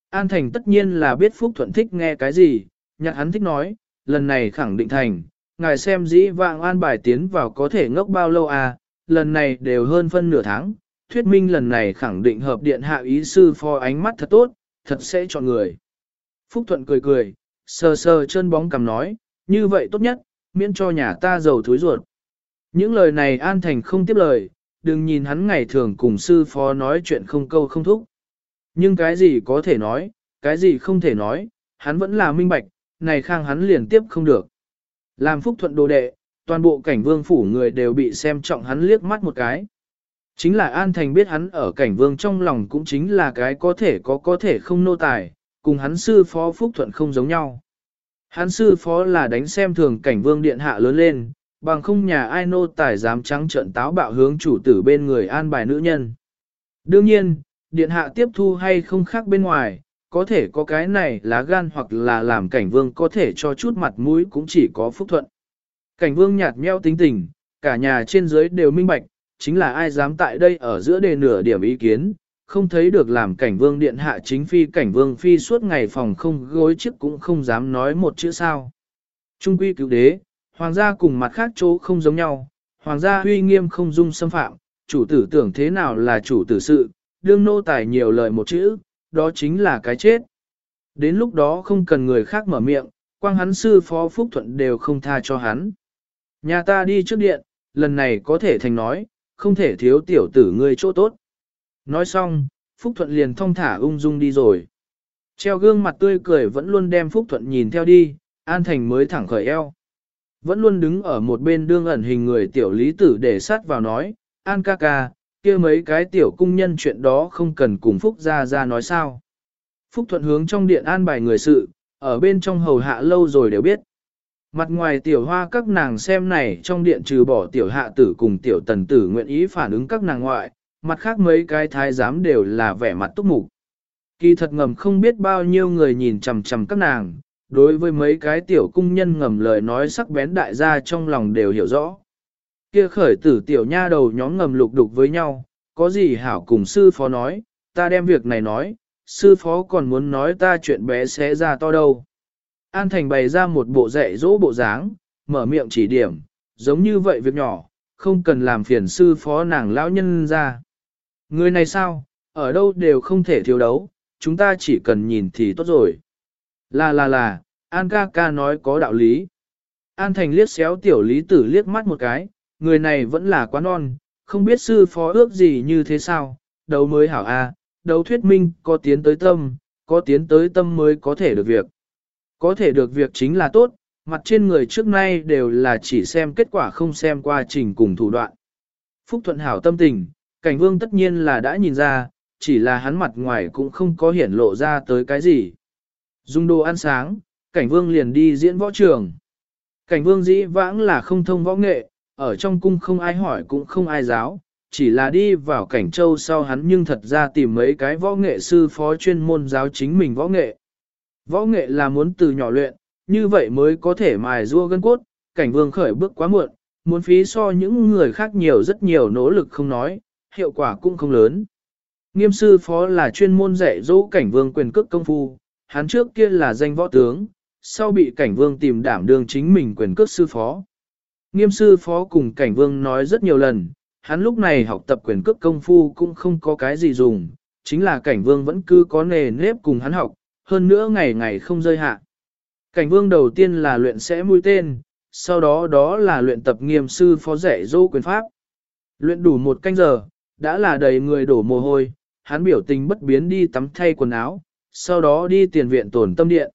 S1: An Thành tất nhiên là biết Phúc Thuận thích nghe cái gì, nhạc hắn thích nói, lần này khẳng định thành, ngài xem dĩ vạng an bài tiến vào có thể ngốc bao lâu à, lần này đều hơn phân nửa tháng, thuyết minh lần này khẳng định hợp điện hạ ý sư phó ánh mắt thật tốt, thật sẽ chọn người. Phúc Thuận cười cười, sờ sờ chân bóng cầm nói, như vậy tốt nhất, miễn cho nhà ta giàu thối ruột. Những lời này An Thành không tiếp lời, đừng nhìn hắn ngày thường cùng sư phó nói chuyện không câu không thúc. Nhưng cái gì có thể nói, cái gì không thể nói, hắn vẫn là minh bạch, này khang hắn liền tiếp không được. Làm phúc thuận đồ đệ, toàn bộ cảnh vương phủ người đều bị xem trọng hắn liếc mắt một cái. Chính là An Thành biết hắn ở cảnh vương trong lòng cũng chính là cái có thể có có thể không nô tài, cùng hắn sư phó phúc thuận không giống nhau. Hắn sư phó là đánh xem thường cảnh vương điện hạ lớn lên, bằng không nhà ai nô tài dám trắng trận táo bạo hướng chủ tử bên người an bài nữ nhân. Đương nhiên, điện hạ tiếp thu hay không khác bên ngoài, có thể có cái này lá gan hoặc là làm cảnh vương có thể cho chút mặt mũi cũng chỉ có phúc thuận. Cảnh vương nhạt meo tính tình, cả nhà trên dưới đều minh bạch, chính là ai dám tại đây ở giữa đề nửa điểm ý kiến, không thấy được làm cảnh vương điện hạ chính phi cảnh vương phi suốt ngày phòng không gối chiếc cũng không dám nói một chữ sao. Trung quy cứu đế, hoàng gia cùng mặt khác chỗ không giống nhau, hoàng gia huy nghiêm không dung xâm phạm, chủ tử tưởng thế nào là chủ tử sự, đương nô tài nhiều lời một chữ, đó chính là cái chết. Đến lúc đó không cần người khác mở miệng, quang hắn sư phó phúc thuận đều không tha cho hắn. Nhà ta đi trước điện, lần này có thể thành nói, không thể thiếu tiểu tử ngươi chỗ tốt. Nói xong, Phúc Thuận liền thong thả ung dung đi rồi. Treo gương mặt tươi cười vẫn luôn đem Phúc Thuận nhìn theo đi, An Thành mới thẳng khởi eo. Vẫn luôn đứng ở một bên đương ẩn hình người tiểu lý tử để sát vào nói, An ca ca, kia mấy cái tiểu cung nhân chuyện đó không cần cùng Phúc gia gia nói sao. Phúc Thuận hướng trong điện an bài người sự, ở bên trong hầu hạ lâu rồi đều biết. Mặt ngoài tiểu hoa các nàng xem này trong điện trừ bỏ tiểu hạ tử cùng tiểu tần tử nguyện ý phản ứng các nàng ngoại, mặt khác mấy cái thái giám đều là vẻ mặt túc mục. Kỳ thật ngầm không biết bao nhiêu người nhìn chằm chằm các nàng, đối với mấy cái tiểu cung nhân ngầm lời nói sắc bén đại gia trong lòng đều hiểu rõ. Kia khởi tử tiểu nha đầu nhóm ngầm lục đục với nhau, có gì hảo cùng sư phó nói, ta đem việc này nói, sư phó còn muốn nói ta chuyện bé sẽ ra to đâu. An Thành bày ra một bộ dạy dỗ bộ dáng, mở miệng chỉ điểm, giống như vậy việc nhỏ, không cần làm phiền sư phó nàng lão nhân ra. Người này sao, ở đâu đều không thể thiếu đấu, chúng ta chỉ cần nhìn thì tốt rồi. Là là là, An ca ca nói có đạo lý. An Thành liếc xéo tiểu lý tử liếc mắt một cái, người này vẫn là quá non, không biết sư phó ước gì như thế sao, đấu mới hảo a, à, đấu thuyết minh có tiến tới tâm, có tiến tới tâm mới có thể được việc. Có thể được việc chính là tốt, mặt trên người trước nay đều là chỉ xem kết quả không xem qua trình cùng thủ đoạn. Phúc thuận hảo tâm tình, cảnh vương tất nhiên là đã nhìn ra, chỉ là hắn mặt ngoài cũng không có hiển lộ ra tới cái gì. Dung đồ ăn sáng, cảnh vương liền đi diễn võ trường. Cảnh vương dĩ vãng là không thông võ nghệ, ở trong cung không ai hỏi cũng không ai giáo, chỉ là đi vào cảnh châu sau hắn nhưng thật ra tìm mấy cái võ nghệ sư phó chuyên môn giáo chính mình võ nghệ. Võ nghệ là muốn từ nhỏ luyện, như vậy mới có thể mài rua gân cốt, cảnh vương khởi bước quá muộn, muốn phí so những người khác nhiều rất nhiều nỗ lực không nói, hiệu quả cũng không lớn. Nghiêm sư phó là chuyên môn dạy dỗ cảnh vương quyền cước công phu, hắn trước kia là danh võ tướng, sau bị cảnh vương tìm đảm đương chính mình quyền cước sư phó. Nghiêm sư phó cùng cảnh vương nói rất nhiều lần, hắn lúc này học tập quyền cước công phu cũng không có cái gì dùng, chính là cảnh vương vẫn cứ có nề nếp cùng hắn học, hơn nữa ngày ngày không rơi hạ. Cảnh vương đầu tiên là luyện sẽ mũi tên, sau đó đó là luyện tập nghiêm sư phó dạy dỗ quyền pháp. Luyện đủ một canh giờ, đã là đầy người đổ mồ hôi, hắn biểu tình bất biến đi tắm thay quần áo, sau đó đi tiền viện tổn tâm điện.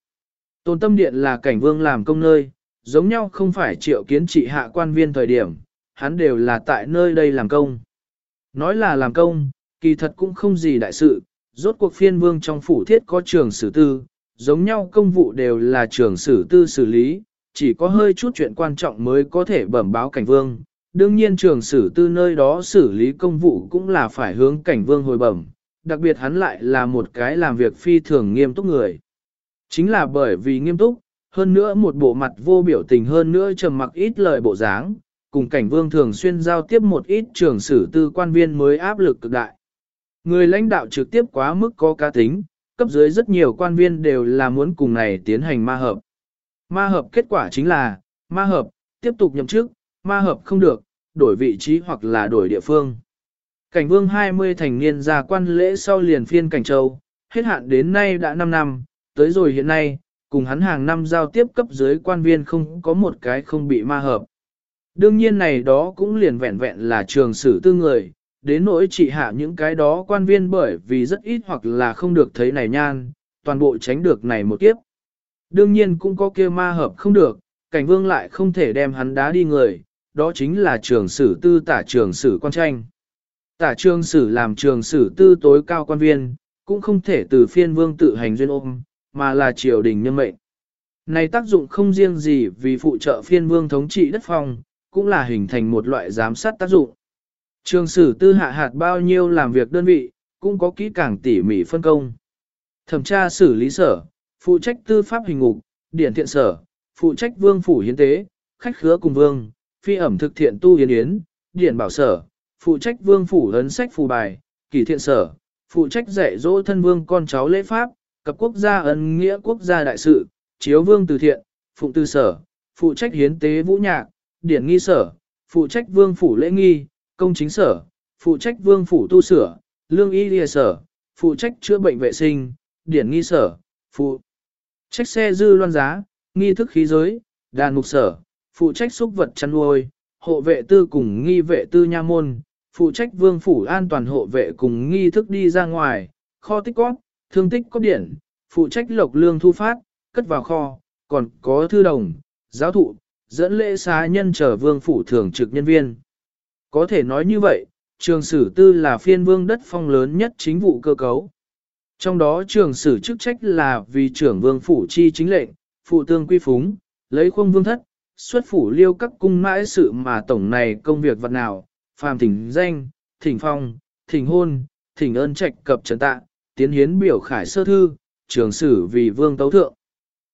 S1: Tổn tâm điện là cảnh vương làm công nơi, giống nhau không phải triệu kiến trị hạ quan viên thời điểm, hắn đều là tại nơi đây làm công. Nói là làm công, kỳ thật cũng không gì đại sự, rốt cuộc phiên vương trong phủ thiết có trường sử tư, giống nhau công vụ đều là trường sử tư xử lý, chỉ có hơi chút chuyện quan trọng mới có thể bẩm báo cảnh vương. Đương nhiên trường sử tư nơi đó xử lý công vụ cũng là phải hướng cảnh vương hồi bẩm, đặc biệt hắn lại là một cái làm việc phi thường nghiêm túc người. Chính là bởi vì nghiêm túc, hơn nữa một bộ mặt vô biểu tình hơn nữa trầm mặc ít lời bộ dáng, cùng cảnh vương thường xuyên giao tiếp một ít trường sử tư quan viên mới áp lực cực đại. Người lãnh đạo trực tiếp quá mức có cá tính, cấp dưới rất nhiều quan viên đều là muốn cùng này tiến hành ma hợp. Ma hợp kết quả chính là, ma hợp, tiếp tục nhậm chức, ma hợp không được, đổi vị trí hoặc là đổi địa phương. Cảnh vương 20 thành niên ra quan lễ sau liền phiên cảnh châu, hết hạn đến nay đã 5 năm, tới rồi hiện nay, cùng hắn hàng năm giao tiếp cấp dưới quan viên không có một cái không bị ma hợp. Đương nhiên này đó cũng liền vẹn vẹn là trường sử tư người, đến nỗi trị hạ những cái đó quan viên bởi vì rất ít hoặc là không được thấy này nhan, toàn bộ tránh được này một kiếp. Đương nhiên cũng có kia ma hợp không được, cảnh vương lại không thể đem hắn đá đi người, đó chính là trường sử tư tả trường sử quan tranh. Tả trường sử làm trường sử tư tối cao quan viên, cũng không thể từ phiên vương tự hành duyên ôm, mà là triều đình nhân mệnh. Này tác dụng không riêng gì vì phụ trợ phiên vương thống trị đất phong, cũng là hình thành một loại giám sát tác dụng. Trường sử tư hạ hạt bao nhiêu làm việc đơn vị, cũng có kỹ càng tỉ mỉ phân công. Thẩm tra xử lý sở, phụ trách tư pháp hình ngục, điển thiện sở, phụ trách vương phủ hiến tế, khách khứa cùng vương, phi ẩm thực thiện tu hiến yến, điển bảo sở, phụ trách vương phủ hấn sách phù bài, kỷ thiện sở, phụ trách dạy dỗ thân vương con cháu lễ pháp, cập quốc gia ân nghĩa quốc gia đại sự, chiếu vương từ thiện, phụng tư sở, phụ trách hiến tế vũ nhạc, điển nghi sở, phụ trách vương phủ lễ nghi, công chính sở, phụ trách vương phủ tu sửa, lương y lìa sở, phụ trách chữa bệnh vệ sinh, điển nghi sở, phụ trách xe dư loan giá, nghi thức khí giới, đàn mục sở, phụ trách xúc vật chăn nuôi, hộ vệ tư cùng nghi vệ tư nha môn, phụ trách vương phủ an toàn hộ vệ cùng nghi thức đi ra ngoài, kho tích cóp, thương tích có điển, phụ trách lộc lương thu phát, cất vào kho, còn có thư đồng, giáo thụ, dẫn lễ xá nhân trở vương phủ thường trực nhân viên. Có thể nói như vậy, trường sử tư là phiên vương đất phong lớn nhất chính vụ cơ cấu. Trong đó trường sử chức trách là vì trưởng vương phủ chi chính lệnh, phụ tương quy phúng, lấy khuôn vương thất, xuất phủ liêu các cung mãi sự mà tổng này công việc vật nào, phàm thỉnh danh, thỉnh phong, thỉnh hôn, thỉnh ơn trạch cập trần tạ, tiến hiến biểu khải sơ thư, trường sử vì vương tấu thượng.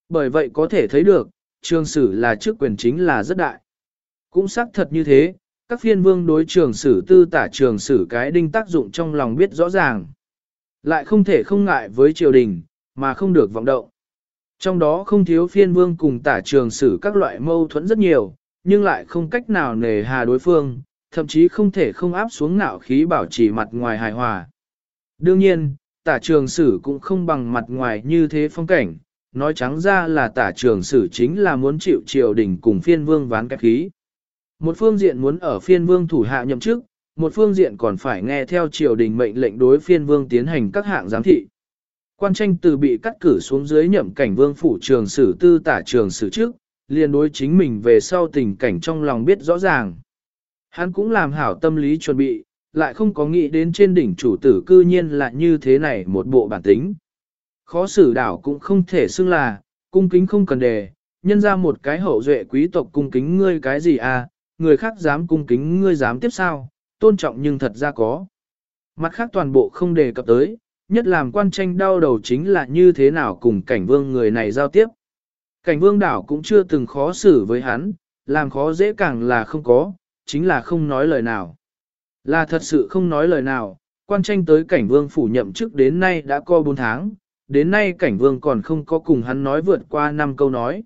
S1: Bởi vậy có thể thấy được, trường sử là chức quyền chính là rất đại. Cũng xác thật như thế, các phiên vương đối trường sử tư tả trường sử cái đinh tác dụng trong lòng biết rõ ràng. Lại không thể không ngại với triều đình, mà không được vọng động. Trong đó không thiếu phiên vương cùng tả trường sử các loại mâu thuẫn rất nhiều, nhưng lại không cách nào nề hà đối phương, thậm chí không thể không áp xuống ngạo khí bảo trì mặt ngoài hài hòa. Đương nhiên, tả trường sử cũng không bằng mặt ngoài như thế phong cảnh, nói trắng ra là tả trường sử chính là muốn chịu triều đình cùng phiên vương ván cái khí. Một phương diện muốn ở phiên vương thủ hạ nhậm chức, một phương diện còn phải nghe theo triều đình mệnh lệnh đối phiên vương tiến hành các hạng giám thị. Quan tranh từ bị cắt cử xuống dưới nhậm cảnh vương phủ trường sử tư tả trường sử trước, liền đối chính mình về sau tình cảnh trong lòng biết rõ ràng. Hắn cũng làm hảo tâm lý chuẩn bị, lại không có nghĩ đến trên đỉnh chủ tử cư nhiên là như thế này một bộ bản tính. Khó xử đảo cũng không thể xưng là, cung kính không cần đề, nhân ra một cái hậu duệ quý tộc cung kính ngươi cái gì à, người khác dám cung kính ngươi dám tiếp sao, tôn trọng nhưng thật ra có. Mặt khác toàn bộ không đề cập tới, nhất làm quan tranh đau đầu chính là như thế nào cùng cảnh vương người này giao tiếp. Cảnh vương đảo cũng chưa từng khó xử với hắn, làm khó dễ càng là không có, chính là không nói lời nào. Là thật sự không nói lời nào, quan tranh tới cảnh vương phủ nhậm chức đến nay đã co 4 tháng, đến nay cảnh vương còn không có cùng hắn nói vượt qua 5 câu nói.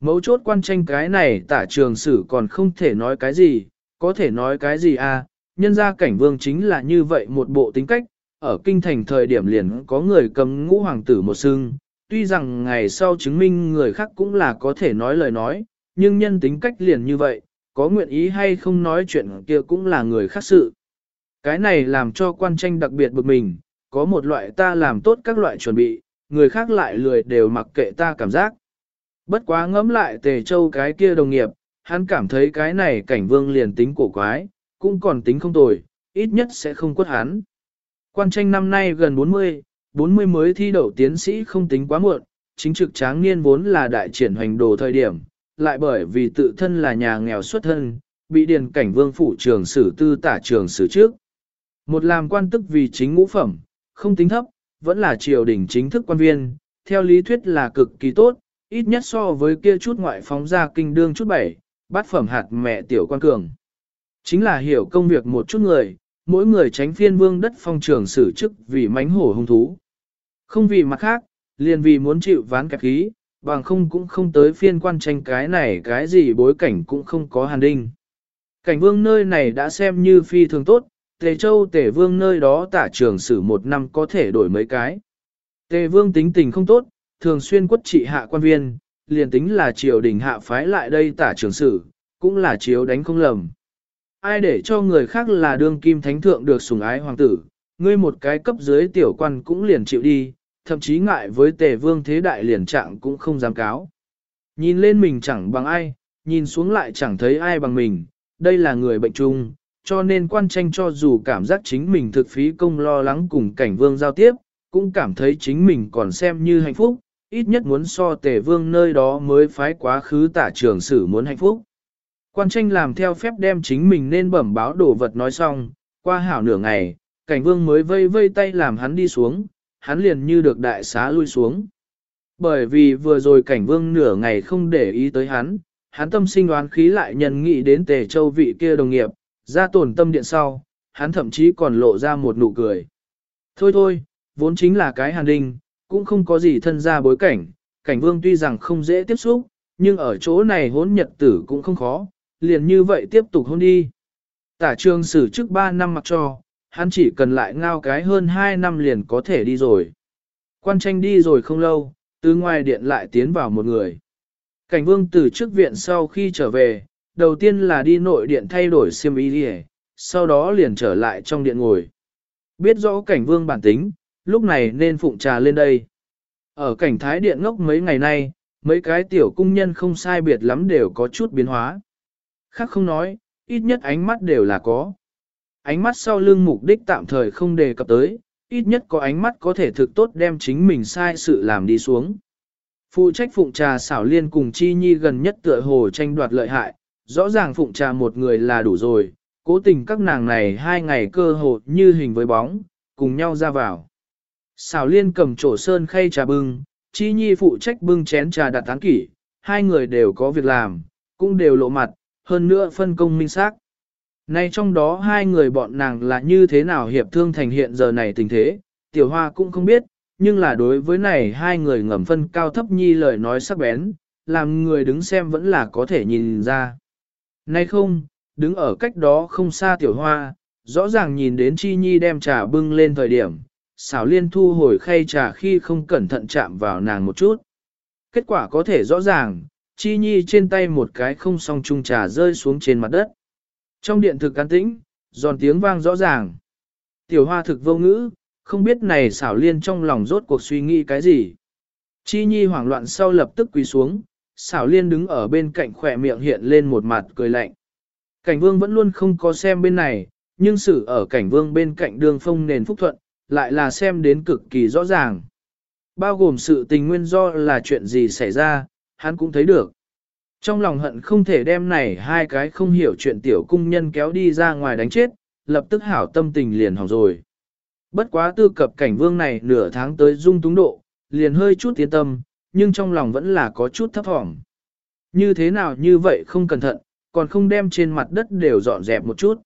S1: Mấu chốt quan tranh cái này tả trường sử còn không thể nói cái gì, có thể nói cái gì à, nhân ra cảnh vương chính là như vậy một bộ tính cách, ở kinh thành thời điểm liền có người cầm ngũ hoàng tử một xương, tuy rằng ngày sau chứng minh người khác cũng là có thể nói lời nói, nhưng nhân tính cách liền như vậy, có nguyện ý hay không nói chuyện kia cũng là người khác sự. Cái này làm cho quan tranh đặc biệt bực mình, có một loại ta làm tốt các loại chuẩn bị, người khác lại lười đều mặc kệ ta cảm giác. Bất quá ngẫm lại tề châu cái kia đồng nghiệp, hắn cảm thấy cái này cảnh vương liền tính cổ quái, cũng còn tính không tồi, ít nhất sẽ không quất hắn. Quan tranh năm nay gần 40, 40 mới thi đậu tiến sĩ không tính quá muộn, chính trực tráng niên vốn là đại triển hoành đồ thời điểm, lại bởi vì tự thân là nhà nghèo xuất thân, bị điền cảnh vương phủ trường sử tư tả trường sử trước. Một làm quan tức vì chính ngũ phẩm, không tính thấp, vẫn là triều đình chính thức quan viên, theo lý thuyết là cực kỳ tốt, ít nhất so với kia chút ngoại phóng ra kinh đương chút bảy, bát phẩm hạt mẹ tiểu quan cường. Chính là hiểu công việc một chút người, mỗi người tránh phiên vương đất phong trường xử chức vì mánh hổ hung thú. Không vì mặt khác, liền vì muốn chịu ván kẹp khí, bằng không cũng không tới phiên quan tranh cái này cái gì bối cảnh cũng không có hàn đinh. Cảnh vương nơi này đã xem như phi thường tốt, Tề Châu Tề Vương nơi đó tả trường sử một năm có thể đổi mấy cái. Tề Vương tính tình không tốt, thường xuyên quất trị hạ quan viên, liền tính là triều đình hạ phái lại đây tả trường sử, cũng là chiếu đánh không lầm. Ai để cho người khác là đương kim thánh thượng được sủng ái hoàng tử, ngươi một cái cấp dưới tiểu quan cũng liền chịu đi, thậm chí ngại với tề vương thế đại liền trạng cũng không dám cáo. Nhìn lên mình chẳng bằng ai, nhìn xuống lại chẳng thấy ai bằng mình, đây là người bệnh chung, cho nên quan tranh cho dù cảm giác chính mình thực phí công lo lắng cùng cảnh vương giao tiếp, cũng cảm thấy chính mình còn xem như hạnh phúc, ít nhất muốn so tề vương nơi đó mới phái quá khứ tả trường sử muốn hạnh phúc. Quan tranh làm theo phép đem chính mình nên bẩm báo đồ vật nói xong, qua hảo nửa ngày, cảnh vương mới vây vây tay làm hắn đi xuống, hắn liền như được đại xá lui xuống. Bởi vì vừa rồi cảnh vương nửa ngày không để ý tới hắn, hắn tâm sinh đoán khí lại nhân nghĩ đến tề châu vị kia đồng nghiệp, ra tổn tâm điện sau, hắn thậm chí còn lộ ra một nụ cười. Thôi thôi, vốn chính là cái hàn đinh, cũng không có gì thân ra bối cảnh, cảnh vương tuy rằng không dễ tiếp xúc, nhưng ở chỗ này hốn nhật tử cũng không khó, liền như vậy tiếp tục hôn đi. Tả trường sử trước 3 năm mặc cho, hắn chỉ cần lại ngao cái hơn 2 năm liền có thể đi rồi. Quan tranh đi rồi không lâu, từ ngoài điện lại tiến vào một người. Cảnh vương từ trước viện sau khi trở về, đầu tiên là đi nội điện thay đổi xiêm y đi sau đó liền trở lại trong điện ngồi. Biết rõ cảnh vương bản tính, lúc này nên phụng trà lên đây. Ở cảnh thái điện ngốc mấy ngày nay, mấy cái tiểu cung nhân không sai biệt lắm đều có chút biến hóa. Khác không nói, ít nhất ánh mắt đều là có. Ánh mắt sau lưng mục đích tạm thời không đề cập tới, ít nhất có ánh mắt có thể thực tốt đem chính mình sai sự làm đi xuống. Phụ trách phụng trà xảo liên cùng chi nhi gần nhất tựa hồ tranh đoạt lợi hại, rõ ràng phụng trà một người là đủ rồi, cố tình các nàng này hai ngày cơ hồ như hình với bóng, cùng nhau ra vào. Xảo liên cầm trổ sơn khay trà bưng, chi nhi phụ trách bưng chén trà đặt tán kỷ, hai người đều có việc làm, cũng đều lộ mặt, hơn nữa phân công minh xác. Nay trong đó hai người bọn nàng là như thế nào hiệp thương thành hiện giờ này tình thế, tiểu hoa cũng không biết, nhưng là đối với này hai người ngầm phân cao thấp nhi lời nói sắc bén, làm người đứng xem vẫn là có thể nhìn ra. Nay không, đứng ở cách đó không xa tiểu hoa, rõ ràng nhìn đến chi nhi đem trà bưng lên thời điểm, xảo liên thu hồi khay trà khi không cẩn thận chạm vào nàng một chút. Kết quả có thể rõ ràng, chi nhi trên tay một cái không song chung trà rơi xuống trên mặt đất. Trong điện thực can tĩnh, giòn tiếng vang rõ ràng. Tiểu hoa thực vô ngữ, không biết này xảo liên trong lòng rốt cuộc suy nghĩ cái gì. Chi nhi hoảng loạn sau lập tức quỳ xuống, xảo liên đứng ở bên cạnh khỏe miệng hiện lên một mặt cười lạnh. Cảnh vương vẫn luôn không có xem bên này, nhưng sự ở cảnh vương bên cạnh đường phong nền phúc thuận, lại là xem đến cực kỳ rõ ràng. Bao gồm sự tình nguyên do là chuyện gì xảy ra, hắn cũng thấy được. Trong lòng hận không thể đem này hai cái không hiểu chuyện tiểu cung nhân kéo đi ra ngoài đánh chết, lập tức hảo tâm tình liền hỏng rồi. Bất quá tư cập cảnh vương này nửa tháng tới dung túng độ, liền hơi chút tiến tâm, nhưng trong lòng vẫn là có chút thấp thỏm. Như thế nào như vậy không cẩn thận, còn không đem trên mặt đất đều dọn dẹp một chút.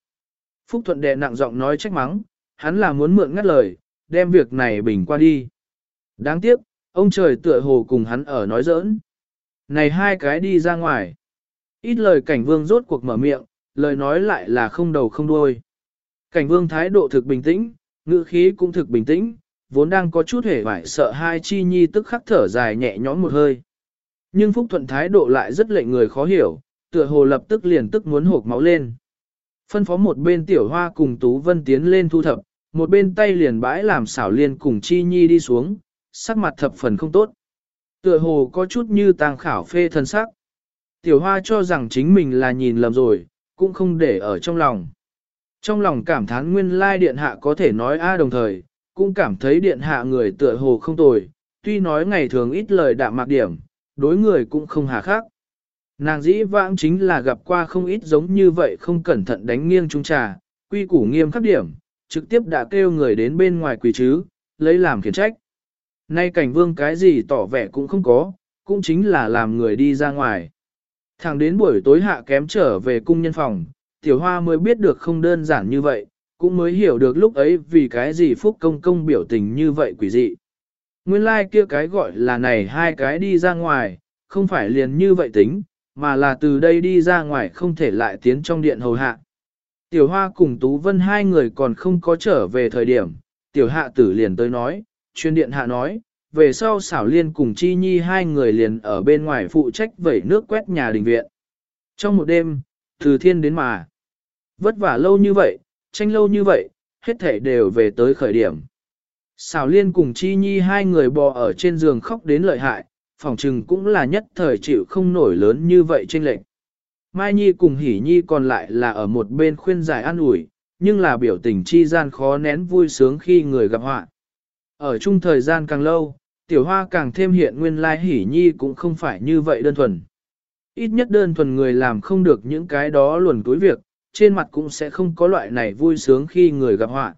S1: Phúc Thuận đệ nặng giọng nói trách mắng, hắn là muốn mượn ngắt lời, đem việc này bình qua đi. Đáng tiếc, ông trời tựa hồ cùng hắn ở nói giỡn. Này hai cái đi ra ngoài. Ít lời cảnh vương rốt cuộc mở miệng, lời nói lại là không đầu không đuôi. Cảnh vương thái độ thực bình tĩnh, ngữ khí cũng thực bình tĩnh, vốn đang có chút hề vải sợ hai chi nhi tức khắc thở dài nhẹ nhõm một hơi. Nhưng Phúc Thuận thái độ lại rất lệnh người khó hiểu, tựa hồ lập tức liền tức muốn hộp máu lên. Phân phó một bên tiểu hoa cùng Tú Vân tiến lên thu thập, một bên tay liền bãi làm xảo liên cùng chi nhi đi xuống, sắc mặt thập phần không tốt. Tựa hồ có chút như tàng khảo phê thân sắc. Tiểu hoa cho rằng chính mình là nhìn lầm rồi, cũng không để ở trong lòng. Trong lòng cảm thán nguyên lai điện hạ có thể nói a đồng thời, cũng cảm thấy điện hạ người tựa hồ không tồi, tuy nói ngày thường ít lời đạm mạc điểm, đối người cũng không hà khắc. Nàng dĩ vãng chính là gặp qua không ít giống như vậy không cẩn thận đánh nghiêng trung trà, quy củ nghiêm khắc điểm, trực tiếp đã kêu người đến bên ngoài quỳ chứ, lấy làm khiển trách. Nay cảnh vương cái gì tỏ vẻ cũng không có, cũng chính là làm người đi ra ngoài. Thẳng đến buổi tối hạ kém trở về cung nhân phòng, tiểu hoa mới biết được không đơn giản như vậy, cũng mới hiểu được lúc ấy vì cái gì phúc công công biểu tình như vậy quỷ dị. Nguyên lai like kia cái gọi là này hai cái đi ra ngoài, không phải liền như vậy tính, mà là từ đây đi ra ngoài không thể lại tiến trong điện hầu hạ. Tiểu Hoa cùng Tú Vân hai người còn không có trở về thời điểm, tiểu hạ tử liền tới nói, chuyên điện hạ nói, về sau xảo liên cùng chi nhi hai người liền ở bên ngoài phụ trách vẩy nước quét nhà đình viện. Trong một đêm, từ thiên đến mà, vất vả lâu như vậy, tranh lâu như vậy, hết thể đều về tới khởi điểm. Xảo liên cùng chi nhi hai người bò ở trên giường khóc đến lợi hại, phòng trừng cũng là nhất thời chịu không nổi lớn như vậy trên lệnh. Mai Nhi cùng Hỷ Nhi còn lại là ở một bên khuyên giải an ủi, nhưng là biểu tình chi gian khó nén vui sướng khi người gặp họa. Ở chung thời gian càng lâu, tiểu hoa càng thêm hiện nguyên lai hỉ Nhi cũng không phải như vậy đơn thuần. Ít nhất đơn thuần người làm không được những cái đó luồn túi việc, trên mặt cũng sẽ không có loại này vui sướng khi người gặp họa.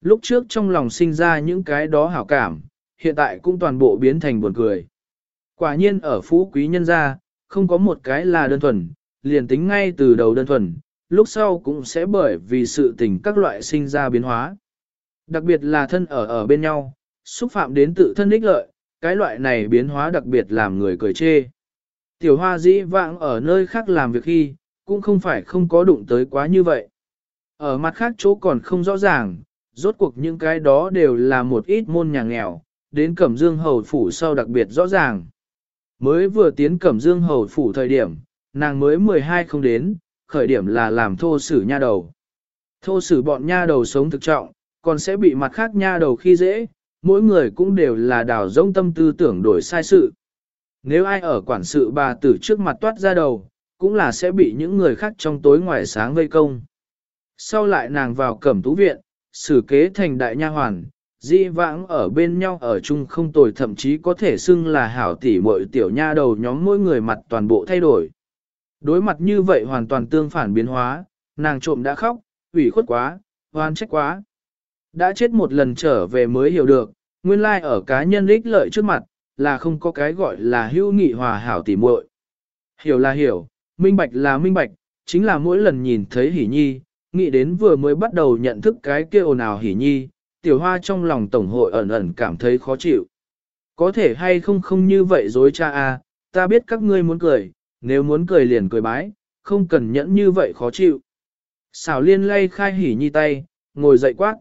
S1: Lúc trước trong lòng sinh ra những cái đó hảo cảm, hiện tại cũng toàn bộ biến thành buồn cười. Quả nhiên ở phú quý nhân gia, không có một cái là đơn thuần, liền tính ngay từ đầu đơn thuần, lúc sau cũng sẽ bởi vì sự tình các loại sinh ra biến hóa. Đặc biệt là thân ở ở bên nhau, xúc phạm đến tự thân ích lợi, cái loại này biến hóa đặc biệt làm người cười chê. Tiểu hoa dĩ vãng ở nơi khác làm việc khi, cũng không phải không có đụng tới quá như vậy. Ở mặt khác chỗ còn không rõ ràng, rốt cuộc những cái đó đều là một ít môn nhà nghèo, đến Cẩm Dương Hầu Phủ sau đặc biệt rõ ràng. Mới vừa tiến Cẩm Dương Hầu Phủ thời điểm, nàng mới 12 không đến, khởi điểm là làm thô sử nha đầu. Thô sử bọn nha đầu sống thực trọng, còn sẽ bị mặt khác nha đầu khi dễ, mỗi người cũng đều là đào rông tâm tư tưởng đổi sai sự. Nếu ai ở quản sự bà tử trước mặt toát ra đầu, cũng là sẽ bị những người khác trong tối ngoài sáng vây công. Sau lại nàng vào cẩm tú viện, xử kế thành đại nha hoàn, di vãng ở bên nhau ở chung không tồi thậm chí có thể xưng là hảo tỷ muội tiểu nha đầu nhóm mỗi người mặt toàn bộ thay đổi. Đối mặt như vậy hoàn toàn tương phản biến hóa, nàng trộm đã khóc, ủy khuất quá, hoan trách quá. Đã chết một lần trở về mới hiểu được, nguyên lai ở cá nhân ích lợi trước mặt, là không có cái gọi là hữu nghị hòa hảo tỉ muội. Hiểu là hiểu, minh bạch là minh bạch, chính là mỗi lần nhìn thấy hỉ nhi, nghĩ đến vừa mới bắt đầu nhận thức cái kia ồn ào hỉ nhi, tiểu hoa trong lòng tổng hội ẩn ẩn cảm thấy khó chịu. Có thể hay không không như vậy dối cha a, ta biết các ngươi muốn cười, nếu muốn cười liền cười bái, không cần nhẫn như vậy khó chịu. Xảo liên lay khai hỉ nhi tay, ngồi dậy quát.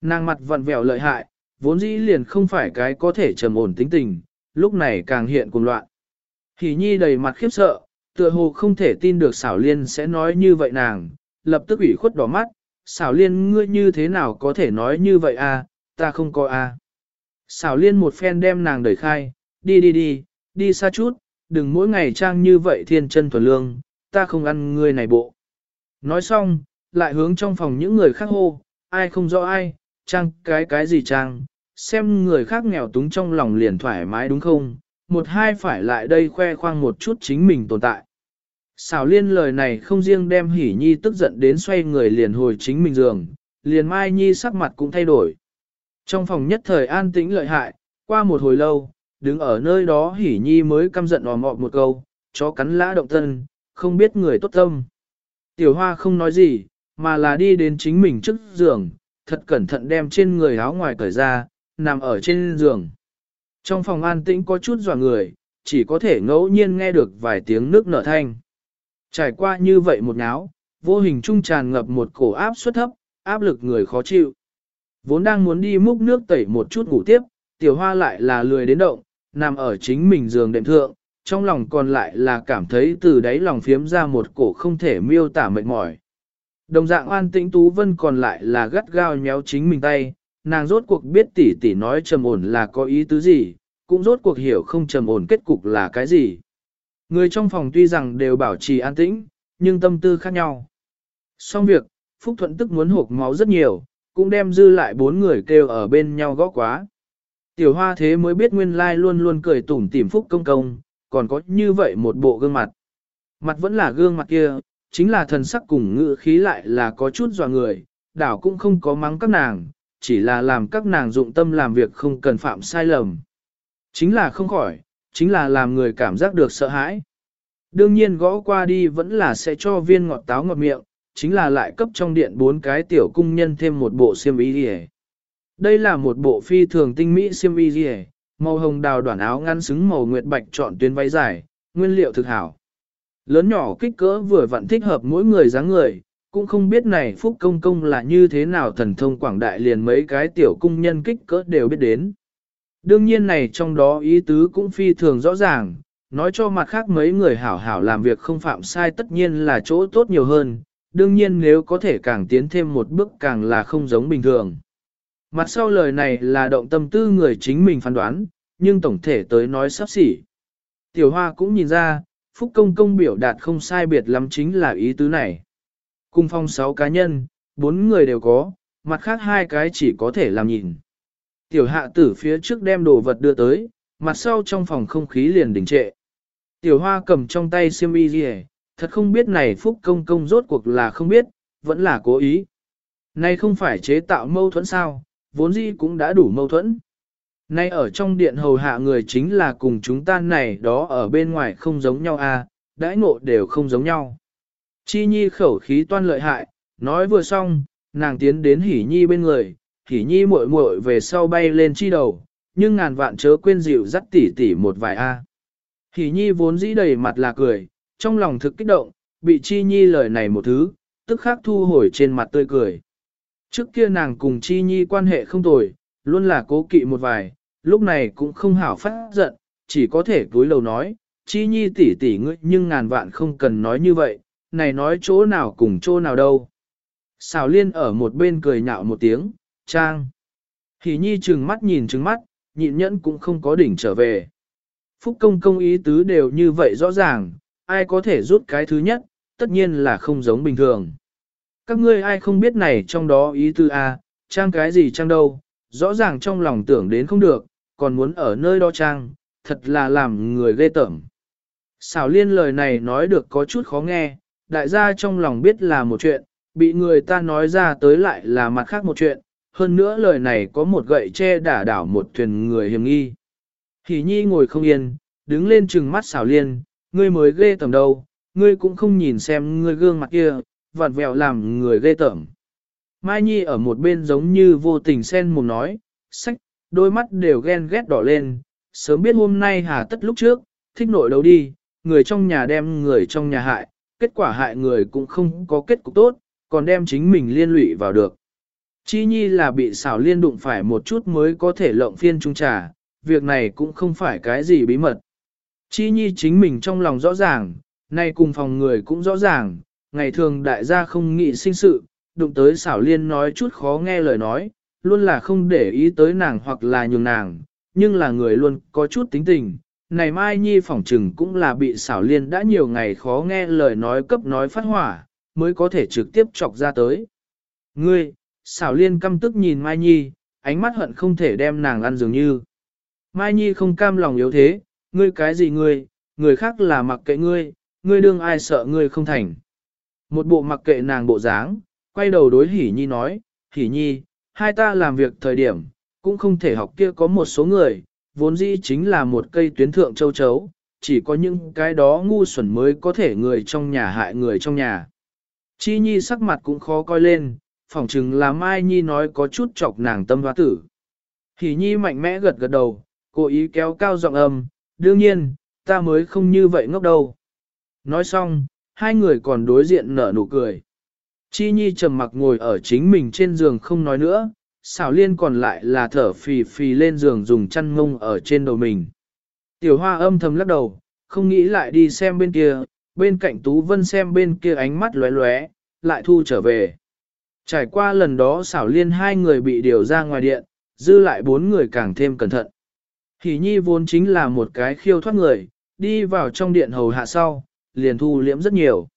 S1: Nàng mặt vặn vẹo lợi hại, vốn dĩ liền không phải cái có thể trầm ổn tính tình, lúc này càng hiện cuồng loạn. Hỷ nhi đầy mặt khiếp sợ, tựa hồ không thể tin được xảo liên sẽ nói như vậy nàng, lập tức ủy khuất đỏ mắt, xảo liên ngươi như thế nào có thể nói như vậy a? À, ta không có a. À. Xảo liên một phen đem nàng đẩy khai, đi đi đi, đi xa chút, đừng mỗi ngày trang như vậy thiên chân thuần lương, ta không ăn ngươi này bộ. Nói xong, lại hướng trong phòng những người khác hô, ai không rõ ai, trang cái cái gì trang, xem người khác nghèo túng trong lòng liền thoải mái đúng không, một hai phải lại đây khoe khoang một chút chính mình tồn tại. Xảo liên lời này không riêng đem hỉ nhi tức giận đến xoay người liền hồi chính mình giường, liền mai nhi sắc mặt cũng thay đổi. Trong phòng nhất thời an tĩnh lợi hại, qua một hồi lâu, đứng ở nơi đó hỉ nhi mới căm giận òm ọm một câu, chó cắn lã động thân, không biết người tốt tâm. Tiểu hoa không nói gì, mà là đi đến chính mình trước giường, thật cẩn thận đem trên người áo ngoài cởi ra, nằm ở trên giường. Trong phòng an tĩnh có chút dò người, chỉ có thể ngẫu nhiên nghe được vài tiếng nước nở thanh. Trải qua như vậy một náo, vô hình trung tràn ngập một cổ áp suất thấp, áp lực người khó chịu. Vốn đang muốn đi múc nước tẩy một chút ngủ tiếp, tiểu hoa lại là lười đến động, nằm ở chính mình giường đệm thượng, trong lòng còn lại là cảm thấy từ đáy lòng phiếm ra một cổ không thể miêu tả mệt mỏi. Đồng dạng an tĩnh Tú Vân còn lại là gắt gao nhéo chính mình tay, nàng rốt cuộc biết tỷ tỷ nói trầm ổn là có ý tứ gì, cũng rốt cuộc hiểu không trầm ổn kết cục là cái gì. Người trong phòng tuy rằng đều bảo trì an tĩnh, nhưng tâm tư khác nhau. Xong việc, Phúc Thuận tức muốn hộp máu rất nhiều, cũng đem dư lại bốn người kêu ở bên nhau gõ quá. Tiểu hoa thế mới biết nguyên lai luôn luôn cười tủm tỉm Phúc công công, còn có như vậy một bộ gương mặt. Mặt vẫn là gương mặt kia, chính là thần sắc cùng ngữ khí lại là có chút dò người, đảo cũng không có mắng các nàng, chỉ là làm các nàng dụng tâm làm việc không cần phạm sai lầm. Chính là không khỏi, chính là làm người cảm giác được sợ hãi. Đương nhiên gõ qua đi vẫn là sẽ cho viên ngọt táo ngọt miệng, chính là lại cấp trong điện bốn cái tiểu cung nhân thêm một bộ xiêm y rìa. Đây là một bộ phi thường tinh mỹ xiêm y rìa, màu hồng đào đoạn áo ngăn xứng màu nguyệt bạch chọn tuyến váy dài, nguyên liệu thực hảo. Lớn nhỏ kích cỡ vừa vặn thích hợp mỗi người dáng người, cũng không biết này Phúc Công Công là như thế nào thần thông quảng đại liền mấy cái tiểu cung nhân kích cỡ đều biết đến. Đương nhiên này trong đó ý tứ cũng phi thường rõ ràng, nói cho mặt khác mấy người hảo hảo làm việc không phạm sai tất nhiên là chỗ tốt nhiều hơn, đương nhiên nếu có thể càng tiến thêm một bước càng là không giống bình thường. Mặt sau lời này là động tâm tư người chính mình phán đoán, nhưng tổng thể tới nói sắp xỉ. Tiểu Hoa cũng nhìn ra, Phúc Công Công biểu đạt không sai biệt lắm chính là ý tứ này. Cung phong 6 cá nhân, 4 người đều có, mặt khác hai cái chỉ có thể làm nhìn. Tiểu hạ tử phía trước đem đồ vật đưa tới, mặt sau trong phòng không khí liền đình trệ. Tiểu hoa cầm trong tay xiêm y gì thật không biết này Phúc Công Công rốt cuộc là không biết, vẫn là cố ý. Này không phải chế tạo mâu thuẫn sao, vốn dĩ cũng đã đủ mâu thuẫn. Nay ở trong điện hầu hạ người chính là cùng chúng ta này đó ở bên ngoài không giống nhau à, đãi ngộ đều không giống nhau. Chi Nhi khẩu khí toan lợi hại, nói vừa xong, nàng tiến đến Hỉ Nhi bên người, Hỉ Nhi muội muội về sau bay lên chi đầu, nhưng ngàn vạn chớ quên dịu dắt tỉ tỉ một vài a. À. Hỉ Nhi vốn dĩ đầy mặt là cười, trong lòng thực kích động, bị Chi Nhi lời này một thứ, tức khắc thu hồi trên mặt tươi cười. Trước kia nàng cùng Chi Nhi quan hệ không tồi, luôn là cố kỵ một vài, lúc này cũng không hảo phát giận, chỉ có thể túi lầu nói, Chi Nhi tỷ tỷ ngươi nhưng ngàn vạn không cần nói như vậy, này nói chỗ nào cùng chỗ nào đâu. Xào liên ở một bên cười nhạo một tiếng, trang. Hỷ nhi trừng mắt nhìn trừng mắt, nhịn nhẫn cũng không có đỉnh trở về. Phúc công công ý tứ đều như vậy rõ ràng, ai có thể rút cái thứ nhất, tất nhiên là không giống bình thường. Các ngươi ai không biết này trong đó ý tứ A, trang cái gì trang đâu, rõ ràng trong lòng tưởng đến không được, còn muốn ở nơi đó trang, thật là làm người ghê tởm. Xảo liên lời này nói được có chút khó nghe, đại gia trong lòng biết là một chuyện, bị người ta nói ra tới lại là mặt khác một chuyện, hơn nữa lời này có một gậy che đả đảo một thuyền người hiểm nghi. Hỷ nhi ngồi không yên, đứng lên trừng mắt xảo liên, ngươi mới ghê tởm đâu, ngươi cũng không nhìn xem ngươi gương mặt kia, vặn vẹo làm người ghê tởm. Mai Nhi ở một bên giống như vô tình sen mồm nói, sách, đôi mắt đều ghen ghét đỏ lên, sớm biết hôm nay hà tất lúc trước, thích nội đấu đi, người trong nhà đem người trong nhà hại, kết quả hại người cũng không có kết cục tốt, còn đem chính mình liên lụy vào được. Chi Nhi là bị xảo liên đụng phải một chút mới có thể lộng phiên trung trà, việc này cũng không phải cái gì bí mật. Chi Nhi chính mình trong lòng rõ ràng, nay cùng phòng người cũng rõ ràng, ngày thường đại gia không nghị sinh sự, đụng tới xảo liên nói chút khó nghe lời nói, luôn là không để ý tới nàng hoặc là nhường nàng, nhưng là người luôn có chút tính tình, này Mai Nhi phỏng trừng cũng là bị xảo liên đã nhiều ngày khó nghe lời nói cấp nói phát hỏa, mới có thể trực tiếp chọc ra tới. Ngươi, xảo liên căm tức nhìn Mai Nhi, ánh mắt hận không thể đem nàng ăn dường như. Mai Nhi không cam lòng yếu thế, ngươi cái gì ngươi, người khác là mặc kệ ngươi, ngươi đương ai sợ ngươi không thành. Một bộ mặc kệ nàng bộ dáng, quay đầu đối Hỷ Nhi nói, Hỷ Nhi, hai ta làm việc thời điểm, cũng không thể học kia có một số người, vốn dĩ chính là một cây tuyến thượng châu chấu, chỉ có những cái đó ngu xuẩn mới có thể người trong nhà hại người trong nhà. Chi Nhi sắc mặt cũng khó coi lên, phỏng chừng là Mai Nhi nói có chút chọc nàng tâm hoa tử. Hỷ Nhi mạnh mẽ gật gật đầu, cố ý kéo cao giọng âm, đương nhiên, ta mới không như vậy ngốc đâu. Nói xong, hai người còn đối diện nở nụ cười. Chi Nhi trầm mặc ngồi ở chính mình trên giường không nói nữa, xảo liên còn lại là thở phì phì lên giường dùng chăn ngông ở trên đầu mình. Tiểu hoa âm thầm lắc đầu, không nghĩ lại đi xem bên kia, bên cạnh Tú Vân xem bên kia ánh mắt lóe lóe, lại thu trở về. Trải qua lần đó xảo liên hai người bị điều ra ngoài điện, dư lại bốn người càng thêm cẩn thận. Hỷ nhi vốn chính là một cái khiêu thoát người, đi vào trong điện hầu hạ sau, liền thu liễm rất nhiều.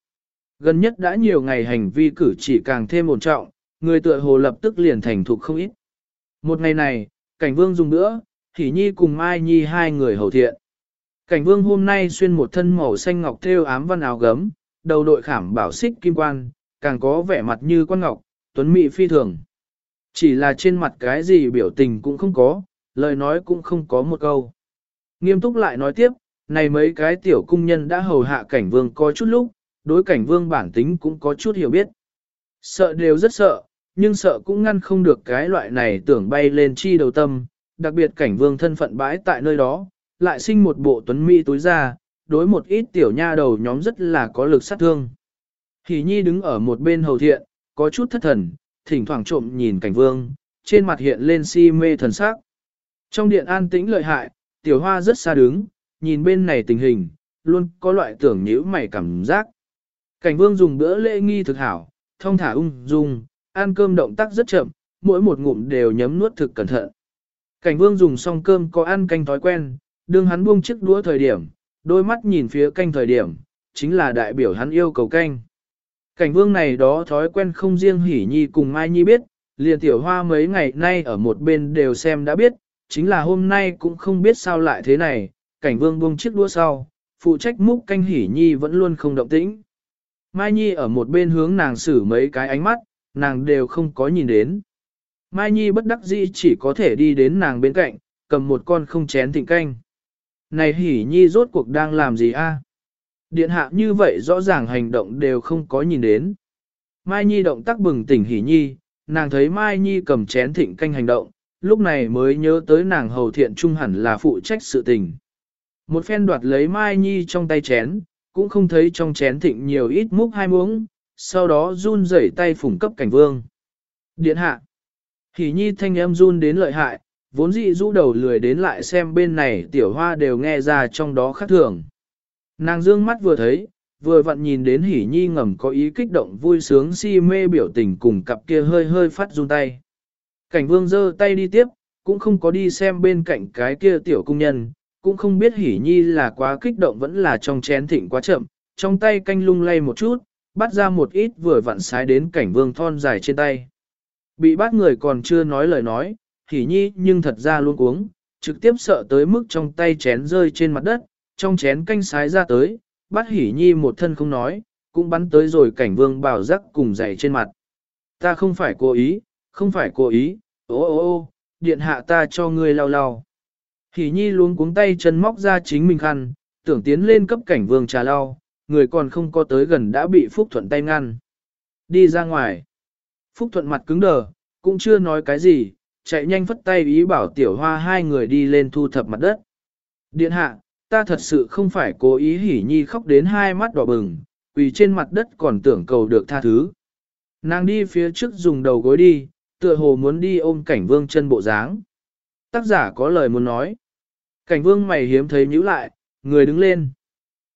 S1: Gần nhất đã nhiều ngày hành vi cử chỉ càng thêm ổn trọng, người tựa hồ lập tức liền thành thục không ít. Một ngày này, cảnh vương dùng nữa, thì nhi cùng Mai Nhi hai người hầu thiện. Cảnh vương hôm nay xuyên một thân màu xanh ngọc thêu ám văn áo gấm, đầu đội khảm bảo xích kim quan, càng có vẻ mặt như quan ngọc, tuấn mỹ phi thường. Chỉ là trên mặt cái gì biểu tình cũng không có, lời nói cũng không có một câu. Nghiêm túc lại nói tiếp, này mấy cái tiểu cung nhân đã hầu hạ cảnh vương có chút lúc, đối cảnh vương bản tính cũng có chút hiểu biết. Sợ đều rất sợ, nhưng sợ cũng ngăn không được cái loại này tưởng bay lên chi đầu tâm, đặc biệt cảnh vương thân phận bãi tại nơi đó, lại sinh một bộ tuấn mỹ tối ra, đối một ít tiểu nha đầu nhóm rất là có lực sát thương. Hỷ nhi đứng ở một bên hầu thiện, có chút thất thần, thỉnh thoảng trộm nhìn cảnh vương, trên mặt hiện lên si mê thần sắc. Trong điện an tĩnh lợi hại, tiểu hoa rất xa đứng, nhìn bên này tình hình, luôn có loại tưởng nhíu mày cảm giác. Cảnh vương dùng bữa lễ nghi thực hảo, thông thả ung dung, ăn cơm động tác rất chậm, mỗi một ngụm đều nhấm nuốt thực cẩn thận. Cảnh vương dùng xong cơm có ăn canh thói quen, đương hắn buông chiếc đũa thời điểm, đôi mắt nhìn phía canh thời điểm, chính là đại biểu hắn yêu cầu canh. Cảnh vương này đó thói quen không riêng hỉ nhi cùng Mai Nhi biết, liền tiểu hoa mấy ngày nay ở một bên đều xem đã biết, chính là hôm nay cũng không biết sao lại thế này, cảnh vương buông chiếc đũa sau, phụ trách múc canh hỉ nhi vẫn luôn không động tĩnh. Mai Nhi ở một bên hướng nàng xử mấy cái ánh mắt, nàng đều không có nhìn đến. Mai Nhi bất đắc dĩ chỉ có thể đi đến nàng bên cạnh, cầm một con không chén thịnh canh. Này hỉ nhi rốt cuộc đang làm gì a? Điện hạ như vậy rõ ràng hành động đều không có nhìn đến. Mai Nhi động tác bừng tỉnh hỉ nhi, nàng thấy Mai Nhi cầm chén thịnh canh hành động, lúc này mới nhớ tới nàng hầu thiện trung hẳn là phụ trách sự tình. Một phen đoạt lấy Mai Nhi trong tay chén, cũng không thấy trong chén thịnh nhiều ít múc hai muỗng, sau đó run rẩy tay phủng cấp cảnh vương. Điện hạ. Hỉ nhi thanh âm run đến lợi hại, vốn dị rũ đầu lười đến lại xem bên này tiểu hoa đều nghe ra trong đó khác thường. Nàng dương mắt vừa thấy, vừa vặn nhìn đến hỉ nhi ngầm có ý kích động vui sướng si mê biểu tình cùng cặp kia hơi hơi phát run tay. Cảnh vương giơ tay đi tiếp, cũng không có đi xem bên cạnh cái kia tiểu cung nhân, cũng không biết hỉ nhi là quá kích động vẫn là trong chén thịnh quá chậm, trong tay canh lung lay một chút, bắt ra một ít vừa vặn sái đến cảnh vương thon dài trên tay. Bị bắt người còn chưa nói lời nói, hỉ nhi nhưng thật ra luôn uống, trực tiếp sợ tới mức trong tay chén rơi trên mặt đất, trong chén canh sái ra tới, bắt hỉ nhi một thân không nói, cũng bắn tới rồi cảnh vương bảo rắc cùng dày trên mặt. Ta không phải cố ý, không phải cố ý, ô ô ô, điện hạ ta cho ngươi lau lau. Hỉ nhi luôn cuống tay chân móc ra chính mình khăn, tưởng tiến lên cấp cảnh vương trà lau, người còn không có tới gần đã bị Phúc Thuận tay ngăn. Đi ra ngoài. Phúc Thuận mặt cứng đờ, cũng chưa nói cái gì, chạy nhanh phất tay ý bảo tiểu hoa hai người đi lên thu thập mặt đất. Điện hạ, ta thật sự không phải cố ý hỉ nhi khóc đến hai mắt đỏ bừng, vì trên mặt đất còn tưởng cầu được tha thứ. Nàng đi phía trước dùng đầu gối đi, tựa hồ muốn đi ôm cảnh vương chân bộ dáng. Tác giả có lời muốn nói. Cảnh vương mày hiếm thấy nhíu lại, người đứng lên.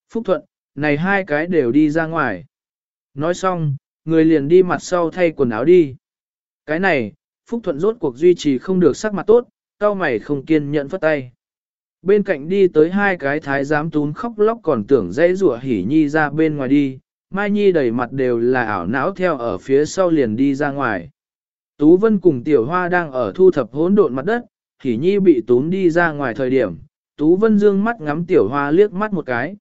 S1: Phúc Thuận, này hai cái đều đi ra ngoài. Nói xong, người liền đi mặt sau thay quần áo đi. Cái này, Phúc Thuận rốt cuộc duy trì không được sắc mặt tốt, cao mày không kiên nhẫn phất tay. Bên cạnh đi tới hai cái thái giám tún khóc lóc còn tưởng dễ rủa hỉ nhi ra bên ngoài đi, Mai Nhi đầy mặt đều là ảo não theo ở phía sau liền đi ra ngoài. Tú Vân cùng Tiểu Hoa đang ở thu thập hỗn độn mặt đất, hỉ nhi bị tún đi ra ngoài thời điểm, Tú Vân dương mắt ngắm Tiểu Hoa liếc mắt một cái.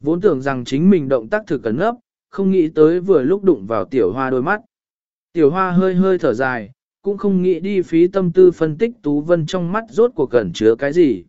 S1: Vốn tưởng rằng chính mình động tác thực cẩn ngấp, không nghĩ tới vừa lúc đụng vào Tiểu Hoa đôi mắt. Tiểu Hoa hơi hơi thở dài, cũng không nghĩ đi phí tâm tư phân tích Tú Vân trong mắt rốt cuộc cẩn chứa cái gì.